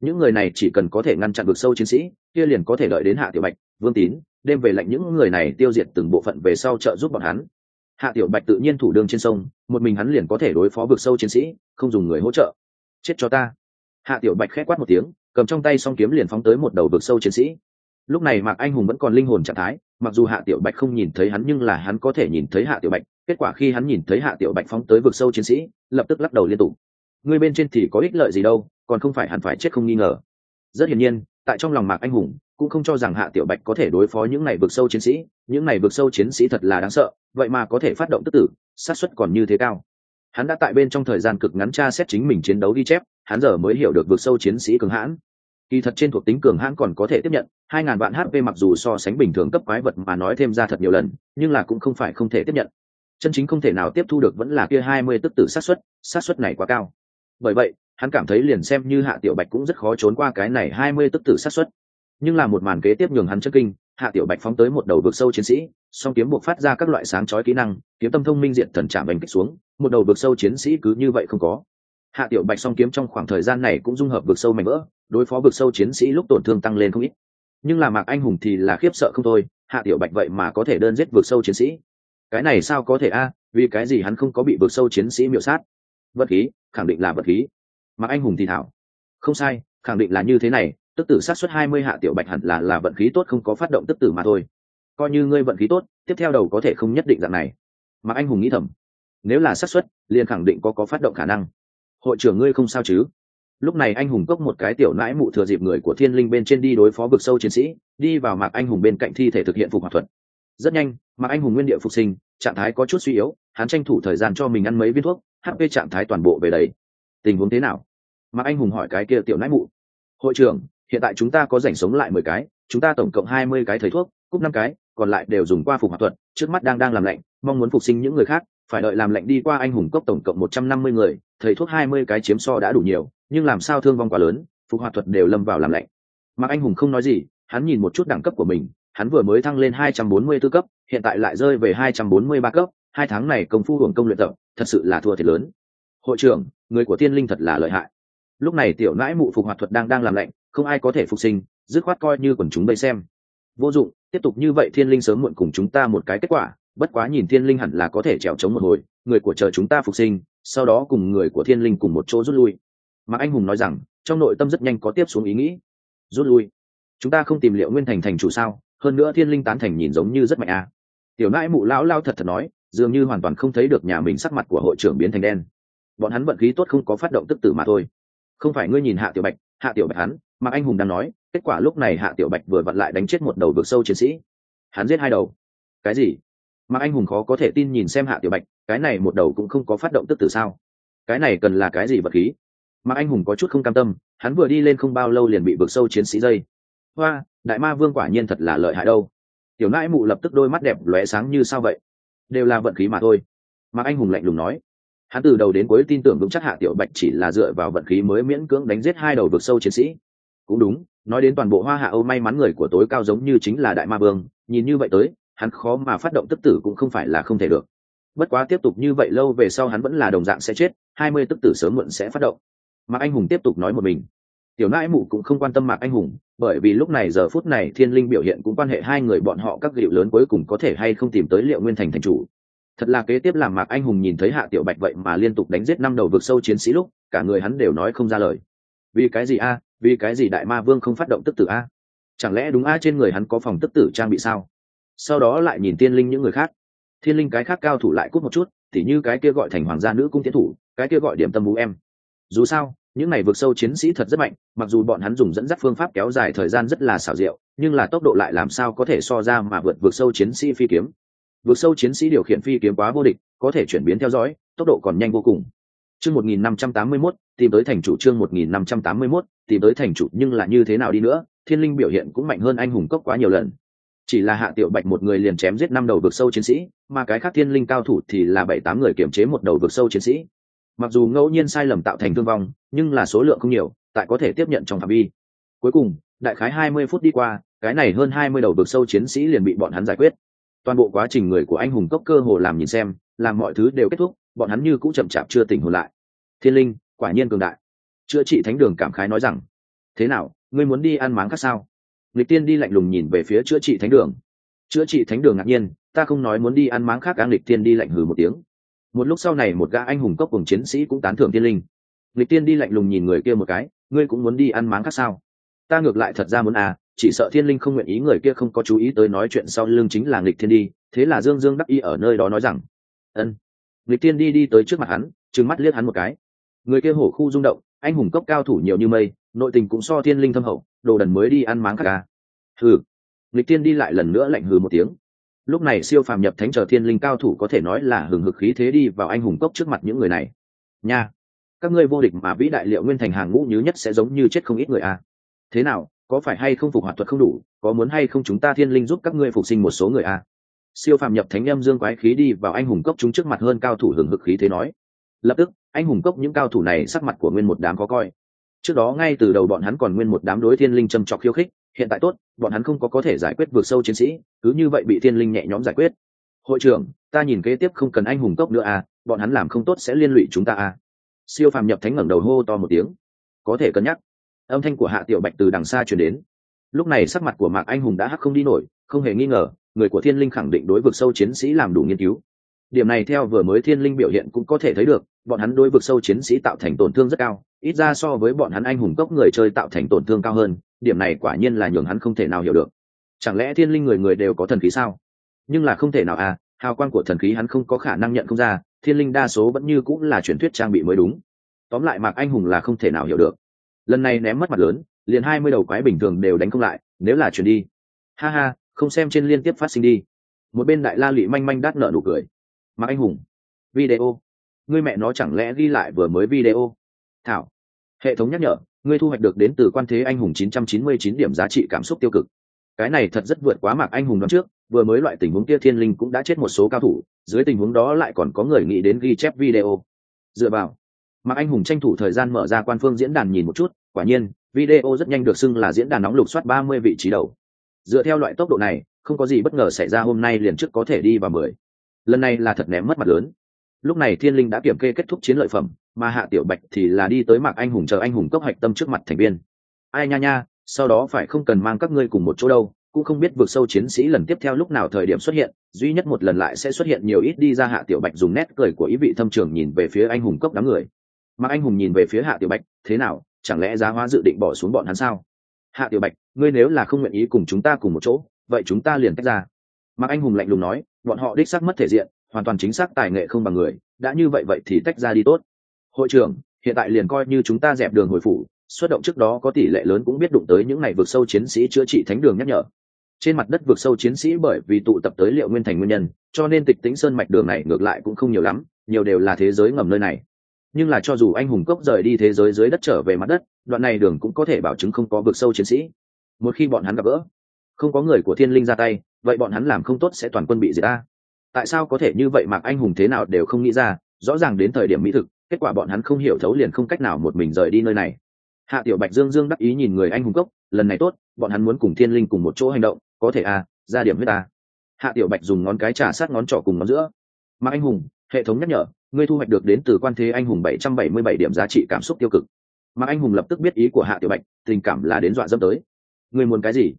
S1: Những người này chỉ cần có thể ngăn chặn vực sâu chiến sĩ, kia liền có thể đợi đến hạ tiểu bạch, vương tín, đêm về lệnh những người này tiêu diệt từng bộ phận về sau trợ giúp bọn hắn hạ tiểu bạch tự nhiên thủ đường trên sông, một mình hắn liền có thể đối phó vực sâu chiến sĩ, không dùng người hỗ trợ. Chết cho ta. Hạ tiểu bạch khẽ quát một tiếng, cầm trong tay song kiếm liền phóng tới một đầu vực sâu chiến sĩ. Lúc này mạc anh hùng vẫn còn linh hồn trạng thái, mặc dù hạ tiểu bạch không nhìn thấy hắn nhưng là hắn có thể nhìn thấy hạ tiểu bạch. Kết quả khi hắn nhìn thấy hạ tiểu bạch phóng tới vực sâu chiến sĩ, lập tức lắc đầu liên tục. Người bên trên thì có ích lợi gì đâu, còn không phải hẳn phải chết không nghi ngờ. Rất hiển nhiên, tại trong lòng mạc anh hùng cũng không cho rằng hạ tiểu bạch có thể đối phó những này vực sâu chiến sĩ, những này vực sâu chiến sĩ thật là đáng sợ, vậy mà có thể phát động tức tử sát suất còn như thế cao. Hắn đã tại bên trong thời gian cực ngắn tra xét chính mình chiến đấu ghi chép, hắn giờ mới hiểu được vực sâu chiến sĩ cường hãn. Kỳ thật trên thuộc tính cường hãn còn có thể tiếp nhận, hai ngàn vạn hp mặc dù so sánh bình thường cấp quái vật mà nói thêm ra thật nhiều lần, nhưng là cũng không phải không thể tiếp nhận. Chân chính không thể nào tiếp thu được vẫn là kia hai mươi tức tử sát suất sát suất này quá cao. Bởi vậy, hắn cảm thấy liền xem như hạ tiểu bạch cũng rất khó trốn qua cái này hai mươi tức tử sát suất nhưng là một màn kế tiếp nhường hắn chân kinh, hạ tiểu bạch phóng tới một đầu vực sâu chiến sĩ, song kiếm buộc phát ra các loại sáng chói kỹ năng, kiếm tâm thông minh diện thần trạm bành kích xuống, một đầu vực sâu chiến sĩ cứ như vậy không có. Hạ tiểu bạch song kiếm trong khoảng thời gian này cũng dung hợp vực sâu mạnh vỡ, đối phó vực sâu chiến sĩ lúc tổn thương tăng lên không ít. Nhưng là mạc anh hùng thì là khiếp sợ không thôi, hạ tiểu bạch vậy mà có thể đơn giết vực sâu chiến sĩ. Cái này sao có thể a, vì cái gì hắn không có bị vực sâu chiến sĩ miệu sát? Vật khí, khẳng định là vật khí. Mạc anh hùng thì thảo. Không sai, khẳng định là như thế này tức tử sát xuất hai mươi hạ tiểu bạch hẳn là là vận khí tốt, không có phát động tức tử mà thôi. Coi như ngươi vận khí tốt, tiếp theo đầu có thể không nhất định dạng này. Mà anh hùng nghĩ thầm, nếu là xác suất liền khẳng định có có phát động khả năng. Hội trưởng ngươi không sao chứ? Lúc này anh hùng cốc một cái tiểu nãi mụ thừa dịp người của thiên linh bên trên đi đối phó vực sâu chiến sĩ, đi vào mạc anh hùng bên cạnh thi thể thực hiện phục hoạt thuật. Rất nhanh, mạc anh hùng nguyên địa phục sinh, trạng thái có chút suy yếu, hắn tranh thủ thời gian cho mình ăn mấy viên thuốc hp trạng thái toàn bộ về đấy tình huống thế nào? Mạc anh hùng hỏi cái kia tiểu nãi mụ. Hội trưởng hiện tại chúng ta có rảnh sống lại mười cái, chúng ta tổng cộng hai mươi cái thầy thuốc, cúp năm cái, còn lại đều dùng qua phục hoạt thuật, trước mắt đang đang làm lạnh, mong muốn phục sinh những người khác, phải đợi làm lạnh đi qua anh hùng cốc tổng cộng một trăm năm mươi người, thầy thuốc hai mươi cái chiếm so đã đủ nhiều, nhưng làm sao thương vong quá lớn, phục hoạt thuật đều lâm vào làm lạnh. Mạc anh hùng không nói gì, hắn nhìn một chút đẳng cấp của mình, hắn vừa mới thăng lên hai trăm bốn mươi 244 cấp, hiện tại lại rơi về hai trăm bốn mươi ba cấp, hai tháng này công phu hưởng công luyện tập, thật sự là thua thiệt lớn. Hội trưởng, người của tiên linh thật là lợi hại. Lúc này tiểu nãi mụ phục hoạt thuật đang đang làm lạnh không ai có thể phục sinh, dứt khoát coi như quần chúng đây xem. Vô dụng, tiếp tục như vậy thiên linh sớm muộn cùng chúng ta một cái kết quả, bất quá nhìn thiên linh hẳn là có thể trèo chống một hồi, người của chờ chúng ta phục sinh, sau đó cùng người của thiên linh cùng một chỗ rút lui. Mà anh hùng nói rằng, trong nội tâm rất nhanh có tiếp xuống ý nghĩ. Rút lui? Chúng ta không tìm liệu nguyên thành thành chủ sao? Hơn nữa thiên linh tán thành nhìn giống như rất mạnh à. tiểu nãi mụ lão lao thật thật nói, dường như hoàn toàn không thấy được nhà mình sắc mặt của hội trưởng biến thành đen. Bọn hắn vận khí tốt không có phát động tức tử mà thôi. Không phải ngươi nhìn hạ tiểu bạch, hạ tiểu bạch hắn mạc anh hùng đang nói, kết quả lúc này hạ tiểu bạch vừa vặn lại đánh chết một đầu vực sâu chiến sĩ. Hắn giết hai đầu. Cái gì? Mạc anh hùng khó có thể tin nhìn xem hạ tiểu bạch, cái này một đầu cũng không có phát động tức tử sao? Cái này cần là cái gì vật khí? Mạc anh hùng có chút không cam tâm, hắn vừa đi lên không bao lâu liền bị vực sâu chiến sĩ dây. Hoa, đại ma vương quả nhiên thật là lợi hại đâu. Tiểu nãi mụ lập tức đôi mắt đẹp lóe sáng như sao vậy? Đều là vận khí mà thôi. Mạc anh hùng lạnh lùng nói. Hắn từ đầu đến cuối tin tưởng vững chắc hạ tiểu bạch chỉ là dựa vào vận khí mới miễn cưỡng đánh giết hai đầu vực sâu chiến sĩ cũng đúng, nói đến toàn bộ hoa hạ âu may mắn người của tối cao giống như chính là đại ma vương, nhìn như vậy tới, hắn khó mà phát động tức tử cũng không phải là không thể được. Bất quá tiếp tục như vậy lâu về sau hắn vẫn là đồng dạng sẽ chết, hai mươi tức tử sớm muộn sẽ phát động. Mạc anh hùng tiếp tục nói một mình. Tiểu nãi mụ cũng không quan tâm mạc anh hùng, bởi vì lúc này giờ phút này thiên linh biểu hiện cũng quan hệ hai người bọn họ các liệu lớn cuối cùng có thể hay không tìm tới liệu nguyên thành thành chủ. Thật là kế tiếp làm mạc anh hùng nhìn thấy hạ tiểu bạch vậy mà liên tục đánh giết năm đầu vực sâu chiến sĩ lúc, cả người hắn đều nói không ra lời vì cái gì a? Vì cái gì đại ma vương không phát động tức tử a? Chẳng lẽ đúng a? Trên người hắn có phòng tức tử trang bị sao? Sau đó lại nhìn tiên linh những người khác. Thiên linh cái khác cao thủ lại cút một chút thì như cái kia gọi thành hoàng gia nữ cung tiến thủ cái kia gọi điểm tâm vũ em. Dù sao những này vượt sâu chiến sĩ thật rất mạnh mặc dù bọn hắn dùng dẫn dắt phương pháp kéo dài thời gian rất là xảo diệu nhưng là tốc độ lại làm sao có thể so ra mà vượt vượt sâu chiến sĩ phi kiếm. Vượt sâu chiến sĩ điều khiển phi kiếm quá vô địch có thể chuyển biến theo dõi tốc độ còn nhanh vô cùng. Chương 1581, tìm tới thành chủ chương 1581, tìm tới thành chủ nhưng là như thế nào đi nữa thiên linh biểu hiện cũng mạnh hơn anh hùng cốc quá nhiều lần. Chỉ là hạ tiểu bạch một người liền chém giết năm đầu vực sâu chiến sĩ mà cái khác thiên linh cao thủ thì là bảy tám người kiểm chế một đầu vực sâu chiến sĩ. Mặc dù ngẫu nhiên sai lầm tạo thành thương vong nhưng là số lượng không nhiều tại có thể tiếp nhận trong phạm vi. Cuối cùng đại khái hai mươi phút đi qua cái này hơn hai mươi đầu vực sâu chiến sĩ liền bị bọn hắn giải quyết. Toàn bộ quá trình người của anh hùng cốc cơ hồ làm nhìn xem làm mọi thứ đều kết thúc bọn hắn như cũng chậm chạp chưa tỉnh hồn lại. Thiên linh quả nhiên cường đại. Chữa trị thánh đường cảm khái nói rằng, thế nào, ngươi muốn đi ăn máng khác sao? Lịch tiên đi lạnh lùng nhìn về phía chữa trị thánh đường. Chữa trị thánh đường ngạc nhiên, ta không nói muốn đi ăn máng khác. Ăn lịch tiên đi lạnh hừ một tiếng. Một lúc sau này một gã anh hùng cốc cùng chiến sĩ cũng tán thưởng tiên linh. Lịch tiên đi lạnh lùng nhìn người kia một cái, ngươi cũng muốn đi ăn máng khác sao? Ta ngược lại thật ra muốn à chỉ sợ thiên linh không nguyện ý người kia không có chú ý tới nói chuyện sau lưng chính là lịch thiên đi. Thế là dương dương đắc y ở nơi đó nói rằng, ân. Lịch tiên đi đi tới trước mặt hắn, trừng mắt liếc hắn một cái người kia hổ khu rung động, anh hùng cốc cao thủ nhiều như mây, nội tình cũng so thiên linh thâm hậu, đồ đần mới đi ăn máng khác à. hừ lịch tiên đi lại lần nữa lạnh hừ một tiếng lúc này siêu phàm nhập thánh chờ thiên linh cao thủ có thể nói là hừng hực khí thế đi vào anh hùng cốc trước mặt những người này nha các ngươi vô địch mà vĩ đại liệu nguyên thành hàng ngũ nhứ nhất sẽ giống như chết không ít người à. thế nào, có phải hay không phục hoạt thuật không đủ, có muốn hay không chúng ta thiên linh giúp các ngươi phục sinh một số người à? siêu phàm nhập thánh em dương quái khí đi vào anh hùng cốc chúng trước mặt hơn cao thủ hừng hực khí thế nói lập tức, anh hùng cốc những cao thủ này sắc mặt của nguyên một đám có coi. Trước đó ngay từ đầu bọn hắn còn nguyên một đám đối thiên linh châm trọc khiêu khích, hiện tại tốt, bọn hắn không có có thể giải quyết vượt sâu chiến sĩ, cứ như vậy bị thiên linh nhẹ nhõm giải quyết. Hội trưởng, ta nhìn kế tiếp không cần anh hùng cốc nữa à bọn hắn làm không tốt sẽ liên lụy chúng ta à. Siêu phàm nhập thánh ngẩng đầu hô to một tiếng. Có thể cân nhắc. Âm thanh của hạ tiểu bạch từ đằng xa chuyển đến. Lúc này sắc mặt của mạc anh hùng đã hắc không đi nổi, không hề nghi ngờ, người của thiên linh khẳng định đối vực sâu chiến sĩ làm đủ nghiên cứu điểm này theo vừa mới thiên linh biểu hiện cũng có thể thấy được, bọn hắn đối vực sâu chiến sĩ tạo thành tổn thương rất cao, ít ra so với bọn hắn anh hùng cốc người chơi tạo thành tổn thương cao hơn, điểm này quả nhiên là nhường hắn không thể nào hiểu được. Chẳng lẽ thiên linh người người đều có thần khí sao? Nhưng là không thể nào à hào quang của thần khí hắn không có khả năng nhận không ra, thiên linh đa số vẫn như cũng là truyền thuyết trang bị mới đúng. Tóm lại mạc anh hùng là không thể nào hiểu được. Lần này ném mất mặt lớn, liền hai mươi đầu quái bình thường đều đánh không lại, nếu là chuyển đi. Ha ha, không xem trên liên tiếp phát sinh đi. Một bên đại la lụy manh manh đắt nợ nụ cười mạc anh hùng. Video. Ngươi mẹ nó chẳng lẽ ghi lại vừa mới video? Thảo. Hệ thống nhắc nhở, ngươi thu hoạch được đến từ quan thế anh hùng 999 điểm giá trị cảm xúc tiêu cực. Cái này thật rất vượt quá mạc anh hùng đoán trước, vừa mới loại tình huống kia thiên linh cũng đã chết một số cao thủ, dưới tình huống đó lại còn có người nghĩ đến ghi chép video. Dựa vào, mạc anh hùng tranh thủ thời gian mở ra quan phương diễn đàn nhìn một chút, quả nhiên, video rất nhanh được xưng là diễn đàn nóng lục soát 30 vị trí đầu. Dựa theo loại tốc độ này, không có gì bất ngờ xảy ra hôm nay liền trước có thể đi vào mười lần này là thật ném mất mặt lớn. Lúc này thiên linh đã kiểm kê kết thúc chiến lợi phẩm, mà hạ tiểu bạch thì là đi tới mạc anh hùng chờ anh hùng cốc hạch tâm trước mặt thành viên. Ai nha nha, sau đó phải không cần mang các ngươi cùng một chỗ đâu, cũng không biết vượt sâu chiến sĩ lần tiếp theo lúc nào thời điểm xuất hiện, duy nhất một lần lại sẽ xuất hiện nhiều ít đi ra hạ tiểu bạch dùng nét cười của ý vị thâm trường nhìn về phía anh hùng cốc đám người. Mà anh hùng nhìn về phía hạ tiểu bạch, thế nào, chẳng lẽ giá hóa dự định bỏ xuống bọn hắn sao? Hạ tiểu bạch, ngươi nếu là không nguyện ý cùng chúng ta cùng một chỗ, vậy chúng ta liền tách ra. Mạc anh hùng lạnh lùng nói bọn họ đích xác mất thể diện, hoàn toàn chính xác tài nghệ không bằng người, đã như vậy vậy thì tách ra đi tốt. Hội trưởng, hiện tại liền coi như chúng ta dẹp đường hồi phủ, xuất động trước đó có tỷ lệ lớn cũng biết đụng tới những ngày vượt sâu chiến sĩ chữa trị thánh đường nhắc nhở. Trên mặt đất vượt sâu chiến sĩ bởi vì tụ tập tới liệu nguyên thành nguyên nhân, cho nên tịch tĩnh sơn mạch đường này ngược lại cũng không nhiều lắm, nhiều đều là thế giới ngầm nơi này. Nhưng là cho dù anh hùng cốc rời đi thế giới dưới đất trở về mặt đất, đoạn này đường cũng có thể bảo chứng không có vượt sâu chiến sĩ. Một khi bọn hắn gặp gỡ không có người của thiên linh ra tay, vậy bọn hắn làm không tốt sẽ toàn quân bị diệt ta. Tại sao có thể như vậy mạc anh hùng thế nào đều không nghĩ ra, rõ ràng đến thời điểm mỹ thực, kết quả bọn hắn không hiểu thấu liền không cách nào một mình rời đi nơi này. Hạ tiểu bạch dương dương đắc ý nhìn người anh hùng cốc, lần này tốt, bọn hắn muốn cùng thiên linh cùng một chỗ hành động, có thể à ra điểm huyết ta. Hạ tiểu bạch dùng ngón cái trà sát ngón trỏ cùng ngón giữa. Mạc anh hùng, hệ thống nhắc nhở, ngươi thu hoạch được đến từ quan thế anh hùng bảy trăm bảy mươi bảy điểm giá trị cảm xúc tiêu cực. Mạc anh hùng lập tức biết ý của hạ tiểu bạch, tình cảm là đến dọa dâm tới. Ngươi muốn cái gì?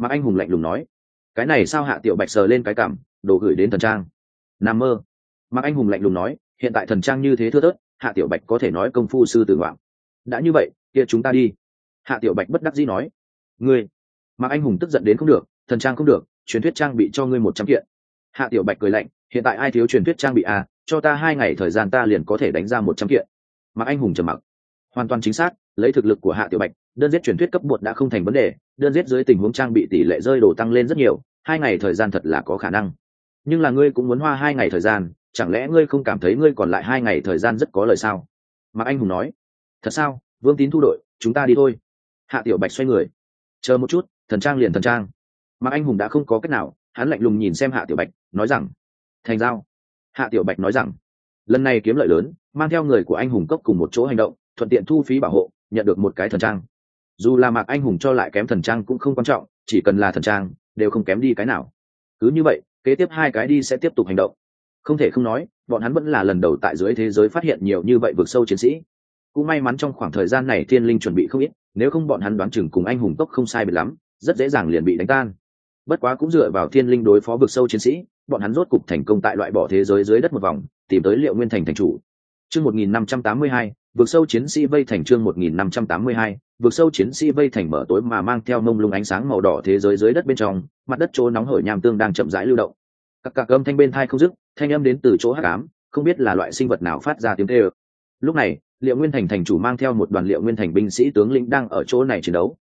S1: Mà anh hùng lạnh lùng nói cái này sao hạ tiểu bạch sờ lên cái cảm đồ gửi đến thần trang? N mơ. Mà anh hùng lạnh lùng nói hiện tại thần trang như thế thưa tớt, hạ tiểu bạch có thể nói công phu sư tử ngoạn. Đã như vậy kia chúng ta đi. Hạ tiểu bạch bất đắc dĩ nói ngươi. Mà anh hùng tức giận đến không được thần trang không được truyền thuyết trang bị cho ngươi một trăm kiện. Hạ tiểu bạch cười lạnh hiện tại ai thiếu truyền thuyết trang bị à cho ta hai ngày thời gian ta liền có thể đánh ra một trăm kiện. Mà anh hùng trầm mặc hoàn toàn chính xác, lấy thực lực của hạ tiểu bạch, đơn giết truyền thuyết cấp bột đã không thành vấn đề, đơn giết dưới tình huống trang bị tỷ lệ rơi đồ tăng lên rất nhiều, hai ngày thời gian thật là có khả năng. Nhưng là ngươi cũng muốn hoa hai ngày thời gian, chẳng lẽ ngươi không cảm thấy ngươi còn lại hai ngày thời gian rất có lời sao? Mạc anh hùng nói. Thật sao? Vương tín thu đội, chúng ta đi thôi. Hạ tiểu bạch xoay người. Chờ một chút, thần trang liền thần trang. Mạc anh hùng đã không có cách nào, hắn lạnh lùng nhìn xem hạ tiểu bạch, nói rằng, thành giao. Hạ tiểu bạch nói rằng, lần này kiếm lợi lớn, mang theo người của anh hùng cốc cùng một chỗ hành động thuận tiện thu phí bảo hộ, nhận được một cái thần trang. Dù là mạc anh hùng cho lại kém thần trang cũng không quan trọng, chỉ cần là thần trang, đều không kém đi cái nào. Cứ như vậy, kế tiếp hai cái đi sẽ tiếp tục hành động. Không thể không nói, bọn hắn vẫn là lần đầu tại dưới thế giới phát hiện nhiều như vậy vượt sâu chiến sĩ. Cũng may mắn trong khoảng thời gian này thiên linh chuẩn bị không ít, nếu không bọn hắn đoán chừng cùng anh hùng cốc không sai biệt lắm, rất dễ dàng liền bị đánh tan. Bất quá cũng dựa vào thiên linh đối phó vực sâu chiến sĩ, bọn hắn rốt cục thành công tại loại bỏ thế giới dưới đất một vòng, tìm tới liệu nguyên thành thành chủ. Chương một nghìn năm trăm tám mươi hai Vượt sâu chiến sĩ vây thành chương một nghìn năm trăm tám mươi hai sâu chiến sĩ vây thành mở tối mà mang theo mông lung ánh sáng màu đỏ thế giới dưới đất bên trong, mặt đất chỗ nóng hổi nham tương đang chậm rãi lưu động. Các cạc âm thanh bên thai không dứt, thanh âm đến từ chỗ hắc ám, không biết là loại sinh vật nào phát ra tiếng thê lúc này, liệu nguyên thành thành chủ mang theo một đoàn liệu nguyên thành binh sĩ tướng lĩnh đang ở chỗ này chiến đấu.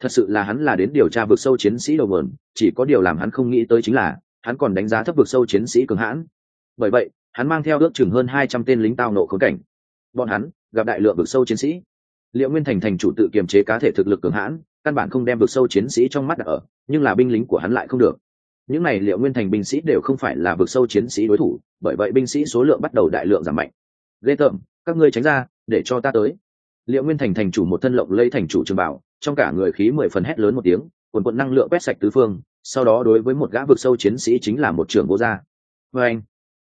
S1: Thật sự là hắn là đến điều tra vực sâu chiến sĩ đầu mượn chỉ có điều làm hắn không nghĩ tới chính là, hắn còn đánh giá thấp vực sâu chiến sĩ cường hãn. Bởi vậy, hắn mang theo ước chừng hơn hai trăm tên lính tao nộ khốn cảnh. Bọn hắn gặp đại lượng vực sâu chiến sĩ. Liệu nguyên thành thành chủ tự kiềm chế cá thể thực lực cường hãn, căn bản không đem vực sâu chiến sĩ trong mắt đặt ở, nhưng là binh lính của hắn lại không được. Những này liệu nguyên thành binh sĩ đều không phải là vực sâu chiến sĩ đối thủ, bởi vậy binh sĩ số lượng bắt đầu đại lượng giảm mạnh. Ghê tởm, các ngươi tránh ra, để cho ta tới. Liệu nguyên thành thành chủ một thân lộng lây thành chủ trường bảo, trong cả người khí mười phần hét lớn một tiếng quần quận năng lượng quét sạch tứ phương, sau đó đối với một gã vực sâu chiến sĩ chính là một trường vô gia. Vê anh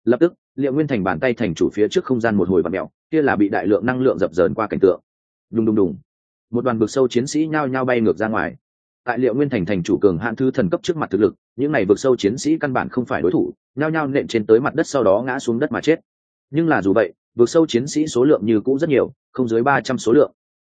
S1: lập tức, liệu nguyên thành bàn tay thành chủ phía trước không gian một hồi và mẹo kia là bị đại lượng năng lượng dập dờn qua cảnh tượng. Đùng đùng đùng. Một đoàn vực sâu chiến sĩ nhao nhao bay ngược ra ngoài. Tại liệu nguyên thành thành chủ cường hạn thư thần cấp trước mặt thực lực, những này vực sâu chiến sĩ căn bản không phải đối thủ, nhao nhao nện trên tới mặt đất sau đó ngã xuống đất mà chết. Nhưng là dù vậy, vực sâu chiến sĩ số lượng như cũ rất nhiều, không dưới ba trăm số lượng.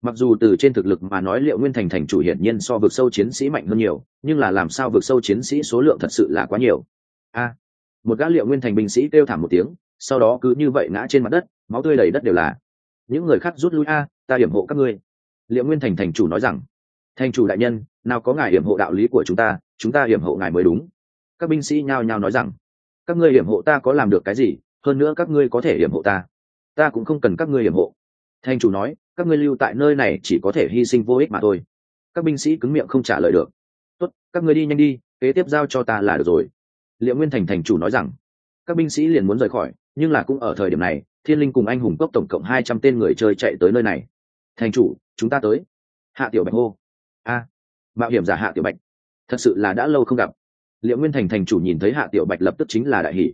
S1: Mặc dù từ trên thực lực mà nói liệu nguyên thành thành chủ hiển nhiên so vực sâu chiến sĩ mạnh hơn nhiều, nhưng là làm sao vực sâu chiến sĩ số lượng thật sự là quá nhiều? A. Một gã liệu nguyên thành binh sĩ kêu thảm một tiếng sau đó cứ như vậy ngã trên mặt đất, máu tươi đầy đất đều là. Những người khác rút lui, a, ta hiểm hộ các ngươi. Liệu nguyên thành thành chủ nói rằng, thành chủ đại nhân, nào có ngài hiểm hộ đạo lý của chúng ta chúng ta hiểm hộ ngài mới đúng. Các binh sĩ nhao nhao nói rằng, các ngươi hiểm hộ ta có làm được cái gì, hơn nữa các ngươi có thể hiểm hộ ta. Ta cũng không cần các ngươi hiểm hộ. Thành chủ nói, các ngươi lưu tại nơi này chỉ có thể hy sinh vô ích mà thôi. Các binh sĩ cứng miệng không trả lời được. Tốt, các ngươi đi nhanh đi, kế tiếp giao cho ta là được rồi. Liệu nguyên thành thành chủ nói rằng các binh sĩ liền muốn rời khỏi, nhưng là cũng ở thời điểm này, thiên linh cùng anh hùng cốc tổng cộng hai trăm tên người chơi chạy tới nơi này. Thành chủ, chúng ta tới. Hạ tiểu bạch hô. A. Mạo hiểm giả hạ tiểu bạch. Thật sự là đã lâu không gặp. Liệu nguyên thành thành chủ nhìn thấy hạ tiểu bạch lập tức chính là đại hỷ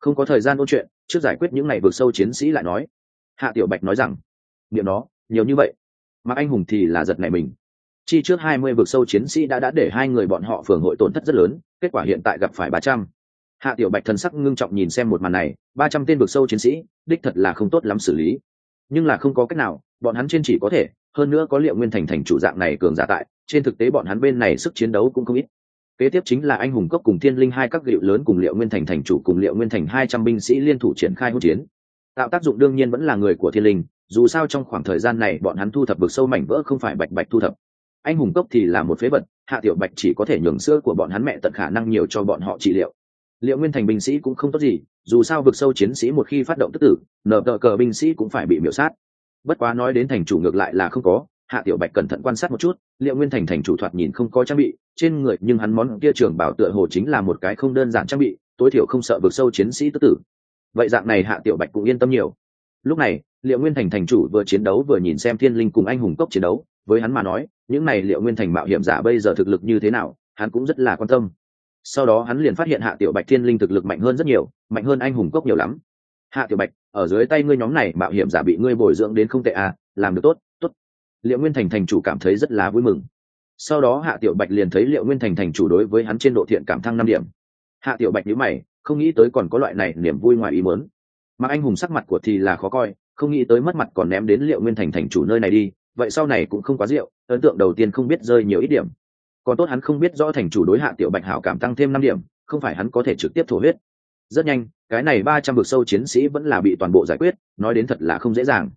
S1: không có thời gian ôn chuyện, trước giải quyết những ngày vượt sâu chiến sĩ lại nói. Hạ tiểu bạch nói rằng, niệm đó, nhiều như vậy. Mà anh hùng thì là giật này mình. Chi trước hai mươi vượt sâu chiến sĩ đã đã để hai người bọn họ phường hội tổn thất rất lớn, kết quả hiện tại gặp phải ba trăm hạ tiểu bạch thần sắc ngưng trọng nhìn xem một màn này, ba trăm tên vực sâu chiến sĩ, đích thật là không tốt lắm xử lý. Nhưng là không có cách nào, bọn hắn trên chỉ có thể, hơn nữa có liệu nguyên thành thành chủ dạng này cường giả tại, trên thực tế bọn hắn bên này sức chiến đấu cũng không ít. Kế tiếp chính là anh hùng cấp cùng thiên linh hai các liệu lớn cùng liệu nguyên thành thành chủ cùng liệu nguyên thành hai trăm binh sĩ liên thủ triển khai hỗn chiến. Tạo tác dụng đương nhiên vẫn là người của thiên linh, dù sao trong khoảng thời gian này bọn hắn thu thập vực sâu mảnh vỡ không phải bạch bạch thu thập. Anh hùng cốc thì là một phế vật, hạ tiểu bạch chỉ có thể nhường sữa của bọn hắn mẹ tận khả năng nhiều cho bọn họ trị liệu liệu nguyên thành binh sĩ cũng không tốt gì, dù sao vực sâu chiến sĩ một khi phát động tức tử nở tờ cờ binh sĩ cũng phải bị miễu sát. Bất quá nói đến thành chủ ngược lại là không có, hạ tiểu bạch cẩn thận quan sát một chút, liệu nguyên thành thành chủ thoạt nhìn không có trang bị, trên người nhưng hắn món kia trường bảo tựa hồ chính là một cái không đơn giản trang bị, tối thiểu không sợ vực sâu chiến sĩ tức tử. Vậy dạng này hạ tiểu bạch cũng yên tâm nhiều. Lúc này, liệu nguyên thành thành chủ vừa chiến đấu vừa nhìn xem thiên linh cùng anh hùng cốc chiến đấu, với hắn mà nói, những này liệu nguyên thành mạo hiểm giả bây giờ thực lực như thế nào, hắn cũng rất là quan tâm sau đó hắn liền phát hiện hạ tiểu bạch thiên linh thực lực mạnh hơn rất nhiều, mạnh hơn anh hùng cốc nhiều lắm. Hạ tiểu bạch, ở dưới tay ngươi nhóm này mạo hiểm giả bị ngươi bồi dưỡng đến không tệ à làm được tốt tốt. Liệu nguyên thành thành chủ cảm thấy rất là vui mừng. Sau đó hạ tiểu bạch liền thấy liệu nguyên thành thành chủ đối với hắn trên độ thiện cảm thăng năm điểm. Hạ tiểu bạch nhữ mày, không nghĩ tới còn có loại này niềm vui ngoài ý muốn. Mà anh hùng sắc mặt của thì là khó coi, không nghĩ tới mất mặt còn ném đến liệu nguyên thành thành chủ nơi này đi, vậy sau này cũng không quá rượu, ấn tượng đầu tiên không biết rơi nhiều ít điểm còn tốt hắn không biết rõ thành chủ đối hạ tiểu bạch hảo cảm tăng thêm năm điểm, không phải hắn có thể trực tiếp thổ huyết. Rất nhanh, cái này ba trăm vực sâu chiến sĩ vẫn là bị toàn bộ giải quyết, nói đến thật là không dễ dàng.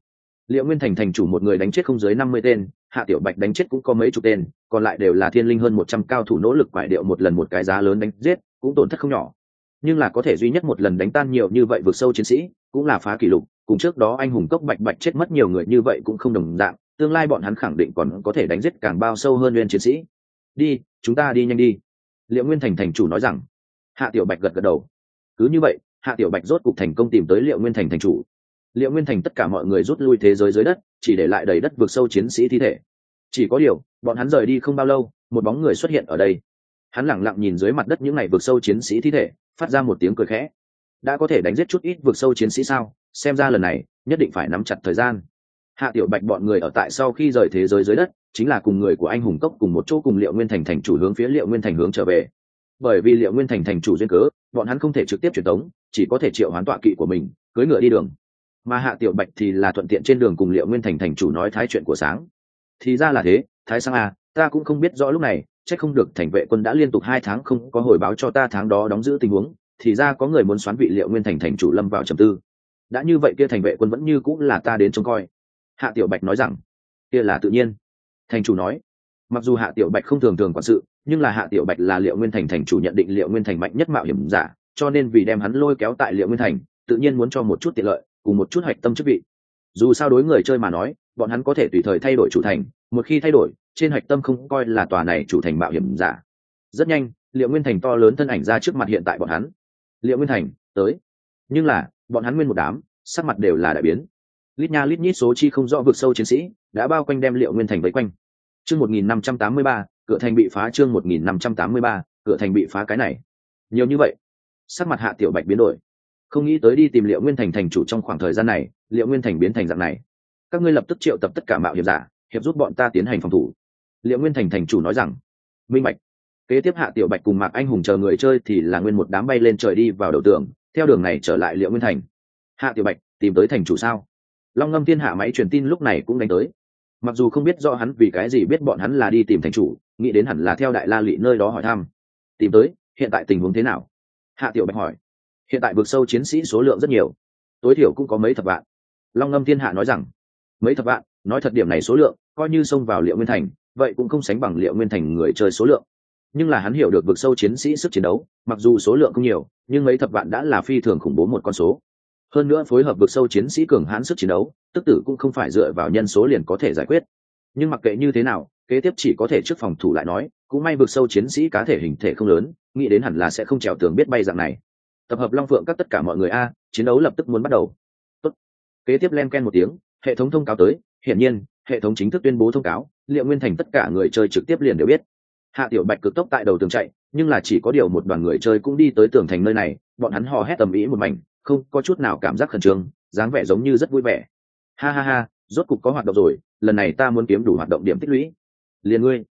S1: Liệu nguyên thành thành chủ một người đánh chết không dưới năm mươi tên, hạ tiểu bạch đánh chết cũng có mấy chục tên, còn lại đều là thiên linh hơn một trăm cao thủ nỗ lực quải điệu một lần một cái giá lớn đánh giết, cũng tổn thất không nhỏ. Nhưng là có thể duy nhất một lần đánh tan nhiều như vậy vượt sâu chiến sĩ, cũng là phá kỷ lục, cùng trước đó anh hùng cốc bạch bạch chết mất nhiều người như vậy cũng không đồng dạng, tương lai bọn hắn khẳng định còn có thể đánh giết càng bao sâu hơn nguyên chiến sĩ đi, chúng ta đi nhanh đi. Liệu nguyên thành thành chủ nói rằng? Hạ tiểu bạch gật gật đầu. Cứ như vậy, hạ tiểu bạch rốt cục thành công tìm tới liệu nguyên thành thành chủ. Liệu nguyên thành tất cả mọi người rút lui thế giới dưới đất, chỉ để lại đầy đất vực sâu chiến sĩ thi thể. Chỉ có điều, bọn hắn rời đi không bao lâu, một bóng người xuất hiện ở đây. Hắn lẳng lặng nhìn dưới mặt đất những ngày vượt sâu chiến sĩ thi thể, phát ra một tiếng cười khẽ. Đã có thể đánh giết chút ít vượt sâu chiến sĩ sao? Xem ra lần này, nhất định phải nắm chặt thời gian hạ tiểu bạch bọn người ở tại sau khi rời thế giới dưới đất chính là cùng người của anh hùng cốc cùng một chỗ cùng liệu nguyên thành thành chủ hướng phía liệu nguyên thành hướng trở về. Bởi vì liệu nguyên thành thành chủ duyên cớ bọn hắn không thể trực tiếp truyền tống chỉ có thể triệu hoán tọa kỵ của mình cưới ngựa đi đường. Mà hạ tiểu bạch thì là thuận tiện trên đường cùng liệu nguyên thành thành chủ nói thái chuyện của sáng. Thì ra là thế thái sang a à, ta cũng không biết rõ lúc này chắc không được thành vệ quân đã liên tục hai tháng không có hồi báo cho ta tháng đó đóng giữ tình huống thì ra có người muốn xoán vị liệu nguyên thành thành chủ lâm vào trầm tư. Đã như vậy kia thành vệ quân vẫn như cũng là ta đến trông coi hạ tiểu bạch nói rằng, kia là tự nhiên. Thành chủ nói, mặc dù hạ tiểu bạch không thường thường quản sự, nhưng là hạ tiểu bạch là liệu nguyên thành thành chủ nhận định liệu nguyên thành mạnh nhất mạo hiểm giả, cho nên vì đem hắn lôi kéo tại liệu nguyên thành, tự nhiên muốn cho một chút tiện lợi, cùng một chút hạch tâm chức vị. Dù sao đối người chơi mà nói, bọn hắn có thể tùy thời thay đổi chủ thành, một khi thay đổi, trên hạch tâm không coi là tòa này chủ thành mạo hiểm giả. Rất nhanh, liệu nguyên thành to lớn thân ảnh ra trước mặt hiện tại bọn hắn. Liệu nguyên thành, tới. Nhưng là, bọn hắn nguyên một đám, sắc mặt đều là đại biến lít nha lít nhít số chi không rõ vượt sâu chiến sĩ, đã bao quanh đem liệu nguyên thành vây quanh. Chương một nghìn năm trăm tám mươi ba, cửa thành bị phá chương một nghìn năm trăm tám mươi ba, cửa thành bị phá cái này. Nhiều như vậy, sắc mặt hạ tiểu bạch biến đổi. Không nghĩ tới đi tìm liệu nguyên thành thành chủ trong khoảng thời gian này, liệu nguyên thành biến thành dạng này. Các ngươi lập tức triệu tập tất cả mạo hiểm giả, hiệp giúp bọn ta tiến hành phòng thủ. Liệu nguyên thành thành chủ nói rằng, minh bạch. Kế tiếp hạ tiểu bạch cùng mạc anh hùng chờ người chơi thì là nguyên một đám bay lên trời đi vào đầu tường, theo đường này trở lại liệu nguyên thành. Hạ tiểu bạch, tìm tới thành chủ sao? Long ngâm thiên hạ máy truyền tin lúc này cũng đánh tới mặc dù không biết do hắn vì cái gì biết bọn hắn là đi tìm thành chủ nghĩ đến hẳn là theo đại la lụy nơi đó hỏi thăm tìm tới hiện tại tình huống thế nào hạ tiểu bạch hỏi hiện tại vực sâu chiến sĩ số lượng rất nhiều tối thiểu cũng có mấy thập vạn long ngâm thiên hạ nói rằng mấy thập vạn nói thật điểm này số lượng coi như xông vào liệu nguyên thành vậy cũng không sánh bằng liệu nguyên thành người chơi số lượng nhưng là hắn hiểu được vực sâu chiến sĩ sức chiến đấu mặc dù số lượng không nhiều nhưng mấy thập vạn đã là phi thường khủng bố một con số hơn nữa phối hợp vực sâu chiến sĩ cường hãn sức chiến đấu, tức tử cũng không phải dựa vào nhân số liền có thể giải quyết. Nhưng mặc kệ như thế nào, kế tiếp chỉ có thể trước phòng thủ lại nói, cũng may vực sâu chiến sĩ cá thể hình thể không lớn, nghĩ đến hẳn là sẽ không trèo tường biết bay dạng này. Tập hợp long phượng các tất cả mọi người a, chiến đấu lập tức muốn bắt đầu. Tốt. kế tiếp len ken một tiếng, hệ thống thông cáo tới, hiển nhiên, hệ thống chính thức tuyên bố thông cáo, liệu nguyên thành tất cả người chơi trực tiếp liền đều biết. Hạ tiểu bạch cực tốc tại đầu tường chạy, nhưng là chỉ có điều một đoàn người chơi cũng đi tới tường thành nơi này, bọn hắn hò hét tầm ý một mảnh không có chút nào cảm giác khẩn trương, dáng vẻ giống như rất vui vẻ. Ha ha ha, rốt cục có hoạt động rồi, lần này ta muốn kiếm đủ hoạt động điểm tích lũy. Liền ngươi.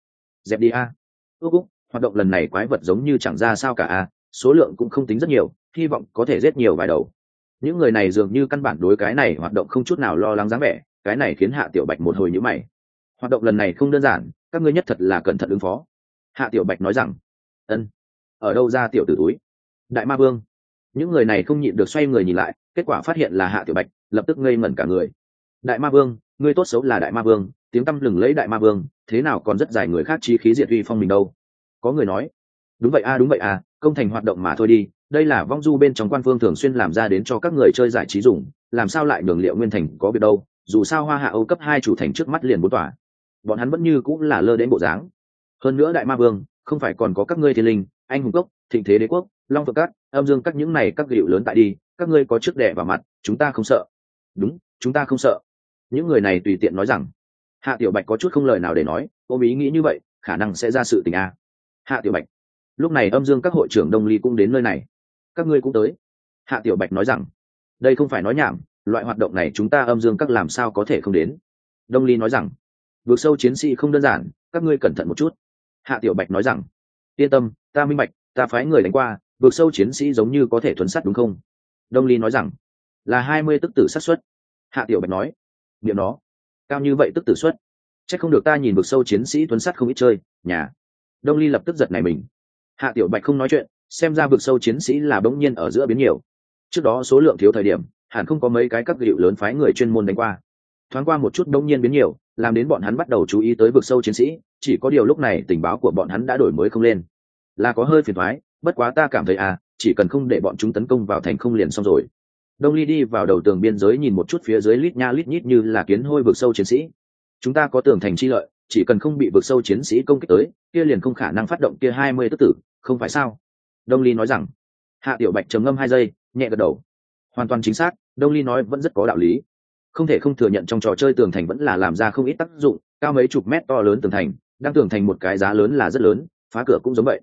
S1: Dẹp đi a. Ước úc, hoạt động lần này quái vật giống như chẳng ra sao cả a, số lượng cũng không tính rất nhiều, hy vọng có thể giết nhiều vài đầu. Những người này dường như căn bản đối cái này hoạt động không chút nào lo lắng dáng vẻ, cái này khiến hạ tiểu bạch một hồi nhữ mày. Hoạt động lần này không đơn giản, các ngươi nhất thật là cẩn thận ứng phó. Hạ tiểu bạch nói rằng, ân, ở đâu ra tiểu tử túi? Đại ma vương những người này không nhịn được xoay người nhìn lại, kết quả phát hiện là hạ tiểu bạch, lập tức ngây ngẩn cả người. Đại ma vương ngươi tốt xấu là đại ma vương, tiếng tăm lừng lấy đại ma vương, thế nào còn rất dài người khác chi khí diệt uy phong mình đâu. Có người nói, đúng vậy a, đúng vậy a, công thành hoạt động mà thôi đi, đây là vong du bên trong quan phương thường xuyên làm ra đến cho các người chơi giải trí dùng, làm sao lại nhường liệu nguyên thành có việc đâu, dù sao hoa hạ âu cấp hai chủ thành trước mắt liền bốn tỏa bọn hắn vẫn như cũng là lơ đến bộ dáng. Hơn nữa đại ma vương, không phải còn có các ngươi thiên linh, anh hùng cốc, thịnh thế đế quốc long phượng cát, âm dương các những này các hiệu lớn tại đi, các ngươi có trước đẻ vào mặt, chúng ta không sợ. Đúng, chúng ta không sợ. Những người này tùy tiện nói rằng, hạ tiểu bạch có chút không lời nào để nói, ôm ý nghĩ như vậy, khả năng sẽ ra sự tình a. Hạ tiểu bạch, lúc này âm dương các hội trưởng đông ly cũng đến nơi này. Các ngươi cũng tới. Hạ tiểu bạch nói rằng, đây không phải nói nhảm, loại hoạt động này chúng ta âm dương các làm sao có thể không đến. Đông ly nói rằng vượt sâu chiến sĩ không đơn giản, các ngươi cẩn thận một chút. Hạ tiểu bạch nói rằng, yên tâm, ta minh bạch, ta phái người đánh qua vượt sâu chiến sĩ giống như có thể thuấn sắt đúng không? Đông ly nói rằng, là hai mươi tức tử sát xuất. Hạ tiểu bạch nói miệng nó cao như vậy tức tử xuất, chắc không được ta nhìn vượt sâu chiến sĩ thuấn sắt không ít chơi, nhà. Đông ly lập tức giật này mình. Hạ tiểu bạch không nói chuyện, xem ra vượt sâu chiến sĩ là bỗng nhiên ở giữa biến nhiều. Trước đó số lượng thiếu thời điểm, hẳn không có mấy cái các hiệu lớn phái người chuyên môn đánh qua. Thoáng qua một chút bỗng nhiên biến nhiều, làm đến bọn hắn bắt đầu chú ý tới vực sâu chiến sĩ, chỉ có điều lúc này tình báo của bọn hắn đã đổi mới không lên. Là có hơi phiền thoái bất quá ta cảm thấy à chỉ cần không để bọn chúng tấn công vào thành không liền xong rồi. Đông ly đi vào đầu tường biên giới nhìn một chút phía dưới lít nha lít nhít như là kiến hôi vực sâu chiến sĩ. Chúng ta có tường thành chi lợi, chỉ cần không bị vực sâu chiến sĩ công kích tới, kia liền không khả năng phát động kia hai mươi tức tử, không phải sao? Đông ly nói rằng. Hạ tiểu bạch trầm ngâm hai giây, nhẹ gật đầu. Hoàn toàn chính xác, đông ly nói vẫn rất có đạo lý. Không thể không thừa nhận trong trò chơi tường thành vẫn là làm ra không ít tác dụng, cao mấy chục mét to lớn tường thành, đang tường thành một cái giá lớn là rất lớn, phá cửa cũng giống vậy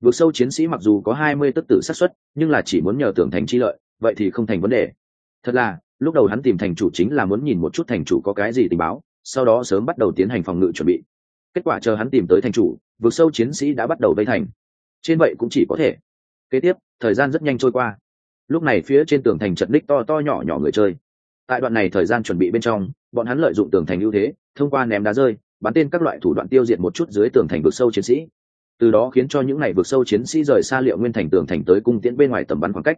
S1: vượt sâu chiến sĩ mặc dù có hai mươi tức tử xác suất, nhưng là chỉ muốn nhờ tường thành chi lợi, vậy thì không thành vấn đề. Thật là, lúc đầu hắn tìm thành chủ chính là muốn nhìn một chút thành chủ có cái gì tình báo, sau đó sớm bắt đầu tiến hành phòng ngự chuẩn bị. Kết quả chờ hắn tìm tới thành chủ vượt sâu chiến sĩ đã bắt đầu vây thành. Trên vậy cũng chỉ có thể. Kế tiếp, thời gian rất nhanh trôi qua. Lúc này phía trên tường thành chật đích to to nhỏ nhỏ người chơi. Tại đoạn này thời gian chuẩn bị bên trong, bọn hắn lợi dụng tường thành ưu thế, thông qua ném đá rơi, bắn tên các loại thủ đoạn tiêu diệt một chút dưới tường thành vực sâu chiến sĩ từ đó khiến cho những n à y vực sâu chiến sĩ rời xa liệu nguyên thành tường thành tới cung tiễn bên ngoài tầm bắn khoảng cách.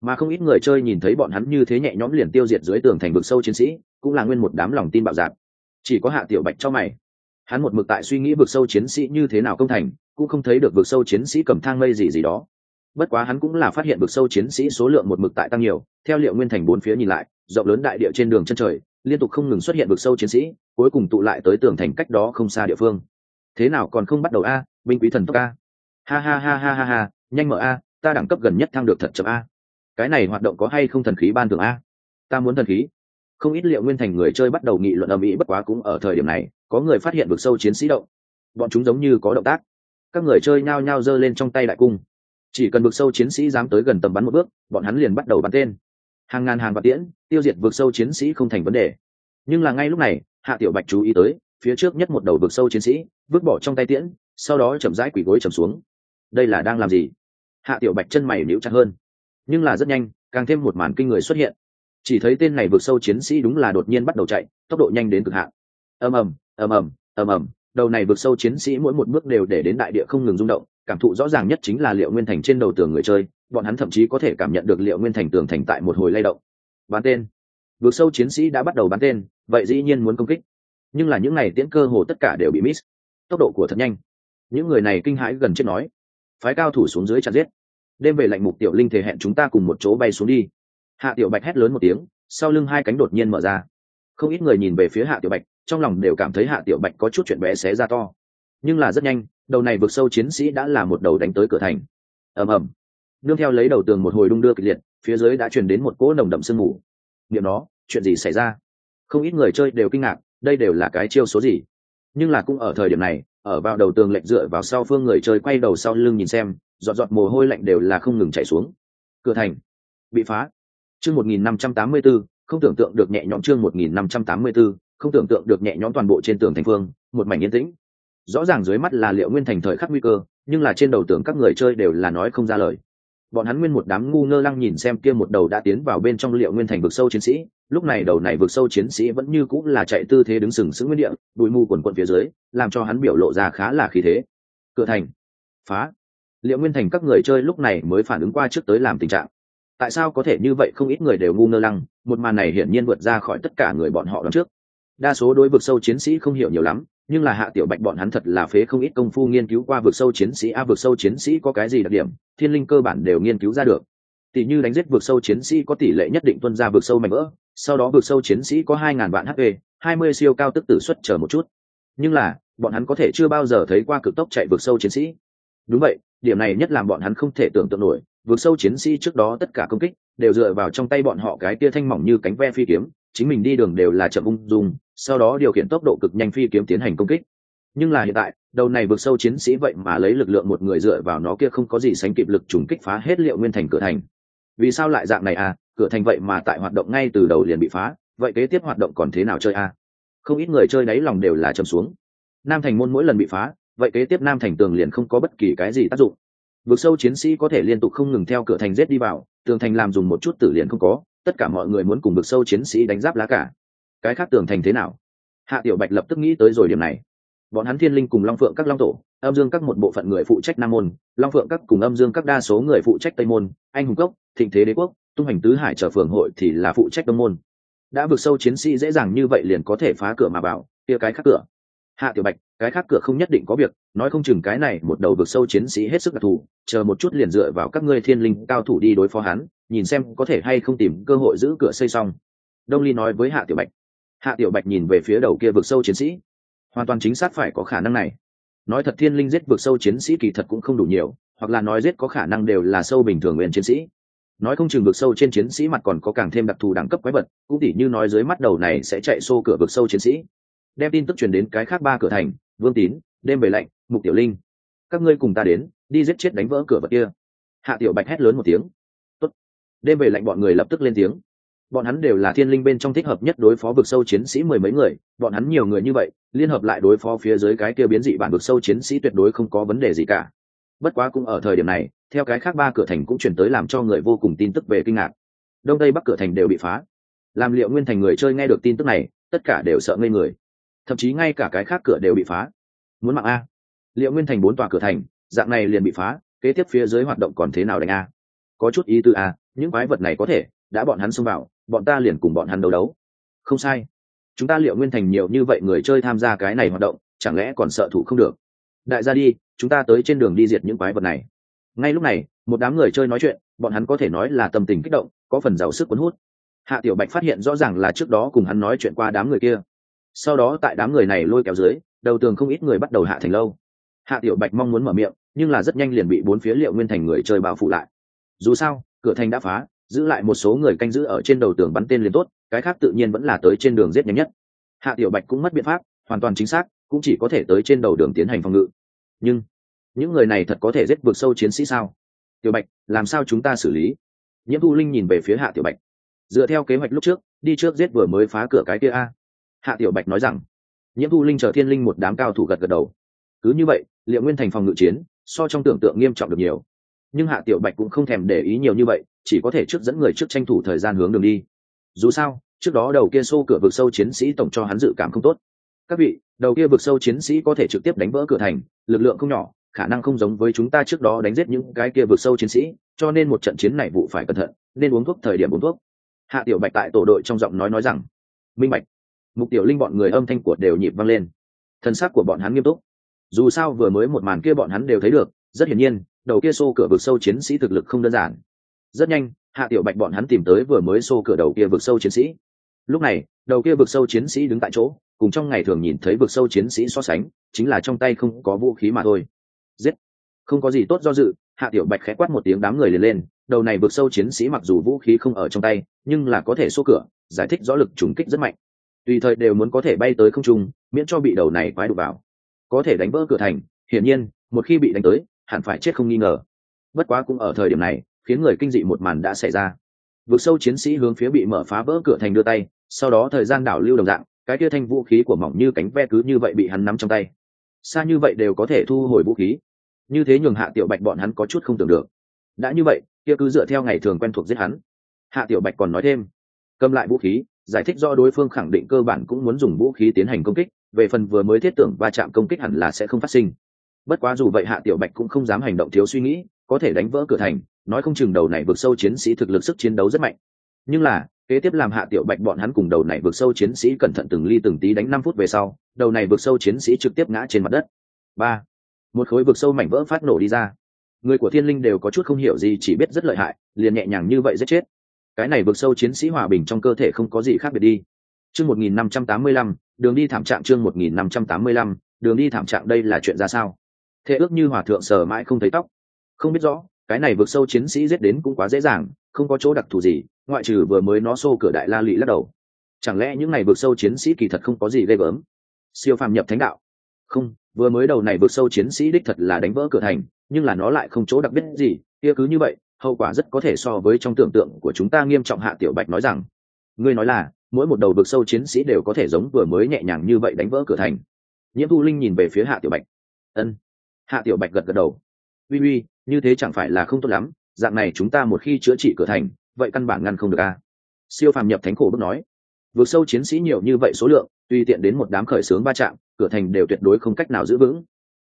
S1: Mà không ít người chơi nhìn thấy bọn hắn như thế nhẹ nhõm liền tiêu diệt dưới tường thành vực sâu chiến sĩ, cũng là nguyên một đám lòng tin bạo dạp chỉ có hạ tiểu bạch cho mày. Hắn một mực tại suy nghĩ vực sâu chiến sĩ như thế nào công thành, cũng không thấy được vực sâu chiến sĩ cầm thang mây gì gì đó. Bất quá hắn cũng là phát hiện vực sâu chiến sĩ số lượng một mực tại tăng nhiều, theo liệu nguyên thành bốn phía nhìn lại, rộng lớn đại địa trên đường chân trời, liên tục không ngừng xuất hiện vực sâu chiến sĩ, cuối cùng tụ lại tới tường thành cách đó không xa địa phương. Thế nào còn không bắt đầu a? Binh quý thần tốc a. Ha ha ha ha ha ha, nhanh mở a, ta đẳng cấp gần nhất thăng được thật chậm a. Cái này hoạt động có hay không thần khí ban thường a? Ta muốn thần khí. Không ít liệu nguyên thành người chơi bắt đầu nghị luận âm ĩ bất quá cũng ở thời điểm này, có người phát hiện vực sâu chiến sĩ động. Bọn chúng giống như có động tác. Các người chơi nhao nhao giơ lên trong tay đại cung. Chỉ cần vực sâu chiến sĩ dám tới gần tầm bắn một bước, bọn hắn liền bắt đầu bắn tên. Hàng ngàn hàng vạn tiễn, tiêu diệt vực sâu chiến sĩ không thành vấn đề. Nhưng là ngay lúc này, hạ tiểu bạch chú ý tới, phía trước nhất một đầu vực sâu chiến sĩ, vứt bỏ trong tay tiễn sau đó chậm rãi quỳ gối chầm xuống. Đây là đang làm gì? Hạ tiểu bạch chân mày níu chặt hơn. Nhưng là rất nhanh, càng thêm một màn kinh người xuất hiện. Chỉ thấy tên này vượt sâu chiến sĩ đúng là đột nhiên bắt đầu chạy, tốc độ nhanh đến cực hạn. Ầm ầm ầm ầm ầm ầm. Đầu này vượt sâu chiến sĩ mỗi một bước đều để đến đại địa không ngừng rung động, cảm thụ rõ ràng nhất chính là liệu nguyên thành trên đầu tường người chơi, bọn hắn thậm chí có thể cảm nhận được liệu nguyên thành tường thành tại một hồi lay động. Bán tên. Vượt sâu chiến sĩ đã bắt đầu bán tên, vậy dĩ nhiên muốn công kích. Nhưng là những này tiễn cơ hồ tất cả đều bị miss. Tốc độ của thật nhanh những người này kinh hãi gần chết nói, phái cao thủ xuống dưới chặt giết. Đêm về lệnh mục tiểu linh thể hẹn chúng ta cùng một chỗ bay xuống đi. Hạ tiểu bạch hét lớn một tiếng, sau lưng hai cánh đột nhiên mở ra. Không ít người nhìn về phía hạ tiểu bạch, trong lòng đều cảm thấy hạ tiểu bạch có chút chuyện bé xé ra to. Nhưng là rất nhanh, đầu này vượt sâu chiến sĩ đã là một đầu đánh tới cửa thành. Ầm ầm. Nương theo lấy đầu tường một hồi đung đưa kịch liệt, phía dưới đã truyền đến một cỗ nồng đậm sương mù. Niệm nó chuyện gì xảy ra? Không ít người chơi đều kinh ngạc, đây đều là cái chiêu số gì? Nhưng là cũng ở thời điểm này ở vào đầu tường lệnh dựa vào sau phương người chơi quay đầu sau lưng nhìn xem giọt giọt mồ hôi lạnh đều là không ngừng chảy xuống. Cửa thành bị phá. Chương một nghìn năm trăm tám mươi 1584, không tưởng tượng được nhẹ nhõm chương một nghìn năm trăm tám mươi 1584, không tưởng tượng được nhẹ nhõm toàn bộ trên tường thành phương một mảnh yên tĩnh. Rõ ràng dưới mắt là liệu nguyên thành thời khắc nguy cơ nhưng là trên đầu tường các người chơi đều là nói không ra lời. Bọn hắn nguyên một đám ngu ngơ lăng nhìn xem kia một đầu đã tiến vào bên trong liệu nguyên thành vực sâu chiến sĩ lúc này đầu này vượt sâu chiến sĩ vẫn như cũng là chạy tư thế đứng sừng sững nguyên địa đùi mù quần quận phía dưới, làm cho hắn biểu lộ ra khá là khí thế. Cửa thành. Phá. Liệu nguyên thành các người chơi lúc này mới phản ứng qua trước tới làm tình trạng. Tại sao có thể như vậy không ít người đều ngu ngơ lăng, một màn này hiển nhiên vượt ra khỏi tất cả người bọn họ đón trước. Đa số đối vực sâu chiến sĩ không hiểu nhiều lắm, nhưng là hạ tiểu bạch bọn hắn thật là phế không ít công phu nghiên cứu qua vực sâu chiến sĩ. A, vực sâu chiến sĩ có cái gì đặc điểm, thiên linh cơ bản đều nghiên cứu ra được thì như đánh giết vượt sâu chiến sĩ có tỷ lệ nhất định tuân ra vượt sâu mạnh vỡ, sau đó vượt sâu chiến sĩ có hai ngàn vạn hp hai mươi siêu cao tức tử xuất chờ một chút. Nhưng là, bọn hắn có thể chưa bao giờ thấy qua cực tốc chạy vượt sâu chiến sĩ. Đúng vậy, điểm này nhất làm bọn hắn không thể tưởng tượng nổi. Vượt sâu chiến sĩ trước đó tất cả công kích đều dựa vào trong tay bọn họ cái tia thanh mỏng như cánh ve phi kiếm, chính mình đi đường đều là chậm ung dung, sau đó điều khiển tốc độ cực nhanh phi kiếm tiến hành công kích. Nhưng là hiện tại, đầu này vượt sâu chiến sĩ vậy mà lấy lực lượng một người dựa vào nó kia không có gì sánh kịp lực trùng kích phá hết liệu nguyên thành cửa thành vì sao lại dạng này à? Cửa thành vậy mà tại hoạt động ngay từ đầu liền bị phá, vậy kế tiếp hoạt động còn thế nào chơi à? Không ít người chơi đáy lòng đều là châm xuống. Nam thành môn mỗi lần bị phá, vậy kế tiếp nam thành tường liền không có bất kỳ cái gì tác dụng. Vượt sâu chiến sĩ có thể liên tục không ngừng theo cửa thành rết đi vào, tường thành làm dùng một chút tử liền không có, tất cả mọi người muốn cùng vượt sâu chiến sĩ đánh giáp lá cả. Cái khác tường thành thế nào? Hạ tiểu bạch lập tức nghĩ tới rồi điểm này bọn hắn thiên linh cùng long phượng các long tổ âm dương các một bộ phận người phụ trách nam môn long phượng các cùng âm dương các đa số người phụ trách tây môn anh hùng cốc thịnh thế đế quốc tung hành tứ hải trở phường hội thì là phụ trách đông môn. Đã vượt sâu chiến sĩ dễ dàng như vậy liền có thể phá cửa mà bảo, kia cái khác cửa. Hạ tiểu bạch cái khác cửa không nhất định có việc nói không chừng cái này một đầu vượt sâu chiến sĩ hết sức đặc thù chờ một chút liền dựa vào các ngươi thiên linh cao thủ đi đối phó hắn nhìn xem có thể hay không tìm cơ hội giữ cửa xây xong. Đông ly nói với hạ tiểu bạch. Hạ tiểu bạch nhìn về phía đầu kia vượt sâu chiến sĩ hoàn toàn chính xác phải có khả năng này. Nói thật thiên linh giết vượt sâu chiến sĩ kỳ thật cũng không đủ nhiều, hoặc là nói giết có khả năng đều là sâu bình thường nguyên chiến sĩ. Nói không chừng vực sâu trên chiến sĩ mặt còn có càng thêm đặc thù đẳng cấp quái vật, cũng tỉ như nói dưới mắt đầu này sẽ chạy xô cửa vực sâu chiến sĩ. Đem tin tức truyền đến cái khác ba cửa thành, vương tín, đêm về lạnh, mục tiểu linh. Các ngươi cùng ta đến, đi giết chết đánh vỡ cửa vật kia. Hạ tiểu bạch hét lớn một tiếng. Tốt. đêm về lạnh bọn người lập tức lên tiếng bọn hắn đều là thiên linh bên trong thích hợp nhất đối phó vực sâu chiến sĩ mười mấy người, bọn hắn nhiều người như vậy, liên hợp lại đối phó phía dưới cái kia biến dị bản vực sâu chiến sĩ tuyệt đối không có vấn đề gì cả. Bất quá cũng ở thời điểm này, theo cái khác ba cửa thành cũng chuyển tới làm cho người vô cùng tin tức về kinh ngạc. Đông tây bắc cửa thành đều bị phá. Làm liệu nguyên thành người chơi nghe được tin tức này, tất cả đều sợ ngây người. Thậm chí ngay cả cái khác cửa đều bị phá. Muốn mạng a. Liệu nguyên thành bốn tòa cửa thành, dạng này liền bị phá, kế tiếp phía dưới hoạt động còn thế nào đánh a? Có chút ý tư a, những quái vật này có thể đã bọn hắn xông vào, bọn ta liền cùng bọn hắn đấu đấu. Không sai. Chúng ta liệu nguyên thành nhiều như vậy người chơi tham gia cái này hoạt động, chẳng lẽ còn sợ thủ không được? Đại gia đi, chúng ta tới trên đường đi diệt những quái vật này. Ngay lúc này, một đám người chơi nói chuyện, bọn hắn có thể nói là tâm tình kích động, có phần giàu sức cuốn hút. Hạ tiểu bạch phát hiện rõ ràng là trước đó cùng hắn nói chuyện qua đám người kia. Sau đó tại đám người này lôi kéo dưới, đầu tường không ít người bắt đầu hạ thành lâu. Hạ tiểu bạch mong muốn mở miệng, nhưng là rất nhanh liền bị bốn phía liệu nguyên thành người chơi bao phủ lại. Dù sao, cửa thành đã phá giữ lại một số người canh giữ ở trên đầu tường bắn tên liền tốt, cái khác tự nhiên vẫn là tới trên đường giết nhanh nhất. Hạ tiểu bạch cũng mất biện pháp, hoàn toàn chính xác, cũng chỉ có thể tới trên đầu đường tiến hành phòng ngự. Nhưng, những người này thật có thể giết vượt sâu chiến sĩ sao? Tiểu bạch, làm sao chúng ta xử lý? Nhiễm thu linh nhìn về phía hạ tiểu bạch. Dựa theo kế hoạch lúc trước, đi trước giết vừa mới phá cửa cái kia a. Hạ tiểu bạch nói rằng, nhiễm thu linh chờ thiên linh một đám cao thủ gật gật đầu. Cứ như vậy, liệu nguyên thành phòng ngự chiến, so trong tưởng tượng nghiêm trọng được nhiều nhưng hạ tiểu bạch cũng không thèm để ý nhiều như vậy, chỉ có thể trước dẫn người trước tranh thủ thời gian hướng đường đi. Dù sao, trước đó đầu kia xô cửa vực sâu chiến sĩ tổng cho hắn dự cảm không tốt. Các vị, đầu kia vực sâu chiến sĩ có thể trực tiếp đánh vỡ cửa thành, lực lượng không nhỏ, khả năng không giống với chúng ta trước đó đánh giết những cái kia vực sâu chiến sĩ, cho nên một trận chiến này vụ phải cẩn thận, nên uống thuốc thời điểm uống thuốc. Hạ tiểu bạch tại tổ đội trong giọng nói nói rằng, minh bạch. Mục tiểu linh bọn người âm thanh của đều nhịp vang lên. Thân xác của bọn hắn nghiêm túc. Dù sao vừa mới một màn kia bọn hắn đều thấy được, rất hiển nhiên đầu kia xô cửa vực sâu chiến sĩ thực lực không đơn giản. Rất nhanh, hạ tiểu bạch bọn hắn tìm tới vừa mới xô cửa đầu kia vực sâu chiến sĩ. Lúc này, đầu kia vực sâu chiến sĩ đứng tại chỗ, cùng trong ngày thường nhìn thấy vực sâu chiến sĩ so sánh, chính là trong tay không có vũ khí mà thôi. Giết! Không có gì tốt do dự, hạ tiểu bạch khẽ quát một tiếng đám người liền lên, đầu này vực sâu chiến sĩ mặc dù vũ khí không ở trong tay, nhưng là có thể xô cửa, giải thích rõ lực trùng kích rất mạnh. Tùy thời đều muốn có thể bay tới không trung, miễn cho bị đầu này quái đụng vào. Có thể đánh vỡ cửa thành, hiển nhiên, một khi bị đánh tới hẳn phải chết không nghi ngờ. Bất quá cũng ở thời điểm này, khiến người kinh dị một màn đã xảy ra. Vực sâu chiến sĩ hướng phía bị mở phá vỡ cửa thành đưa tay, sau đó thời gian đảo lưu đồng dạng, cái kia thanh vũ khí của mỏng như cánh ve cứ như vậy bị hắn nắm trong tay. Xa như vậy đều có thể thu hồi vũ khí. Như thế nhường hạ tiểu bạch bọn hắn có chút không tưởng được. Đã như vậy, kia cứ dựa theo ngày thường quen thuộc giết hắn. Hạ tiểu bạch còn nói thêm, cầm lại vũ khí, giải thích do đối phương khẳng định cơ bản cũng muốn dùng vũ khí tiến hành công kích, về phần vừa mới thiết tưởng va chạm công kích hẳn là sẽ không phát sinh bất quá dù vậy hạ tiểu bạch cũng không dám hành động thiếu suy nghĩ, có thể đánh vỡ cửa thành, nói không chừng đầu này vượt sâu chiến sĩ thực lực sức chiến đấu rất mạnh. Nhưng là, kế tiếp làm hạ tiểu bạch bọn hắn cùng đầu này vượt sâu chiến sĩ cẩn thận từng ly từng tí đánh năm phút về sau, đầu này vượt sâu chiến sĩ trực tiếp ngã trên mặt đất. Ba, một khối vực sâu mảnh vỡ phát nổ đi ra. Người của thiên linh đều có chút không hiểu gì, chỉ biết rất lợi hại, liền nhẹ nhàng như vậy giết chết. Cái này vực sâu chiến sĩ hòa bình trong cơ thể không có gì khác biệt đi. Chương một nghìn năm trăm tám mươi lăm, đường đi thảm trạng chương một nghìn năm trăm tám mươi lăm, đường đi thảm trạng đây là chuyện ra sao? Thế ước như hòa thượng sờ mãi không thấy tóc. Không biết rõ, cái này vực sâu chiến sĩ giết đến cũng quá dễ dàng, không có chỗ đặc thù gì, ngoại trừ vừa mới nó xô cửa đại la lụy lắc đầu. Chẳng lẽ những ngày vực sâu chiến sĩ kỳ thật không có gì ghê gớm? Siêu phàm nhập thánh đạo. Không, vừa mới đầu này vực sâu chiến sĩ đích thật là đánh vỡ cửa thành, nhưng là nó lại không chỗ đặc biệt gì, kia cứ như vậy, hậu quả rất có thể so với trong tưởng tượng của chúng ta nghiêm trọng hạ tiểu bạch nói rằng. Ngươi nói là, mỗi một đầu vực sâu chiến sĩ đều có thể giống vừa mới nhẹ nhàng như vậy đánh vỡ cửa thành. Nhiễm thu linh nhìn về phía hạ tiểu bạch. Ân hạ tiểu bạch gật gật đầu. Uy uy, như thế chẳng phải là không tốt lắm, dạng này chúng ta một khi chữa trị cửa thành, vậy căn bản ngăn không được a. Siêu phàm nhập thánh khổ bước nói. Vượt sâu chiến sĩ nhiều như vậy số lượng, tuy tiện đến một đám khởi xướng ba chạm, cửa thành đều tuyệt đối không cách nào giữ vững.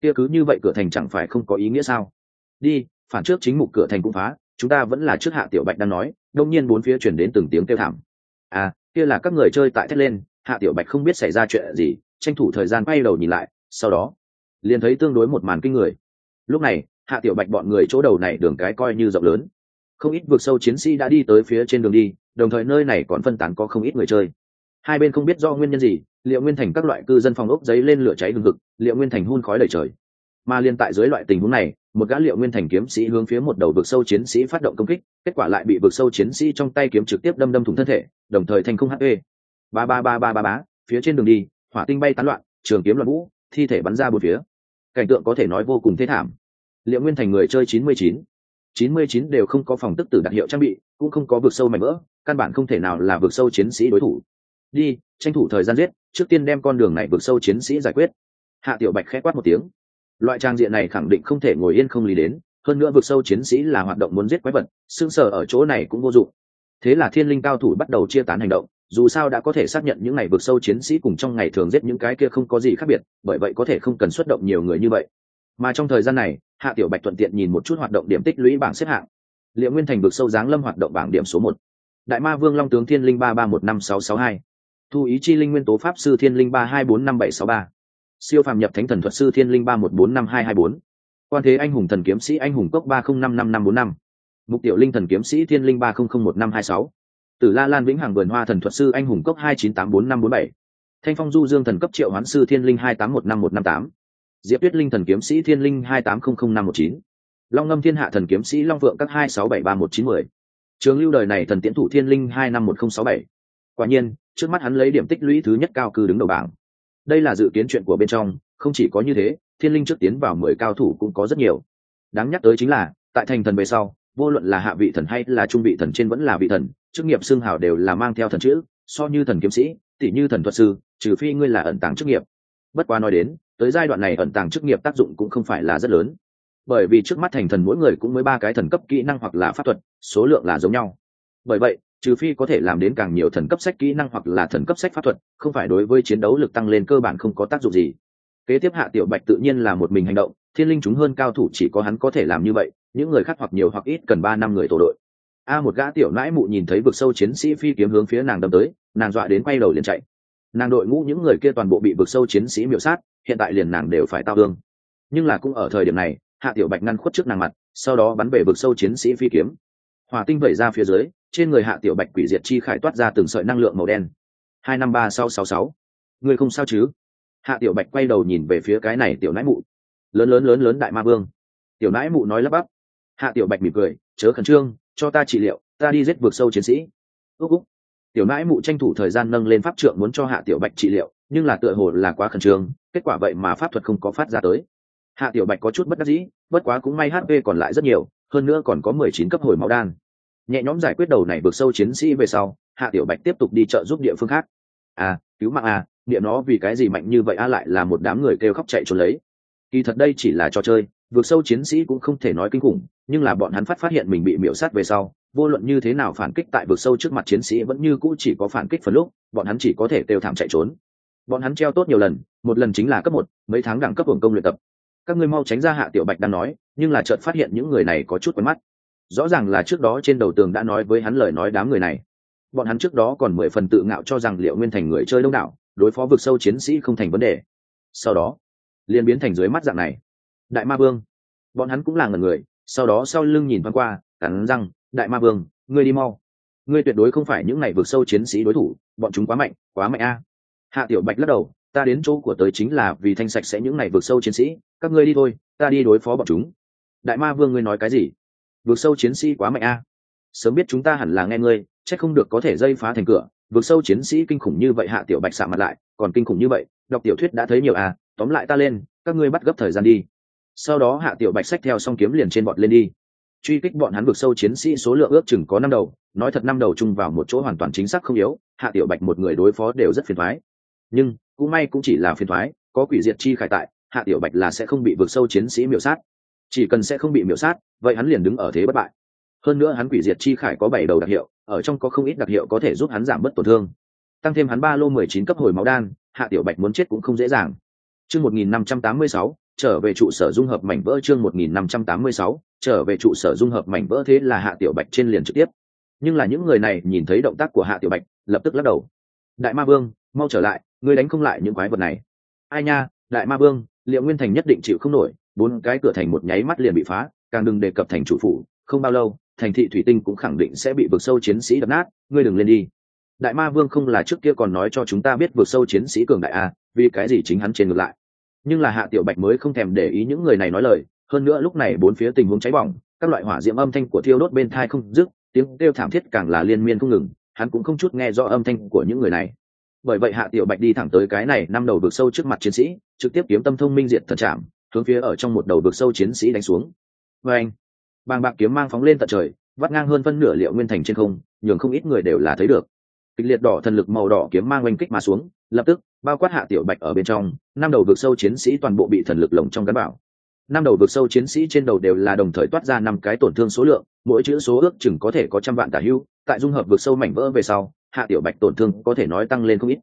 S1: Kia cứ như vậy cửa thành chẳng phải không có ý nghĩa sao? Đi, phản trước chính mục cửa thành cũng phá, chúng ta vẫn là trước hạ tiểu bạch đang nói, đông nhiên bốn phía chuyển đến từng tiếng kêu thảm. À kia là các người chơi tại thét lên, hạ tiểu bạch không biết xảy ra chuyện gì, tranh thủ thời gian quay đầu nhìn lại, sau đó liền thấy tương đối một màn kinh người. Lúc này, hạ tiểu bạch bọn người chỗ đầu này đường cái coi như rộng lớn. Không ít vượt sâu chiến sĩ đã đi tới phía trên đường đi, đồng thời nơi này còn phân tán có không ít người chơi. Hai bên không biết do nguyên nhân gì, liệu nguyên thành các loại cư dân phòng ốc giấy lên lửa cháy hừng hực, liệu nguyên thành hun khói đầy trời. Mà liên tại dưới loại tình huống này, một gã liệu nguyên thành kiếm sĩ hướng phía một đầu vực sâu chiến sĩ phát động công kích, kết quả lại bị vực sâu chiến sĩ trong tay kiếm trực tiếp đâm đâm thủng thân thể, đồng thời thành không hp ba ba ba ba ba bá, phía trên đường đi, hỏa tinh bay tán loạn, trường kiếm loạn vũ, thi thể bắn ra bốn phía cảnh tượng có thể nói vô cùng thế thảm. Liệu nguyên thành người chơi chín mươi chín. chín mươi chín đều không có phòng tức tử đặc hiệu trang bị, cũng không có vực sâu mảnh vỡ, căn bản không thể nào là vực sâu chiến sĩ đối thủ. Đi, tranh thủ thời gian giết, trước tiên đem con đường này vực sâu chiến sĩ giải quyết. Hạ tiểu bạch khẽ quát một tiếng. Loại trang diện này khẳng định không thể ngồi yên không lý đến, hơn nữa vực sâu chiến sĩ là hoạt động muốn giết quái vật, xương sở ở chỗ này cũng vô dụng. Thế là thiên linh cao thủ bắt đầu chia tán hành động dù sao đã có thể xác nhận những ngày vượt sâu chiến sĩ cùng trong ngày thường giết những cái kia không có gì khác biệt, bởi vậy có thể không cần xuất động nhiều người như vậy. Mà trong thời gian này, hạ tiểu bạch thuận tiện nhìn một chút hoạt động điểm tích lũy bảng xếp hạng. Liệu nguyên thành vực sâu giáng lâm hoạt động bảng điểm số một. Đại ma vương long tướng thiên linh ba ba một năm sáu sáu hai. Thu ý chi linh nguyên tố pháp sư thiên linh ba hai bốn năm bảy sáu ba. Siêu phàm nhập thánh thần thuật sư thiên linh ba một bốn năm hai hai bốn. Quan thế anh hùng thần kiếm sĩ anh hùng cốc ba không năm năm năm bốn năm. Mục tiểu linh thần kiếm sĩ thiên linh ba không không một năm hai sáu tử la lan vĩnh hằng vườn hoa thần thuật sư anh hùng cốc hai chín tám bốn năm bốn bảy. Thanh phong du dương thần cấp triệu hoán sư thiên linh hai tám một năm một năm tám. Diệp tuyết linh thần kiếm sĩ thiên linh hai tám không không năm một chín. Long ngâm thiên hạ thần kiếm sĩ long vượng các hai sáu bảy ba một chín mười. Trường lưu đời này thần tiễn thủ thiên linh hai năm một không sáu bảy. Quả nhiên, trước mắt hắn lấy điểm tích lũy thứ nhất cao cư đứng đầu bảng. Đây là dự kiến chuyện của bên trong, không chỉ có như thế, thiên linh trước tiến vào mười cao thủ cũng có rất nhiều. Đáng nhắc tới chính là, tại thành thần về sau, vô luận là hạ vị thần hay là trung vị thần trên vẫn là vị thần chức nghiệp xương hào đều là mang theo thần chữ, so như thần kiếm sĩ tỷ như thần thuật sư, trừ phi ngươi là ẩn tàng chức nghiệp. Bất quá nói đến, tới giai đoạn này ẩn tàng chức nghiệp tác dụng cũng không phải là rất lớn. Bởi vì trước mắt thành thần mỗi người cũng mới ba cái thần cấp kỹ năng hoặc là pháp thuật, số lượng là giống nhau. Bởi vậy, trừ phi có thể làm đến càng nhiều thần cấp sách kỹ năng hoặc là thần cấp sách pháp thuật, không phải đối với chiến đấu lực tăng lên cơ bản không có tác dụng gì. Kế tiếp hạ tiểu bạch tự nhiên là một mình hành động, thiên linh chúng hơn cao thủ chỉ có hắn có thể làm như vậy, những người khác hoặc nhiều hoặc ít cần ba năm người tổ đội a một gã tiểu nãi mụ nhìn thấy vực sâu chiến sĩ phi kiếm hướng phía nàng đâm tới, nàng dọa đến quay đầu liền chạy. Nàng đội ngũ những người kia toàn bộ bị vực sâu chiến sĩ miễu sát, hiện tại liền nàng đều phải tao thương. Nhưng là cũng ở thời điểm này, hạ tiểu bạch ngăn khuất trước nàng mặt, sau đó bắn về vực sâu chiến sĩ phi kiếm. Hỏa tinh vẩy ra phía dưới, trên người hạ tiểu bạch quỷ diệt chi khải toát ra từng sợi năng lượng màu đen. Hai năm ba sáu sáu sáu. Người không sao chứ? Hạ tiểu bạch quay đầu nhìn về phía cái này tiểu nãi mụ. Lớn lớn lớn lớn đại ma vương. Tiểu nãi mụ nói lắp bắp. Hạ tiểu bạch mỉm cười, chớ khẩn trương cho ta trị liệu, ta đi giết vượt sâu chiến sĩ. Ước úc. Tiểu nãi mụ tranh thủ thời gian nâng lên pháp trượng muốn cho hạ tiểu bạch trị liệu, nhưng là tựa hồ là quá khẩn trương, kết quả vậy mà pháp thuật không có phát ra tới. Hạ tiểu bạch có chút bất đắc dĩ, bất quá cũng may hp còn lại rất nhiều, hơn nữa còn có mười chín cấp hồi máu đan. Nhẹ nhõm giải quyết đầu này vượt sâu chiến sĩ về sau, hạ tiểu bạch tiếp tục đi chợ giúp địa phương khác. À cứu mạng à địa nó vì cái gì mạnh như vậy a lại là một đám người kêu khóc chạy trốn lấy. Kỳ thật đây chỉ là trò chơi vượt sâu chiến sĩ cũng không thể nói kinh khủng, nhưng là bọn hắn phát phát hiện mình bị miễu sát về sau, vô luận như thế nào phản kích tại vượt sâu trước mặt chiến sĩ vẫn như cũ chỉ có phản kích phần lúc, bọn hắn chỉ có thể kêu thảm chạy trốn. Bọn hắn treo tốt nhiều lần, một lần chính là cấp một, mấy tháng đẳng cấp hưởng công luyện tập. Các ngươi mau tránh ra hạ tiểu bạch đang nói, nhưng là chợt phát hiện những người này có chút quen mắt. Rõ ràng là trước đó trên đầu tường đã nói với hắn lời nói đám người này. Bọn hắn trước đó còn mười phần tự ngạo cho rằng liệu nguyên thành người chơi đông đảo, đối phó vực sâu chiến sĩ không thành vấn đề. Sau đó, liền biến thành dưới mắt dạng này đại ma vương. Bọn hắn cũng là ngần người, sau đó sau lưng nhìn thoáng qua, cắn răng, đại ma vương, ngươi đi mau. Ngươi tuyệt đối không phải những ngày vượt sâu chiến sĩ đối thủ, bọn chúng quá mạnh quá mạnh a. Hạ tiểu bạch lắc đầu, ta đến chỗ của tới chính là vì thanh sạch sẽ những ngày vượt sâu chiến sĩ, các ngươi đi thôi, ta đi đối phó bọn chúng. Đại ma vương ngươi nói cái gì? Vượt sâu chiến sĩ quá mạnh a. Sớm biết chúng ta hẳn là nghe ngươi, chắc không được có thể dây phá thành cửa. Vượt sâu chiến sĩ kinh khủng như vậy hạ tiểu bạch xạ mặt lại, còn kinh khủng như vậy, đọc tiểu thuyết đã thấy nhiều à tóm lại ta lên, các ngươi bắt gấp thời gian đi sau đó hạ tiểu bạch xách theo song kiếm liền trên bọn lên đi. Truy kích bọn hắn vực sâu chiến sĩ số lượng ước chừng có năm đầu, nói thật năm đầu chung vào một chỗ hoàn toàn chính xác không yếu, hạ tiểu bạch một người đối phó đều rất phiền thoái nhưng, cũng may cũng chỉ là phiền thoái có quỷ diệt chi khải tại, hạ tiểu bạch là sẽ không bị vượt sâu chiến sĩ miểu sát. Chỉ cần sẽ không bị miểu sát, vậy hắn liền đứng ở thế bất bại. Hơn nữa hắn quỷ diệt chi khải có bảy đầu đặc hiệu, ở trong có không ít đặc hiệu có thể giúp hắn giảm bớt tổn thương. Tăng thêm hắn ba lô mười chín cấp hồi máu đan, hạ tiểu bạch muốn chết cũng không dễ dàng. Chương một nghìn năm trăm tám mươi sáu trở về trụ sở dung hợp mảnh vỡ chương một nghìn năm trăm tám mươi sáu, trở về trụ sở dung hợp mảnh vỡ thế là hạ tiểu bạch trên liền trực tiếp. Nhưng là những người này nhìn thấy động tác của hạ tiểu bạch, lập tức lắc đầu. Đại ma vương, mau trở lại, ngươi đánh không lại những quái vật này. Ai nha, đại ma vương, liệu nguyên thành nhất định chịu không nổi, bốn cái cửa thành một nháy mắt liền bị phá, càng đừng đề cập thành chủ phủ, không bao lâu, thành thị thủy tinh cũng khẳng định sẽ bị vực sâu chiến sĩ đập nát, ngươi đừng lên đi. Đại ma vương không là trước kia còn nói cho chúng ta biết vực sâu chiến sĩ cường đại a vì cái gì chính hắn trên ngược lại? Nhưng là hạ tiểu bạch mới không thèm để ý những người này nói lời, hơn nữa lúc này bốn phía tình huống cháy bỏng, các loại hỏa diễm âm thanh của thiêu đốt bên thai không dứt, tiếng kêu thảm thiết càng là liên miên không ngừng, hắn cũng không chút nghe rõ âm thanh của những người này. Bởi vậy hạ tiểu bạch đi thẳng tới cái này năm đầu vực sâu trước mặt chiến sĩ, trực tiếp kiếm tâm thông minh diệt thần chạm hướng phía ở trong một đầu vực sâu chiến sĩ đánh xuống. Và anh, bàng bạc kiếm mang phóng lên tận trời, vắt ngang hơn phân nửa liệu nguyên thành trên không, nhường không ít người đều là thấy được. Kịch liệt đỏ thần lực màu đỏ kiếm mang oanh kích mà xuống, lập tức bao quát hạ tiểu bạch ở bên trong, năm đầu vực sâu chiến sĩ toàn bộ bị thần lực lồng trong gắn bảo. Năm đầu vực sâu chiến sĩ trên đầu đều là đồng thời toát ra năm cái tổn thương số lượng, mỗi chữ số ước chừng có thể có trăm vạn tả hưu, tại dung hợp vực sâu mảnh vỡ về sau, hạ tiểu bạch tổn thương có thể nói tăng lên không ít.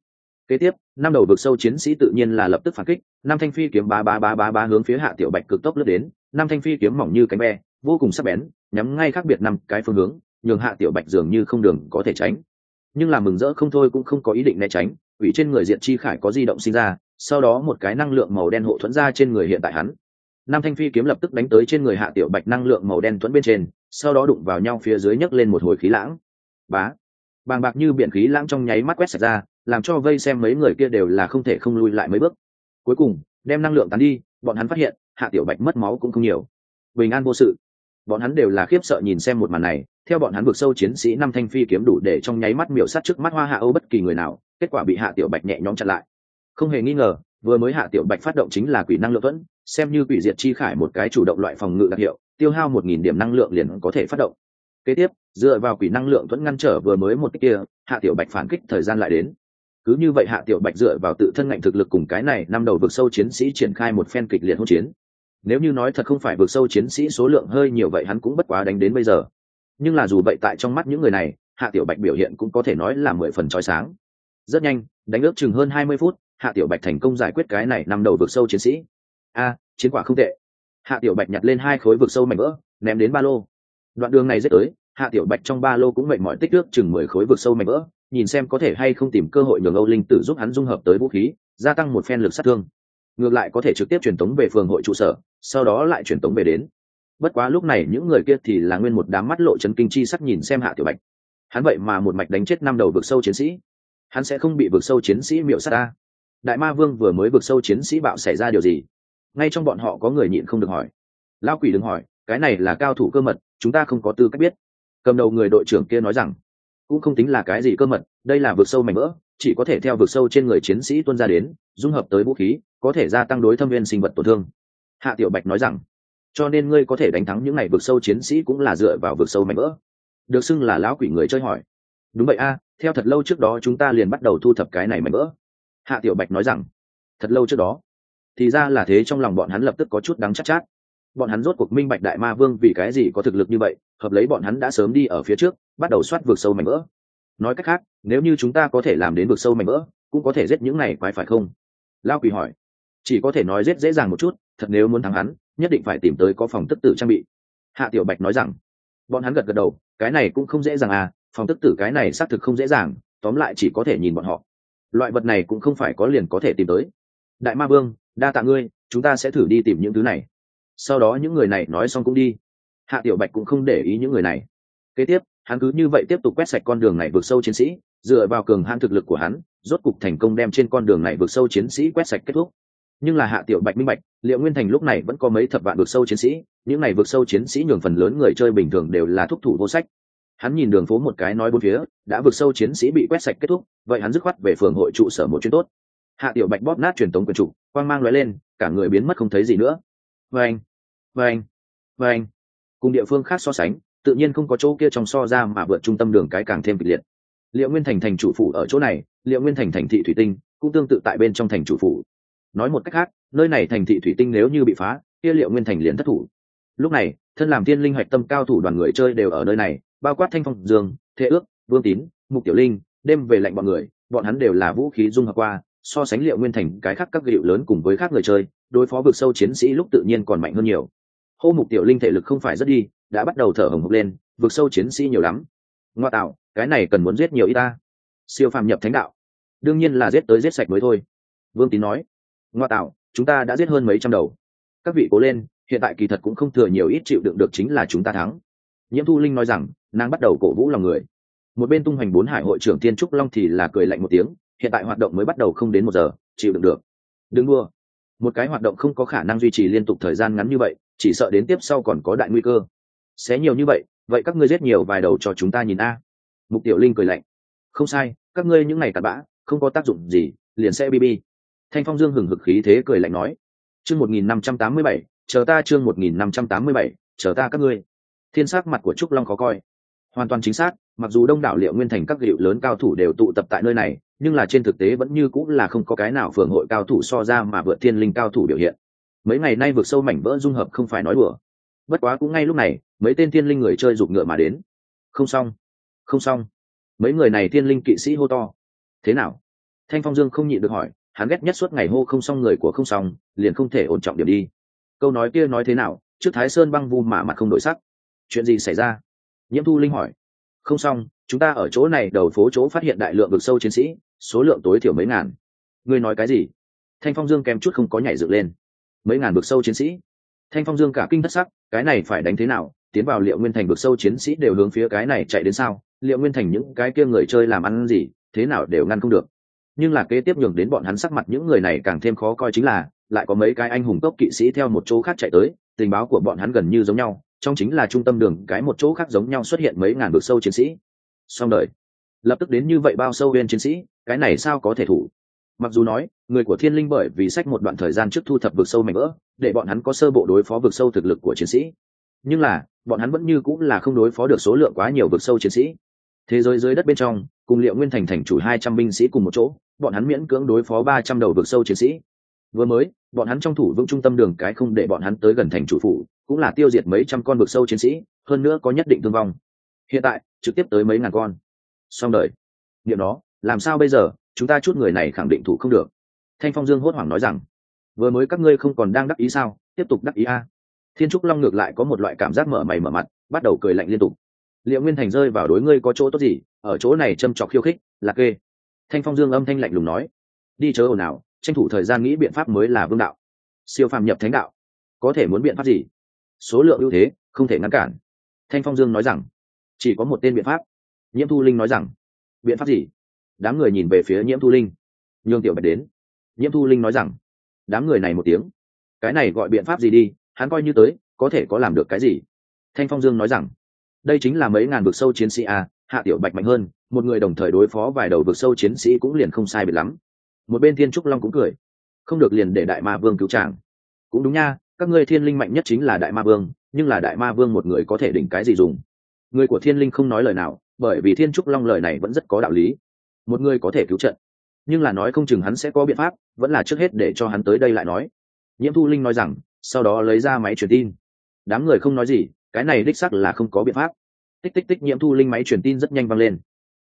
S1: Kế tiếp, năm đầu vực sâu chiến sĩ tự nhiên là lập tức phản kích, năm thanh phi kiếm ba ba ba ba ba hướng phía hạ tiểu bạch cực tốc lướt đến, năm thanh phi kiếm mỏng như cánh ve vô cùng sắc bén, nhắm ngay khác biệt năm cái phương hướng, nhường hạ tiểu bạch dường như không đường có thể tránh. Nhưng là mừng rỡ không thôi cũng không có ý định né tránh ủy trên người diện chi khải có di động sinh ra, sau đó một cái năng lượng màu đen hộ thuẫn ra trên người hiện tại hắn. Nam thanh phi kiếm lập tức đánh tới trên người hạ tiểu bạch năng lượng màu đen thuẫn bên trên, sau đó đụng vào nhau phía dưới nhấc lên một hồi khí lãng. Bá! Bàng bạc như biển khí lãng trong nháy mắt quét sạch ra, làm cho vây xem mấy người kia đều là không thể không lui lại mấy bước. Cuối cùng, đem năng lượng tán đi, bọn hắn phát hiện, hạ tiểu bạch mất máu cũng không nhiều. Bình an vô sự bọn hắn đều là khiếp sợ nhìn xem một màn này, theo bọn hắn vượt sâu chiến sĩ năm thanh phi kiếm đủ để trong nháy mắt miểu sát trước mắt hoa hạ âu bất kỳ người nào, kết quả bị hạ tiểu bạch nhẹ nhõm chặn lại. Không hề nghi ngờ, vừa mới hạ tiểu bạch phát động chính là quỷ năng lượng thuẫn, xem như quỷ diệt chi khải một cái chủ động loại phòng ngự đặc hiệu, tiêu hao một nghìn điểm năng lượng liền có thể phát động. Kế tiếp, dựa vào quỷ năng lượng thuẫn ngăn trở vừa mới một kia, hạ tiểu bạch phản kích thời gian lại đến. Cứ như vậy hạ tiểu bạch dựa vào tự thân ngạnh thực lực cùng cái này năm đầu vực sâu chiến sĩ triển khai một phen kịch liệt hỗn chiến nếu như nói thật không phải vượt sâu chiến sĩ số lượng hơi nhiều vậy hắn cũng bất quá đánh đến bây giờ. Nhưng là dù vậy tại trong mắt những người này, hạ tiểu bạch biểu hiện cũng có thể nói là mười phần trói sáng. Rất nhanh, đánh ước chừng hơn hai mươi phút, hạ tiểu bạch thành công giải quyết cái này nằm đầu vượt sâu chiến sĩ. A, chiến quả không tệ. Hạ tiểu bạch nhặt lên hai khối vượt sâu mảnh vỡ, ném đến ba lô. Đoạn đường này dễ tới, hạ tiểu bạch trong ba lô cũng mệt mỏi tích ước chừng mười khối vượt sâu mảnh vỡ, nhìn xem có thể hay không tìm cơ hội nhường âu linh tử giúp hắn dung hợp tới vũ khí, gia tăng một phen lực sát thương ngược lại có thể trực tiếp truyền tống về phường hội trụ sở, sau đó lại truyền tống về đến. Bất quá lúc này những người kia thì là nguyên một đám mắt lộ chấn kinh chi sắc nhìn xem hạ tiểu bạch. Hắn vậy mà một mạch đánh chết năm đầu vực sâu chiến sĩ. Hắn sẽ không bị vực sâu chiến sĩ miệu sát ta. Đại ma vương vừa mới vực sâu chiến sĩ bạo xảy ra điều gì? Ngay trong bọn họ có người nhịn không được hỏi. Lao quỷ đừng hỏi, cái này là cao thủ cơ mật, chúng ta không có tư cách biết. Cầm đầu người đội trưởng kia nói rằng, cũng không tính là cái gì cơ mật, đây là vực sâu mảnh vỡ, chỉ có thể theo vực sâu trên người chiến sĩ tuân ra đến, dung hợp tới vũ khí có thể gia tăng đối thâm viên sinh vật tổn thương. Hạ tiểu bạch nói rằng cho nên ngươi có thể đánh thắng những ngày vực sâu chiến sĩ cũng là dựa vào vực sâu mảnh vỡ. Được xưng là lão quỷ người chơi hỏi. Đúng vậy a theo thật lâu trước đó chúng ta liền bắt đầu thu thập cái này mảnh vỡ. Hạ tiểu bạch nói rằng thật lâu trước đó thì ra là thế trong lòng bọn hắn lập tức có chút đắng chắc chát, chát. Bọn hắn rốt cuộc minh bạch đại ma vương vì cái gì có thực lực như vậy hợp lấy bọn hắn đã sớm đi ở phía trước bắt đầu soát vượt sâu mảnh vỡ. Nói cách khác nếu như chúng ta có thể làm đến vượt sâu mảnh vỡ cũng có thể giết những này quái phải không? Lao quỷ hỏi chỉ có thể nói rất dễ dàng một chút, thật nếu muốn thắng hắn, nhất định phải tìm tới có phòng tức tử trang bị. Hạ tiểu bạch nói rằng, bọn hắn gật gật đầu, cái này cũng không dễ dàng à phòng tức tử cái này xác thực không dễ dàng, tóm lại chỉ có thể nhìn bọn họ. Loại vật này cũng không phải có liền có thể tìm tới. Đại ma vương, đa tạ ngươi, chúng ta sẽ thử đi tìm những thứ này. Sau đó những người này nói xong cũng đi. Hạ tiểu bạch cũng không để ý những người này. Kế tiếp, hắn cứ như vậy tiếp tục quét sạch con đường này vượt sâu chiến sĩ, dựa vào cường hãn thực lực của hắn, rốt cục thành công đem trên con đường này vượt sâu chiến sĩ quét sạch kết thúc nhưng là hạ tiểu bạch minh bạch, liệu nguyên thành lúc này vẫn có mấy thập vạn vượt sâu chiến sĩ, những này vượt sâu chiến sĩ nhường phần lớn người chơi bình thường đều là thúc thủ vô sách. Hắn nhìn đường phố một cái nói bốn phía, đã vượt sâu chiến sĩ bị quét sạch kết thúc, vậy hắn dứt khoát về phường hội trụ sở một chuyến tốt. Hạ tiểu bạch bóp nát truyền tống quyền chủ quang mang lóe lên, cả người biến mất không thấy gì nữa. Vâng vâng vâng. Cùng địa phương khác so sánh, tự nhiên không có chỗ kia trong so ra mà vượt trung tâm đường cái càng thêm kịch liệt. Liệu nguyên thành thành chủ phủ ở chỗ này, liệu nguyên thành thành thị thủy tinh, cũng tương tự tại bên trong thành chủ phủ nói một cách khác, nơi này thành thị thủy tinh nếu như bị phá, kia liệu nguyên thành liền thất thủ. Lúc này, thân làm thiên linh hoạch tâm cao thủ đoàn người chơi đều ở nơi này, bao quát thanh phong, dương, thế ước, vương tín, mục tiểu linh, đêm về lạnh bọn người, bọn hắn đều là vũ khí dung hợp qua, so sánh liệu nguyên thành cái khác các hiệu lớn cùng với khác người chơi, đối phó vực sâu chiến sĩ lúc tự nhiên còn mạnh hơn nhiều. Hô mục tiểu linh thể lực không phải rất đi, đã bắt đầu thở hồng hộc lên, vực sâu chiến sĩ nhiều lắm. Ngoa tạo, cái này cần muốn giết nhiều y ta. Siêu phàm nhập thánh đạo. Đương nhiên là giết tới giết sạch mới thôi. Vương tín nói ngoa tạo, chúng ta đã giết hơn mấy trăm đầu. Các vị cố lên, hiện tại kỳ thật cũng không thừa nhiều ít chịu đựng được chính là chúng ta thắng. Nhiễm thu linh nói rằng, nàng bắt đầu cổ vũ lòng người. Một bên tung hoành bốn hải hội trưởng tiên trúc long thì là cười lạnh một tiếng, hiện tại hoạt động mới bắt đầu không đến một giờ, chịu đựng được. Đừng đua. Một cái hoạt động không có khả năng duy trì liên tục thời gian ngắn như vậy, chỉ sợ đến tiếp sau còn có đại nguy cơ. Xé nhiều như vậy vậy các ngươi giết nhiều vài đầu cho chúng ta nhìn a. Mục tiểu linh cười lạnh. Không sai, các ngươi những ngày cặn bã, không có tác dụng gì, liền sẽ bb thanh phong dương hừng hực khí thế cười lạnh nói, chương một nghìn năm trăm tám mươi bảy, chờ ta chương một nghìn năm trăm tám mươi bảy, chờ ta các ngươi. Thiên sắc mặt của trúc long khó coi. Hoàn toàn chính xác, mặc dù đông đảo liệu nguyên thành các hiệu lớn cao thủ đều tụ tập tại nơi này, nhưng là trên thực tế vẫn như cũng là không có cái nào phường hội cao thủ so ra mà vượt thiên linh cao thủ biểu hiện. Mấy ngày nay vượt sâu mảnh vỡ dung hợp không phải nói đùa. Bất quá cũng ngay lúc này, mấy tên thiên linh người chơi giục ngựa mà đến. Không xong không xong. Mấy người này thiên linh kỵ sĩ hô to. Thế nào? Thanh phong dương không nhịn được hỏi hắn ghét nhất suốt ngày hô không xong người của không xong, liền không thể ổn trọng điểm đi. Câu nói kia nói thế nào, trước thái sơn băng vu mà mặt không đổi sắc. Chuyện gì xảy ra? Nhiễm thu linh hỏi. Không xong, chúng ta ở chỗ này, đầu phố chỗ phát hiện đại lượng vực sâu chiến sĩ, số lượng tối thiểu mấy ngàn. Ngươi nói cái gì? Thanh phong dương kèm chút không có nhảy dựng lên. Mấy ngàn vực sâu chiến sĩ? Thanh phong dương cả kinh thất sắc, cái này phải đánh thế nào? Tiến vào liệu nguyên thành vực sâu chiến sĩ đều hướng phía cái này chạy đến sao? Liệu nguyên thành những cái kia người chơi làm ăn gì? Thế nào đều ngăn không được? Nhưng là kế tiếp nhường đến bọn hắn sắc mặt những người này càng thêm khó coi chính là, lại có mấy cái anh hùng tốc kỵ sĩ theo một chỗ khác chạy tới, tình báo của bọn hắn gần như giống nhau, trong chính là trung tâm đường, cái một chỗ khác giống nhau xuất hiện mấy ngàn vực sâu chiến sĩ. Xong đời. Lập tức đến như vậy bao sâu bên chiến sĩ, cái này sao có thể thủ? Mặc dù nói, người của thiên linh bởi vì sách một đoạn thời gian trước thu thập vực sâu mạnh vỡ, để bọn hắn có sơ bộ đối phó vực sâu thực lực của chiến sĩ. Nhưng là, bọn hắn vẫn như cũng là không đối phó được số lượng quá nhiều vực sâu chiến sĩ. Thế giới dưới đất bên trong cùng liệu nguyên thành thành chủ hai trăm binh sĩ cùng một chỗ, bọn hắn miễn cưỡng đối phó ba trăm đầu vực sâu chiến sĩ. Vừa mới, bọn hắn trong thủ vững trung tâm đường cái không để bọn hắn tới gần thành chủ phủ, cũng là tiêu diệt mấy trăm con vực sâu chiến sĩ, hơn nữa có nhất định thương vong. Hiện tại, trực tiếp tới mấy ngàn con. Xong đời. Nghiệm đó, làm sao bây giờ? Chúng ta chút người này khẳng định thủ không được. Thanh phong dương hốt hoảng nói rằng, vừa mới các ngươi không còn đang đắc ý sao? Tiếp tục đắc ý a. Thiên trúc long ngược lại có một loại cảm giác mở mày mở mặt, bắt đầu cười lạnh liên tục. Liệu nguyên thành rơi vào đối ngươi có chỗ tốt gì? Ở chỗ này châm trọc khiêu khích là kê. Thanh phong dương âm thanh lạnh lùng nói, đi chớ ồn nào tranh thủ thời gian nghĩ biện pháp mới là vương đạo. Siêu phàm nhập thánh đạo, có thể muốn biện pháp gì? Số lượng ưu thế, không thể ngăn cản. Thanh phong dương nói rằng, chỉ có một tên biện pháp. Nhiễm thu linh nói rằng, biện pháp gì? Đám người nhìn về phía nhiễm thu linh. Nhường tiểu bạch đến. Nhiễm thu linh nói rằng, đám người này một tiếng. Cái này gọi biện pháp gì đi, hắn coi như tới, có thể có làm được cái gì? Thanh phong dương nói rằng, đây chính là mấy ngàn vực sâu chiến sĩ a hạ tiểu bạch mạnh hơn, một người đồng thời đối phó vài đầu vực sâu chiến sĩ cũng liền không sai biệt lắm. Một bên thiên trúc long cũng cười. Không được liền để đại ma vương cứu chàng. Cũng đúng nha, các ngươi thiên linh mạnh nhất chính là đại ma vương, nhưng là đại ma vương một người có thể đỉnh cái gì dùng? Người của thiên linh không nói lời nào, bởi vì thiên trúc long lời này vẫn rất có đạo lý. Một người có thể cứu trận. Nhưng là nói không chừng hắn sẽ có biện pháp, vẫn là trước hết để cho hắn tới đây lại nói. Nhiễm thu linh nói rằng, sau đó lấy ra máy truyền tin. Đám người không nói gì, cái này đích sắc là không có biện pháp tích tích tích nhiễm thu linh máy truyền tin rất nhanh vang lên.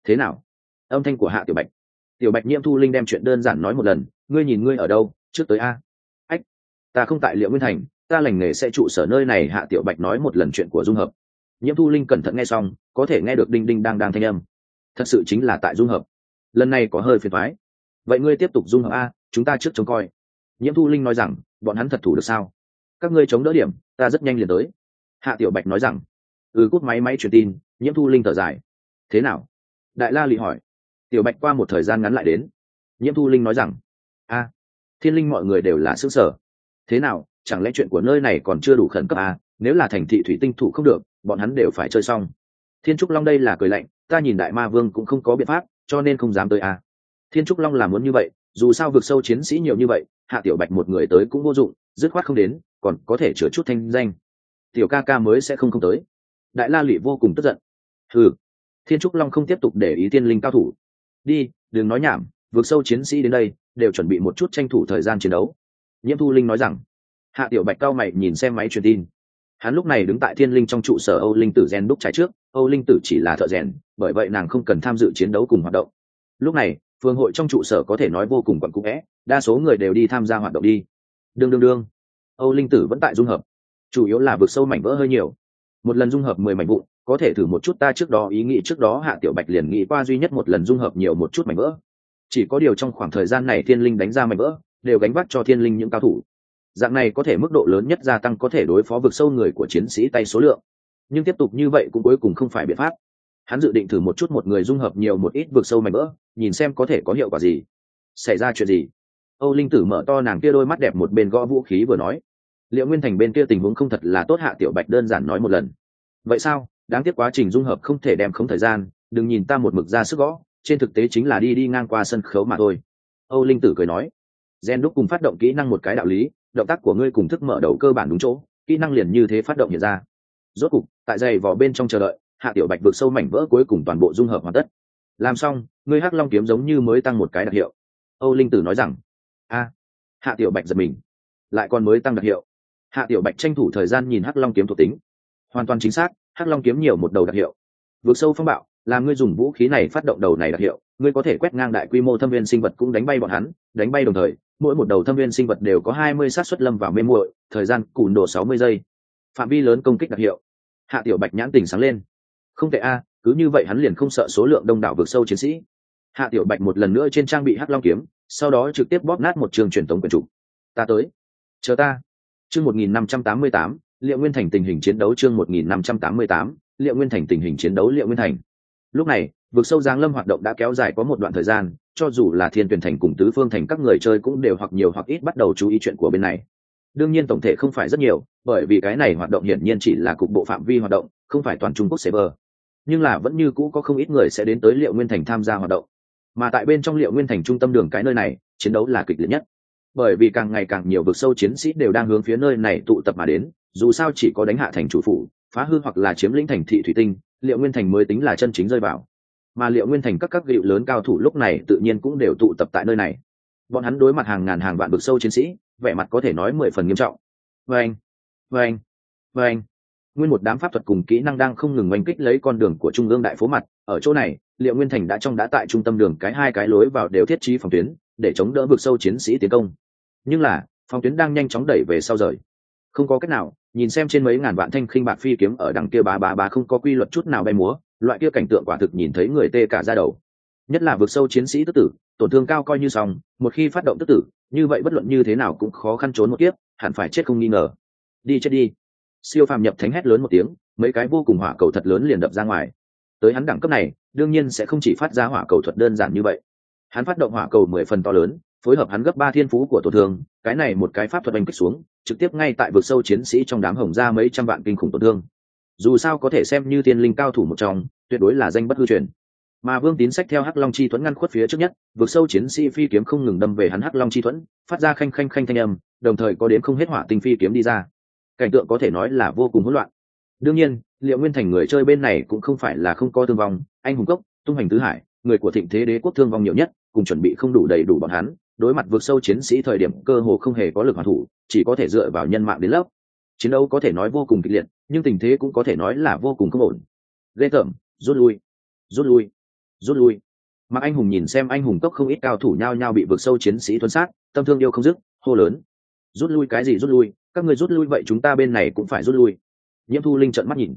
S1: Thế nào? Âm thanh của hạ tiểu bạch. Tiểu bạch nhiễm thu linh đem chuyện đơn giản nói một lần. Ngươi nhìn ngươi ở đâu? Trước tới a. Ách, ta không tại liệu nguyên thành. Ta lành nghề sẽ trụ sở nơi này, hạ tiểu bạch nói một lần chuyện của dung hợp. Nhiễm thu linh cẩn thận nghe xong, có thể nghe được đinh đinh đang đang thanh âm. Thật sự chính là tại dung hợp. Lần này có hơi phiền thoái vậy ngươi tiếp tục dung hợp a, chúng ta trước trông coi. Nhiễm thu linh nói rằng, bọn hắn thật thủ được sao? Các ngươi chống đỡ điểm, ta rất nhanh liền tới. Hạ tiểu bạch nói rằng ừ cút máy máy truyền tin, nhiễm thu linh thở dài. Thế nào? Đại la lị hỏi. Tiểu bạch qua một thời gian ngắn lại đến. Nhiễm thu linh nói rằng, a, thiên linh mọi người đều là xứ sở thế nào, chẳng lẽ chuyện của nơi này còn chưa đủ khẩn cấp à? Nếu là thành thị thủy tinh thủ không được, bọn hắn đều phải chơi xong. Thiên trúc long đây là cười lạnh, ta nhìn đại ma vương cũng không có biện pháp, cho nên không dám tới à. Thiên trúc long làm muốn như vậy, dù sao vượt sâu chiến sĩ nhiều như vậy, hạ tiểu bạch một người tới cũng vô dụng, dứt khoát không đến, còn có thể chữa chút thanh danh. Tiểu ca ca mới sẽ không không tới đại la lụy vô cùng tức giận. Thử thiên trúc long không tiếp tục để ý tiên linh cao thủ. Đi, đừng nói nhảm, vượt sâu chiến sĩ đến đây, đều chuẩn bị một chút tranh thủ thời gian chiến đấu. Nhiễm thu linh nói rằng. Hạ tiểu bạch cao mày nhìn xem máy truyền tin. Hắn lúc này đứng tại thiên linh trong trụ sở âu linh tử gen đúc trái trước. Âu linh tử chỉ là thợ rèn, bởi vậy nàng không cần tham dự chiến đấu cùng hoạt động. Lúc này, phương hội trong trụ sở có thể nói vô cùng quặn cũ vẽ, đa số người đều đi tham gia hoạt động đi. Đương đương đương. Âu linh tử vẫn tại dung hợp. Chủ yếu là vực sâu mảnh vỡ hơi nhiều một lần dung hợp mười mảnh vụn, có thể thử một chút ta trước đó, ý nghĩ trước đó hạ tiểu bạch liền nghĩ qua duy nhất một lần dung hợp nhiều một chút mảnh vỡ. Chỉ có điều trong khoảng thời gian này thiên linh đánh ra mảnh vỡ, đều gánh vác cho thiên linh những cao thủ. Dạng này có thể mức độ lớn nhất gia tăng có thể đối phó vực sâu người của chiến sĩ tay số lượng. Nhưng tiếp tục như vậy cũng cuối cùng không phải biện pháp. Hắn dự định thử một chút một người dung hợp nhiều một ít vực sâu mảnh vỡ, nhìn xem có thể có hiệu quả gì. Xảy ra chuyện gì? Âu linh tử mở to nàng kia đôi mắt đẹp một bên gõ vũ khí vừa nói liệu nguyên thành bên kia tình huống không thật là tốt hạ tiểu bạch đơn giản nói một lần. Vậy sao? Đáng tiếc quá trình dung hợp không thể đem không thời gian, đừng nhìn ta một mực ra sức gõ, trên thực tế chính là đi đi ngang qua sân khấu mà thôi. Âu linh tử cười nói, gen đúc cùng phát động kỹ năng một cái đạo lý, động tác của ngươi cùng thức mở đầu cơ bản đúng chỗ, kỹ năng liền như thế phát động hiện ra. Rốt cục, tại giày vỏ bên trong chờ đợi, hạ tiểu bạch vượt sâu mảnh vỡ cuối cùng toàn bộ dung hợp hoàn tất. Làm xong, ngươi hắc long kiếm giống như mới tăng một cái đặc hiệu. Âu linh tử nói rằng, a. Hạ tiểu bạch giật mình. Lại còn mới tăng đặc hiệu hạ tiểu bạch tranh thủ thời gian nhìn hắc long kiếm thuộc tính. Hoàn toàn chính xác, hắc long kiếm nhiều một đầu đặc hiệu. Vượt sâu phong bạo, là ngươi dùng vũ khí này phát động đầu này đặc hiệu ngươi có thể quét ngang đại quy mô thâm viên sinh vật cũng đánh bay bọn hắn, đánh bay đồng thời, mỗi một đầu thâm viên sinh vật đều có hai mươi sát xuất lâm vào mê muội, thời gian cùn độ sáu mươi giây. Phạm vi lớn công kích đặc hiệu. Hạ tiểu bạch nhãn tình sáng lên. Không tệ a, cứ như vậy hắn liền không sợ số lượng đông đảo vượt sâu chiến sĩ. Hạ tiểu bạch một lần nữa trên trang bị hắc long kiếm, sau đó trực tiếp bóp nát một trường truyền thống quyền trục ta tới. Chờ ta chương một nghìn năm trăm tám mươi tám, liệu nguyên thành tình hình chiến đấu chương một nghìn năm trăm tám mươi tám, liệu nguyên thành tình hình chiến đấu liệu nguyên thành. Lúc này, vực sâu giáng lâm hoạt động đã kéo dài có một đoạn thời gian, cho dù là thiên tuyển thành cùng tứ phương thành các người chơi cũng đều hoặc nhiều hoặc ít bắt đầu chú ý chuyện của bên này. Đương nhiên tổng thể không phải rất nhiều, bởi vì cái này hoạt động hiển nhiên chỉ là cục bộ phạm vi hoạt động, không phải toàn trung quốc server. Nhưng là vẫn như cũ có không ít người sẽ đến tới liệu nguyên thành tham gia hoạt động. Mà tại bên trong liệu nguyên thành trung tâm đường cái nơi này, chiến đấu là kịch liệt nhất bởi vì càng ngày càng nhiều vực sâu chiến sĩ đều đang hướng phía nơi này tụ tập mà đến, dù sao chỉ có đánh hạ thành chủ phủ, phá hư hoặc là chiếm lĩnh thành thị thủy tinh, liệu nguyên thành mới tính là chân chính rơi vào. Mà liệu nguyên thành các các gịu lớn cao thủ lúc này tự nhiên cũng đều tụ tập tại nơi này. Bọn hắn đối mặt hàng ngàn hàng vạn vực sâu chiến sĩ, vẻ mặt có thể nói mười phần nghiêm trọng. Vâng vâng vâng nguyên một đám pháp thuật cùng kỹ năng đang không ngừng oanh kích lấy con đường của trung ương đại phố mặt. Ở chỗ này, liệu nguyên thành đã trong đã tại trung tâm đường cái hai cái lối vào đều thiết trí phòng tuyến, để chống đỡ vực sâu chiến sĩ tiến công nhưng là phòng tuyến đang nhanh chóng đẩy về sau rời. Không có cách nào, nhìn xem trên mấy ngàn vạn thanh khinh bạc phi kiếm ở đằng kia bá bá bá không có quy luật chút nào bay múa, loại kia cảnh tượng quả thực nhìn thấy người tê cả ra đầu. Nhất là vượt sâu chiến sĩ tức tử, tổn thương cao coi như xong, một khi phát động tức tử, như vậy bất luận như thế nào cũng khó khăn trốn một kiếp, hẳn phải chết không nghi ngờ. Đi chết đi. Siêu phàm nhập thánh hét lớn một tiếng, mấy cái vô cùng hỏa cầu thật lớn liền đập ra ngoài. Tới hắn đẳng cấp này, đương nhiên sẽ không chỉ phát ra hỏa cầu thuật đơn giản như vậy. Hắn phát động hỏa cầu mười phần to lớn phối hợp hắn gấp ba thiên phú của tổn thương, cái này một cái pháp thuật anh kích xuống, trực tiếp ngay tại vực sâu chiến sĩ trong đám hồng ra mấy trăm vạn kinh khủng tổn thương. Dù sao có thể xem như tiên linh cao thủ một trong, tuyệt đối là danh bất hư truyền. Mà vương tín sách theo hắc long chi thuẫn ngăn khuất phía trước nhất, vực sâu chiến sĩ phi kiếm không ngừng đâm về hắn hắc long chi thuẫn, phát ra khanh khanh khanh thanh âm, đồng thời có đến không hết hỏa tinh phi kiếm đi ra. Cảnh tượng có thể nói là vô cùng hỗn loạn. Đương nhiên, liệu nguyên thành người chơi bên này cũng không phải là không có thương vong, anh hùng cốc, tung hành tứ hải, người của thịnh thế đế quốc thương vong nhiều nhất, cùng chuẩn bị không đủ đầy đủ bọn hắn đối mặt vượt sâu chiến sĩ thời điểm cơ hồ không hề có lực hoàn thủ, chỉ có thể dựa vào nhân mạng đến lớp. Chiến đấu có thể nói vô cùng kịch liệt, nhưng tình thế cũng có thể nói là vô cùng không ổn. Ghê tởm, rút lui rút lui rút lui. Mà anh hùng nhìn xem anh hùng cốc không ít cao thủ nhao nhao bị vượt sâu chiến sĩ tuân sát, tâm thương yêu không dứt, hô lớn. Rút lui cái gì rút lui? Các người rút lui vậy chúng ta bên này cũng phải rút lui. Nhiễm thu linh trợn mắt nhìn.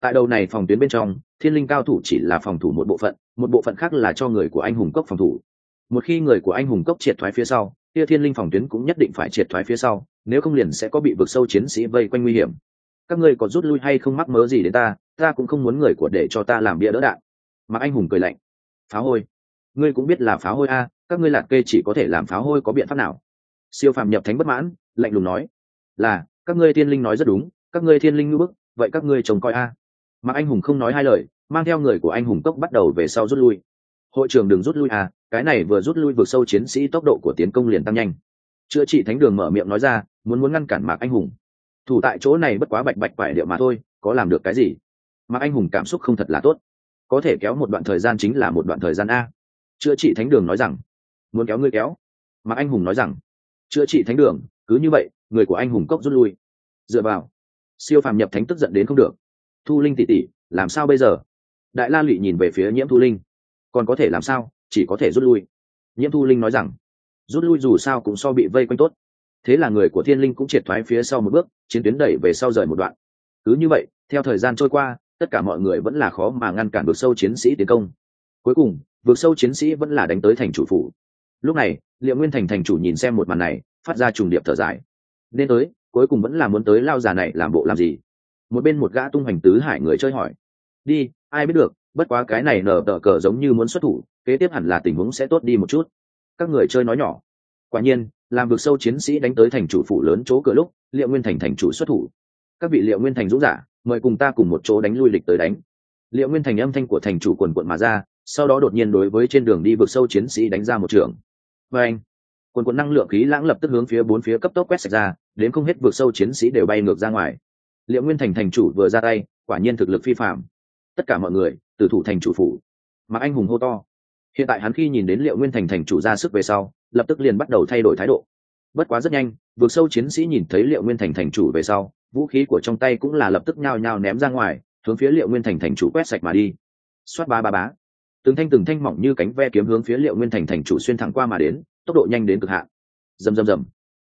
S1: Tại đầu này phòng tuyến bên trong, thiên linh cao thủ chỉ là phòng thủ một bộ phận, một bộ phận khác là cho người của anh hùng cốc phòng thủ một khi người của anh hùng cốc triệt thoái phía sau, kia thiên linh phòng tuyến cũng nhất định phải triệt thoái phía sau, nếu không liền sẽ có bị vực sâu chiến sĩ vây quanh nguy hiểm. Các ngươi có rút lui hay không mắc mớ gì đến ta ta cũng không muốn người của để cho ta làm bia đỡ đạn. Mà anh hùng cười lạnh. Phá hôi. Ngươi cũng biết là phá hôi a, các ngươi lạt kê chỉ có thể làm phá hôi có biện pháp nào? Siêu phàm nhập thánh bất mãn, lạnh lùng nói. Là, các ngươi thiên linh nói rất đúng, các ngươi thiên linh ngư bức, vậy các ngươi trông coi a. Mà anh hùng không nói hai lời, mang theo người của anh hùng cốc bắt đầu về sau rút lui. Hội trường đừng rút lui à cái này vừa rút lui vượt sâu chiến sĩ tốc độ của tiến công liền tăng nhanh. Chữa trị thánh đường mở miệng nói ra, muốn muốn ngăn cản mạc anh hùng. Thủ tại chỗ này bất quá bạch bạch vải điệu mà thôi, có làm được cái gì? Mạc anh hùng cảm xúc không thật là tốt. Có thể kéo một đoạn thời gian chính là một đoạn thời gian a. Chữa trị thánh đường nói rằng, muốn kéo ngươi kéo. Mạc anh hùng nói rằng, chữa trị thánh đường, cứ như vậy, người của anh hùng cốc rút lui. Dựa vào, siêu phàm nhập thánh tức giận đến không được. Thu linh tỉ tỉ làm sao bây giờ? Đại la lụy nhìn về phía nhiễm thu linh, còn có thể làm sao? Chỉ có thể rút lui. Nhiễm thu linh nói rằng, rút lui dù sao cũng so bị vây quanh tốt. Thế là người của thiên linh cũng triệt thoái phía sau một bước, chiến tuyến đẩy về sau rời một đoạn. Cứ như vậy, theo thời gian trôi qua, tất cả mọi người vẫn là khó mà ngăn cản vượt sâu chiến sĩ tiến công. Cuối cùng vượt sâu chiến sĩ vẫn là đánh tới thành chủ phủ. Lúc này liệu nguyên thành thành chủ nhìn xem một màn này, phát ra trùng điệp thở dài. Nên tới, cuối cùng vẫn là muốn tới lao già này làm bộ làm gì? Một bên một gã tung hoành tứ hải người chơi hỏi. Đi, ai biết được, bất quá cái này nở tờ cờ giống như muốn xuất thủ kế tiếp hẳn là tình huống sẽ tốt đi một chút. Các người chơi nói nhỏ. Quả nhiên, làm vực sâu chiến sĩ đánh tới thành chủ phủ lớn chỗ cửa lúc, liệu nguyên thành thành chủ xuất thủ. Các vị liệu nguyên thành dũng giả, mời cùng ta cùng một chỗ đánh lui lịch tới đánh. Liệu nguyên thành âm thanh của thành chủ quần quận mà ra, sau đó đột nhiên đối với trên đường đi vực sâu chiến sĩ đánh ra một trường. Và anh quần quận năng lượng khí lãng lập tức hướng phía bốn phía cấp tốc quét sạch ra, đến không hết vực sâu chiến sĩ đều bay ngược ra ngoài. Liệu nguyên thành thành chủ vừa ra tay, quả nhiên thực lực phi phạm. Tất cả mọi người, từ thủ thành chủ phủ. Mà anh hùng hô to hiện tại hắn khi nhìn đến liệu nguyên thành thành chủ ra sức về sau, lập tức liền bắt đầu thay đổi thái độ. Bất quá rất nhanh, vượt sâu chiến sĩ nhìn thấy liệu nguyên thành thành chủ về sau, vũ khí của trong tay cũng là lập tức nhao nhao ném ra ngoài, hướng phía liệu nguyên thành thành chủ quét sạch mà đi. Xoát ba ba bá từng thanh từng thanh mỏng như cánh ve kiếm hướng phía liệu nguyên thành thành chủ xuyên thẳng qua mà đến, tốc độ nhanh đến cực hạn. Rầm rầm rầm.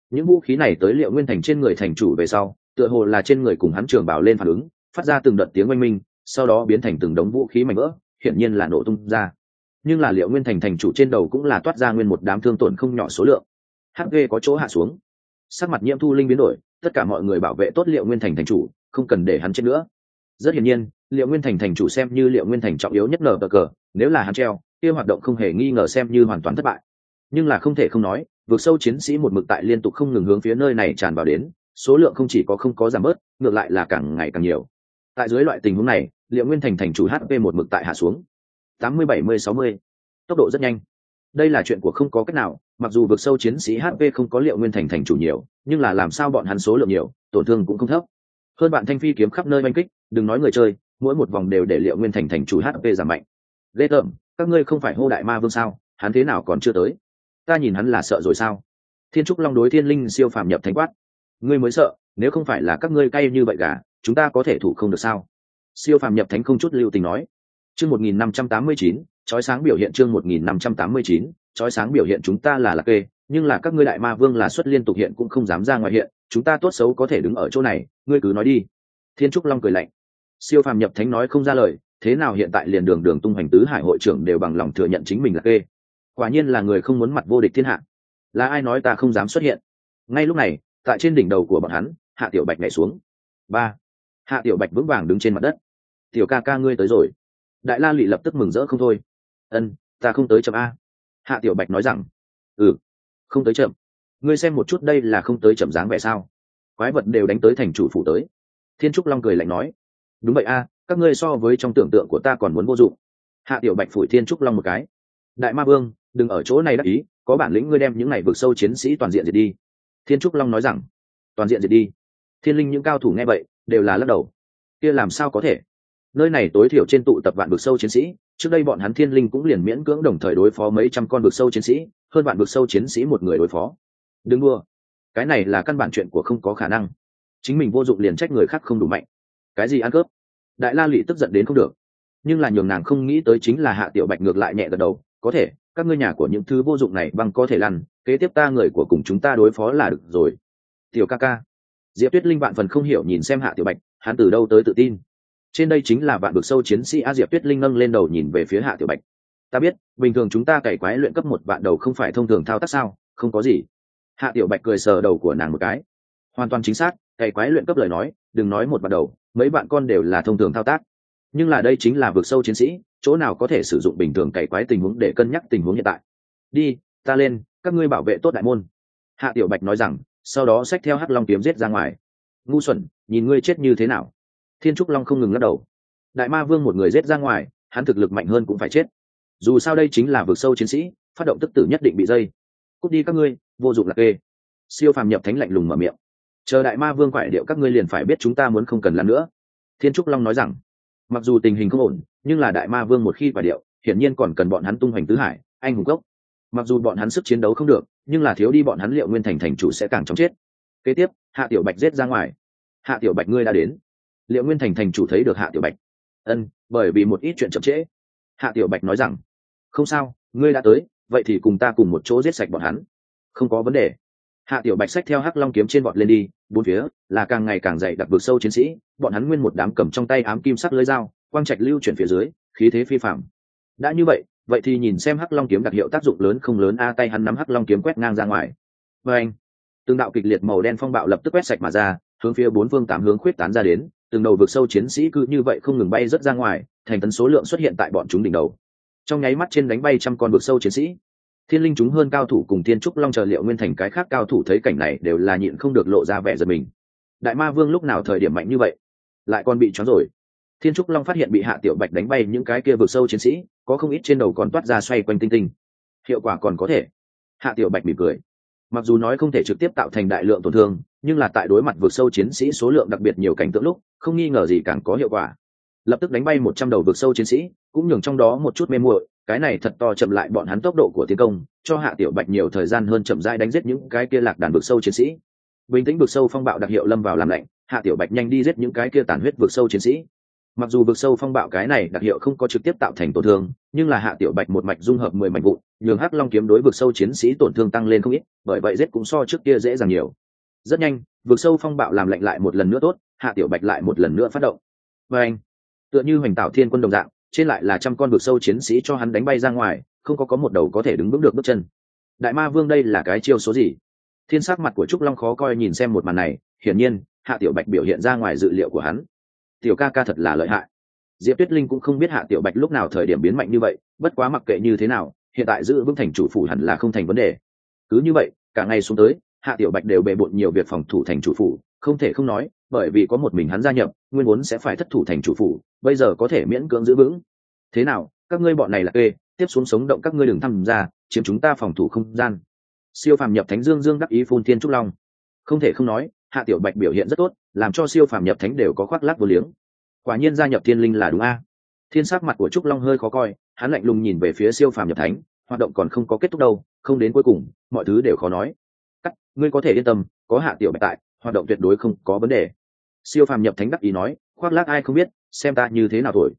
S1: Những vũ khí này tới liệu nguyên thành trên người thành chủ về sau, tựa hồ là trên người cùng hắn trường bảo lên phản ứng, phát ra từng đợt tiếng oanh minh, sau đó biến thành từng đống vũ khí mảnh vỡ, hiển nhiên là nổ tung ra nhưng là liệu nguyên thành thành chủ trên đầu cũng là toát ra nguyên một đám thương tổn không nhỏ số lượng. Hp có chỗ hạ xuống. Sắc mặt nhiễm thu linh biến đổi, tất cả mọi người bảo vệ tốt liệu nguyên thành thành chủ, không cần để hắn chết nữa. Rất hiển nhiên, liệu nguyên thành thành chủ xem như liệu nguyên thành trọng yếu nhất nở cờ cờ, nếu là hắn treo, kia hoạt động không hề nghi ngờ xem như hoàn toàn thất bại. Nhưng là không thể không nói, vượt sâu chiến sĩ một mực tại liên tục không ngừng hướng phía nơi này tràn vào đến, số lượng không chỉ có không có giảm bớt, ngược lại là càng ngày càng nhiều. Tại dưới loại tình huống này, liệu nguyên thành thành chủ hp một mực tại hạ xuống tám mươi bảy mươi sáu mươi. Tốc độ rất nhanh. Đây là chuyện của không có cách nào, mặc dù vượt sâu chiến sĩ hp không có liệu nguyên thành thành chủ nhiều, nhưng là làm sao bọn hắn số lượng nhiều, tổn thương cũng không thấp. Hơn bạn thanh phi kiếm khắp nơi oanh kích, đừng nói người chơi, mỗi một vòng đều để liệu nguyên thành thành chủ hp giảm mạnh. Ghê tởm, các ngươi không phải hô đại ma vương sao, hắn thế nào còn chưa tới? Ta nhìn hắn là sợ rồi sao? Thiên trúc long đối thiên linh siêu phàm nhập thánh quát. Ngươi mới sợ, nếu không phải là các ngươi cay như vậy gà, chúng ta có thể thủ không được sao? Siêu phàm nhập thánh không chút lưu tình nói chương một nghìn năm trăm tám mươi chín chói sáng biểu hiện chương một nghìn năm trăm tám mươi chín chói sáng biểu hiện chúng ta là lạc kê, nhưng là các ngươi đại ma vương là xuất liên tục hiện cũng không dám ra ngoài hiện, chúng ta tốt xấu có thể đứng ở chỗ này, ngươi cứ nói đi. Thiên trúc long cười lạnh. Siêu phàm nhập thánh nói không ra lời, thế nào hiện tại liền đường đường tung hành tứ hải hội trưởng đều bằng lòng thừa nhận chính mình là kê. Quả nhiên là người không muốn mặt vô địch thiên hạ. Là ai nói ta không dám xuất hiện? Ngay lúc này, tại trên đỉnh đầu của bọn hắn, hạ tiểu bạch nhảy xuống. Ba. Hạ tiểu bạch vững vàng đứng trên mặt đất. Tiểu ca ca ngươi tới rồi đại la lị lập tức mừng rỡ không thôi. Ân, ta không tới chậm a. Hạ tiểu bạch nói rằng. Ừ không tới chậm. Ngươi xem một chút đây là không tới chậm dáng vẻ sao. Quái vật đều đánh tới thành chủ phủ tới. Thiên trúc long cười lạnh nói. Đúng vậy a, các ngươi so với trong tưởng tượng của ta còn muốn vô dụng. Hạ tiểu bạch phủi thiên trúc long một cái. Đại ma vương, đừng ở chỗ này đắc ý, có bản lĩnh ngươi đem những ngày vực sâu chiến sĩ toàn diện diệt đi. Thiên trúc long nói rằng. Toàn diện diệt đi. Thiên linh những cao thủ nghe vậy, đều là lắc đầu. Kia làm sao có thể? Nơi này tối thiểu trên tụ tập vạn vực sâu chiến sĩ, trước đây bọn hắn thiên linh cũng liền miễn cưỡng đồng thời đối phó mấy trăm con vực sâu chiến sĩ, hơn vạn vực sâu chiến sĩ một người đối phó. Đừng đua cái này là căn bản chuyện của không có khả năng. Chính mình vô dụng liền trách người khác không đủ mạnh. Cái gì ăn cướp? Đại la lụy tức giận đến không được. Nhưng là nhường nàng không nghĩ tới chính là hạ tiểu bạch ngược lại nhẹ gật đầu, có thể, các ngươi nhà của những thứ vô dụng này băng có thể lăn, kế tiếp ta người của cùng chúng ta đối phó là được rồi. Tiểu ca ca. Diệp tuyết linh vạn phần không hiểu nhìn xem hạ tiểu bạch, hắn từ đâu tới tự tin? Trên đây chính là bạn vực sâu chiến sĩ a diệp tuyết linh nâng lên đầu nhìn về phía hạ tiểu bạch. Ta biết, bình thường chúng ta cày quái luyện cấp một vạn đầu không phải thông thường thao tác sao? Không có gì. Hạ tiểu bạch cười sờ đầu của nàng một cái. Hoàn toàn chính xác, cày quái luyện cấp lời nói, đừng nói một vạn đầu, mấy bạn con đều là thông thường thao tác. Nhưng là đây chính là vực sâu chiến sĩ, chỗ nào có thể sử dụng bình thường cày quái tình huống để cân nhắc tình huống hiện tại. Đi, ta lên, các ngươi bảo vệ tốt đại môn. Hạ tiểu bạch nói rằng, sau đó xách theo hắc long kiếm giết ra ngoài. Ngu xuẩn, nhìn ngươi chết như thế nào thiên trúc long không ngừng lắc đầu. Đại ma vương một người giết ra ngoài, hắn thực lực mạnh hơn cũng phải chết. Dù sao đây chính là vực sâu chiến sĩ, phát động tức tử nhất định bị dây. Cút đi các ngươi, vô dụng là kê. Siêu phàm nhập thánh lạnh lùng mở miệng. Chờ đại ma vương quại điệu các ngươi liền phải biết chúng ta muốn không cần làm nữa. Thiên trúc long nói rằng, mặc dù tình hình không ổn, nhưng là đại ma vương một khi quại điệu, hiển nhiên còn cần bọn hắn tung hoành tứ hải, anh hùng gốc mặc dù bọn hắn sức chiến đấu không được, nhưng là thiếu đi bọn hắn liệu nguyên thành thành chủ sẽ càng chóng chết. Kế tiếp, hạ tiểu bạch giết ra ngoài. Hạ tiểu bạch ngươi đã đến liệu nguyên thành thành chủ thấy được hạ tiểu bạch? Ân, bởi vì một ít chuyện chậm trễ. Hạ tiểu bạch nói rằng, không sao, ngươi đã tới, vậy thì cùng ta cùng một chỗ giết sạch bọn hắn. Không có vấn đề. Hạ tiểu bạch xách theo hắc long kiếm trên bọn lên đi, bốn phía là càng ngày càng dày đặc vực sâu chiến sĩ, bọn hắn nguyên một đám cầm trong tay ám kim sắc lưới dao, quang trạch lưu chuyển phía dưới, khí thế phi phạm đã như vậy vậy thì nhìn xem hắc long kiếm đặc hiệu tác dụng lớn không lớn, a tay hắn nắm hắc long kiếm quét ngang ra ngoài. Vê anh tương đạo kịch liệt màu đen phong bạo lập tức quét sạch mà ra, hướng phía bốn phương tám hướng khuyết tán ra đến từng đầu vực sâu chiến sĩ cứ như vậy không ngừng bay rất ra ngoài, thành tấn số lượng xuất hiện tại bọn chúng đỉnh đầu. Trong nháy mắt trên đánh bay trăm con vực sâu chiến sĩ, thiên linh chúng hơn cao thủ cùng thiên trúc long chờ liệu nguyên thành cái khác cao thủ thấy cảnh này đều là nhịn không được lộ ra vẻ giật mình. Đại ma vương lúc nào thời điểm mạnh như vậy? Lại còn bị choáng rồi. Thiên trúc long phát hiện bị hạ tiểu bạch đánh bay những cái kia vực sâu chiến sĩ, có không ít trên đầu còn toát ra xoay quanh tinh tinh. Hiệu quả còn có thể. Hạ tiểu bạch mỉm cười. Mặc dù nói không thể trực tiếp tạo thành đại lượng tổn thương nhưng là tại đối mặt vực sâu chiến sĩ số lượng đặc biệt nhiều cảnh tượng lúc, không nghi ngờ gì càng có hiệu quả. Lập tức đánh bay một trăm đầu vực sâu chiến sĩ, cũng nhường trong đó một chút mê muội, cái này thật to chậm lại bọn hắn tốc độ của tiến công, cho hạ tiểu bạch nhiều thời gian hơn chậm rãi đánh giết những cái kia lạc đàn vực sâu chiến sĩ. Bình tĩnh vực sâu phong bạo đặc hiệu lâm vào làm lạnh, hạ tiểu bạch nhanh đi giết những cái kia tàn huyết vực sâu chiến sĩ. Mặc dù vực sâu phong bạo cái này đặc hiệu không có trực tiếp tạo thành tổn thương, nhưng là hạ tiểu bạch một mạch dung hợp mười mạch vụn, nhường hắc long kiếm đối vực sâu chiến sĩ tổn thương tăng lên không ít, bởi vậy giết cũng so trước kia dễ dàng nhiều rất nhanh vực sâu phong bạo làm lạnh lại một lần nữa tốt, hạ tiểu bạch lại một lần nữa phát động. Và anh, tựa như hoành tạo thiên quân đồng dạng, trên lại là trăm con vực sâu chiến sĩ cho hắn đánh bay ra ngoài, không có có một đầu có thể đứng vững được bước chân. Đại ma vương đây là cái chiêu số gì? Thiên sắc mặt của trúc long khó coi nhìn xem một màn này, hiển nhiên, hạ tiểu bạch biểu hiện ra ngoài dự liệu của hắn. Tiểu ca ca thật là lợi hại. Diệp tuyết linh cũng không biết hạ tiểu bạch lúc nào thời điểm biến mạnh như vậy, bất quá mặc kệ như thế nào, hiện tại giữ vững thành chủ phủ hẳn là không thành vấn đề. Cứ như vậy, cả ngày xuống tới hạ tiểu bạch đều bề bộn nhiều việc phòng thủ thành chủ phủ, không thể không nói, bởi vì có một mình hắn gia nhập, nguyên vốn sẽ phải thất thủ thành chủ phủ, bây giờ có thể miễn cưỡng giữ vững. Thế nào, các ngươi bọn này là ê tiếp xuống sống động các ngươi đừng thăm ra chiếm chúng ta phòng thủ không gian. Siêu phàm nhập thánh dương dương đắc ý phun thiên trúc long. Không thể không nói, hạ tiểu bạch biểu hiện rất tốt, làm cho siêu phàm nhập thánh đều có khoác lác vô liếng. Quả nhiên gia nhập thiên linh là đúng a. Thiên sắc mặt của trúc long hơi khó coi, hắn lạnh lùng nhìn về phía siêu phàm nhập thánh, hoạt động còn không có kết thúc đâu, không đến cuối cùng, mọi thứ đều khó nói cắt, ngươi có thể yên tâm, có hạ tiểu bạch tại, hoạt động tuyệt đối không có vấn đề. Siêu phàm nhập thánh đắc ý nói, khoác lác ai không biết, xem ta như thế nào thổi.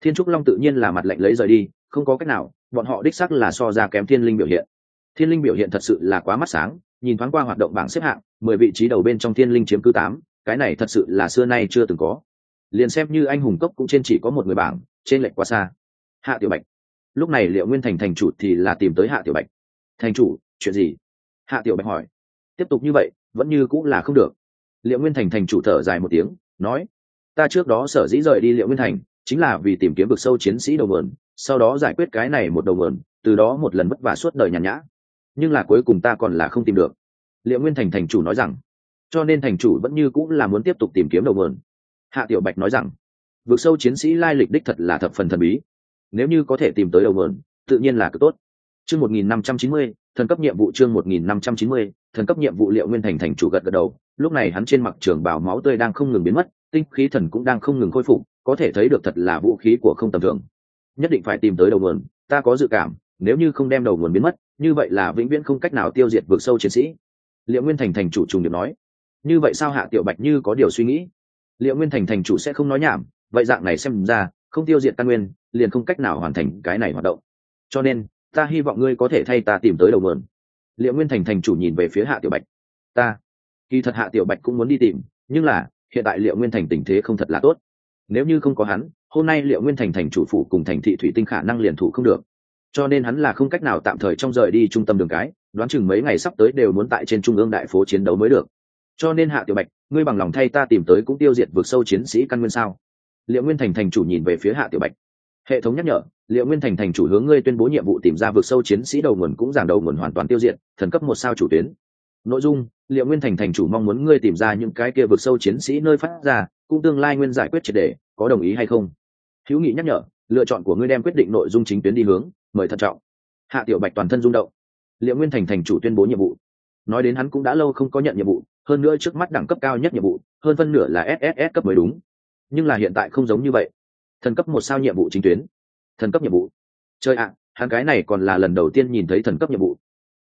S1: Thiên trúc long tự nhiên là mặt lạnh lấy rời đi, không có cách nào, bọn họ đích sắc là so ra kém thiên linh biểu hiện. Thiên linh biểu hiện thật sự là quá mắt sáng, nhìn thoáng qua hoạt động bảng xếp hạng, mười vị trí đầu bên trong thiên linh chiếm cứ tám, cái này thật sự là xưa nay chưa từng có. Liền xem như anh hùng cốc cũng trên chỉ có một người bảng, trên lệch quá xa. Hạ tiểu bạch. Lúc này liệu nguyên thành thành chủ thì là tìm tới hạ tiểu bạch. Thành chủ, chuyện gì? Hạ tiểu bạch hỏi. Tiếp tục như vậy, vẫn như cũng là không được. Liệu nguyên thành thành chủ thở dài một tiếng, nói. Ta trước đó sở dĩ rời đi liệu nguyên thành, chính là vì tìm kiếm vực sâu chiến sĩ đầu mượn sau đó giải quyết cái này một đầu mượn từ đó một lần vất vả suốt đời nhàn nhã. Nhưng là cuối cùng ta còn là không tìm được. Liệu nguyên thành thành chủ nói rằng. Cho nên thành chủ vẫn như cũng là muốn tiếp tục tìm kiếm đầu mượn hạ tiểu bạch nói rằng. Vực sâu chiến sĩ lai lịch đích thật là thập phần thần bí. Nếu như có thể tìm tới đầu mượn tự nhiên là cực tốt chương một nghìn năm trăm chín mươi, thần cấp nhiệm vụ chương một nghìn năm trăm chín mươi, thần cấp nhiệm vụ liệu nguyên thành thành chủ gật gật đầu. Lúc này hắn trên mặt trường bào máu tươi đang không ngừng biến mất, tinh khí thần cũng đang không ngừng khôi phục, có thể thấy được thật là vũ khí của không tầm thường. Nhất định phải tìm tới đầu nguồn, ta có dự cảm, nếu như không đem đầu nguồn biến mất, như vậy là vĩnh viễn không cách nào tiêu diệt vực sâu chiến sĩ. Liệu nguyên thành thành chủ trùng điệp nói. Như vậy sao hạ tiểu bạch như có điều suy nghĩ? Liệu nguyên thành thành chủ sẽ không nói nhảm, vậy dạng này xem ra, không tiêu diệt căn nguyên, liền không cách nào hoàn thành cái này hoạt động. Cho nên ta hy vọng ngươi có thể thay ta tìm tới đầu nguồn. Liệu nguyên thành thành chủ nhìn về phía hạ tiểu bạch. Ta, kỳ thật hạ tiểu bạch cũng muốn đi tìm, nhưng là, hiện tại liệu nguyên thành tình thế không thật là tốt. Nếu như không có hắn, hôm nay liệu nguyên thành thành chủ phủ cùng thành thị thủy tinh khả năng liền thủ không được. Cho nên hắn là không cách nào tạm thời trong rời đi trung tâm đường cái, đoán chừng mấy ngày sắp tới đều muốn tại trên trung ương đại phố chiến đấu mới được. Cho nên hạ tiểu bạch, ngươi bằng lòng thay ta tìm tới cũng tiêu diệt vượt sâu chiến sĩ căn nguyên sao? Liệu nguyên thành thành chủ nhìn về phía hạ tiểu bạch hệ thống nhắc nhở, liệu nguyên thành thành chủ hướng ngươi tuyên bố nhiệm vụ tìm ra vực sâu chiến sĩ đầu nguồn cũng giảng đầu nguồn hoàn toàn tiêu diệt, thần cấp một sao chủ tuyến. Nội dung, liệu nguyên thành thành chủ mong muốn ngươi tìm ra những cái kia vực sâu chiến sĩ nơi phát ra, cũng tương lai nguyên giải quyết triệt đề có đồng ý hay không? Hữu nghị nhắc nhở, lựa chọn của ngươi đem quyết định nội dung chính tuyến đi hướng, mời thận trọng. Hạ tiểu bạch toàn thân rung động. Liệu nguyên thành thành chủ tuyên bố nhiệm vụ. Nói đến hắn cũng đã lâu không có nhận nhiệm vụ, hơn nữa trước mắt đẳng cấp cao nhất nhiệm vụ, hơn phân nửa là sss cấp mới đúng. Nhưng là hiện tại không giống như vậy thần cấp một sao nhiệm vụ chính tuyến. Thần cấp nhiệm vụ. Chơi ạ, hắn cái này còn là lần đầu tiên nhìn thấy thần cấp nhiệm vụ.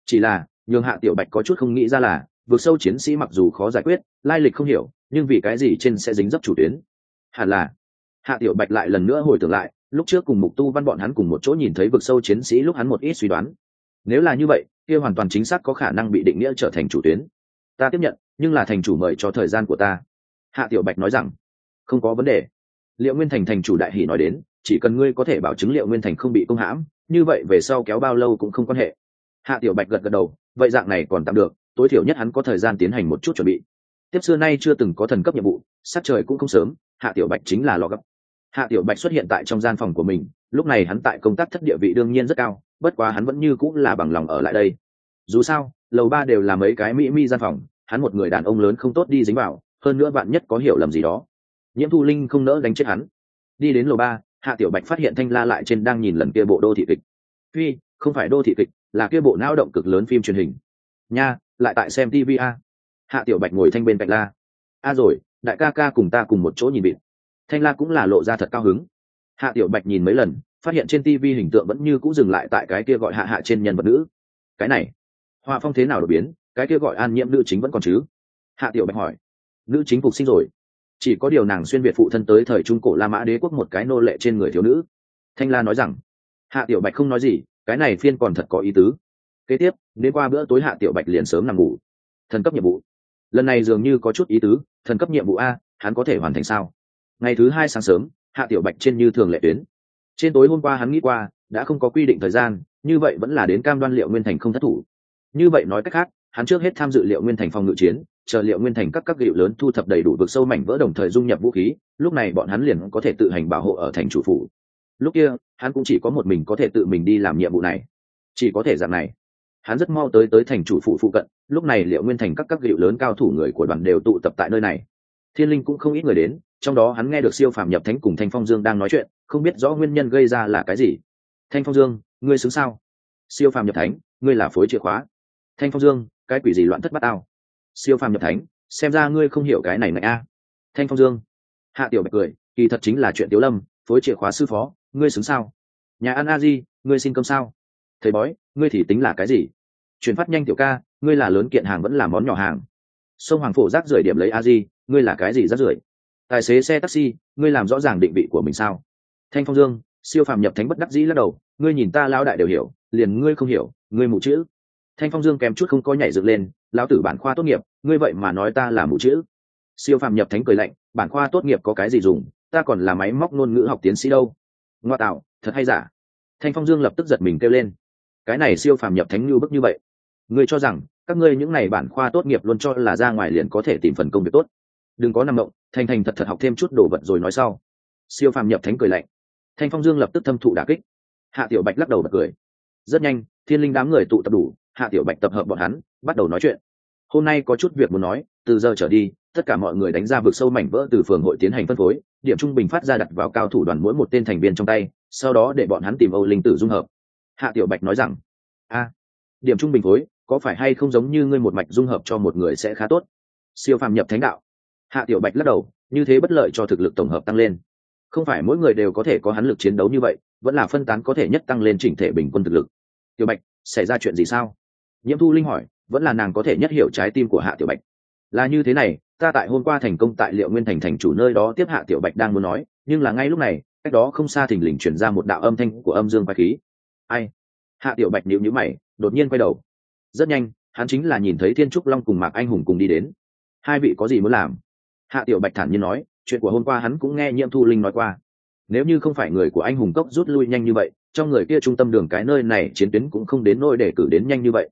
S1: Chỉ là, nhường hạ tiểu bạch có chút không nghĩ ra là, vượt sâu chiến sĩ mặc dù khó giải quyết, lai lịch không hiểu, nhưng vì cái gì trên sẽ dính dấp chủ tuyến? Hẳn là, hạ tiểu bạch lại lần nữa hồi tưởng lại, lúc trước cùng mục tu văn bọn hắn cùng một chỗ nhìn thấy vực sâu chiến sĩ lúc hắn một ít suy đoán. Nếu là như vậy, kia hoàn toàn chính xác có khả năng bị định nghĩa trở thành chủ tuyến. Ta tiếp nhận, nhưng là thành chủ mời cho thời gian của ta. Hạ tiểu bạch nói rằng, không có vấn đề liệu nguyên thành thành chủ đại hỷ nói đến, chỉ cần ngươi có thể bảo chứng liệu nguyên thành không bị công hãm, như vậy về sau kéo bao lâu cũng không quan hệ. Hạ tiểu bạch gật gật đầu, vậy dạng này còn tạm được, tối thiểu nhất hắn có thời gian tiến hành một chút chuẩn bị. Tiếp xưa nay chưa từng có thần cấp nhiệm vụ, sát trời cũng không sớm, hạ tiểu bạch chính là lò gấp. Hạ tiểu bạch xuất hiện tại trong gian phòng của mình, lúc này hắn tại công tác thất địa vị đương nhiên rất cao, bất quá hắn vẫn như cũng là bằng lòng ở lại đây. Dù sao, lầu ba đều là mấy cái mỹ mi gian phòng, hắn một người đàn ông lớn không tốt đi dính vào, hơn nữa bạn nhất có hiểu lầm gì đó nhiễm thu linh không nỡ đánh chết hắn. Đi đến lầu ba, hạ tiểu bạch phát hiện thanh la lại trên đang nhìn lần kia bộ đô thị kịch. Phi, không phải đô thị kịch, là kia bộ não động cực lớn phim truyền hình. Nha, lại tại xem tv a. Hạ tiểu bạch ngồi thanh bên cạnh la. A rồi, đại ca ca cùng ta cùng một chỗ nhìn vịt thanh la cũng là lộ ra thật cao hứng. Hạ tiểu bạch nhìn mấy lần, phát hiện trên tv hình tượng vẫn như c ũ dừng lại tại cái kia gọi hạ hạ trên nhân vật nữ. Cái này, họa phong thế nào đột biến? Cái kia gọi an nhiễm nữ chính vẫn còn chứ? Hạ tiểu bạch hỏi. Nữ chính phục sinh rồi chỉ có điều nàng xuyên việt phụ thân tới thời trung cổ la mã đế quốc một cái nô lệ trên người thiếu nữ. Thanh la nói rằng, hạ tiểu bạch không nói gì, cái này phiên còn thật có ý tứ. Kế tiếp, đến qua bữa tối hạ tiểu bạch liền sớm nằm ngủ. Thần cấp nhiệm vụ. Lần này dường như có chút ý tứ, thần cấp nhiệm vụ a, hắn có thể hoàn thành sao? Ngày thứ hai sáng sớm, hạ tiểu bạch trên như thường lệ tuyến. Trên tối hôm qua hắn nghĩ qua, đã không có quy định thời gian, như vậy vẫn là đến cam đoan liệu nguyên thành không thất thủ. Như vậy nói cách khác, hắn trước hết tham dự liệu nguyên thành phòng ngự chiến chờ liệu nguyên thành các các hiệu lớn thu thập đầy đủ vực sâu mảnh vỡ đồng thời dung nhập vũ khí, lúc này bọn hắn liền có thể tự hành bảo hộ ở thành chủ phủ. Lúc kia, hắn cũng chỉ có một mình có thể tự mình đi làm nhiệm vụ này. Chỉ có thể dạng này. Hắn rất mau tới tới thành chủ phủ phụ cận, lúc này liệu nguyên thành các các hiệu lớn cao thủ người của đoàn đều tụ tập tại nơi này. Thiên linh cũng không ít người đến, trong đó hắn nghe được siêu phàm nhập thánh cùng thanh phong dương đang nói chuyện, không biết rõ nguyên nhân gây ra là cái gì. Thanh phong dương, ngươi xứng sao? Siêu phàm nhập thánh, ngươi là phối chìa khóa. Thanh phong dương, cái quỷ gì loạn thất bát ao siêu phàm nhập thánh, xem ra ngươi không hiểu cái này này a. Thanh phong dương. Hạ tiểu bạch cười, kỳ thật chính là chuyện tiểu lâm, phối chìa khóa sư phó, ngươi xứng sao? Nhà ăn a di, ngươi xin cơm sao? Thầy bói, ngươi thì tính là cái gì? Chuyển phát nhanh tiểu ca, ngươi là lớn kiện hàng vẫn là món nhỏ hàng. Sông hoàng phổ rác rưởi điểm lấy a di, ngươi là cái gì rác rưởi? Tài xế xe taxi, ngươi làm rõ ràng định vị của mình sao? Thanh phong dương, siêu phàm nhập thánh bất đắc dĩ lắc đầu, ngươi nhìn ta lao đại đều hiểu, liền ngươi không hiểu, ngươi mụ chữ. Thanh phong dương kèm chút không có nhảy dựng lên Lão tử bản khoa tốt nghiệp, ngươi vậy mà nói ta là mụ chữ. Siêu phàm nhập thánh cười lạnh, bản khoa tốt nghiệp có cái gì dùng, ta còn là máy móc ngôn ngữ học tiến sĩ đâu. Ngoa tạo, thật hay giả? Thanh phong dương lập tức giật mình kêu lên. Cái này siêu phàm nhập thánh như bức như vậy. Ngươi cho rằng, các ngươi những này bản khoa tốt nghiệp luôn cho là ra ngoài liền có thể tìm phần công việc tốt? Đừng có nằm động thành thành thật thật học thêm chút đồ vật rồi nói sau. Siêu phàm nhập thánh cười lạnh. Thanh phong dương lập tức thâm thụ đà kích. Hạ tiểu bạch lắc đầu bật cười. Rất nhanh, thiên linh đám người tụ tập đủ hạ tiểu bạch tập hợp bọn hắn, bắt đầu nói chuyện. Hôm nay có chút việc muốn nói, từ giờ trở đi, tất cả mọi người đánh ra vực sâu mảnh vỡ từ phường hội tiến hành phân phối, điểm trung bình phát ra đặt vào cao thủ đoàn mỗi một tên thành viên trong tay, sau đó để bọn hắn tìm âu linh tử dung hợp. Hạ tiểu bạch nói rằng, a, điểm trung bình phối, có phải hay không giống như ngươi một mạch dung hợp cho một người sẽ khá tốt? Siêu phàm nhập thánh đạo. Hạ tiểu bạch lắc đầu, như thế bất lợi cho thực lực tổng hợp tăng lên. Không phải mỗi người đều có thể có hắn lực chiến đấu như vậy, vẫn là phân tán có thể nhất tăng lên chỉnh thể bình quân thực lực. Tiểu bạch, xảy ra chuyện gì sao? Nhiễm thu linh hỏi, vẫn là nàng có thể nhất hiểu trái tim của hạ tiểu bạch? Là như thế này, ta tại hôm qua thành công tại liệu nguyên thành thành chủ nơi đó tiếp hạ tiểu bạch đang muốn nói, nhưng là ngay lúc này, cách đó không xa thình lình chuyển ra một đạo âm thanh của âm dương quái khí. Ai? Hạ tiểu bạch nhịu nhữ mày, đột nhiên quay đầu. Rất nhanh, hắn chính là nhìn thấy thiên trúc long cùng mạc anh hùng cùng đi đến. Hai vị có gì muốn làm? Hạ tiểu bạch thản nhiên nói, chuyện của hôm qua hắn cũng nghe nhiễm thu linh nói qua. Nếu như không phải người của anh hùng cốc rút lui nhanh như vậy, trong người kia trung tâm đường cái nơi này chiến tuyến cũng không đến nôi để cử đến nhanh như vậy.